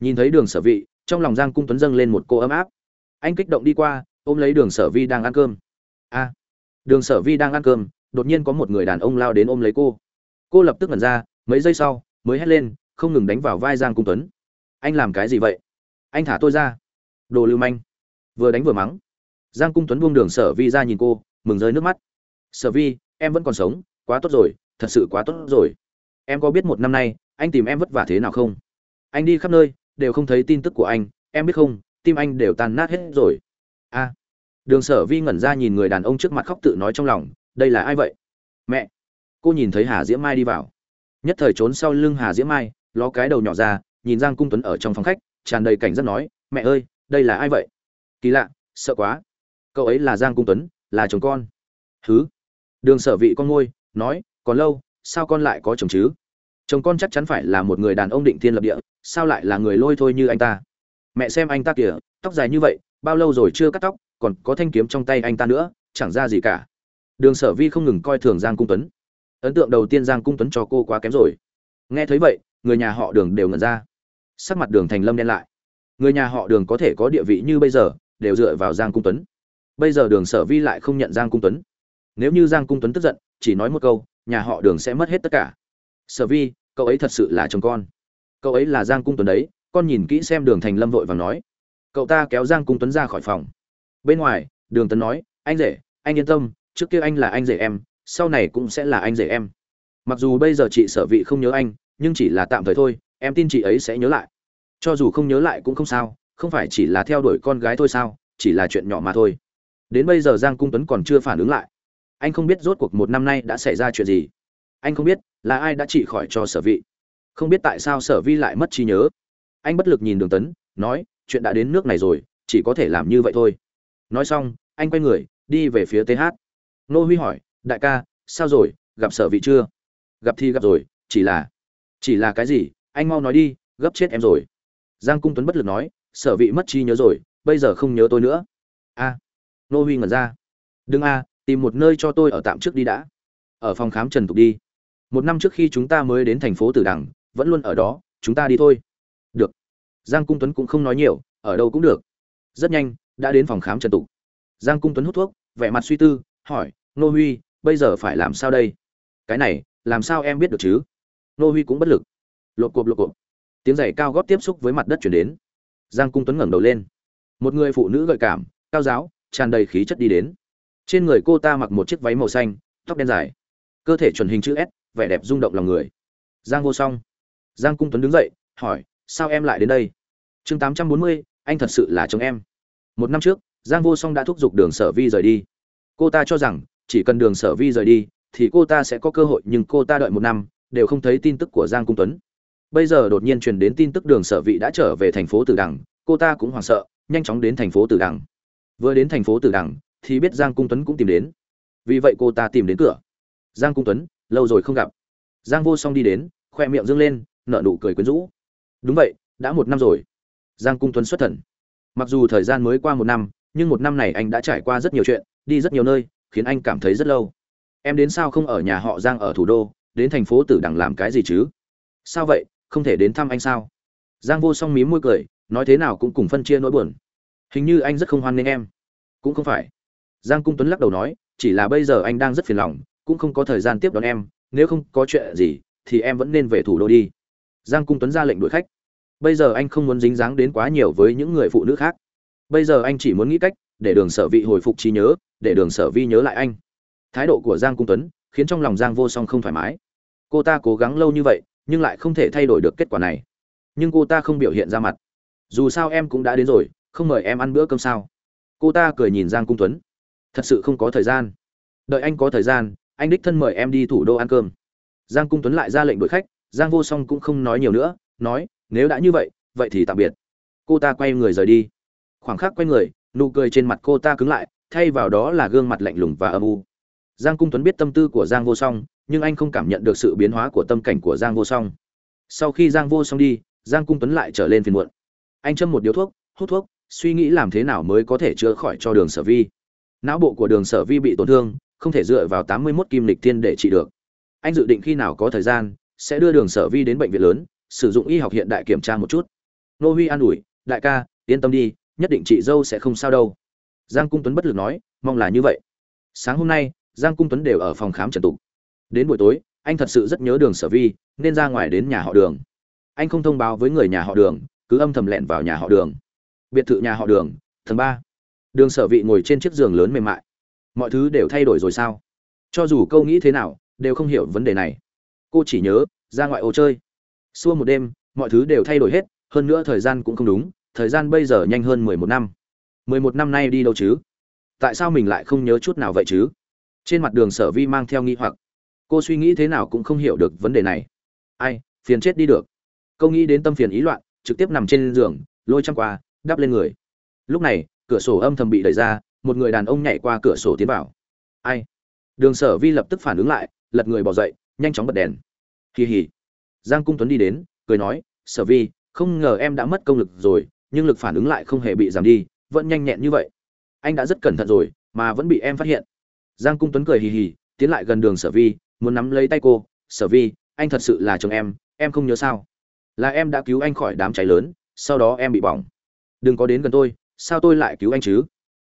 Nhìn thấy đường sở vị trong lòng giang cung tuấn dâng lên một cô ấm áp. Anh kích động đi qua ôm lấy đường sở vi đang ăn cơm. A, đường sở vi đang ăn cơm, đột nhiên có một người đàn ông lao đến ôm lấy cô. Cô lập tức ngẩn ra, mấy giây sau, mới hét lên, không ngừng đánh vào vai giang cung tuấn. Anh làm cái gì vậy? Anh thả tôi ra. Đồ lưu manh. Vừa đánh vừa mắng. Giang cung tuấn buông đường sở vi ra nhìn cô, mừng rơi nước mắt. Sở vi, em vẫn còn sống, quá tốt rồi, thật sự quá tốt rồi. Em có biết một năm nay, anh tìm em vất vả thế nào không? Anh đi khắp nơi, đều không thấy tin tức của anh, em biết không, tim anh đều tan nát hết rồi a. Đường sở vi ngẩn ra nhìn người đàn ông trước mặt khóc tự nói trong lòng, đây là ai vậy? Mẹ. Cô nhìn thấy hà diễm mai đi vào. Nhất thời trốn sau lưng hà diễm mai, ló cái đầu nhỏ ra, nhìn giang cung tuấn ở trong phòng khách, tràn đầy cảnh giác nói, mẹ ơi, đây là ai vậy? Kỳ lạ, sợ quá. Cậu ấy là giang cung tuấn, là chồng con. Thứ đường sở vị con ngôi nói, còn lâu, sao con lại có chồng chứ? Chồng con chắc chắn phải là một người đàn ông định thiên lập địa, sao lại là người lôi thôi như anh ta? Mẹ xem anh ta kìa, tóc dài như vậy bao lâu rồi chưa cắt tóc, còn có thanh kiếm trong tay anh ta nữa, chẳng ra gì cả. Đường sở vi không ngừng coi thường giang cung tuấn. Ấn tượng đầu tiên giang cung tuấn cho cô quá kém rồi. Nghe thấy vậy, người nhà họ đường đều ngẩn ra. Sắc mặt đường thành lâm đen lại. Người nhà họ đường có thể có địa vị như bây giờ, đều dựa vào giang cung tuấn. Bây giờ đường sở vi lại không nhận giang cung tuấn. Nếu như giang cung tuấn tức giận, chỉ nói một câu, nhà họ đường sẽ mất hết tất cả. Sở vi, cậu ấy thật sự là chồng con. Cậu ấy là giang cung tuấn đấy, con nhìn kỹ xem đường thành lâm vội và nói cậu ta kéo giang cung tuấn ra khỏi phòng. Bên ngoài, đường tấn nói, anh rể, anh yên tâm, trước kia anh là anh rể em, sau này cũng sẽ là anh rể em. Mặc dù bây giờ chị sở vị không nhớ anh, nhưng chỉ là tạm thời thôi, em tin chị ấy sẽ nhớ lại. Cho dù không nhớ lại cũng không sao, không phải chỉ là theo đuổi con gái thôi sao, chỉ là chuyện nhỏ mà thôi. Đến bây giờ giang cung tuấn còn chưa phản ứng lại. Anh không biết rốt cuộc một năm nay đã xảy ra chuyện gì. Anh không biết là ai đã trị khỏi cho sở vị. Không biết tại sao sở vi lại mất trí nhớ. Anh bất lực nhìn đường tấn, nói chuyện đã đến nước này rồi, chỉ có thể làm như vậy thôi. Nói xong, anh quay người, đi về phía th nô huy hỏi, đại ca, sao rồi? Gặp sở vị chưa? Gặp thì gặp rồi, chỉ là chỉ là cái gì? Anh mau nói đi, gấp chết em rồi. Giang cung tuấn bất lực nói, sở vị mất trí nhớ rồi, bây giờ không nhớ tôi nữa. A. Nô huy ngẩn ra. Đừng a, tìm một nơi cho tôi ở tạm trước đi đã. Ở phòng khám trần tục đi. Một năm trước khi chúng ta mới đến thành phố tử đằng, vẫn luôn ở đó, chúng ta đi thôi giang cung tuấn cũng không nói nhiều, ở đâu cũng được. Rất nhanh, đã đến phòng khám trần tục. Giang cung tuấn hút thuốc, vẻ mặt suy tư, hỏi, nô huy, bây giờ phải làm sao đây? Cái này, làm sao em biết được chứ? Nô huy cũng bất lực. Lộp cộp lộp cộp. Tiếng giày cao góp tiếp xúc với mặt đất chuyển đến. Giang cung tuấn ngẩng đầu lên. Một người phụ nữ gợi cảm, cao giáo, tràn đầy khí chất đi đến. Trên người cô ta mặc một chiếc váy màu xanh, tóc đen dài. Cơ thể chuẩn hình chữ s, vẻ đẹp rung động lòng người. Giang vô song. Giang cung tuấn đứng dậy, hỏi sao em lại đến đây? Chương tám trăm bốn mươi, anh thật sự là chồng em. Một năm trước, giang vô song đã thúc giục đường sở vi rời đi. Cô ta cho rằng, chỉ cần đường sở vi rời đi, thì cô ta sẽ có cơ hội, nhưng cô ta đợi một năm, đều không thấy tin tức của giang cung tuấn. Bây giờ đột nhiên truyền đến tin tức đường sở vị đã trở về thành phố tử đằng, cô ta cũng hoảng sợ, nhanh chóng đến thành phố tử đằng. Vừa đến thành phố tử đằng, thì biết giang cung tuấn cũng tìm đến. Vì vậy cô ta tìm đến cửa. Giang cung tuấn, lâu rồi không gặp. Giang vô song đi đến, khoe miệng dâng lên, nở nụ cười quyến rũ đúng vậy, đã một năm rồi. Giang cung tuấn xuất thần. Mặc dù thời gian mới qua một năm, nhưng một năm này anh đã trải qua rất nhiều chuyện, đi rất nhiều nơi, khiến anh cảm thấy rất lâu. Em đến sao không ở nhà họ giang ở thủ đô, đến thành phố tử đằng làm cái gì chứ? Sao vậy, không thể đến thăm anh sao? Giang vô song mím môi cười, nói thế nào cũng cùng phân chia nỗi buồn. Hình như anh rất không hoan nghênh em. Cũng không phải. Giang cung tuấn lắc đầu nói, chỉ là bây giờ anh đang rất phiền lòng, cũng không có thời gian tiếp đón em, nếu không có chuyện gì, thì em vẫn nên về thủ đô đi giang cung tuấn ra lệnh đuổi khách. Bây giờ anh không muốn dính dáng đến quá nhiều với những người phụ nữ khác. Bây giờ anh chỉ muốn nghĩ cách để đường sở vị hồi phục trí nhớ, để đường sở vi nhớ lại anh. Thái độ của giang cung tuấn khiến trong lòng giang vô song không thoải mái. Cô ta cố gắng lâu như vậy, nhưng lại không thể thay đổi được kết quả này. Nhưng cô ta không biểu hiện ra mặt. Dù sao em cũng đã đến rồi, không mời em ăn bữa cơm sao? Cô ta cười nhìn giang cung tuấn. Thật sự không có thời gian. Đợi anh có thời gian, anh đích thân mời em đi thủ đô ăn cơm. Giang cung tuấn lại ra lệnh đuổi khách giang vô song cũng không nói nhiều nữa, nói, nếu đã như vậy vậy thì tạm biệt. Cô ta quay người rời đi. Khoảng khắc quay người, nụ cười trên mặt cô ta cứng lại, thay vào đó là gương mặt lạnh lùng và âm u. Giang cung tuấn biết tâm tư của giang vô song, nhưng anh không cảm nhận được sự biến hóa của tâm cảnh của giang vô song. Sau khi giang vô song đi, giang cung tuấn lại trở lên phiền muộn. Anh châm một điếu thuốc, hút thuốc, suy nghĩ làm thế nào mới có thể chữa khỏi cho đường sở vi. Não bộ của đường sở vi bị tổn thương, không thể dựa vào tám mươi mốt kim lịch thiên để trị được. Anh dự định khi nào có thời gian sẽ đưa đường sở vi đến bệnh viện lớn, sử dụng y học hiện đại kiểm tra một chút. Nô huy an ủi, đại ca, yên tâm đi, nhất định chị dâu sẽ không sao đâu. Giang cung tuấn bất lực nói, mong là như vậy. Sáng hôm nay, giang cung tuấn đều ở phòng khám trần tục. Đến buổi tối, anh thật sự rất nhớ đường sở vi, nên ra ngoài đến nhà họ đường. Anh không thông báo với người nhà họ đường, cứ âm thầm lẹn vào nhà họ đường. Biệt thự nhà họ đường, tầng ba. Đường sở vị ngồi trên chiếc giường lớn mềm mại. Mọi thứ đều thay đổi rồi sao? Cho dù câu nghĩ thế nào, đều không hiểu vấn đề này cô chỉ nhớ, ra ngoại ô chơi. Xua một đêm, mọi thứ đều thay đổi hết, hơn nữa thời gian cũng không đúng, thời gian bây giờ nhanh hơn mười một năm. Mười một năm nay đi đâu chứ? Tại sao mình lại không nhớ chút nào vậy chứ? Trên mặt đường sở vi mang theo nghi hoặc. Cô suy nghĩ thế nào cũng không hiểu được vấn đề này. Ai, phiền chết đi được. Câu nghĩ đến tâm phiền ý loạn, trực tiếp nằm trên giường, lôi trăng qua, đắp lên người. Lúc này, cửa sổ âm thầm bị đẩy ra, một người đàn ông nhảy qua cửa sổ tiến vào. Ai? Đường sở vi lập tức phản ứng lại, lật người bỏ dậy nhanh chóng bật đèn. Kỳ hỉ giang cung tuấn đi đến, cười nói, sở vi, không ngờ em đã mất công lực rồi, nhưng lực phản ứng lại không hề bị giảm đi, vẫn nhanh nhẹn như vậy. Anh đã rất cẩn thận rồi, mà vẫn bị em phát hiện. Giang cung tuấn cười hì hì, tiến lại gần đường sở vi, muốn nắm lấy tay cô, sở vi, anh thật sự là chồng em em không nhớ sao? Là em đã cứu anh khỏi đám cháy lớn, sau đó em bị bỏng. Đừng có đến gần tôi, sao tôi lại cứu anh chứ?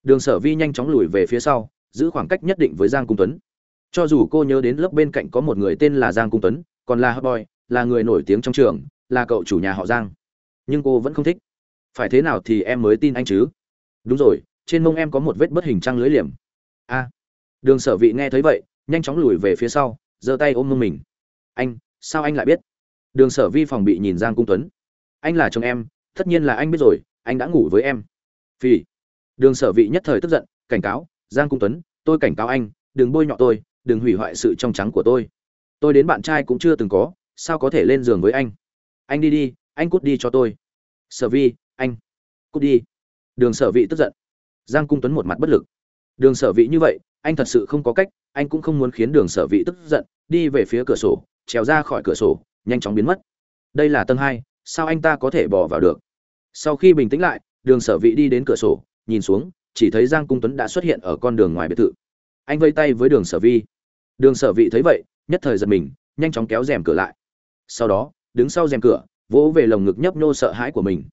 Đường sở vi nhanh chóng lùi về phía sau, giữ khoảng cách nhất định với giang cung tuấn cho dù cô nhớ đến lớp bên cạnh có một người tên là giang cung tuấn, còn là hot boy, là người nổi tiếng trong trường, là cậu chủ nhà họ giang. Nhưng cô vẫn không thích. Phải thế nào thì em mới tin anh chứ? Đúng rồi, trên mông em có một vết bất hình trăng lưới liềm. A. Đường sở vị nghe thấy vậy, nhanh chóng lùi về phía sau, giơ tay ôm mông mình. Anh, sao anh lại biết? Đường sở vi phòng bị nhìn giang cung tuấn. Anh là chồng em, tất nhiên là anh biết rồi, anh đã ngủ với em. Phi đường sở vị nhất thời tức giận, cảnh cáo, giang cung tuấn, tôi cảnh cáo anh, đừng bôi nhọ tôi đừng hủy hoại sự trong trắng của tôi. Tôi đến bạn trai cũng chưa từng có, sao có thể lên giường với anh? Anh đi đi, anh cút đi cho tôi. Sở vi, anh, cút đi. Đường sở vị tức giận. Giang cung tuấn một mặt bất lực. Đường sở vị như vậy, anh thật sự không có cách, anh cũng không muốn khiến đường sở vị tức giận, đi về phía cửa sổ, trèo ra khỏi cửa sổ, nhanh chóng biến mất. Đây là tầng hai, sao anh ta có thể bỏ vào được? Sau khi bình tĩnh lại, đường sở vị đi đến cửa sổ, nhìn xuống, chỉ thấy giang cung tuấn đã xuất hiện ở con đường ngoài biệt thự. Anh vây tay với đường sở vi đường sở vị thấy vậy, nhất thời giật mình, nhanh chóng kéo rèm cửa lại. Sau đó, đứng sau rèm cửa, vỗ về lồng ngực nhấp nhô sợ hãi của mình.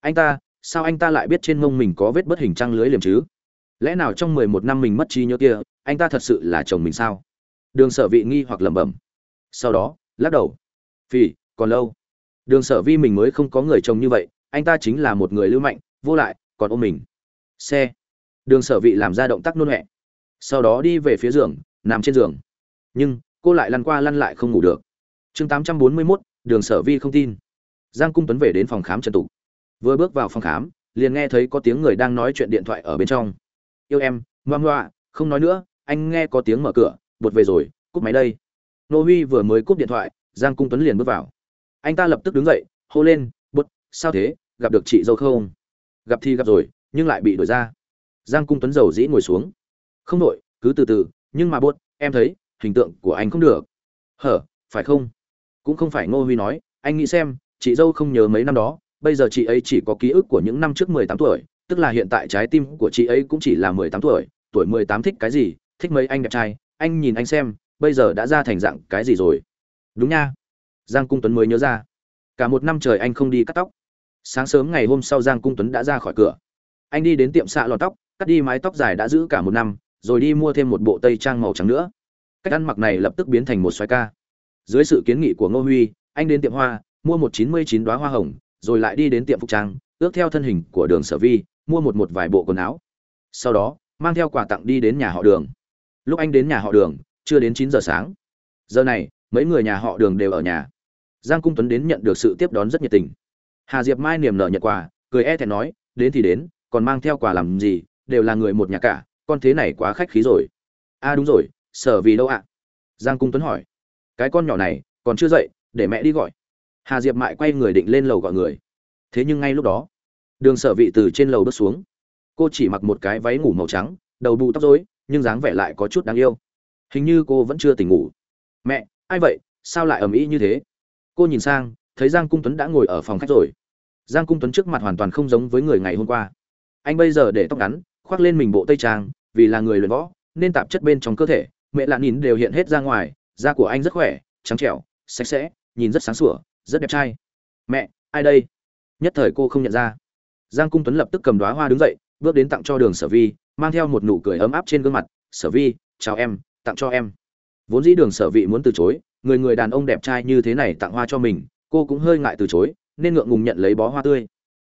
Anh ta, sao anh ta lại biết trên mông mình có vết bất hình trăng lưới liềm chứ? Lẽ nào trong mười một năm mình mất trí nhớ kia, anh ta thật sự là chồng mình sao? Đường sở vị nghi hoặc lẩm bẩm. Sau đó, lắc đầu. Vì còn lâu. Đường sở vi mình mới không có người chồng như vậy, anh ta chính là một người lưu mạnh, vô lại, còn ôm mình. Xe. Đường sở vị làm ra động tác nôn nhẹ. sau đó đi về phía giường, nằm trên giường nhưng cô lại lăn qua lăn lại không ngủ được. Chương tám trăm bốn mươi mốt, đường sở vi không tin. Giang cung tuấn về đến phòng khám trần tục. Vừa bước vào phòng khám, liền nghe thấy có tiếng người đang nói chuyện điện thoại ở bên trong. Yêu em ngoan ngoạ không nói nữa, anh nghe có tiếng mở cửa, bột về rồi, cúp máy đây. Nô huy vừa mới cúp điện thoại, giang cung tuấn liền bước vào. Anh ta lập tức đứng dậy, hô lên, bột, sao thế, gặp được chị dâu không? Gặp thì gặp rồi, nhưng lại bị đuổi ra. Giang cung tuấn dầu dĩ ngồi xuống. Không đội cứ từ từ, nhưng mà bột, em thấy hình tượng của anh không được. Hở, phải không? Cũng không phải ngô huy nói, anh nghĩ xem, chị dâu không nhớ mấy năm đó, bây giờ chị ấy chỉ có ký ức của những năm trước mười tám tuổi, tức là hiện tại trái tim của chị ấy cũng chỉ là mười tám tuổi tuổi mười tám thích cái gì, thích mấy anh đẹp trai, anh nhìn anh xem, bây giờ đã ra thành dạng cái gì rồi? Đúng nha. Giang cung tuấn mới nhớ ra. Cả một năm trời anh không đi cắt tóc. Sáng sớm ngày hôm sau giang cung tuấn đã ra khỏi cửa. Anh đi đến tiệm xạ lọt tóc, cắt đi mái tóc dài đã giữ cả một năm, rồi đi mua thêm một bộ tây trang màu trắng nữa cách ăn mặc này lập tức biến thành một xoái ca. Dưới sự kiến nghị của ngô huy, anh đến tiệm hoa, mua một chín mươi chín đoá hoa hồng, rồi lại đi đến tiệm phục trang, ước theo thân hình của đường sở vi, mua một một vài bộ quần áo. Sau đó, mang theo quà tặng đi đến nhà họ đường. Lúc anh đến nhà họ đường, chưa đến chín giờ sáng. Giờ này, mấy người nhà họ đường đều ở nhà. Giang cung tuấn đến nhận được sự tiếp đón rất nhiệt tình. Hà diệp mai niềm nở nhận quà, cười e thẹn nói, đến thì đến, còn mang theo quà làm gì, đều là người một nhà cả, con thế này quá khách khí rồi. A à đúng rồi sở vì đâu ạ? Giang cung tuấn hỏi. Cái con nhỏ này, còn chưa dậy, để mẹ đi gọi. Hà diệp mại quay người định lên lầu gọi người. Thế nhưng ngay lúc đó, đường sở vị từ trên lầu bước xuống. Cô chỉ mặc một cái váy ngủ màu trắng, đầu bù tóc rối, nhưng dáng vẻ lại có chút đáng yêu. Hình như cô vẫn chưa tỉnh ngủ. Mẹ, ai vậy? Sao lại ầm ĩ như thế? Cô nhìn sang, thấy giang cung tuấn đã ngồi ở phòng khách rồi. Giang cung tuấn trước mặt hoàn toàn không giống với người ngày hôm qua. Anh bây giờ để tóc ngắn, khoác lên mình bộ tây trang, vì là người luyện võ, nên tạp chất bên trong cơ thể mẹ lạ nhìn đều hiện hết ra ngoài, da của anh rất khỏe, trắng trẻo, sạch sẽ, nhìn rất sáng sủa, rất đẹp trai. Mẹ, ai đây? Nhất thời cô không nhận ra. Giang cung tuấn lập tức cầm đoá hoa đứng dậy, bước đến tặng cho đường sở vi, mang theo một nụ cười ấm áp trên gương mặt. Sở vi, chào em, tặng cho em. Vốn dĩ đường sở vị muốn từ chối, người người đàn ông đẹp trai như thế này tặng hoa cho mình, cô cũng hơi ngại từ chối, nên ngượng ngùng nhận lấy bó hoa tươi.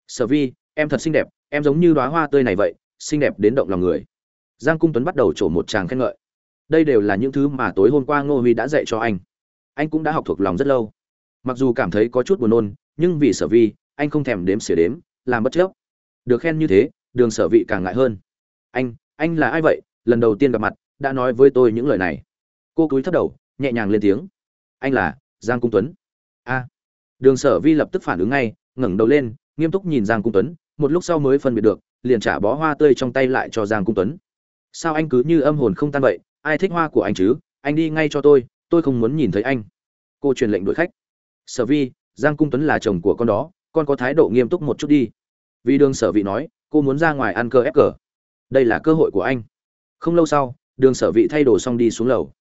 Sở vi, em thật xinh đẹp, em giống như đoá hoa tươi này vậy, xinh đẹp đến động lòng người. Giang cung tuấn bắt đầu trổ một tràng khen ngợi đây đều là những thứ mà tối hôm qua ngô huy đã dạy cho anh. Anh cũng đã học thuộc lòng rất lâu. Mặc dù cảm thấy có chút buồn nôn, nhưng vì sở vi, anh không thèm đếm xỉa đếm, làm bất chấp. Được khen như thế, đường sở vị càng ngại hơn. Anh anh là ai vậy? Lần đầu tiên gặp mặt, đã nói với tôi những lời này. Cô cúi thấp đầu, nhẹ nhàng lên tiếng. Anh là giang cung tuấn. A. Đường sở vi lập tức phản ứng ngay, ngẩng đầu lên, nghiêm túc nhìn giang cung tuấn, một lúc sau mới phân biệt được, liền trả bó hoa tươi trong tay lại cho giang cung tuấn. Sao anh cứ như âm hồn không tan vậy? Ai thích hoa của anh chứ? Anh đi ngay cho tôi tôi không muốn nhìn thấy anh. Cô truyền lệnh đuổi khách. Sở vi, giang cung tuấn là chồng của con đó, con có thái độ nghiêm túc một chút đi. Vì đường sở vị nói, cô muốn ra ngoài ăn cơ ép cờ. Đây là cơ hội của anh. Không lâu sau, đường sở vị thay đồ xong đi xuống lầu.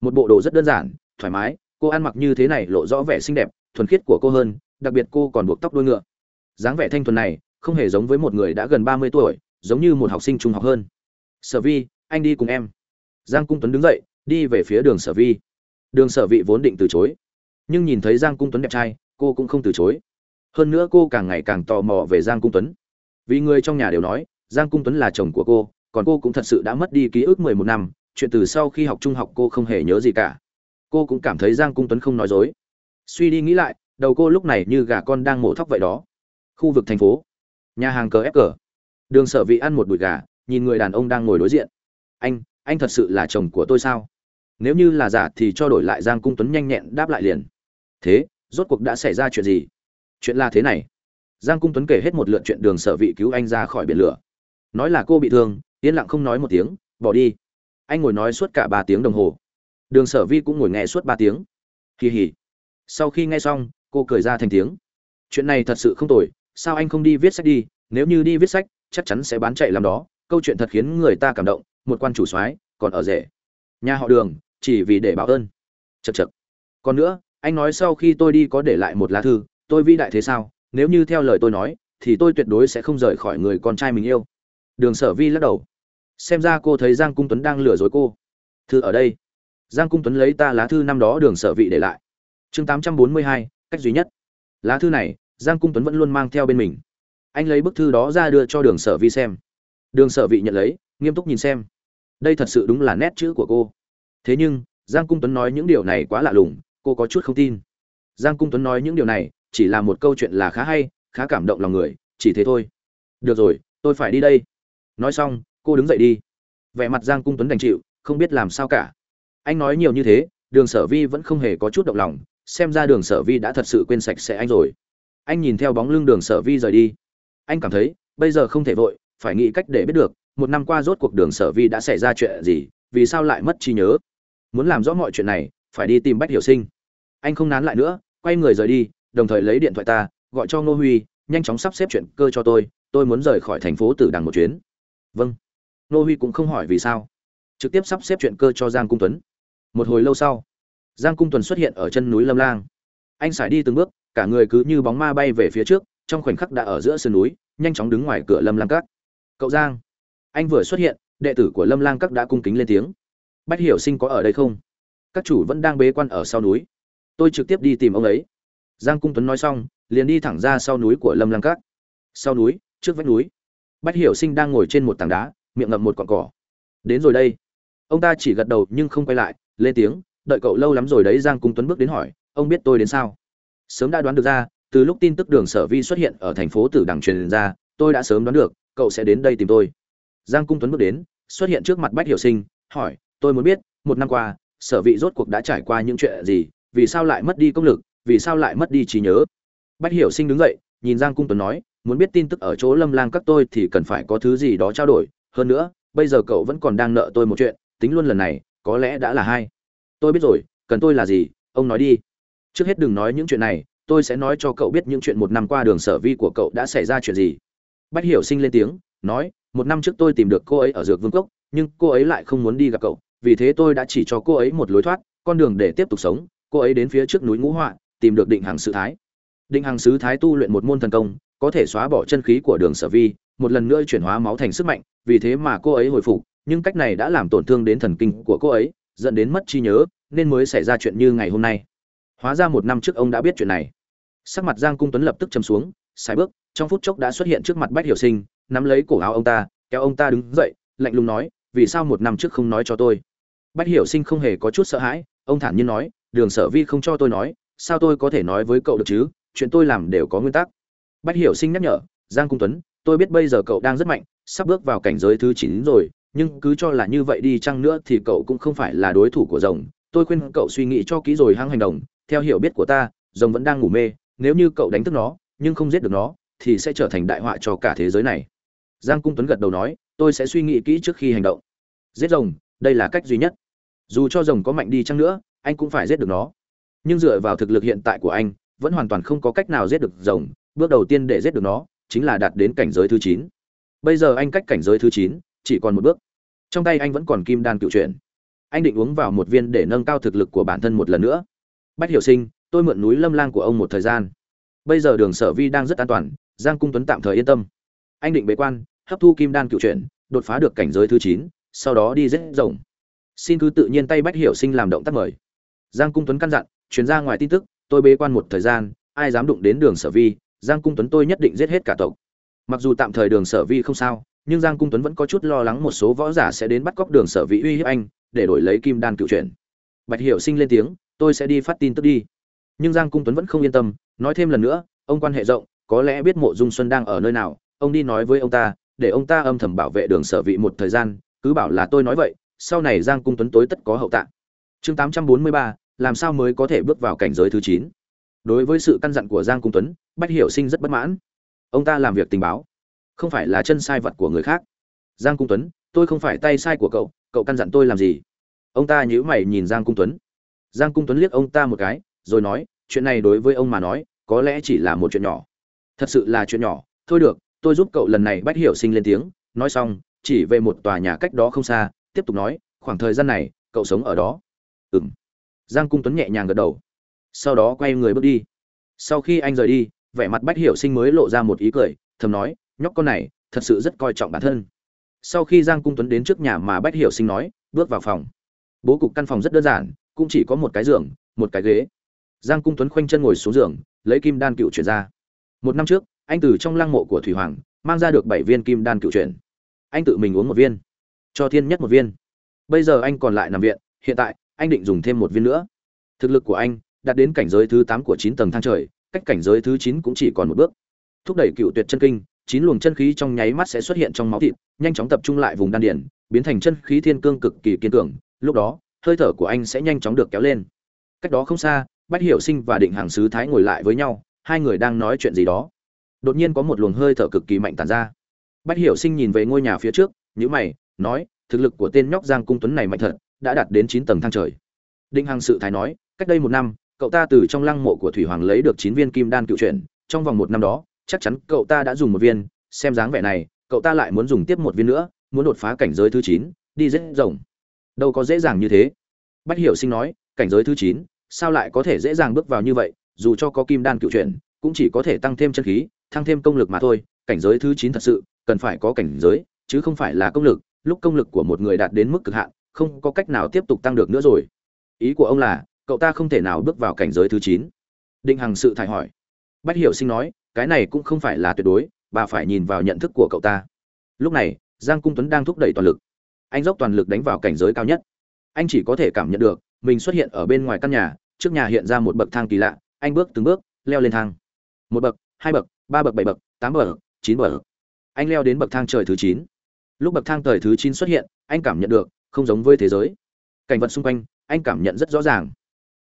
Một bộ đồ rất đơn giản, thoải mái, cô ăn mặc như thế này lộ rõ vẻ xinh đẹp, thuần khiết của cô hơn, đặc biệt cô còn buộc tóc đuôi ngựa. Dáng vẻ thanh thuần này không hề giống với một người đã gần ba mươi tuổi, giống như một học sinh trung học hơn. Sở vi, anh đi cùng em giang cung tuấn đứng dậy, đi về phía đường sở vi. Đường sở vị vốn định từ chối, nhưng nhìn thấy giang cung tuấn đẹp trai, cô cũng không từ chối. Hơn nữa cô càng ngày càng tò mò về giang cung tuấn. Vì người trong nhà đều nói, giang cung tuấn là chồng của cô, còn cô cũng thật sự đã mất đi ký ức mười một năm, chuyện từ sau khi học trung học cô không hề nhớ gì cả. Cô cũng cảm thấy giang cung tuấn không nói dối. Suy đi nghĩ lại, đầu cô lúc này như gà con đang mổ thóc vậy đó. Khu vực thành phố, nhà hàng cờ ép cờ. Đường sở vị ăn một bụi gà, nhìn người đàn ông đang ngồi đối diện. Anh anh thật sự là chồng của tôi sao? Nếu như là giả thì cho đổi lại giang cung tuấn nhanh nhẹn đáp lại liền. Thế, rốt cuộc đã xảy ra chuyện gì? Chuyện là thế này. Giang cung tuấn kể hết một lượt chuyện đường sở vị cứu anh ra khỏi biển lửa. Nói là cô bị thương, yên lặng không nói một tiếng, bỏ đi. Anh ngồi nói suốt cả ba tiếng đồng hồ. Đường sở vi cũng ngồi nghe suốt ba tiếng. Kỳ hỉ sau khi nghe xong, cô cười ra thành tiếng. Chuyện này thật sự không tồi, sao anh không đi viết sách đi? Nếu như đi viết sách, chắc chắn sẽ bán chạy làm đó. Câu chuyện thật khiến người ta cảm động một quan chủ soái còn ở rể. Nhà họ đường, chỉ vì để báo ơn. Chật chật còn nữa, anh nói sau khi tôi đi có để lại một lá thư, tôi vĩ đại thế sao? Nếu như theo lời tôi nói, thì tôi tuyệt đối sẽ không rời khỏi người con trai mình yêu. Đường sở vi lắc đầu. Xem ra cô thấy giang cung tuấn đang lừa dối cô. Thư ở đây. Giang cung tuấn lấy ta lá thư năm đó đường sở vị để lại. Chương tám trăm bốn mươi hai, cách duy nhất. Lá thư này, giang cung tuấn vẫn luôn mang theo bên mình. Anh lấy bức thư đó ra đưa cho đường sở vi xem. Đường sở vị nhận lấy, nghiêm túc nhìn xem đây thật sự đúng là nét chữ của cô. Thế nhưng, giang cung tuấn nói những điều này quá lạ lùng, cô có chút không tin. Giang cung tuấn nói những điều này chỉ là một câu chuyện là khá hay, khá cảm động lòng người, chỉ thế thôi. Được rồi, tôi phải đi đây. Nói xong, cô đứng dậy đi. Vẻ mặt giang cung tuấn đành chịu, không biết làm sao cả. Anh nói nhiều như thế, đường sở vi vẫn không hề có chút động lòng, xem ra đường sở vi đã thật sự quên sạch sẽ anh rồi. Anh nhìn theo bóng lưng đường sở vi rời đi. Anh cảm thấy, bây giờ không thể vội, phải nghĩ cách để biết được một năm qua rốt cuộc đường sở vi đã xảy ra chuyện gì, vì sao lại mất trí nhớ? Muốn làm rõ mọi chuyện này, phải đi tìm bách hiểu sinh. Anh không nán lại nữa, quay người rời đi, đồng thời lấy điện thoại ta, gọi cho ngô huy, nhanh chóng sắp xếp chuyện cơ cho tôi tôi muốn rời khỏi thành phố tử đằng một chuyến. Vâng. Ngô huy cũng không hỏi vì sao. Trực tiếp sắp xếp chuyện cơ cho giang cung tuấn. Một hồi lâu sau, giang cung tuấn xuất hiện ở chân núi lâm lang. Anh sải đi từng bước, cả người cứ như bóng ma bay về phía trước, trong khoảnh khắc đã ở giữa sườn núi, nhanh chóng đứng ngoài cửa lâm lang Cát. cậu giang anh vừa xuất hiện, đệ tử của lâm lang các đã cung kính lên tiếng. Bách hiểu sinh có ở đây không? Các chủ vẫn đang bế quan ở sau núi. Tôi trực tiếp đi tìm ông ấy. Giang cung tuấn nói xong, liền đi thẳng ra sau núi của lâm lang các. Sau núi, trước vách núi. Bách hiểu sinh đang ngồi trên một tảng đá, miệng ngậm một cọn cỏ. Đến rồi đây. Ông ta chỉ gật đầu nhưng không quay lại, lên tiếng, đợi cậu lâu lắm rồi đấy. Giang cung tuấn bước đến hỏi, ông biết tôi đến sao? Sớm đã đoán được ra, từ lúc tin tức đường sở vi xuất hiện ở thành phố tử đằng truyền ra, tôi đã sớm đoán được, cậu sẽ đến đây tìm tôi giang cung tuấn bước đến, xuất hiện trước mặt bách hiểu sinh, hỏi, tôi muốn biết, một năm qua, sở vị rốt cuộc đã trải qua những chuyện gì, vì sao lại mất đi công lực, vì sao lại mất đi trí nhớ? Bách hiểu sinh đứng dậy, nhìn giang cung tuấn nói, muốn biết tin tức ở chỗ lâm lang các tôi thì cần phải có thứ gì đó trao đổi. Hơn nữa, bây giờ cậu vẫn còn đang nợ tôi một chuyện, tính luôn lần này, có lẽ đã là hai. Tôi biết rồi, cần tôi là gì? Ông nói đi. Trước hết đừng nói những chuyện này, tôi sẽ nói cho cậu biết những chuyện một năm qua đường sở vi của cậu đã xảy ra chuyện gì. Bách hiểu sinh lên tiếng, nói một năm trước tôi tìm được cô ấy ở dược vương cốc, nhưng cô ấy lại không muốn đi gặp cậu. Vì thế tôi đã chỉ cho cô ấy một lối thoát, con đường để tiếp tục sống. Cô ấy đến phía trước núi ngũ họa, tìm được định hàng sứ thái. Định hàng sứ thái tu luyện một môn thần công, có thể xóa bỏ chân khí của đường sở vi, một lần nữa chuyển hóa máu thành sức mạnh. Vì thế mà cô ấy hồi phục, nhưng cách này đã làm tổn thương đến thần kinh của cô ấy, dẫn đến mất trí nhớ, nên mới xảy ra chuyện như ngày hôm nay. Hóa ra một năm trước ông đã biết chuyện này. Sắc mặt giang cung tuấn lập tức chầm xuống sai bước, trong phút chốc đã xuất hiện trước mặt bách hiểu sinh nắm lấy cổ áo ông ta, kéo ông ta đứng dậy, lạnh lùng nói, vì sao một năm trước không nói cho tôi? Bách hiểu sinh không hề có chút sợ hãi, ông thản nhiên nói, đường sở vi không cho tôi nói, sao tôi có thể nói với cậu được chứ? Chuyện tôi làm đều có nguyên tắc. Bách hiểu sinh nhắc nhở, giang cung tuấn, tôi biết bây giờ cậu đang rất mạnh, sắp bước vào cảnh giới thứ chín rồi, nhưng cứ cho là như vậy đi chăng nữa thì cậu cũng không phải là đối thủ của rồng. Tôi khuyên cậu suy nghĩ cho kỹ rồi hăng hành động. Theo hiểu biết của ta, rồng vẫn đang ngủ mê, nếu như cậu đánh thức nó, nhưng không giết được nó, thì sẽ trở thành đại họa cho cả thế giới này giang cung tuấn gật đầu nói, tôi sẽ suy nghĩ kỹ trước khi hành động. Giết rồng, đây là cách duy nhất. Dù cho rồng có mạnh đi chăng nữa, anh cũng phải giết được nó. Nhưng dựa vào thực lực hiện tại của anh, vẫn hoàn toàn không có cách nào giết được rồng. Bước đầu tiên để giết được nó, chính là đạt đến cảnh giới thứ chín. Bây giờ anh cách cảnh giới thứ chín, chỉ còn một bước. Trong tay anh vẫn còn kim đan cựu chuyển anh định uống vào một viên để nâng cao thực lực của bản thân một lần nữa. Bách hiểu sinh, tôi mượn núi lâm lang của ông một thời gian. Bây giờ đường sở vi đang rất an toàn, giang cung tuấn tạm thời yên tâm anh định bế quan, hấp thu kim đan cựu chuyển, đột phá được cảnh giới thứ chín, sau đó đi rết rồng. Xin cứ tự nhiên tay bách hiểu sinh làm động tác mời. Giang cung tuấn căn dặn chuyển ra ngoài tin tức, tôi bế quan một thời gian, ai dám đụng đến đường sở vi, giang cung tuấn tôi nhất định giết hết cả tộc. Mặc dù tạm thời đường sở vi không sao, nhưng giang cung tuấn vẫn có chút lo lắng một số võ giả sẽ đến bắt cóc đường sở vi uy hiếp anh, để đổi lấy kim đan cựu chuyển. Bạch hiểu sinh lên tiếng, tôi sẽ đi phát tin tức đi. Nhưng giang cung tuấn vẫn không yên tâm, nói thêm lần nữa, ông quan hệ rộng, có lẽ biết mộ dung xuân đang ở nơi nào ông đi nói với ông ta, để ông ta âm thầm bảo vệ đường sở vị một thời gian, cứ bảo là tôi nói vậy, sau này giang cung tuấn tối tất có hậu tạ chương tám trăm bốn mươi ba, làm sao mới có thể bước vào cảnh giới thứ chín? Đối với sự căn dặn của giang cung tuấn, bách hiểu sinh rất bất mãn. Ông ta làm việc tình báo, không phải là chân sai vật của người khác. Giang cung tuấn, tôi không phải tay sai của cậu cậu căn dặn tôi làm gì? Ông ta nhíu mày nhìn giang cung tuấn. Giang cung tuấn liếc ông ta một cái, rồi nói, chuyện này đối với ông mà nói, có lẽ chỉ là một chuyện nhỏ. Thật sự là chuyện nhỏ, thôi được tôi giúp cậu lần này bách hiểu sinh lên tiếng. Nói xong, chỉ về một tòa nhà cách đó không xa, tiếp tục nói, khoảng thời gian này, cậu sống ở đó. Ừ m giang cung tuấn nhẹ nhàng gật đầu. Sau đó quay người bước đi. Sau khi anh rời đi, vẻ mặt bách hiểu sinh mới lộ ra một ý cười, thầm nói, nhóc con này, thật sự rất coi trọng bản thân. Sau khi giang cung tuấn đến trước nhà mà bách hiểu sinh nói, bước vào phòng. Bố cục căn phòng rất đơn giản, cũng chỉ có một cái giường, một cái ghế. Giang cung tuấn khoanh chân ngồi xuống giường, lấy kim đan cựu chuyển ra. Một năm trước anh từ trong lăng mộ của thủy hoàng, mang ra được bảy viên kim đan cựu chuyển anh tự mình uống một viên, cho thiên nhất một viên. Bây giờ anh còn lại nằm viện, hiện tại, anh định dùng thêm một viên nữa. Thực lực của anh, đạt đến cảnh giới thứ tám của chín tầng thang trời, cách cảnh giới thứ chín cũng chỉ còn một bước. Thúc đẩy cựu tuyệt chân kinh, chín luồng chân khí trong nháy mắt sẽ xuất hiện trong máu thịt, nhanh chóng tập trung lại vùng đan điển biến thành chân khí thiên cương cực kỳ kiên cường. Lúc đó, hơi thở của anh sẽ nhanh chóng được kéo lên. Cách đó không xa, bách hiểu sinh và định hàng sứ thái ngồi lại với nhau, hai người đang nói chuyện gì đó đột nhiên có một luồng hơi thở cực kỳ mạnh tàn ra. Bách hiểu sinh nhìn về ngôi nhà phía trước nhữ mày, nói, thực lực của tên nhóc giang cung tuấn này mạnh thật, đã đạt đến chín tầng thang trời. Định Hằng sự thái nói, cách đây một năm, cậu ta từ trong lăng mộ của thủy hoàng lấy được chín viên kim đan cựu chuyển, trong vòng một năm đó, chắc chắn cậu ta đã dùng một viên, xem dáng vẻ này, cậu ta lại muốn dùng tiếp một viên nữa, muốn đột phá cảnh giới thứ chín, đi dễ rồng đâu có dễ dàng như thế. Bách hiểu sinh nói, cảnh giới thứ chín, sao lại có thể dễ dàng bước vào như vậy, dù cho có kim đan cựu chuyển, cũng chỉ có thể tăng thêm chân khí thăng thêm công lực mà thôi, cảnh giới thứ chín thật sự, cần phải có cảnh giới, chứ không phải là công lực, lúc công lực của một người đạt đến mức cực hạn, không có cách nào tiếp tục tăng được nữa rồi. Ý của ông là, cậu ta không thể nào bước vào cảnh giới thứ chín. Định hằng sự thải hỏi. Bách hiểu sinh nói, cái này cũng không phải là tuyệt đối, bà phải nhìn vào nhận thức của cậu ta. Lúc này, giang cung tuấn đang thúc đẩy toàn lực. Anh dốc toàn lực đánh vào cảnh giới cao nhất. Anh chỉ có thể cảm nhận được, mình xuất hiện ở bên ngoài căn nhà, trước nhà hiện ra một bậc thang kỳ lạ, anh bước từng bước, leo lên thang. Một bậc, hai bậc ba bậc, bảy bậc, tám bậc, chín bậc. Anh leo đến bậc thang trời thứ chín. Lúc bậc thang trời thứ chín xuất hiện, anh cảm nhận được, không giống với thế giới. Cảnh vật xung quanh, anh cảm nhận rất rõ ràng.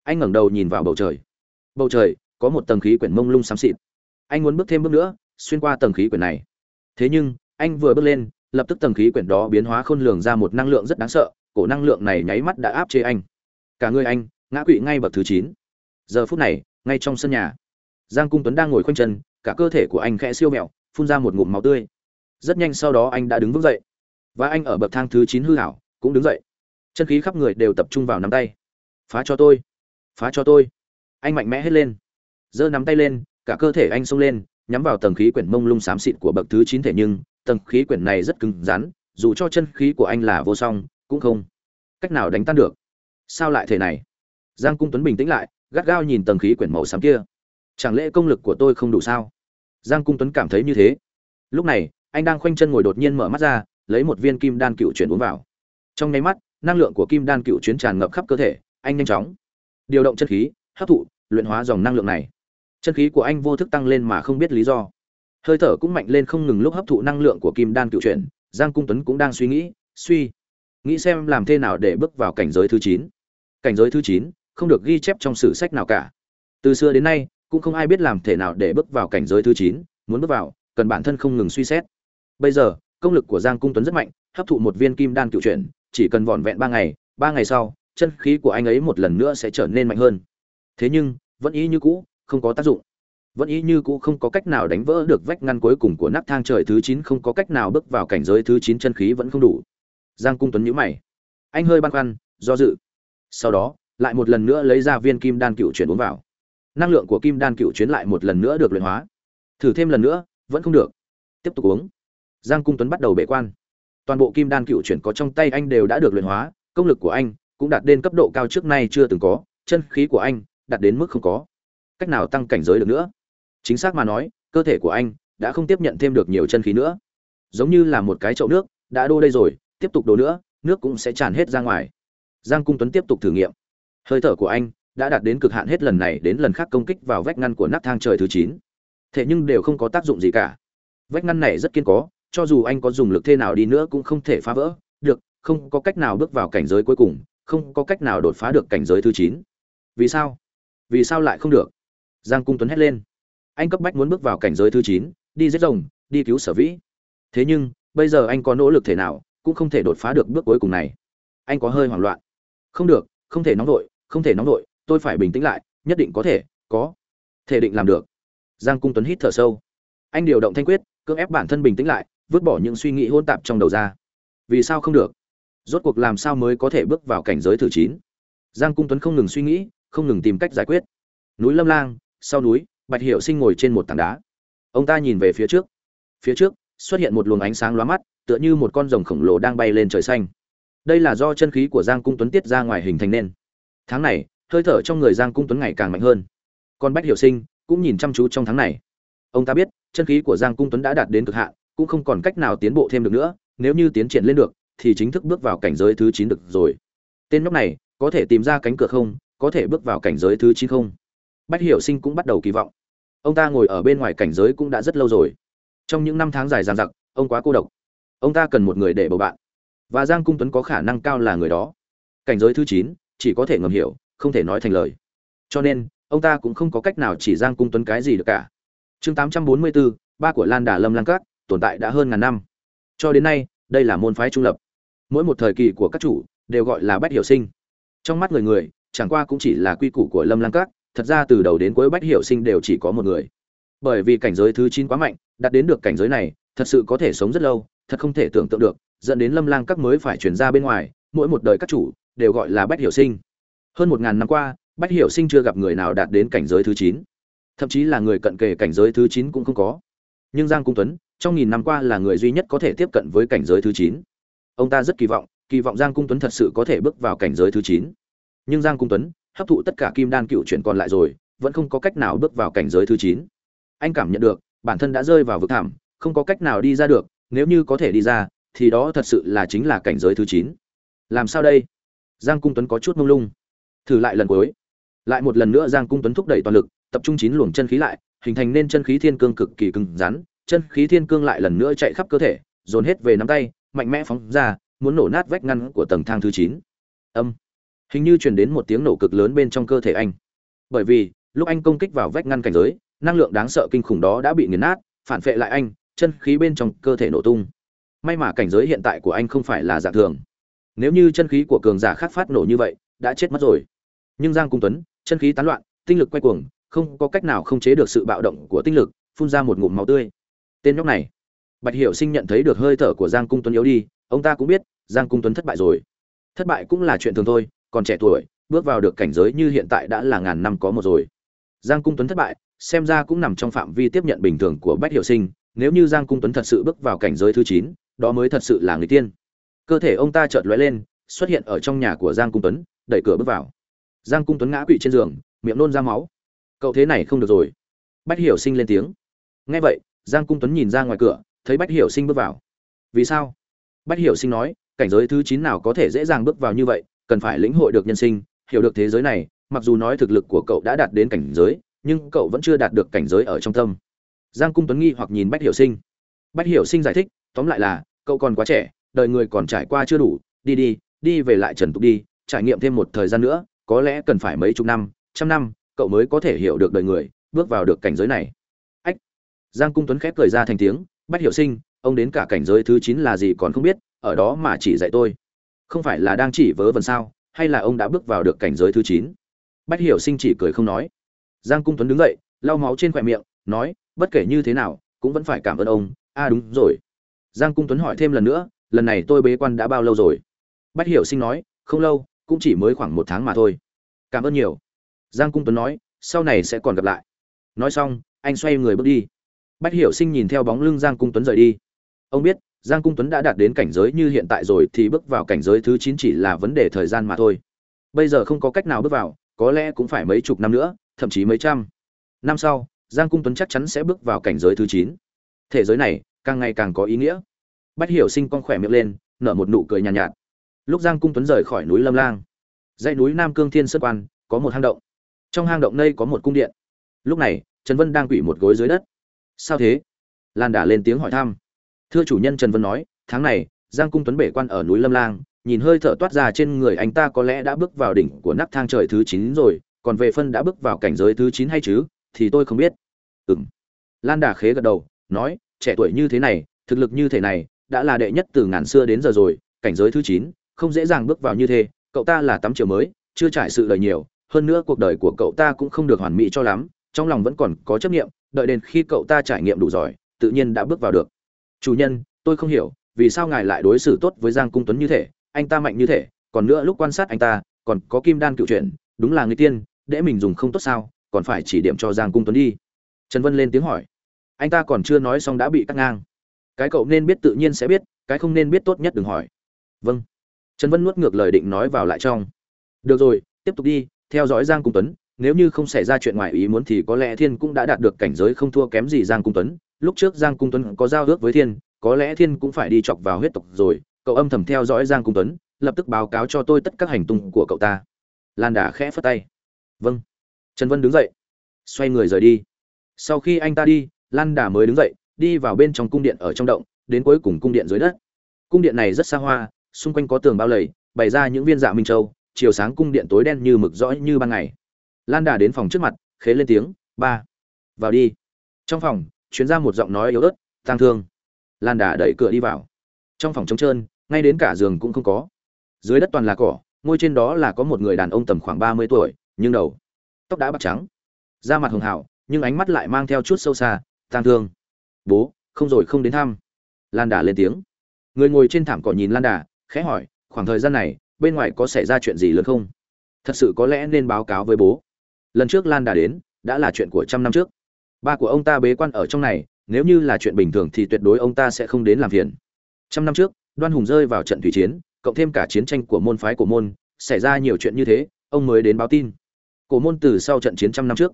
Anh ngẩng đầu nhìn vào bầu trời. Bầu trời, có một tầng khí quyển mông lung xám xịt. Anh muốn bước thêm bước nữa, xuyên qua tầng khí quyển này. Thế nhưng, anh vừa bước lên, lập tức tầng khí quyển đó biến hóa khôn lường ra một năng lượng rất đáng sợ, cổ năng lượng này nháy mắt đã áp chế anh. Cả người anh, ngã quỵ ngay bậc thứ chín. Giờ phút này, ngay trong sân nhà. Giang cung tuấn đang ngồi khoanh chân cả cơ thể của anh khẽ siêu mẹo, phun ra một ngụm máu tươi. Rất nhanh sau đó anh đã đứng vững dậy. Và anh ở bậc thang thứ chín hư hảo cũng đứng dậy. Chân khí khắp người đều tập trung vào nắm tay. Phá cho tôi. Phá cho tôi. Anh mạnh mẽ hết lên. Giơ nắm tay lên, cả cơ thể anh xông lên, nhắm vào tầng khí quyển mông lung xám xịt của bậc thứ chín thể nhưng, tầng khí quyển này rất cứng rắn, dù cho chân khí của anh là vô song, cũng không cách nào đánh tan được. Sao lại thế này? Giang cung tuấn bình tĩnh lại, gắt gao nhìn tầng khí quyển màu xám kia. Chẳng lẽ công lực của tôi không đủ sao? Giang cung tuấn cảm thấy như thế. Lúc này, anh đang khoanh chân ngồi đột nhiên mở mắt ra, lấy một viên kim đan cựu chuyển uống vào. Trong nháy mắt, năng lượng của kim đan cựu chuyến tràn ngập khắp cơ thể, anh nhanh chóng điều động chân khí, hấp thụ, luyện hóa dòng năng lượng này. Chân khí của anh vô thức tăng lên mà không biết lý do. Hơi thở cũng mạnh lên không ngừng lúc hấp thụ năng lượng của kim đan cựu chuyển, giang cung tuấn cũng đang suy nghĩ suy nghĩ xem làm thế nào để bước vào cảnh giới thứ chín. Cảnh giới thứ chín, không được ghi chép trong sử sách nào cả. Từ xưa đến nay cũng không ai biết làm thế nào để bước vào cảnh giới thứ chín, muốn bước vào, cần bản thân không ngừng suy xét. Bây giờ, công lực của giang cung tuấn rất mạnh, hấp thụ một viên kim đan cựu chuyển, chỉ cần vỏn vẹn ba ngày ba ngày sau, chân khí của anh ấy một lần nữa sẽ trở nên mạnh hơn. Thế nhưng, vẫn ý như cũ, không có tác dụng. Vẫn ý như cũ không có cách nào đánh vỡ được vách ngăn cuối cùng của nắp thang trời thứ chín, không có cách nào bước vào cảnh giới thứ chín, chân khí vẫn không đủ. Giang cung tuấn nhíu mày. Anh hơi băn khoăn, do dự. Sau đó, lại một lần nữa lấy ra viên kim đan cựu chuyển uống vào năng lượng của kim đan cựu chuyển lại một lần nữa được luyện hóa. Thử thêm lần nữa, vẫn không được. Tiếp tục uống. Giang cung tuấn bắt đầu bể quan. Toàn bộ kim đan cựu chuyển có trong tay anh đều đã được luyện hóa, công lực của anh cũng đạt đến cấp độ cao trước nay chưa từng có, chân khí của anh đạt đến mức không có. Cách nào tăng cảnh giới được nữa? Chính xác mà nói, cơ thể của anh đã không tiếp nhận thêm được nhiều chân khí nữa. Giống như là một cái chậu nước, đã đô đây rồi, tiếp tục đổ nữa, nước cũng sẽ tràn hết ra ngoài. Giang cung tuấn tiếp tục thử nghiệm. Hơi thở của anh đã đạt đến cực hạn hết lần này đến lần khác công kích vào vách ngăn của nắp thang trời thứ chín. Thế nhưng đều không có tác dụng gì cả. Vách ngăn này rất kiên cố, cho dù anh có dùng lực thế nào đi nữa cũng không thể phá vỡ, được, không có cách nào bước vào cảnh giới cuối cùng, không có cách nào đột phá được cảnh giới thứ chín. Vì sao? Vì sao lại không được? Giang cung tuấn hét lên. Anh cấp bách muốn bước vào cảnh giới thứ chín, đi giết rồng, đi cứu sở vĩ. Thế nhưng, bây giờ anh có nỗ lực thể nào, cũng không thể đột phá được bước cuối cùng này. Anh có hơi hoảng loạn. Không được, không thể nóng vội, không thể nóng vội tôi phải bình tĩnh lại, nhất định có thể có thể định làm được. Giang cung tuấn hít thở sâu. Anh điều động thanh quyết, cưỡng ép bản thân bình tĩnh lại, vứt bỏ những suy nghĩ hôn tạp trong đầu ra. Vì sao không được? Rốt cuộc làm sao mới có thể bước vào cảnh giới thứ chín? Giang cung tuấn không ngừng suy nghĩ, không ngừng tìm cách giải quyết. Núi lâm lang, sau núi, bạch hiệu sinh ngồi trên một tảng đá. Ông ta nhìn về phía trước. Phía trước, xuất hiện một luồng ánh sáng lóa mắt, tựa như một con rồng khổng lồ đang bay lên trời xanh. Đây là do chân khí của giang cung tuấn tiết ra ngoài hình thành nên. Tháng này hơi thở trong người giang cung tuấn ngày càng mạnh hơn. Còn bách Hiểu sinh cũng nhìn chăm chú trong tháng này. Ông ta biết, chân khí của giang cung tuấn đã đạt đến cực hạn, cũng không còn cách nào tiến bộ thêm được nữa, nếu như tiến triển lên được, thì chính thức bước vào cảnh giới thứ chín được rồi. Tên nhóc này có thể tìm ra cánh cửa không, có thể bước vào cảnh giới thứ chín không? Bách hiểu sinh cũng bắt đầu kỳ vọng. Ông ta ngồi ở bên ngoài cảnh giới cũng đã rất lâu rồi. Trong những năm tháng dài dằng dặc, ông quá cô độc. Ông ta cần một người để bầu bạn. Và giang cung tuấn có khả năng cao là người đó. Cảnh giới thứ chín chỉ có thể ngầm hiểu không thể nói thành lời. Cho nên, ông ta cũng không có cách nào chỉ giang cung tuấn cái gì được cả. Chương tám trăm bốn mươi bốn ba của lan đà lâm lan Các, tồn tại đã hơn ngàn năm. Cho đến nay, đây là môn phái trung lập. Mỗi một thời kỳ của các chủ đều gọi là bách hiểu sinh. Trong mắt người người, chẳng qua cũng chỉ là quy củ của lâm lang các, thật ra từ đầu đến cuối bách hiểu sinh đều chỉ có một người. Bởi vì cảnh giới thứ chín quá mạnh, đạt đến được cảnh giới này, thật sự có thể sống rất lâu, thật không thể tưởng tượng được, dẫn đến lâm lang các mới phải chuyển ra bên ngoài, mỗi một đời các chủ đều gọi là bách hiểu sinh hơn một ngàn năm qua, bách hiểu sinh chưa gặp người nào đạt đến cảnh giới thứ chín. Thậm chí là người cận kề cảnh giới thứ chín cũng không có. Nhưng giang cung tuấn, trong nghìn năm qua là người duy nhất có thể tiếp cận với cảnh giới thứ chín. Ông ta rất kỳ vọng kỳ vọng giang cung tuấn thật sự có thể bước vào cảnh giới thứ chín. Nhưng giang cung tuấn hấp thụ tất cả kim đan cựu chuyển còn lại rồi, vẫn không có cách nào bước vào cảnh giới thứ chín. Anh cảm nhận được, bản thân đã rơi vào vực thảm không có cách nào đi ra được, nếu như có thể đi ra, thì đó thật sự là chính là cảnh giới thứ chín. Làm sao đây? Giang cung tuấn có chút mông lung thử lại lần cuối. Lại một lần nữa giang cung tuấn thúc đẩy toàn lực, tập trung chín luồng chân khí lại, hình thành nên chân khí thiên cương cực kỳ cứng rắn, chân khí thiên cương lại lần nữa chạy khắp cơ thể, dồn hết về nắm tay, mạnh mẽ phóng ra, muốn nổ nát vách ngăn của tầng thang thứ chín. Âm. Hình như truyền đến một tiếng nổ cực lớn bên trong cơ thể anh. Bởi vì, lúc anh công kích vào vách ngăn cảnh giới, năng lượng đáng sợ kinh khủng đó đã bị nghiền nát, phản phệ lại anh, chân khí bên trong cơ thể nổ tung. May mà cảnh giới hiện tại của anh không phải là giả thường. Nếu như chân khí của cường giả khác phát nổ như vậy, đã chết mất rồi nhưng giang cung tuấn, chân khí tán loạn, tinh lực quay cuồng, không có cách nào không chế được sự bạo động của tinh lực, phun ra một ngụm máu tươi. Tên nhóc này. Bạch hiểu sinh nhận thấy được hơi thở của giang cung tuấn yếu đi, ông ta cũng biết, giang cung tuấn thất bại rồi. Thất bại cũng là chuyện thường thôi, còn trẻ tuổi, bước vào được cảnh giới như hiện tại đã là ngàn năm có một rồi. Giang cung tuấn thất bại, xem ra cũng nằm trong phạm vi tiếp nhận bình thường của bách hiệu sinh, nếu như giang cung tuấn thật sự bước vào cảnh giới thứ chín, đó mới thật sự là người tiên. Cơ thể ông ta chợt lóe lên, xuất hiện ở trong nhà của giang cung tuấn, đẩy cửa bước vào giang cung tuấn ngã quỵ trên giường, miệng nôn ra máu. Cậu thế này không được rồi. Bách hiểu sinh lên tiếng. Nghe vậy, giang cung tuấn nhìn ra ngoài cửa, thấy bách hiểu sinh bước vào. Vì sao? Bách hiểu sinh nói, cảnh giới thứ chín nào có thể dễ dàng bước vào như vậy, cần phải lĩnh hội được nhân sinh, hiểu được thế giới này, mặc dù nói thực lực của cậu đã đạt đến cảnh giới, nhưng cậu vẫn chưa đạt được cảnh giới ở trong tâm. Giang cung tuấn nghi hoặc nhìn bách hiểu sinh. Bách hiểu sinh giải thích, tóm lại là, cậu còn quá trẻ, đời người còn trải qua chưa đủ, đi đi đi về lại trần tục đi, trải nghiệm thêm một thời gian nữa có lẽ cần phải mấy chục năm, trăm năm, cậu mới có thể hiểu được đời người, bước vào được cảnh giới này. Ách! Giang cung tuấn khép cười ra thành tiếng, bách hiểu sinh, ông đến cả cảnh giới thứ chín là gì còn không biết, ở đó mà chỉ dạy tôi. Không phải là đang chỉ vớ vẩn sao, hay là ông đã bước vào được cảnh giới thứ chín? Bách hiểu sinh chỉ cười không nói. Giang cung tuấn đứng dậy, lau máu trên khoe miệng, nói, bất kể như thế nào, cũng vẫn phải cảm ơn ông. A à đúng rồi. Giang cung tuấn hỏi thêm lần nữa, lần này tôi bế quan đã bao lâu rồi? Bách hiểu sinh nói, không lâu cũng chỉ mới khoảng một tháng mà thôi. Cảm ơn nhiều. Giang cung tuấn nói sau này sẽ còn gặp lại. Nói xong anh xoay người bước đi. Bách hiểu sinh nhìn theo bóng lưng giang cung tuấn rời đi. Ông biết giang cung tuấn đã đạt đến cảnh giới như hiện tại rồi thì bước vào cảnh giới thứ chín chỉ là vấn đề thời gian mà thôi. Bây giờ không có cách nào bước vào có lẽ cũng phải mấy chục năm nữa thậm chí mấy trăm. Năm sau giang cung tuấn chắc chắn sẽ bước vào cảnh giới thứ chín. Thế giới này càng ngày càng có ý nghĩa. Bách hiểu sinh con khỏe miệng lên nở một nụ cười nhàn nhạt, nhạt lúc giang cung tuấn rời khỏi núi lâm lang dãy núi nam cương thiên sơn quan có một hang động trong hang động đây có một cung điện lúc này trần vân đang quỷ một gối dưới đất sao thế lan đả lên tiếng hỏi thăm thưa chủ nhân trần vân nói tháng này giang cung tuấn bể quan ở núi lâm lang nhìn hơi thở toát ra trên người anh ta có lẽ đã bước vào đỉnh của nắp thang trời thứ chín rồi còn về phân đã bước vào cảnh giới thứ chín hay chứ thì tôi không biết ừng lan đà khế gật đầu nói trẻ tuổi như thế này thực lực như thế này đã là đệ nhất từ ngàn xưa đến giờ rồi cảnh giới thứ chín không dễ dàng bước vào như thế, cậu ta là tắm chiều mới, chưa trải sự đời nhiều, hơn nữa cuộc đời của cậu ta cũng không được hoàn mỹ cho lắm, trong lòng vẫn còn có chấp nghiệm đợi đến khi cậu ta trải nghiệm đủ giỏi tự nhiên đã bước vào được. Chủ nhân, tôi không hiểu, vì sao ngài lại đối xử tốt với giang cung tuấn như thế, anh ta mạnh như thế, còn nữa lúc quan sát anh ta, còn có kim đan cựu chuyện đúng là người tiên, để mình dùng không tốt sao, còn phải chỉ điểm cho giang cung tuấn đi. Trần vân lên tiếng hỏi. Anh ta còn chưa nói xong đã bị cắt ngang. Cái cậu nên biết tự nhiên sẽ biết, cái không nên biết tốt nhất đừng hỏi. Vâng trần vân nuốt ngược lời định nói vào lại trong. Được rồi, tiếp tục đi, theo dõi giang cung tuấn, nếu như không xảy ra chuyện ngoài ý muốn thì có lẽ thiên cũng đã đạt được cảnh giới không thua kém gì giang cung tuấn. Lúc trước giang cung tuấn có giao ước với thiên, có lẽ thiên cũng phải đi chọc vào huyết tộc rồi. Cậu âm thầm theo dõi giang cung tuấn, lập tức báo cáo cho tôi tất các hành tung của cậu ta. Lan đà khẽ phất tay. Vâng. Trần vân đứng dậy. Xoay người rời đi. Sau khi anh ta đi, lan đà mới đứng dậy, đi vào bên trong cung điện ở trong động, đến cuối cùng cung điện dưới đất. Cung điện này rất xa hoa xung quanh có tường bao lầy, bày ra những viên dạ minh châu, chiều sáng cung điện tối đen như mực rõ như ban ngày. Lan đà đến phòng trước mặt, khế lên tiếng, ba, vào đi. Trong phòng, chuyến ra một giọng nói yếu ớt, tang thương. Lan đà đẩy cửa đi vào. Trong phòng trống trơn, ngay đến cả giường cũng không có. Dưới đất toàn là cỏ, ngôi trên đó là có một người đàn ông tầm khoảng ba mươi tuổi, nhưng đầu, tóc đã bạc trắng. Da mặt hường hảo nhưng ánh mắt lại mang theo chút sâu xa, tang thương. Bố, không rồi không đến thăm. Lan đà lên tiếng. Người ngồi trên thảm cỏ nhìn lan đà khẽ hỏi, khoảng thời gian này, bên ngoài có xảy ra chuyện gì lớn không? Thật sự có lẽ nên báo cáo với bố. Lần trước lan đà đến, đã là chuyện của trăm năm trước. Ba của ông ta bế quan ở trong này, nếu như là chuyện bình thường thì tuyệt đối ông ta sẽ không đến làm phiền. Trăm năm trước, đoan hùng rơi vào trận thủy chiến, cộng thêm cả chiến tranh của môn phái của môn, xảy ra nhiều chuyện như thế, ông mới đến báo tin. Cổ môn từ sau trận chiến trăm năm trước.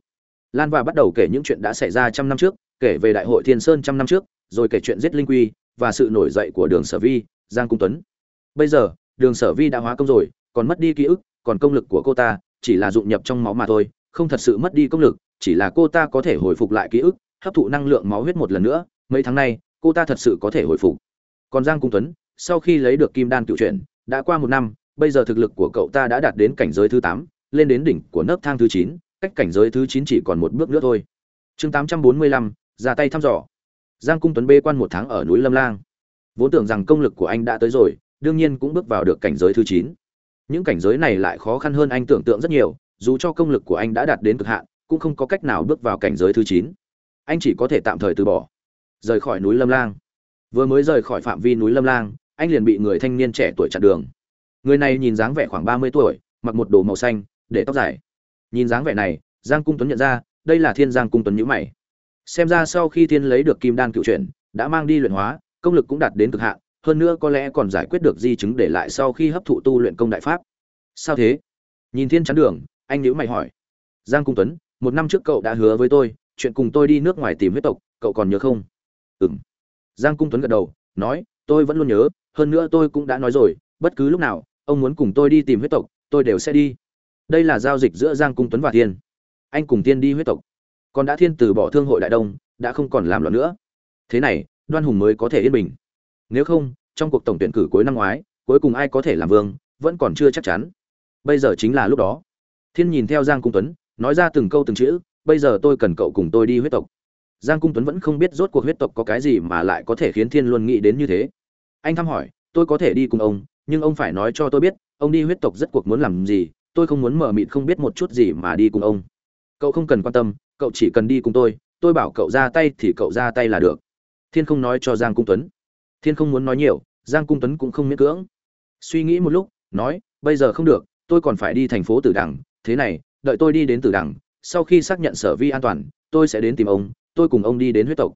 Lan và bắt đầu kể những chuyện đã xảy ra trăm năm trước, kể về đại hội thiên sơn trăm năm trước, rồi kể chuyện giết linh quy và sự nổi dậy của đường sở vi, giang cung tuấn bây giờ, đường sở vi đã hóa công rồi, còn mất đi ký ức, còn công lực của cô ta, chỉ là dụng nhập trong máu mà thôi, không thật sự mất đi công lực, chỉ là cô ta có thể hồi phục lại ký ức, hấp thụ năng lượng máu huyết một lần nữa, mấy tháng nay, cô ta thật sự có thể hồi phục. Còn giang cung tuấn, sau khi lấy được kim đan cựu truyện, đã qua một năm, bây giờ thực lực của cậu ta đã đạt đến cảnh giới thứ tám, lên đến đỉnh của nấc thang thứ chín, cách cảnh giới thứ chín chỉ còn một bước nữa thôi. Chương tám trăm bốn mươi lăm, ra tay thăm dò. Giang cung tuấn bê quan một tháng ở núi lâm lang. Vốn tưởng rằng công lực của anh đã tới rồi đương nhiên cũng bước vào được cảnh giới thứ chín. Những cảnh giới này lại khó khăn hơn anh tưởng tượng rất nhiều, dù cho công lực của anh đã đạt đến cực hạn, cũng không có cách nào bước vào cảnh giới thứ chín. Anh chỉ có thể tạm thời từ bỏ. Rời khỏi núi lâm lang. Vừa mới rời khỏi phạm vi núi lâm lang, anh liền bị người thanh niên trẻ tuổi chặn đường. Người này nhìn dáng vẻ khoảng ba mươi tuổi, mặc một đồ màu xanh, để tóc dài. Nhìn dáng vẻ này, giang cung tuấn nhận ra, đây là thiên giang cung tuấn nhữ mày. Xem ra sau khi thiên lấy được kim đan cựu chuyển, đã mang đi luyện hóa, công lực cũng đạt đến cực hạn hơn nữa có lẽ còn giải quyết được di chứng để lại sau khi hấp thụ tu luyện công đại pháp. Sao thế? Nhìn thiên chắn đường, anh nhữ mày hỏi. Giang cung tuấn, một năm trước cậu đã hứa với tôi, chuyện cùng tôi đi nước ngoài tìm huyết tộc, cậu còn nhớ không? Ừm. Giang cung tuấn gật đầu, nói, tôi vẫn luôn nhớ, hơn nữa tôi cũng đã nói rồi, bất cứ lúc nào, ông muốn cùng tôi đi tìm huyết tộc, tôi đều sẽ đi. Đây là giao dịch giữa giang cung tuấn và thiên. Anh cùng tiên đi huyết tộc. Còn đã thiên từ bỏ thương hội đại đông, đã không còn làm loạn nữa. Thế này, đoan hùng mới có thể yên bình nếu không, trong cuộc tổng tuyển cử cuối năm ngoái, cuối cùng ai có thể làm vương, vẫn còn chưa chắc chắn. Bây giờ chính là lúc đó. Thiên nhìn theo giang cung tuấn, nói ra từng câu từng chữ, bây giờ tôi cần cậu cùng tôi đi huyết tộc. Giang cung tuấn vẫn không biết rốt cuộc huyết tộc có cái gì mà lại có thể khiến thiên luôn nghĩ đến như thế. Anh thăm hỏi, tôi có thể đi cùng ông, nhưng ông phải nói cho tôi biết, ông đi huyết tộc rất cuộc muốn làm gì, tôi không muốn mở mịt không biết một chút gì mà đi cùng ông. Cậu không cần quan tâm, cậu chỉ cần đi cùng tôi tôi bảo cậu ra tay thì cậu ra tay là được. Thiên không nói cho giang cung tuấn thiên không muốn nói nhiều, giang cung tuấn cũng không miễn cưỡng. Suy nghĩ một lúc, nói, bây giờ không được, tôi còn phải đi thành phố tử đằng. Thế này, đợi tôi đi đến tử đằng, sau khi xác nhận sở vi an toàn, tôi sẽ đến tìm ông, tôi cùng ông đi đến huyết tộc.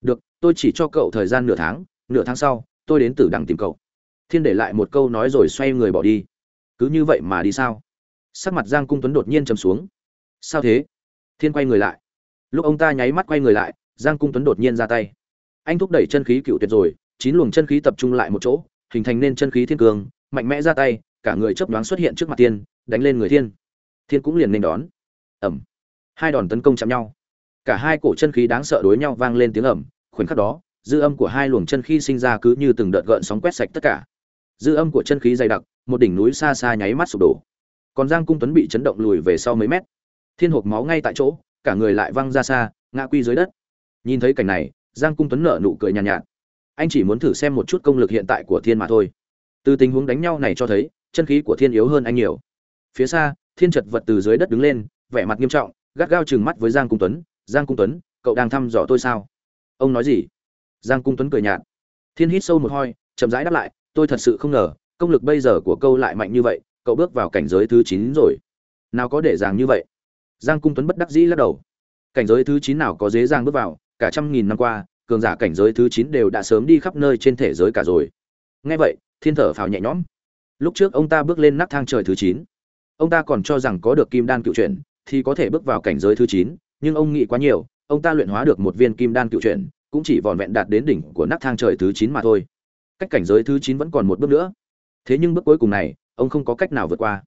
Được, tôi chỉ cho cậu thời gian nửa tháng nửa tháng sau, tôi đến tử đằng tìm cậu. Thiên để lại một câu nói rồi xoay người bỏ đi. Cứ như vậy mà đi sao? Sắc mặt giang cung tuấn đột nhiên chầm xuống. Sao thế? Thiên quay người lại. Lúc ông ta nháy mắt quay người lại, giang cung tuấn đột nhiên ra tay. Anh thúc đẩy chân khí cựu tuyệt rồi chín luồng chân khí tập trung lại một chỗ hình thành nên chân khí thiên cường mạnh mẽ ra tay cả người chấp đoán xuất hiện trước mặt tiên đánh lên người thiên. Thiên cũng liền nên đón. Ẩm hai đòn tấn công chạm nhau. Cả hai cổ chân khí đáng sợ đối nhau vang lên tiếng ẩm khoảnh khắc đó dư âm của hai luồng chân khí sinh ra cứ như từng đợt gợn sóng quét sạch tất cả. Dư âm của chân khí dày đặc một đỉnh núi xa xa nháy mắt sụp đổ. Còn giang cung tuấn bị chấn động lùi về sau mấy mét. Thiên hộp máu ngay tại chỗ cả người lại văng ra xa ngã quy dưới đất. Nhìn thấy cảnh này giang cung tuấn nở nụ cười nhàn nhạt, nhạt anh chỉ muốn thử xem một chút công lực hiện tại của thiên mà thôi. Từ tình huống đánh nhau này cho thấy, chân khí của thiên yếu hơn anh nhiều. Phía xa, thiên chật vật từ dưới đất đứng lên, vẻ mặt nghiêm trọng, gắt gao chừng mắt với giang cung tuấn. Giang cung tuấn, cậu đang thăm dò tôi sao? Ông nói gì? Giang cung tuấn cười nhạt. Thiên hít sâu một hơi, chậm rãi đáp lại, tôi thật sự không ngờ, công lực bây giờ của câu lại mạnh như vậy, cậu bước vào cảnh giới thứ chín rồi. Nào có để dàng như vậy? Giang cung tuấn bất đắc dĩ lắc đầu. Cảnh giới thứ chín nào có dễ dàng bước vào, cả trăm nghìn năm qua cường giả cảnh giới thứ chín đều đã sớm đi khắp nơi trên thế giới cả rồi. Nghe vậy, thiên thở phào nhẹ nhõm. Lúc trước ông ta bước lên nắp thang trời thứ chín. Ông ta còn cho rằng có được kim đan cựu chuyển thì có thể bước vào cảnh giới thứ chín, nhưng ông nghĩ quá nhiều, ông ta luyện hóa được một viên kim đan cựu chuyển, cũng chỉ vòn vẹn đạt đến đỉnh của nắp thang trời thứ chín mà thôi. Cách cảnh giới thứ chín vẫn còn một bước nữa. Thế nhưng bước cuối cùng này, ông không có cách nào vượt qua.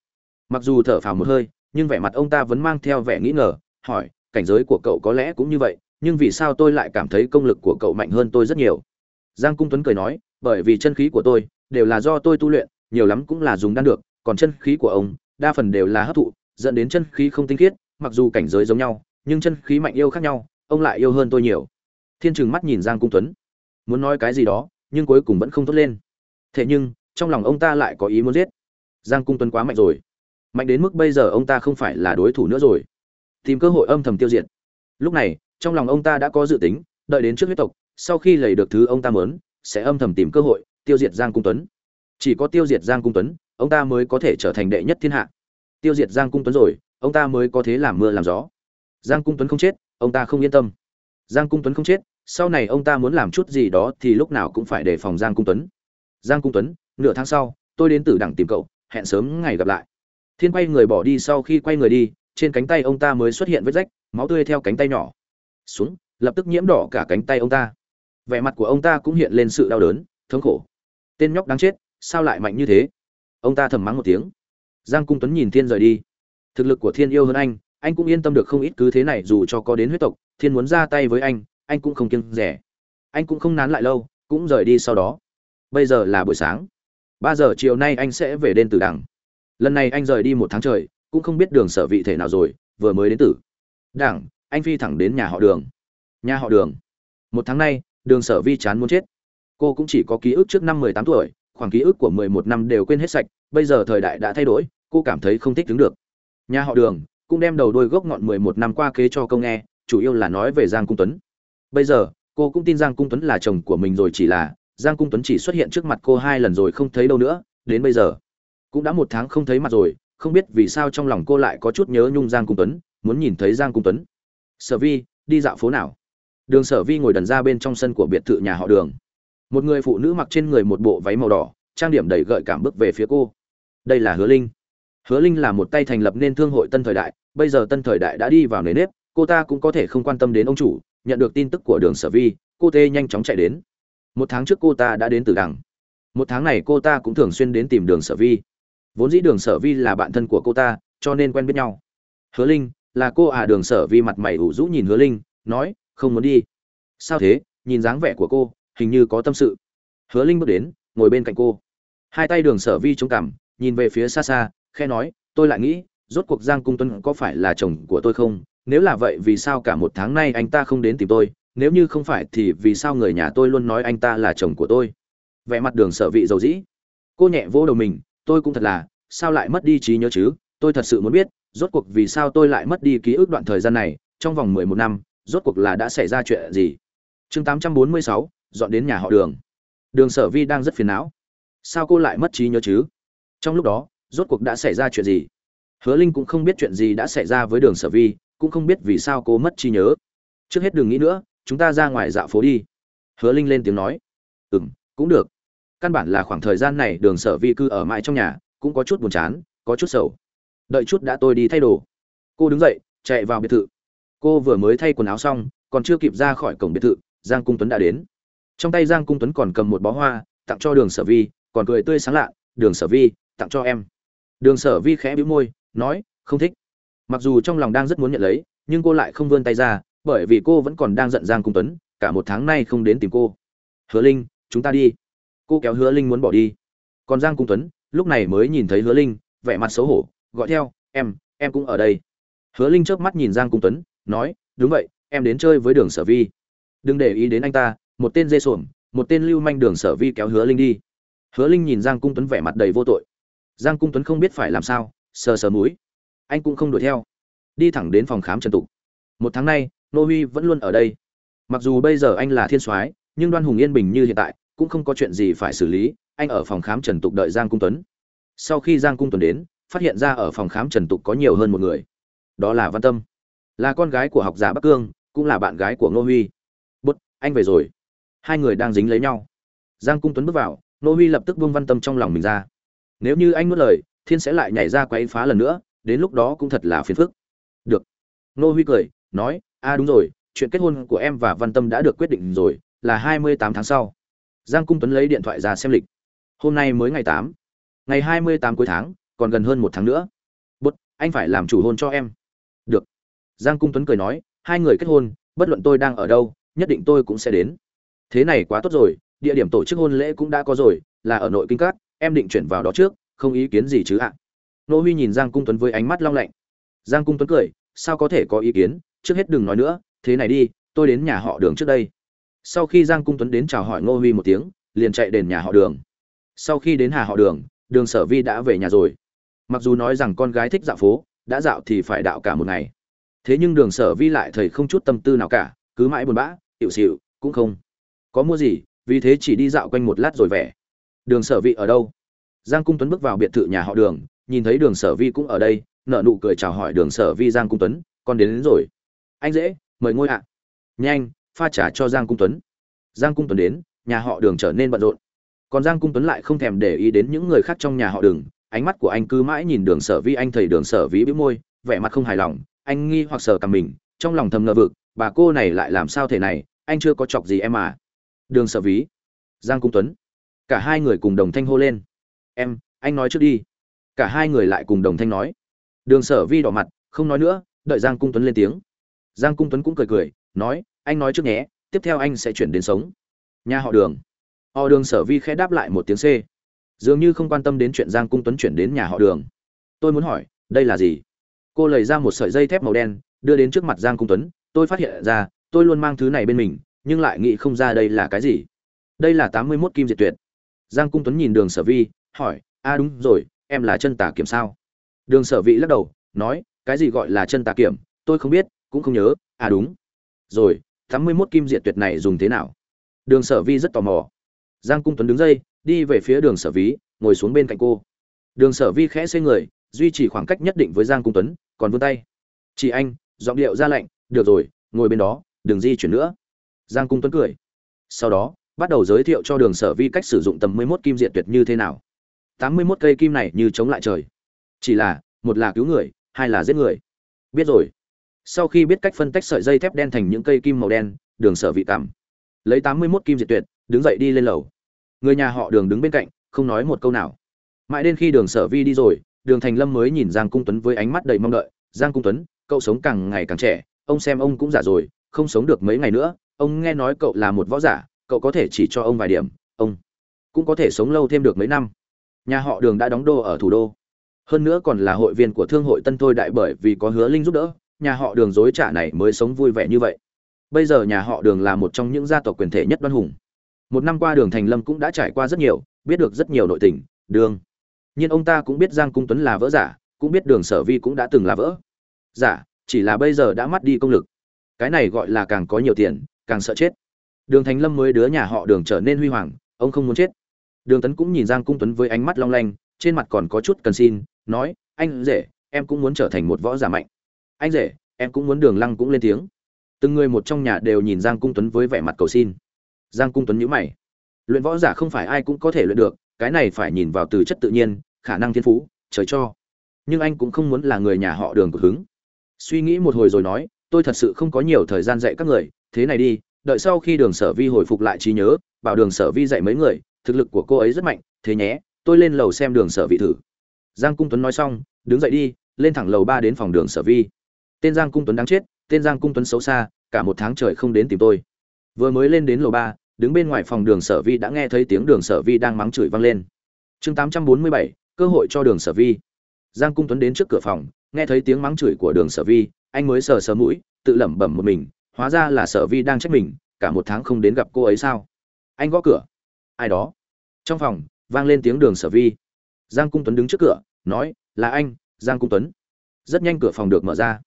Mặc dù thở phào một hơi, nhưng vẻ mặt ông ta vẫn mang theo vẻ nghĩ ngờ, hỏi, cảnh giới của cậu có lẽ cũng như vậy nhưng vì sao tôi lại cảm thấy công lực của cậu mạnh hơn tôi rất nhiều? Giang cung tuấn cười nói, bởi vì chân khí của tôi đều là do tôi tu luyện, nhiều lắm cũng là dùng đan được, còn chân khí của ông, đa phần đều là hấp thụ, dẫn đến chân khí không tinh khiết, mặc dù cảnh giới giống nhau, nhưng chân khí mạnh yêu khác nhau, ông lại yêu hơn tôi nhiều. Thiên trừng mắt nhìn giang cung tuấn. Muốn nói cái gì đó, nhưng cuối cùng vẫn không thốt lên. Thế nhưng, trong lòng ông ta lại có ý muốn giết. Giang cung tuấn quá mạnh rồi. Mạnh đến mức bây giờ ông ta không phải là đối thủ nữa rồi. Tìm cơ hội âm thầm tiêu diệt lúc này, trong lòng ông ta đã có dự tính, đợi đến trước huyết tộc, sau khi lấy được thứ ông ta muốn, sẽ âm thầm tìm cơ hội, tiêu diệt giang cung tuấn. Chỉ có tiêu diệt giang cung tuấn, ông ta mới có thể trở thành đệ nhất thiên hạ. Tiêu diệt giang cung tuấn rồi, ông ta mới có thế làm mưa làm gió. Giang cung tuấn không chết, ông ta không yên tâm. Giang cung tuấn không chết, sau này ông ta muốn làm chút gì đó thì lúc nào cũng phải đề phòng giang cung tuấn. Giang cung tuấn, nửa tháng sau, tôi đến tử đẳng tìm cậu, hẹn sớm ngày gặp lại. Thiên quay người bỏ đi sau khi quay người đi, trên cánh tay ông ta mới xuất hiện vết rách máu tươi theo cánh tay nhỏ. Xuống, lập tức nhiễm đỏ cả cánh tay ông ta. Vẻ mặt của ông ta cũng hiện lên sự đau đớn, thống khổ. Tên nhóc đáng chết, sao lại mạnh như thế? Ông ta thầm mắng một tiếng. Giang cung tuấn nhìn thiên rời đi. Thực lực của thiên yêu hơn anh anh cũng yên tâm được không ít cứ thế này dù cho có đến huyết tộc, thiên muốn ra tay với anh anh cũng không kiêng rẻ. Anh cũng không nán lại lâu, cũng rời đi sau đó. Bây giờ là buổi sáng. Ba giờ chiều nay anh sẽ về đền tử đằng. Lần này anh rời đi một tháng trời, cũng không biết đường sở vị thể nào rồi, vừa mới đến tử đảng, anh phi thẳng đến nhà họ đường. Nhà họ đường. Một tháng nay, đường sở vi chán muốn chết. Cô cũng chỉ có ký ức trước năm mười tám tuổi, khoảng ký ức của mười một năm đều quên hết sạch, bây giờ thời đại đã thay đổi, cô cảm thấy không thích đứng được. Nhà họ đường cũng đem đầu đôi gốc ngọn mười một năm qua kế cho câu nghe, chủ yếu là nói về giang cung tuấn. Bây giờ, cô cũng tin giang cung tuấn là chồng của mình rồi chỉ là, giang cung tuấn chỉ xuất hiện trước mặt cô hai lần rồi không thấy đâu nữa, đến bây giờ, cũng đã một tháng không thấy mặt rồi, không biết vì sao trong lòng cô lại có chút nhớ nhung giang cung tuấn muốn nhìn thấy giang cung tuấn. Sở vi, đi dạo phố nào? Đường sở vi ngồi đần ra bên trong sân của biệt thự nhà họ đường. Một người phụ nữ mặc trên người một bộ váy màu đỏ, trang điểm đầy gợi cảm bước về phía cô. Đây là hứa linh. Hứa linh là một tay thành lập nên thương hội tân thời đại, bây giờ tân thời đại đã đi vào nề nếp, cô ta cũng có thể không quan tâm đến ông chủ, nhận được tin tức của đường sở vi, cô tê nhanh chóng chạy đến. Một tháng trước cô ta đã đến từ đằng. Một tháng này cô ta cũng thường xuyên đến tìm đường sở vi. Vốn dĩ đường sở vi là bạn thân của cô ta, cho nên quen biết nhau. Hứa linh là cô à đường sở vi mặt mày ủ rũ nhìn hứa linh, nói, không muốn đi. Sao thế? Nhìn dáng vẻ của cô, hình như có tâm sự. Hứa linh bước đến, ngồi bên cạnh cô. Hai tay đường sở vi chống cằm, nhìn về phía xa xa khe nói, tôi lại nghĩ, rốt cuộc giang cung tuấn có phải là chồng của tôi không? Nếu là vậy vì sao cả một tháng nay anh ta không đến tìm tôi? Nếu như không phải thì vì sao người nhà tôi luôn nói anh ta là chồng của tôi? Vẻ mặt đường sở vị dầu dĩ. Cô nhẹ vỗ đầu mình, tôi cũng thật là, sao lại mất đi trí nhớ chứ? Tôi thật sự muốn biết rốt cuộc vì sao tôi lại mất đi ký ức đoạn thời gian này trong vòng mười một năm rốt cuộc là đã xảy ra chuyện gì? Chương tám trăm bốn mươi sáu dọn đến nhà họ đường. Đường sở vi đang rất phiền não. Sao cô lại mất trí nhớ chứ? Trong lúc đó rốt cuộc đã xảy ra chuyện gì? Hứa linh cũng không biết chuyện gì đã xảy ra với đường sở vi cũng không biết vì sao cô mất trí nhớ. Trước hết đừng nghĩ nữa chúng ta ra ngoài dạo phố đi. Hứa linh lên tiếng nói. Ừm, cũng được. Căn bản là khoảng thời gian này đường sở vi cư ở mãi trong nhà cũng có chút buồn chán có chút sầu đợi chút đã tôi đi thay đồ. Cô đứng dậy, chạy vào biệt thự. Cô vừa mới thay quần áo xong, còn chưa kịp ra khỏi cổng biệt thự, giang cung tuấn đã đến. Trong tay giang cung tuấn còn cầm một bó hoa, tặng cho đường sở vi, còn cười tươi sáng lạ, đường sở vi, tặng cho em. Đường sở vi khẽ bĩu môi, nói, không thích. Mặc dù trong lòng đang rất muốn nhận lấy, nhưng cô lại không vươn tay ra, bởi vì cô vẫn còn đang giận giang cung tuấn, cả một tháng nay không đến tìm cô. Hứa linh, chúng ta đi. Cô kéo hứa linh muốn bỏ đi. Còn giang cung tuấn, lúc này mới nhìn thấy hứa linh, vẻ mặt xấu hổ gọi theo, em em cũng ở đây. Hứa linh chớp mắt nhìn giang cung tuấn, nói, đúng vậy, em đến chơi với đường sở vi. Đừng để ý đến anh ta, một tên dê sổm, một tên lưu manh đường sở vi kéo hứa linh đi. Hứa linh nhìn giang cung tuấn vẻ mặt đầy vô tội. Giang cung tuấn không biết phải làm sao, sờ sờ mũi. Anh cũng không đuổi theo. Đi thẳng đến phòng khám trần tục. Một tháng nay, nô huy vẫn luôn ở đây. Mặc dù bây giờ anh là thiên soái, nhưng đoan hùng yên bình như hiện tại, cũng không có chuyện gì phải xử lý. Anh ở phòng khám trần tục đợi giang cung tuấn. Sau khi giang cung tuấn đến phát hiện ra ở phòng khám trần tục có nhiều hơn một người. Đó là văn tâm. Là con gái của học giả bắc cương, cũng là bạn gái của ngô huy. Bút, anh về rồi. Hai người đang dính lấy nhau. Giang cung tuấn bước vào, ngô huy lập tức buông văn tâm trong lòng mình ra. Nếu như anh nuốt lời, thiên sẽ lại nhảy ra quấy phá lần nữa, đến lúc đó cũng thật là phiền phức. Được. Ngô huy cười, nói, a, đúng rồi, chuyện kết hôn của em và văn tâm đã được quyết định rồi, là hai mươi tám tháng sau. Giang cung tuấn lấy điện thoại ra xem lịch. Hôm nay mới ngày tám. Ngày hai mươi tám cuối tháng còn gần hơn một tháng nữa. Bút anh phải làm chủ hôn cho em. Được. Giang cung tuấn cười nói, hai người kết hôn, bất luận tôi đang ở đâu, nhất định tôi cũng sẽ đến. Thế này quá tốt rồi, địa điểm tổ chức hôn lễ cũng đã có rồi, là ở nội kinh cát em định chuyển vào đó trước, không ý kiến gì chứ ạ. Nô huy nhìn giang cung tuấn với ánh mắt long lạnh. Giang cung tuấn cười, sao có thể có ý kiến, trước hết đừng nói nữa, thế này đi, tôi đến nhà họ đường trước đây. Sau khi giang cung tuấn đến chào hỏi ngô huy một tiếng, liền chạy đến nhà họ đường. Sau khi đến hà họ đường đường sở vi đã về nhà rồi mặc dù nói rằng con gái thích dạo phố đã dạo thì phải đạo cả một ngày. Thế nhưng đường sở vi lại thầy không chút tâm tư nào cả cứ mãi buồn bã hiệu xịu cũng không có mua gì vì thế chỉ đi dạo quanh một lát rồi vẻ đường sở vi ở đâu? Giang cung tuấn bước vào biệt thự nhà họ đường nhìn thấy đường sở vi cũng ở đây nợ nụ cười chào hỏi đường sở vi giang cung tuấn con đến, đến rồi. Anh dễ mời ngôi ạ. Nhanh pha trả cho giang cung tuấn. Giang cung tuấn đến nhà họ đường trở nên bận rộn. Còn giang cung tuấn lại không thèm để ý đến những người khác trong nhà họ đường ánh mắt của anh cứ mãi nhìn đường sở vi anh thầy đường sở vi bĩu môi, vẻ mặt không hài lòng, anh nghi hoặc sở cả mình, trong lòng thầm ngờ vực, bà cô này lại làm sao thể này, anh chưa có chọc gì em à. Đường sở ví giang cung tuấn, cả hai người cùng đồng thanh hô lên. Em, anh nói trước đi. Cả hai người lại cùng đồng thanh nói. Đường sở vi đỏ mặt, không nói nữa, đợi giang cung tuấn lên tiếng. Giang cung tuấn cũng cười cười, nói, anh nói trước nhé, tiếp theo anh sẽ chuyển đến sống. Nhà họ đường. Họ đường sở vi khẽ đáp lại một tiếng c dường như không quan tâm đến chuyện giang cung tuấn chuyển đến nhà họ đường. Tôi muốn hỏi, đây là gì? Cô lấy ra một sợi dây thép màu đen, đưa đến trước mặt giang cung tuấn. Tôi phát hiện ra, tôi luôn mang thứ này bên mình, nhưng lại nghĩ không ra đây là cái gì. Đây là tám mươi mốt kim diệt tuyệt. Giang cung tuấn nhìn đường sở vi, hỏi, a, đúng rồi, em là chân tà kiểm sao? Đường sở vị lắc đầu, nói, cái gì gọi là chân tà kiểm? Tôi không biết, cũng không nhớ. À đúng. Rồi, tám mươi mốt kim diệt tuyệt này dùng thế nào? Đường sở vi rất tò mò. Giang cung tuấn đứng dây đi về phía đường sở ví, ngồi xuống bên cạnh cô. Đường sở vi khẽ xoay người, duy trì khoảng cách nhất định với giang cung tuấn, còn vươn tay. Chị anh, giọng điệu ra lệnh được rồi, ngồi bên đó, đừng di chuyển nữa. Giang cung tuấn cười. Sau đó, bắt đầu giới thiệu cho đường sở vi cách sử dụng tầm mươi mốt kim diện tuyệt như thế nào. Tám mươi mốt cây kim này như chống lại trời. Chỉ là, một là cứu người, hai là giết người. Biết rồi. Sau khi biết cách phân tách sợi dây thép đen thành những cây kim màu đen, đường sở vị cảm. Lấy tám mươi mốt kim diệt tuyệt, đứng dậy đi lên lầu người nhà họ đường đứng bên cạnh, không nói một câu nào. Mãi đến khi đường sở vi đi rồi, đường thành lâm mới nhìn giang cung tuấn với ánh mắt đầy mong đợi. Giang cung tuấn, cậu sống càng ngày càng trẻ, ông xem ông cũng giả rồi, không sống được mấy ngày nữa. Ông nghe nói cậu là một võ giả, cậu có thể chỉ cho ông vài điểm, ông cũng có thể sống lâu thêm được mấy năm. Nhà họ đường đã đóng đô ở thủ đô. Hơn nữa còn là hội viên của thương hội tân thôi đại bởi vì có hứa linh giúp đỡ, nhà họ đường dối trả này mới sống vui vẻ như vậy. Bây giờ nhà họ đường là một trong những gia tộc quyền thể nhất đoan hùng một năm qua đường thành lâm cũng đã trải qua rất nhiều, biết được rất nhiều nội tình, đường. Nhưng ông ta cũng biết giang cung tuấn là vỡ giả, cũng biết đường sở vi cũng đã từng là vỡ. Giả, chỉ là bây giờ đã mất đi công lực. Cái này gọi là càng có nhiều tiền, càng sợ chết. Đường thành lâm mới đứa nhà họ đường trở nên huy hoàng, ông không muốn chết. Đường tấn cũng nhìn giang cung tuấn với ánh mắt long lanh, trên mặt còn có chút cần xin, nói, anh rể, em cũng muốn trở thành một võ giả mạnh. Anh rể, em cũng muốn đường lăng cũng lên tiếng. Từng người một trong nhà đều nhìn giang cung tuấn với vẻ mặt cầu xin giang cung tuấn nhíu mày. Luyện võ giả không phải ai cũng có thể luyện được, cái này phải nhìn vào từ chất tự nhiên, khả năng thiên phú, trời cho. Nhưng anh cũng không muốn là người nhà họ đường của hứng. Suy nghĩ một hồi rồi nói, tôi thật sự không có nhiều thời gian dạy các người, thế này đi, đợi sau khi đường sở vi hồi phục lại trí nhớ, bảo đường sở vi dạy mấy người, thực lực của cô ấy rất mạnh, thế nhé, tôi lên lầu xem đường sở vị thử. Giang cung tuấn nói xong, đứng dậy đi, lên thẳng lầu ba đến phòng đường sở vi. Tên giang cung tuấn đáng chết, tên giang cung tuấn xấu xa, cả một tháng trời không đến tìm tôi. Vừa mới lên đến lầu ba đứng bên ngoài phòng đường sở vi đã nghe thấy tiếng đường sở vi đang mắng chửi vang lên. Chương tám trăm bốn mươi bảy, cơ hội cho đường sở vi. Giang cung tuấn đến trước cửa phòng, nghe thấy tiếng mắng chửi của đường sở vi, anh mới sờ sờ mũi, tự lẩm bẩm một mình, hóa ra là sở vi đang trách mình, cả một tháng không đến gặp cô ấy sao? Anh gõ cửa. Ai đó? Trong phòng, vang lên tiếng đường sở vi. Giang cung tuấn đứng trước cửa, nói, là anh, giang cung tuấn. Rất nhanh cửa phòng được mở ra.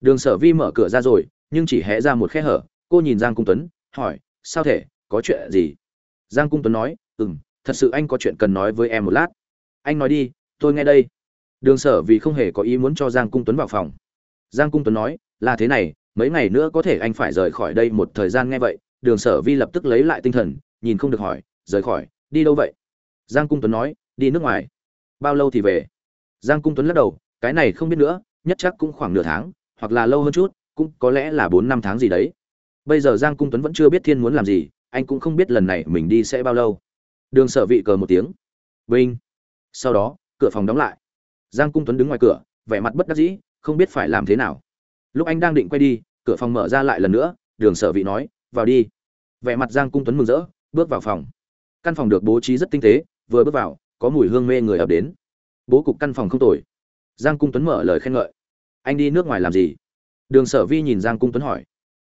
Đường sở vi mở cửa ra rồi, nhưng chỉ hé ra một khe hở, cô nhìn giang cung tuấn, hỏi, sao thể có chuyện gì? Giang cung tuấn nói ừ m thật sự anh có chuyện cần nói với em một lát. Anh nói đi, tôi nghe đây. Đường sở vì không hề có ý muốn cho giang cung tuấn vào phòng. Giang cung tuấn nói, là thế này, mấy ngày nữa có thể anh phải rời khỏi đây một thời gian nghe vậy. Đường sở vi lập tức lấy lại tinh thần, nhìn không được hỏi, rời khỏi, đi đâu vậy? Giang cung tuấn nói, đi nước ngoài. Bao lâu thì về? Giang cung tuấn lắc đầu, cái này không biết nữa, nhất chắc cũng khoảng nửa tháng, hoặc là lâu hơn chút, cũng có lẽ là bốn năm tháng gì đấy. Bây giờ giang cung tuấn vẫn chưa biết thiên muốn làm gì anh cũng không biết lần này mình đi sẽ bao lâu. Đường sở vị cờ một tiếng. Vinh. Sau đó, cửa phòng đóng lại. Giang cung tuấn đứng ngoài cửa, vẻ mặt bất đắc dĩ, không biết phải làm thế nào. Lúc anh đang định quay đi, cửa phòng mở ra lại lần nữa, đường sở vị nói, vào đi. Vẻ mặt giang cung tuấn mừng rỡ, bước vào phòng. Căn phòng được bố trí rất tinh tế, vừa bước vào, có mùi hương mê người ập đến. Bố cục căn phòng không tồi. Giang cung tuấn mở lời khen ngợi. Anh đi nước ngoài làm gì? Đường sở vi nhìn giang cung tuấn hỏi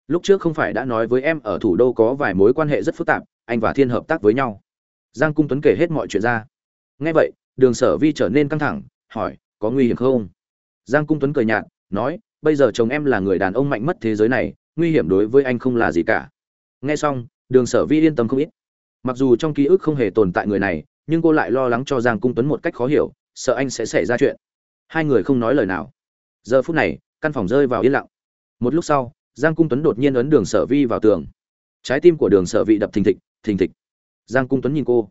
lúc trước không phải đã nói với em ở thủ đô có vài mối quan hệ rất phức tạp, anh và thiên hợp tác với nhau. Giang cung tuấn kể hết mọi chuyện ra. Nghe vậy, đường sở vi trở nên căng thẳng, hỏi, có nguy hiểm không? Giang cung tuấn cười nhạt, nói, bây giờ chồng em là người đàn ông mạnh mất thế giới này, nguy hiểm đối với anh không là gì cả. Nghe xong, đường sở vi yên tâm không ít. Mặc dù trong ký ức không hề tồn tại người này, nhưng cô lại lo lắng cho giang cung tuấn một cách khó hiểu, sợ anh sẽ xảy ra chuyện. Hai người không nói lời nào. Giờ phút này, căn phòng rơi vào yên lặng. Một lúc sau giang cung tuấn đột nhiên ấn đường sở vi vào tường. Trái tim của đường sở vị đập thình thịch thình thịch. Giang cung tuấn nhìn cô.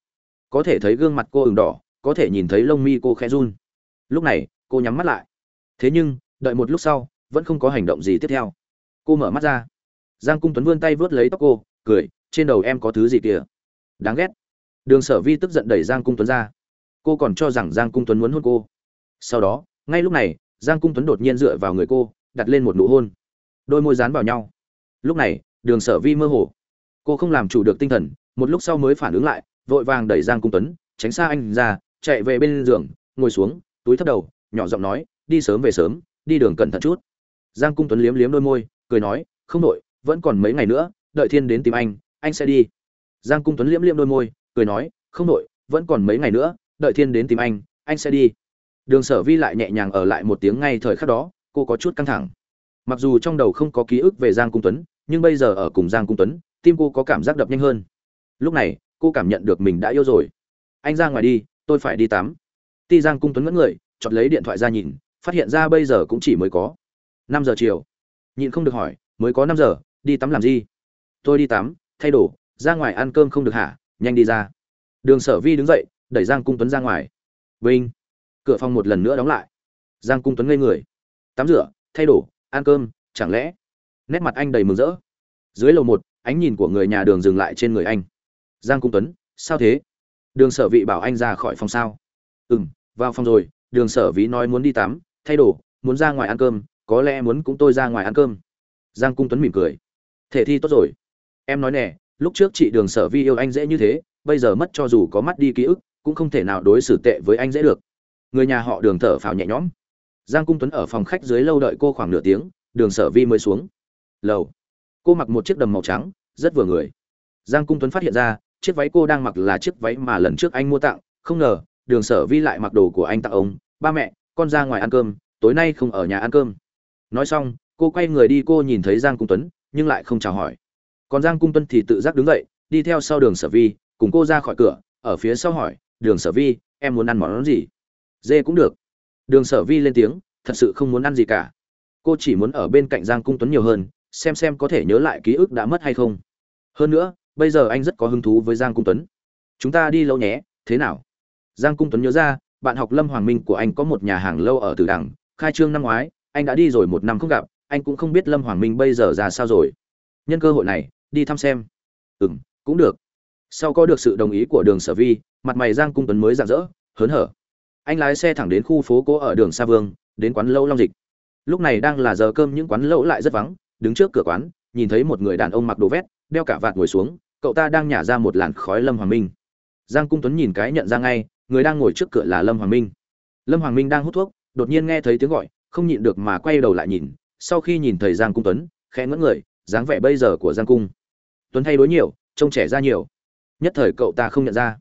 Có thể thấy gương mặt cô ửng đỏ, có thể nhìn thấy lông mi cô khẽ run. Lúc này, cô nhắm mắt lại. Thế nhưng, đợi một lúc sau, vẫn không có hành động gì tiếp theo. Cô mở mắt ra. Giang cung tuấn vươn tay vớt lấy tóc cô, cười, trên đầu em có thứ gì kìa? Đáng ghét. Đường sở vi tức giận đẩy giang cung tuấn ra. Cô còn cho rằng giang cung tuấn muốn hôn cô. Sau đó, ngay lúc này, giang cung tuấn đột nhiên dựa vào người cô, đặt lên một nụ hôn đôi môi dán vào nhau. Lúc này, đường sở vi mơ hồ. Cô không làm chủ được tinh thần, một lúc sau mới phản ứng lại, vội vàng đẩy giang cung tuấn, tránh xa anh ra, chạy về bên giường, ngồi xuống, túi thấp đầu, nhỏ giọng nói, đi sớm về sớm, đi đường cẩn thận chút. Giang cung tuấn liếm liếm đôi môi, cười nói, không nội vẫn còn mấy ngày nữa, đợi thiên đến tìm anh anh sẽ đi. Giang cung tuấn liếm liếm đôi môi, cười nói, không nội vẫn còn mấy ngày nữa, đợi thiên đến tìm anh anh sẽ đi. Đường sở vi lại nhẹ nhàng ở lại một tiếng ngay thời khắc đó, cô có chút căng thẳng mặc dù trong đầu không có ký ức về giang cung tuấn, nhưng bây giờ ở cùng giang cung tuấn, tim cô có cảm giác đập nhanh hơn. Lúc này, cô cảm nhận được mình đã yêu rồi. Anh ra ngoài đi, tôi phải đi tắm. Ti giang cung tuấn ngẫn người chọn lấy điện thoại ra nhìn, phát hiện ra bây giờ cũng chỉ mới có năm giờ chiều. Nhịn không được hỏi, mới có năm giờ, đi tắm làm gì? Tôi đi tắm, thay đồ, ra ngoài ăn cơm không được hả? Nhanh đi ra. Đường sở vi đứng dậy, đẩy giang cung tuấn ra ngoài. Vinh! Cửa phòng một lần nữa đóng lại. Giang cung tuấn ngây người. Tắm rửa, thay đồ ăn cơm, chẳng lẽ? Nét mặt anh đầy mừng rỡ. Dưới lầu một, ánh nhìn của người nhà đường dừng lại trên người anh. Giang cung tuấn, sao thế? Đường sở vị bảo anh ra khỏi phòng sao? Ừ m vào phòng rồi, đường sở vĩ nói muốn đi tắm, thay đồ, muốn ra ngoài ăn cơm, có lẽ muốn cũng tôi ra ngoài ăn cơm. Giang cung tuấn mỉm cười. Thể thi tốt rồi. Em nói nè, lúc trước chị đường sở vi yêu anh dễ như thế, bây giờ mất cho dù có mắt đi ký ức, cũng không thể nào đối xử tệ với anh dễ được. Người nhà họ đường thở phào nhẹ nhõm giang cung tuấn ở phòng khách dưới lâu đợi cô khoảng nửa tiếng, đường sở vi mới xuống. Lầu. Cô mặc một chiếc đầm màu trắng, rất vừa người. Giang cung tuấn phát hiện ra, chiếc váy cô đang mặc là chiếc váy mà lần trước anh mua tặng. Không ngờ, đường sở vi lại mặc đồ của anh tặng ông, ba mẹ, con ra ngoài ăn cơm, tối nay không ở nhà ăn cơm. Nói xong, cô quay người đi, cô nhìn thấy giang cung tuấn, nhưng lại không chào hỏi. Còn giang cung tuấn thì tự giác đứng dậy, đi theo sau đường sở vi, cùng cô ra khỏi cửa, ở phía sau hỏi, đường sở vi, em muốn ăn món gì? Dê cũng được đường sở vi lên tiếng, thật sự không muốn ăn gì cả. Cô chỉ muốn ở bên cạnh giang cung tuấn nhiều hơn, xem xem có thể nhớ lại ký ức đã mất hay không. Hơn nữa, bây giờ anh rất có hứng thú với giang cung tuấn. Chúng ta đi lâu nhé, thế nào? Giang cung tuấn nhớ ra, bạn học lâm hoàng minh của anh có một nhà hàng lâu ở từ đằng, khai trương năm ngoái, anh đã đi rồi một năm không gặp, anh cũng không biết lâm hoàng minh bây giờ ra sao rồi. Nhân cơ hội này, đi thăm xem. Ừ m cũng được. Sau có được sự đồng ý của đường sở vi, mặt mày giang cung tuấn mới rạng rỡ, hớn hở anh lái xe thẳng đến khu phố cố ở đường sa vương, đến quán lâu long dịch. Lúc này đang là giờ cơm những quán lẩu lại rất vắng, đứng trước cửa quán, nhìn thấy một người đàn ông mặc đồ vét, đeo cả vạt ngồi xuống, cậu ta đang nhả ra một làn khói lâm hoàng minh. Giang cung tuấn nhìn cái nhận ra ngay, người đang ngồi trước cửa là lâm hoàng minh. Lâm hoàng minh đang hút thuốc, đột nhiên nghe thấy tiếng gọi, không nhịn được mà quay đầu lại nhìn, sau khi nhìn thấy giang cung tuấn, khẽ ngẫn người, dáng vẻ bây giờ của giang cung. Tuấn thay đổi nhiều, trông trẻ ra nhiều. Nhất thời cậu ta không nhận ra.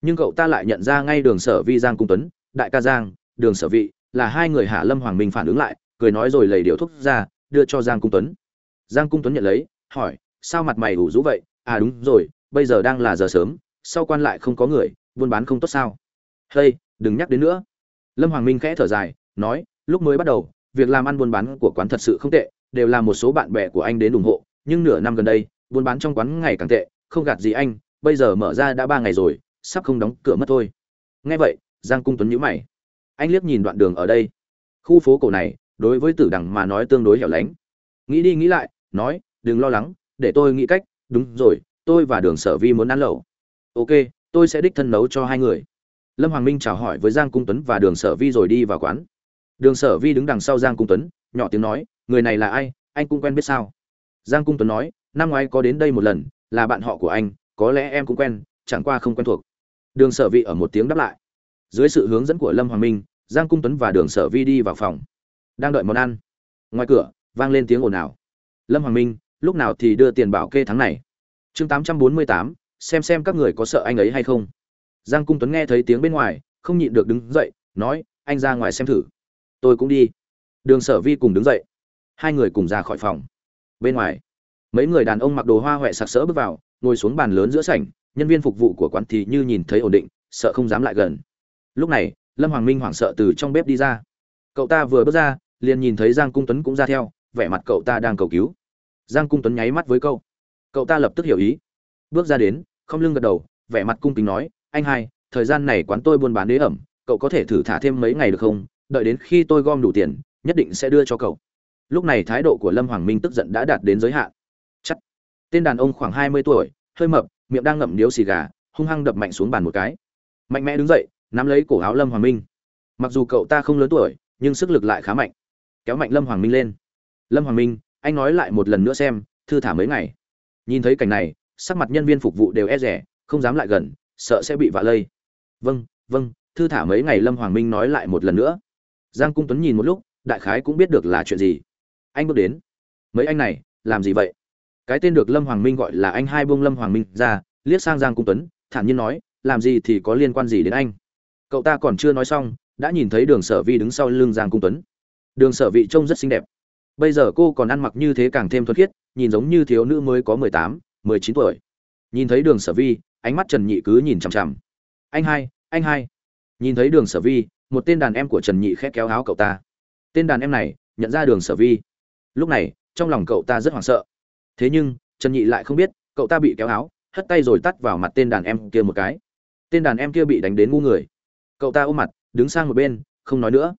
Nhưng cậu ta lại nhận ra ngay đường sở vi giang cung tuấn đại ca giang, đường sở vị, là hai người hạ lâm hoàng minh phản ứng lại, cười nói rồi lấy điều thuốc ra, đưa cho giang cung tuấn. Giang cung tuấn nhận lấy, hỏi, sao mặt mày ủ rũ vậy? À đúng rồi, bây giờ đang là giờ sớm, sau quan lại không có người, buôn bán không tốt sao? Hey, đừng nhắc đến nữa. Lâm hoàng minh khẽ thở dài, nói, lúc mới bắt đầu, việc làm ăn buôn bán của quán thật sự không tệ, đều là một số bạn bè của anh đến ủng hộ, nhưng nửa năm gần đây, buôn bán trong quán ngày càng tệ, không gạt gì anh, bây giờ mở ra đã ba ngày rồi, sắp không đóng cửa mất thôi. Nghe vậy giang cung tuấn nhíu mày. Anh liếc nhìn đoạn đường ở đây. Khu phố cổ này, đối với tử đằng mà nói tương đối hẻo lánh. Nghĩ đi nghĩ lại, nói, đừng lo lắng, để tôi nghĩ cách. Đúng rồi, tôi và đường sở vi muốn ăn lẩu. Ok, tôi sẽ đích thân nấu cho hai người. Lâm hoàng minh chào hỏi với giang cung tuấn và đường sở vi rồi đi vào quán. Đường sở vi đứng đằng sau giang cung tuấn, nhỏ tiếng nói, người này là ai? Anh cũng quen biết sao? Giang cung tuấn nói, năm ngoái có đến đây một lần, là bạn họ của anh, có lẽ em cũng quen, chẳng qua không quen thuộc. Đường sở vi ở một tiếng đáp lại dưới sự hướng dẫn của lâm hoàng minh, giang cung tuấn và đường sở vi đi vào phòng. Đang đợi món ăn. Ngoài cửa, vang lên tiếng ồn ào. Lâm hoàng minh, lúc nào thì đưa tiền bảo kê tháng này? Chương tám trăm bốn mươi tám, xem xem các người có sợ anh ấy hay không. Giang cung tuấn nghe thấy tiếng bên ngoài, không nhịn được đứng dậy, nói, anh ra ngoài xem thử. Tôi cũng đi. Đường sở vi cùng đứng dậy. Hai người cùng ra khỏi phòng. Bên ngoài, mấy người đàn ông mặc đồ hoa huệ sặc sỡ bước vào, ngồi xuống bàn lớn giữa sảnh, nhân viên phục vụ của quán thì như nhìn thấy ổn định, sợ không dám lại gần lúc này, lâm hoàng minh hoảng sợ từ trong bếp đi ra. Cậu ta vừa bước ra, liền nhìn thấy giang cung tuấn cũng ra theo, vẻ mặt cậu ta đang cầu cứu. Giang cung tuấn nháy mắt với cậu. Cậu ta lập tức hiểu ý. Bước ra đến, không lưng gật đầu, vẻ mặt cung kính nói, anh hai, thời gian này quán tôi buôn bán đế ẩm, cậu có thể thử thả thêm mấy ngày được không? Đợi đến khi tôi gom đủ tiền, nhất định sẽ đưa cho cậu. Lúc này thái độ của lâm hoàng minh tức giận đã đạt đến giới hạn. Chắc tên đàn ông khoảng hai mươi tuổi, hơi mập, miệng đang ngậm điếu xì gà, hung hăng đập mạnh xuống bàn một cái. Mạnh mẽ đứng dậy nắm lấy cổ áo lâm hoàng minh. Mặc dù cậu ta không lớn tuổi, nhưng sức lực lại khá mạnh. Kéo mạnh lâm hoàng minh lên. Lâm hoàng minh, anh nói lại một lần nữa xem, thư thả mấy ngày. Nhìn thấy cảnh này, sắc mặt nhân viên phục vụ đều e rẻ không dám lại gần, sợ sẽ bị vạ lây. Vâng vâng thư thả mấy ngày lâm hoàng minh nói lại một lần nữa. Giang cung tuấn nhìn một lúc, đại khái cũng biết được là chuyện gì. Anh bước đến. Mấy anh này, làm gì vậy? Cái tên được lâm hoàng minh gọi là anh hai buông lâm hoàng minh ra, liếc sang giang cung tuấn, thản nhiên nói, làm gì thì có liên quan gì đến anh? Cậu ta còn chưa nói xong, đã nhìn thấy đường sở vi đứng sau lưng giang cung tuấn. Đường sở vị trông rất xinh đẹp. Bây giờ cô còn ăn mặc như thế càng thêm thuần khiết, nhìn giống như thiếu nữ mới có mười tám, mười chín tuổi. Nhìn thấy đường sở vi, ánh mắt trần nhị cứ nhìn chằm chằm. Anh hai anh hai. Nhìn thấy đường sở vi, một tên đàn em của trần nhị khét kéo áo cậu ta. Tên đàn em này, nhận ra đường sở vi. Lúc này, trong lòng cậu ta rất hoảng sợ. Thế nhưng, trần nhị lại không biết, cậu ta bị kéo áo, hất tay rồi tắt vào mặt tên đàn em kia một cái. Tên đàn em kia bị đánh đến ngu người cậu ta ôm mặt, đứng sang một bên, không nói nữa.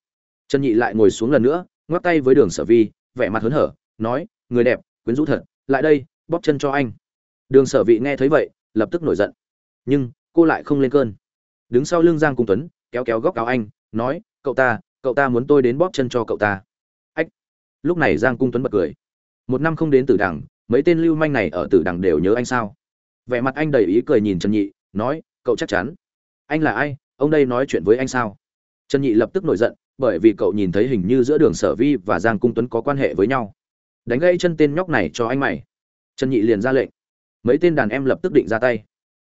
Trần nhị lại ngồi xuống lần nữa, ngoắc tay với đường sở vi, vẻ mặt hớn hở, nói, người đẹp, quyến rũ thật, lại đây, bóp chân cho anh. Đường sở vị nghe thấy vậy, lập tức nổi giận. Nhưng, cô lại không lên cơn. Đứng sau lưng giang cung tuấn, kéo kéo góc áo anh, nói, cậu ta cậu ta muốn tôi đến bóp chân cho cậu ta. Ách! Lúc này giang cung tuấn bật cười. Một năm không đến tử đằng, mấy tên lưu manh này ở tử đằng đều nhớ anh sao? Vẻ mặt anh đầy ý cười nhìn trần nhị, nói, cậu chắc chắn. Anh là ai? Ông đây nói chuyện với anh sao? Trần nhị lập tức nổi giận, bởi vì cậu nhìn thấy hình như giữa đường sở vi và giang cung tuấn có quan hệ với nhau. Đánh gãy chân tên nhóc này cho anh mày. Trần nhị liền ra lệnh. Mấy tên đàn em lập tức định ra tay.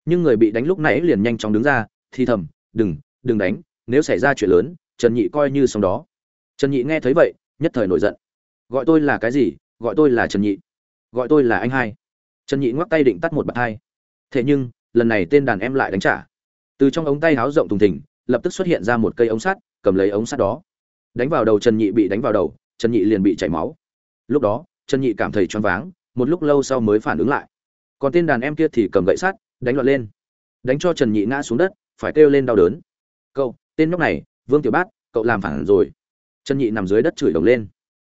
Nhưng người bị đánh lúc nãy liền nhanh chóng đứng ra, thì thầm, đừng đừng đánh, nếu xảy ra chuyện lớn, trần nhị coi như xong đó. Trần nhị nghe thấy vậy, nhất thời nổi giận. Gọi tôi là cái gì? Gọi tôi là trần nhị. Gọi tôi là anh hai. Trần nhị ngoắc tay định tắt một bậc hai. Thế nhưng, lần này tên đàn em lại đánh trả từ trong ống tay háo rộng thùng thình, lập tức xuất hiện ra một cây ống sắt, cầm lấy ống sắt đó. Đánh vào đầu trần nhị bị đánh vào đầu, trần nhị liền bị chảy máu. Lúc đó, trần nhị cảm thấy choáng váng, một lúc lâu sau mới phản ứng lại. Còn tên đàn em kia thì cầm gậy sắt, đánh loạn lên. Đánh cho trần nhị ngã xuống đất, phải kêu lên đau đớn. Cậu, tên nhóc này, vương tiểu bát, cậu làm phản rồi. Trần nhị nằm dưới đất chửi đồng lên.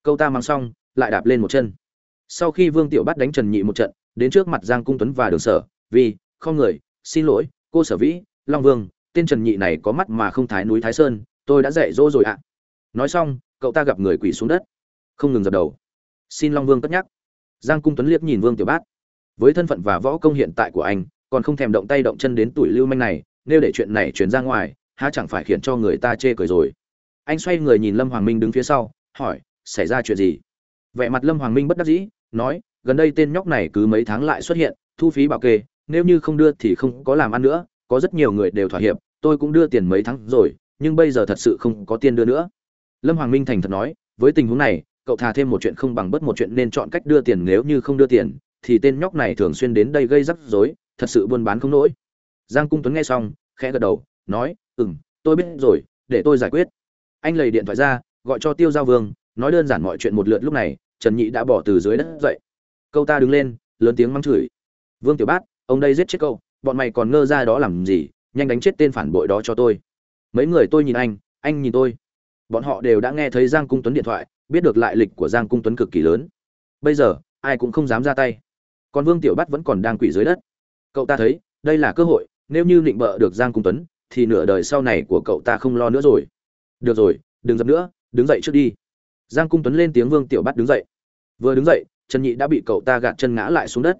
Câu ta mang xong, lại đạp lên một chân. Sau khi vương tiểu bát đánh trần nhị một trận, đến trước mặt giang cung tuấn và đường sở, vì, không người, xin lỗi, cô sở vĩ long vương, tên trần nhị này có mắt mà không thái núi thái sơn, tôi đã dạy dỗ rồi ạ. Nói xong, cậu ta gặp người quỳ xuống đất. Không ngừng dập đầu. Xin long vương cất nhắc. Giang cung tuấn liếc nhìn vương tiểu bát. Với thân phận và võ công hiện tại của anh, còn không thèm động tay động chân đến tuổi lưu manh này, nếu để chuyện này chuyển ra ngoài, há chẳng phải khiến cho người ta chê cười rồi. Anh xoay người nhìn lâm hoàng minh đứng phía sau, hỏi, xảy ra chuyện gì? Vẻ mặt lâm hoàng minh bất đắc dĩ, nói, gần đây tên nhóc này cứ mấy tháng lại xuất hiện, thu phí bảo kê, nếu như không đưa thì không có làm ăn nữa có rất nhiều người đều thỏa hiệp, tôi cũng đưa tiền mấy tháng rồi, nhưng bây giờ thật sự không có tiền đưa nữa. Lâm hoàng minh thành thật nói, với tình huống này, cậu thà thêm một chuyện không bằng bớt một chuyện nên chọn cách đưa tiền nếu như không đưa tiền, thì tên nhóc này thường xuyên đến đây gây rắc rối, thật sự buôn bán không nổi. Giang cung tuấn nghe xong, khẽ gật đầu, nói, ừm, tôi biết rồi, để tôi giải quyết. Anh lấy điện thoại ra, gọi cho tiêu giao vương, nói đơn giản mọi chuyện một lượt lúc này, trần nhị đã bỏ từ dưới đất dậy. Câu ta đứng lên, lớn tiếng mắng chửi. Vương tiểu bát, ông đây giết chết câu bọn mày còn ngơ ra đó làm gì, nhanh đánh chết tên phản bội đó cho tôi. Mấy người tôi nhìn anh anh nhìn tôi. Bọn họ đều đã nghe thấy giang cung tuấn điện thoại, biết được lại lịch của giang cung tuấn cực kỳ lớn. Bây giờ, ai cũng không dám ra tay. Còn vương tiểu bát vẫn còn đang quỷ dưới đất. Cậu ta thấy, đây là cơ hội, nếu như định bợ được giang cung tuấn, thì nửa đời sau này của cậu ta không lo nữa rồi. Được rồi, đừng dập nữa, đứng dậy trước đi. Giang cung tuấn lên tiếng vương tiểu bát đứng dậy. Vừa đứng dậy, trần nhị đã bị cậu ta gạt chân ngã lại xuống đất.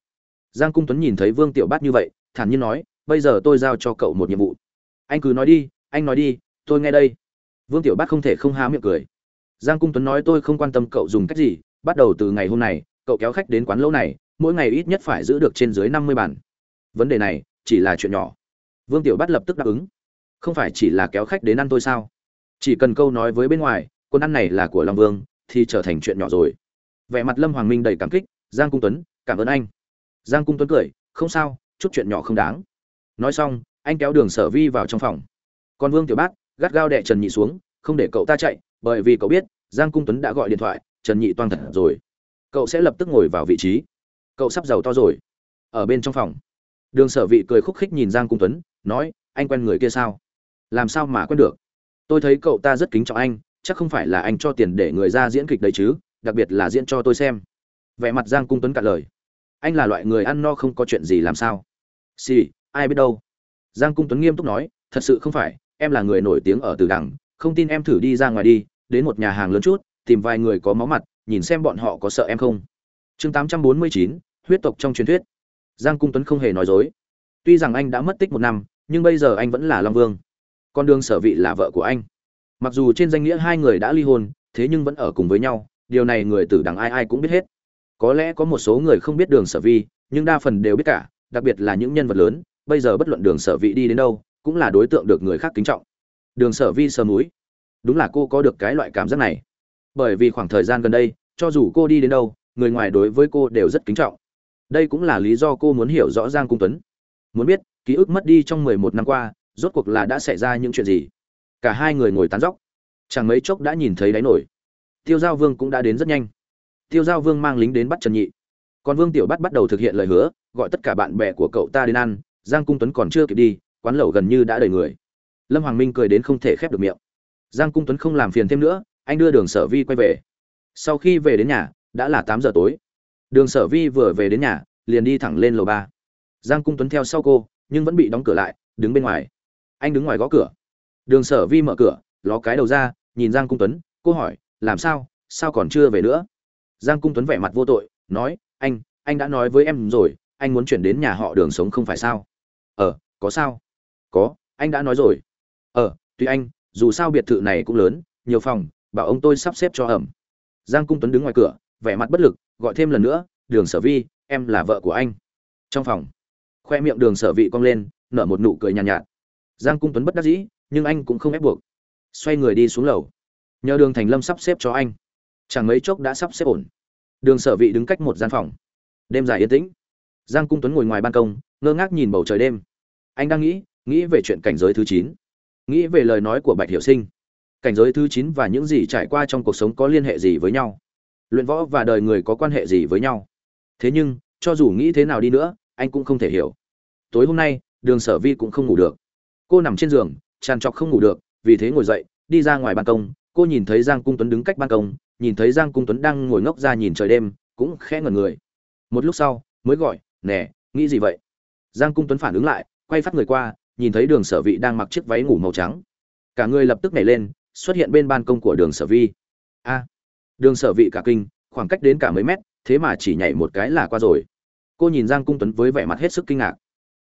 Giang cung tuấn nhìn thấy vương tiểu bát như vậy thản nhiên nói, bây giờ tôi giao cho cậu một nhiệm vụ. Anh cứ nói đi, anh nói đi, tôi nghe đây. Vương tiểu bát không thể không há miệng cười. Giang cung tuấn nói, tôi không quan tâm cậu dùng cách gì, bắt đầu từ ngày hôm này cậu kéo khách đến quán lâu này, mỗi ngày ít nhất phải giữ được trên dưới năm mươi bản vấn đề này chỉ là chuyện nhỏ. Vương tiểu bát lập tức đáp ứng. Không phải chỉ là kéo khách đến ăn tôi sao? Chỉ cần câu nói với bên ngoài quân ăn này là của long vương, thì trở thành chuyện nhỏ rồi. Vẻ mặt lâm hoàng minh đầy cảm kích, giang cung tuấn, cảm ơn anh. Giang cung tuấn cười, không sao chút chuyện nhỏ không đáng. Nói xong, anh kéo đường sở vi vào trong phòng. Còn vương tiểu bát gắt gao đè trần nhị xuống, không để cậu ta chạy, bởi vì cậu biết, giang cung tuấn đã gọi điện thoại, trần nhị toan thật rồi. Cậu sẽ lập tức ngồi vào vị trí. Cậu sắp giàu to rồi. Ở bên trong phòng, đường sở vị cười khúc khích nhìn giang cung tuấn, nói, anh quen người kia sao? Làm sao mà quen được? Tôi thấy cậu ta rất kính trọng anh, chắc không phải là anh cho tiền để người ra diễn kịch đấy chứ, đặc biệt là diễn cho tôi xem. Vẻ mặt giang cung tuấn cạn lời. Anh là loại người ăn no không có chuyện gì làm sao? Xì, ai biết đâu. Giang cung tuấn nghiêm túc nói thật sự không phải em là người nổi tiếng ở từ đằng không tin em thử đi ra ngoài đi đến một nhà hàng lớn chút tìm vài người có máu mặt nhìn xem bọn họ có sợ em không. Chương tám trăm bốn mươi chín huyết tộc trong truyền thuyết. Giang cung tuấn không hề nói dối. Tuy rằng anh đã mất tích một năm nhưng bây giờ anh vẫn là long vương. Con đường sở vị là vợ của anh. Mặc dù trên danh nghĩa hai người đã ly hôn thế nhưng vẫn ở cùng với nhau điều này người tử đằng ai ai cũng biết hết. Có lẽ có một số người không biết đường sở vi nhưng đa phần đều biết cả đặc biệt là những nhân vật lớn, bây giờ bất luận đường sở vị đi đến đâu, cũng là đối tượng được người khác kính trọng. Đường sở vi sờ múi đúng là cô có được cái loại cảm giác này. Bởi vì khoảng thời gian gần đây, cho dù cô đi đến đâu, người ngoài đối với cô đều rất kính trọng. Đây cũng là lý do cô muốn hiểu rõ giang cung tuấn. Muốn biết, ký ức mất đi trong mười một năm qua, rốt cuộc là đã xảy ra những chuyện gì? Cả hai người ngồi tán dóc. Chẳng mấy chốc đã nhìn thấy đáy nổi. Tiêu giao vương cũng đã đến rất nhanh. Tiêu giao vương mang lính đến bắt trần nhị. Còn vương tiểu bắt bắt đầu thực hiện lời hứa gọi tất cả bạn bè của cậu ta đến ăn, giang cung tuấn còn chưa kịp đi, quán lẩu gần như đã đầy người. Lâm hoàng minh cười đến không thể khép được miệng. Giang cung tuấn không làm phiền thêm nữa, anh đưa đường sở vi quay về. Sau khi về đến nhà, đã là tám giờ tối. Đường sở vi vừa về đến nhà, liền đi thẳng lên lầu ba. Giang cung tuấn theo sau cô, nhưng vẫn bị đóng cửa lại, đứng bên ngoài. Anh đứng ngoài gõ cửa. Đường sở vi mở cửa, ló cái đầu ra, nhìn giang cung tuấn, cô hỏi, làm sao? Sao còn chưa về nữa? Giang cung tuấn vẻ mặt vô tội, nói, anh anh đã nói với em rồi anh muốn chuyển đến nhà họ đường sống không phải sao? Ờ có sao? Có anh đã nói rồi. Ờ tùy anh dù sao biệt thự này cũng lớn nhiều phòng bảo ông tôi sắp xếp cho ẩm. Giang cung tuấn đứng ngoài cửa vẻ mặt bất lực gọi thêm lần nữa đường sở vi em là vợ của anh. Trong phòng khoe miệng đường sở vị cong lên nở một nụ cười nhàn nhạt, nhạt. Giang cung tuấn bất đắc dĩ nhưng anh cũng không ép buộc. Xoay người đi xuống lầu. Nhờ đường thành lâm sắp xếp cho anh. Chẳng mấy chốc đã sắp xếp ổn. Đường sở vị đứng cách một gian phòng. Đêm dài yên tĩnh giang cung tuấn ngồi ngoài ban công, ngơ ngác nhìn bầu trời đêm. Anh đang nghĩ nghĩ về chuyện cảnh giới thứ chín. Nghĩ về lời nói của bạch hiểu sinh. Cảnh giới thứ chín và những gì trải qua trong cuộc sống có liên hệ gì với nhau? Luyện võ và đời người có quan hệ gì với nhau? Thế nhưng, cho dù nghĩ thế nào đi nữa, anh cũng không thể hiểu. Tối hôm nay, đường sở vi cũng không ngủ được. Cô nằm trên giường tràn trọc không ngủ được, vì thế ngồi dậy, đi ra ngoài ban công. Cô nhìn thấy giang cung tuấn đứng cách ban công, nhìn thấy giang cung tuấn đang ngồi ngốc ra nhìn trời đêm, cũng khẽ ngẩn người. Một lúc sau, mới gọi nè, nghĩ gì vậy? Giang cung tuấn phản ứng lại, quay phát người qua, nhìn thấy đường sở vị đang mặc chiếc váy ngủ màu trắng. Cả người lập tức nhảy lên, xuất hiện bên ban công của đường sở vi. A, đường sở vị cả kinh, khoảng cách đến cả mấy mét, thế mà chỉ nhảy một cái là qua rồi. Cô nhìn giang cung tuấn với vẻ mặt hết sức kinh ngạc.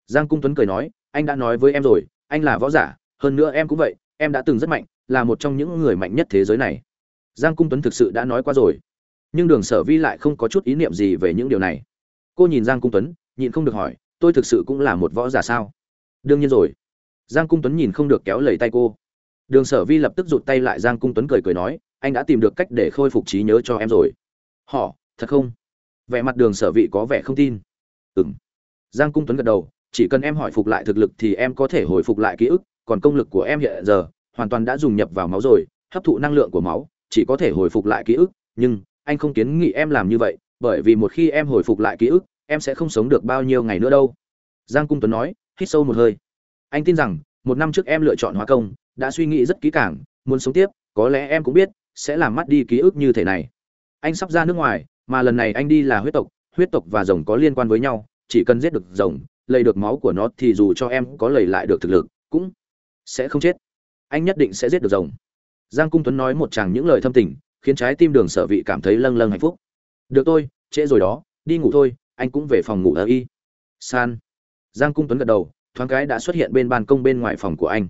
Giang cung tuấn cười nói, anh đã nói với em rồi, anh là võ giả, hơn nữa em cũng vậy, em đã từng rất mạnh, là một trong những người mạnh nhất thế giới này. Giang cung tuấn thực sự đã nói qua rồi. Nhưng đường sở vi lại không có chút ý niệm gì về những điều này cô nhìn giang cung tuấn, nhịn không được hỏi, tôi thực sự cũng là một võ giả sao? Đương nhiên rồi. Giang cung tuấn nhìn không được kéo lầy tay cô. Đường sở vi lập tức rụt tay lại, giang cung tuấn cười cười nói, anh đã tìm được cách để khôi phục trí nhớ cho em rồi. Họ, thật không? Vẻ mặt đường sở vị có vẻ không tin. Ừng giang cung tuấn gật đầu, chỉ cần em hỏi phục lại thực lực thì em có thể hồi phục lại ký ức, còn công lực của em hiện giờ hoàn toàn đã dùng nhập vào máu rồi, hấp thụ năng lượng của máu, chỉ có thể hồi phục lại ký ức, nhưng anh không kiến nghị em làm như vậy bởi vì một khi em hồi phục lại ký ức, em sẽ không sống được bao nhiêu ngày nữa đâu. Giang cung tuấn nói, hít sâu một hơi. Anh tin rằng, một năm trước em lựa chọn hóa công, đã suy nghĩ rất kỹ càng, muốn sống tiếp, có lẽ em cũng biết sẽ làm mất đi ký ức như thế này. Anh sắp ra nước ngoài, mà lần này anh đi là huyết tộc huyết tộc và rồng có liên quan với nhau, chỉ cần giết được rồng lầy được máu của nó thì dù cho em có lầy lại được thực lực, cũng sẽ không chết. Anh nhất định sẽ giết được rồng. Giang cung tuấn nói một chàng những lời thâm tình, khiến trái tim đường sở vị cảm thấy lâng lâng hạnh phúc. Được tôi trễ rồi đó, đi ngủ thôi, anh cũng về phòng ngủ ở y. San. Giang cung tuấn gật đầu, thoáng cái đã xuất hiện bên ban công bên ngoài phòng của anh.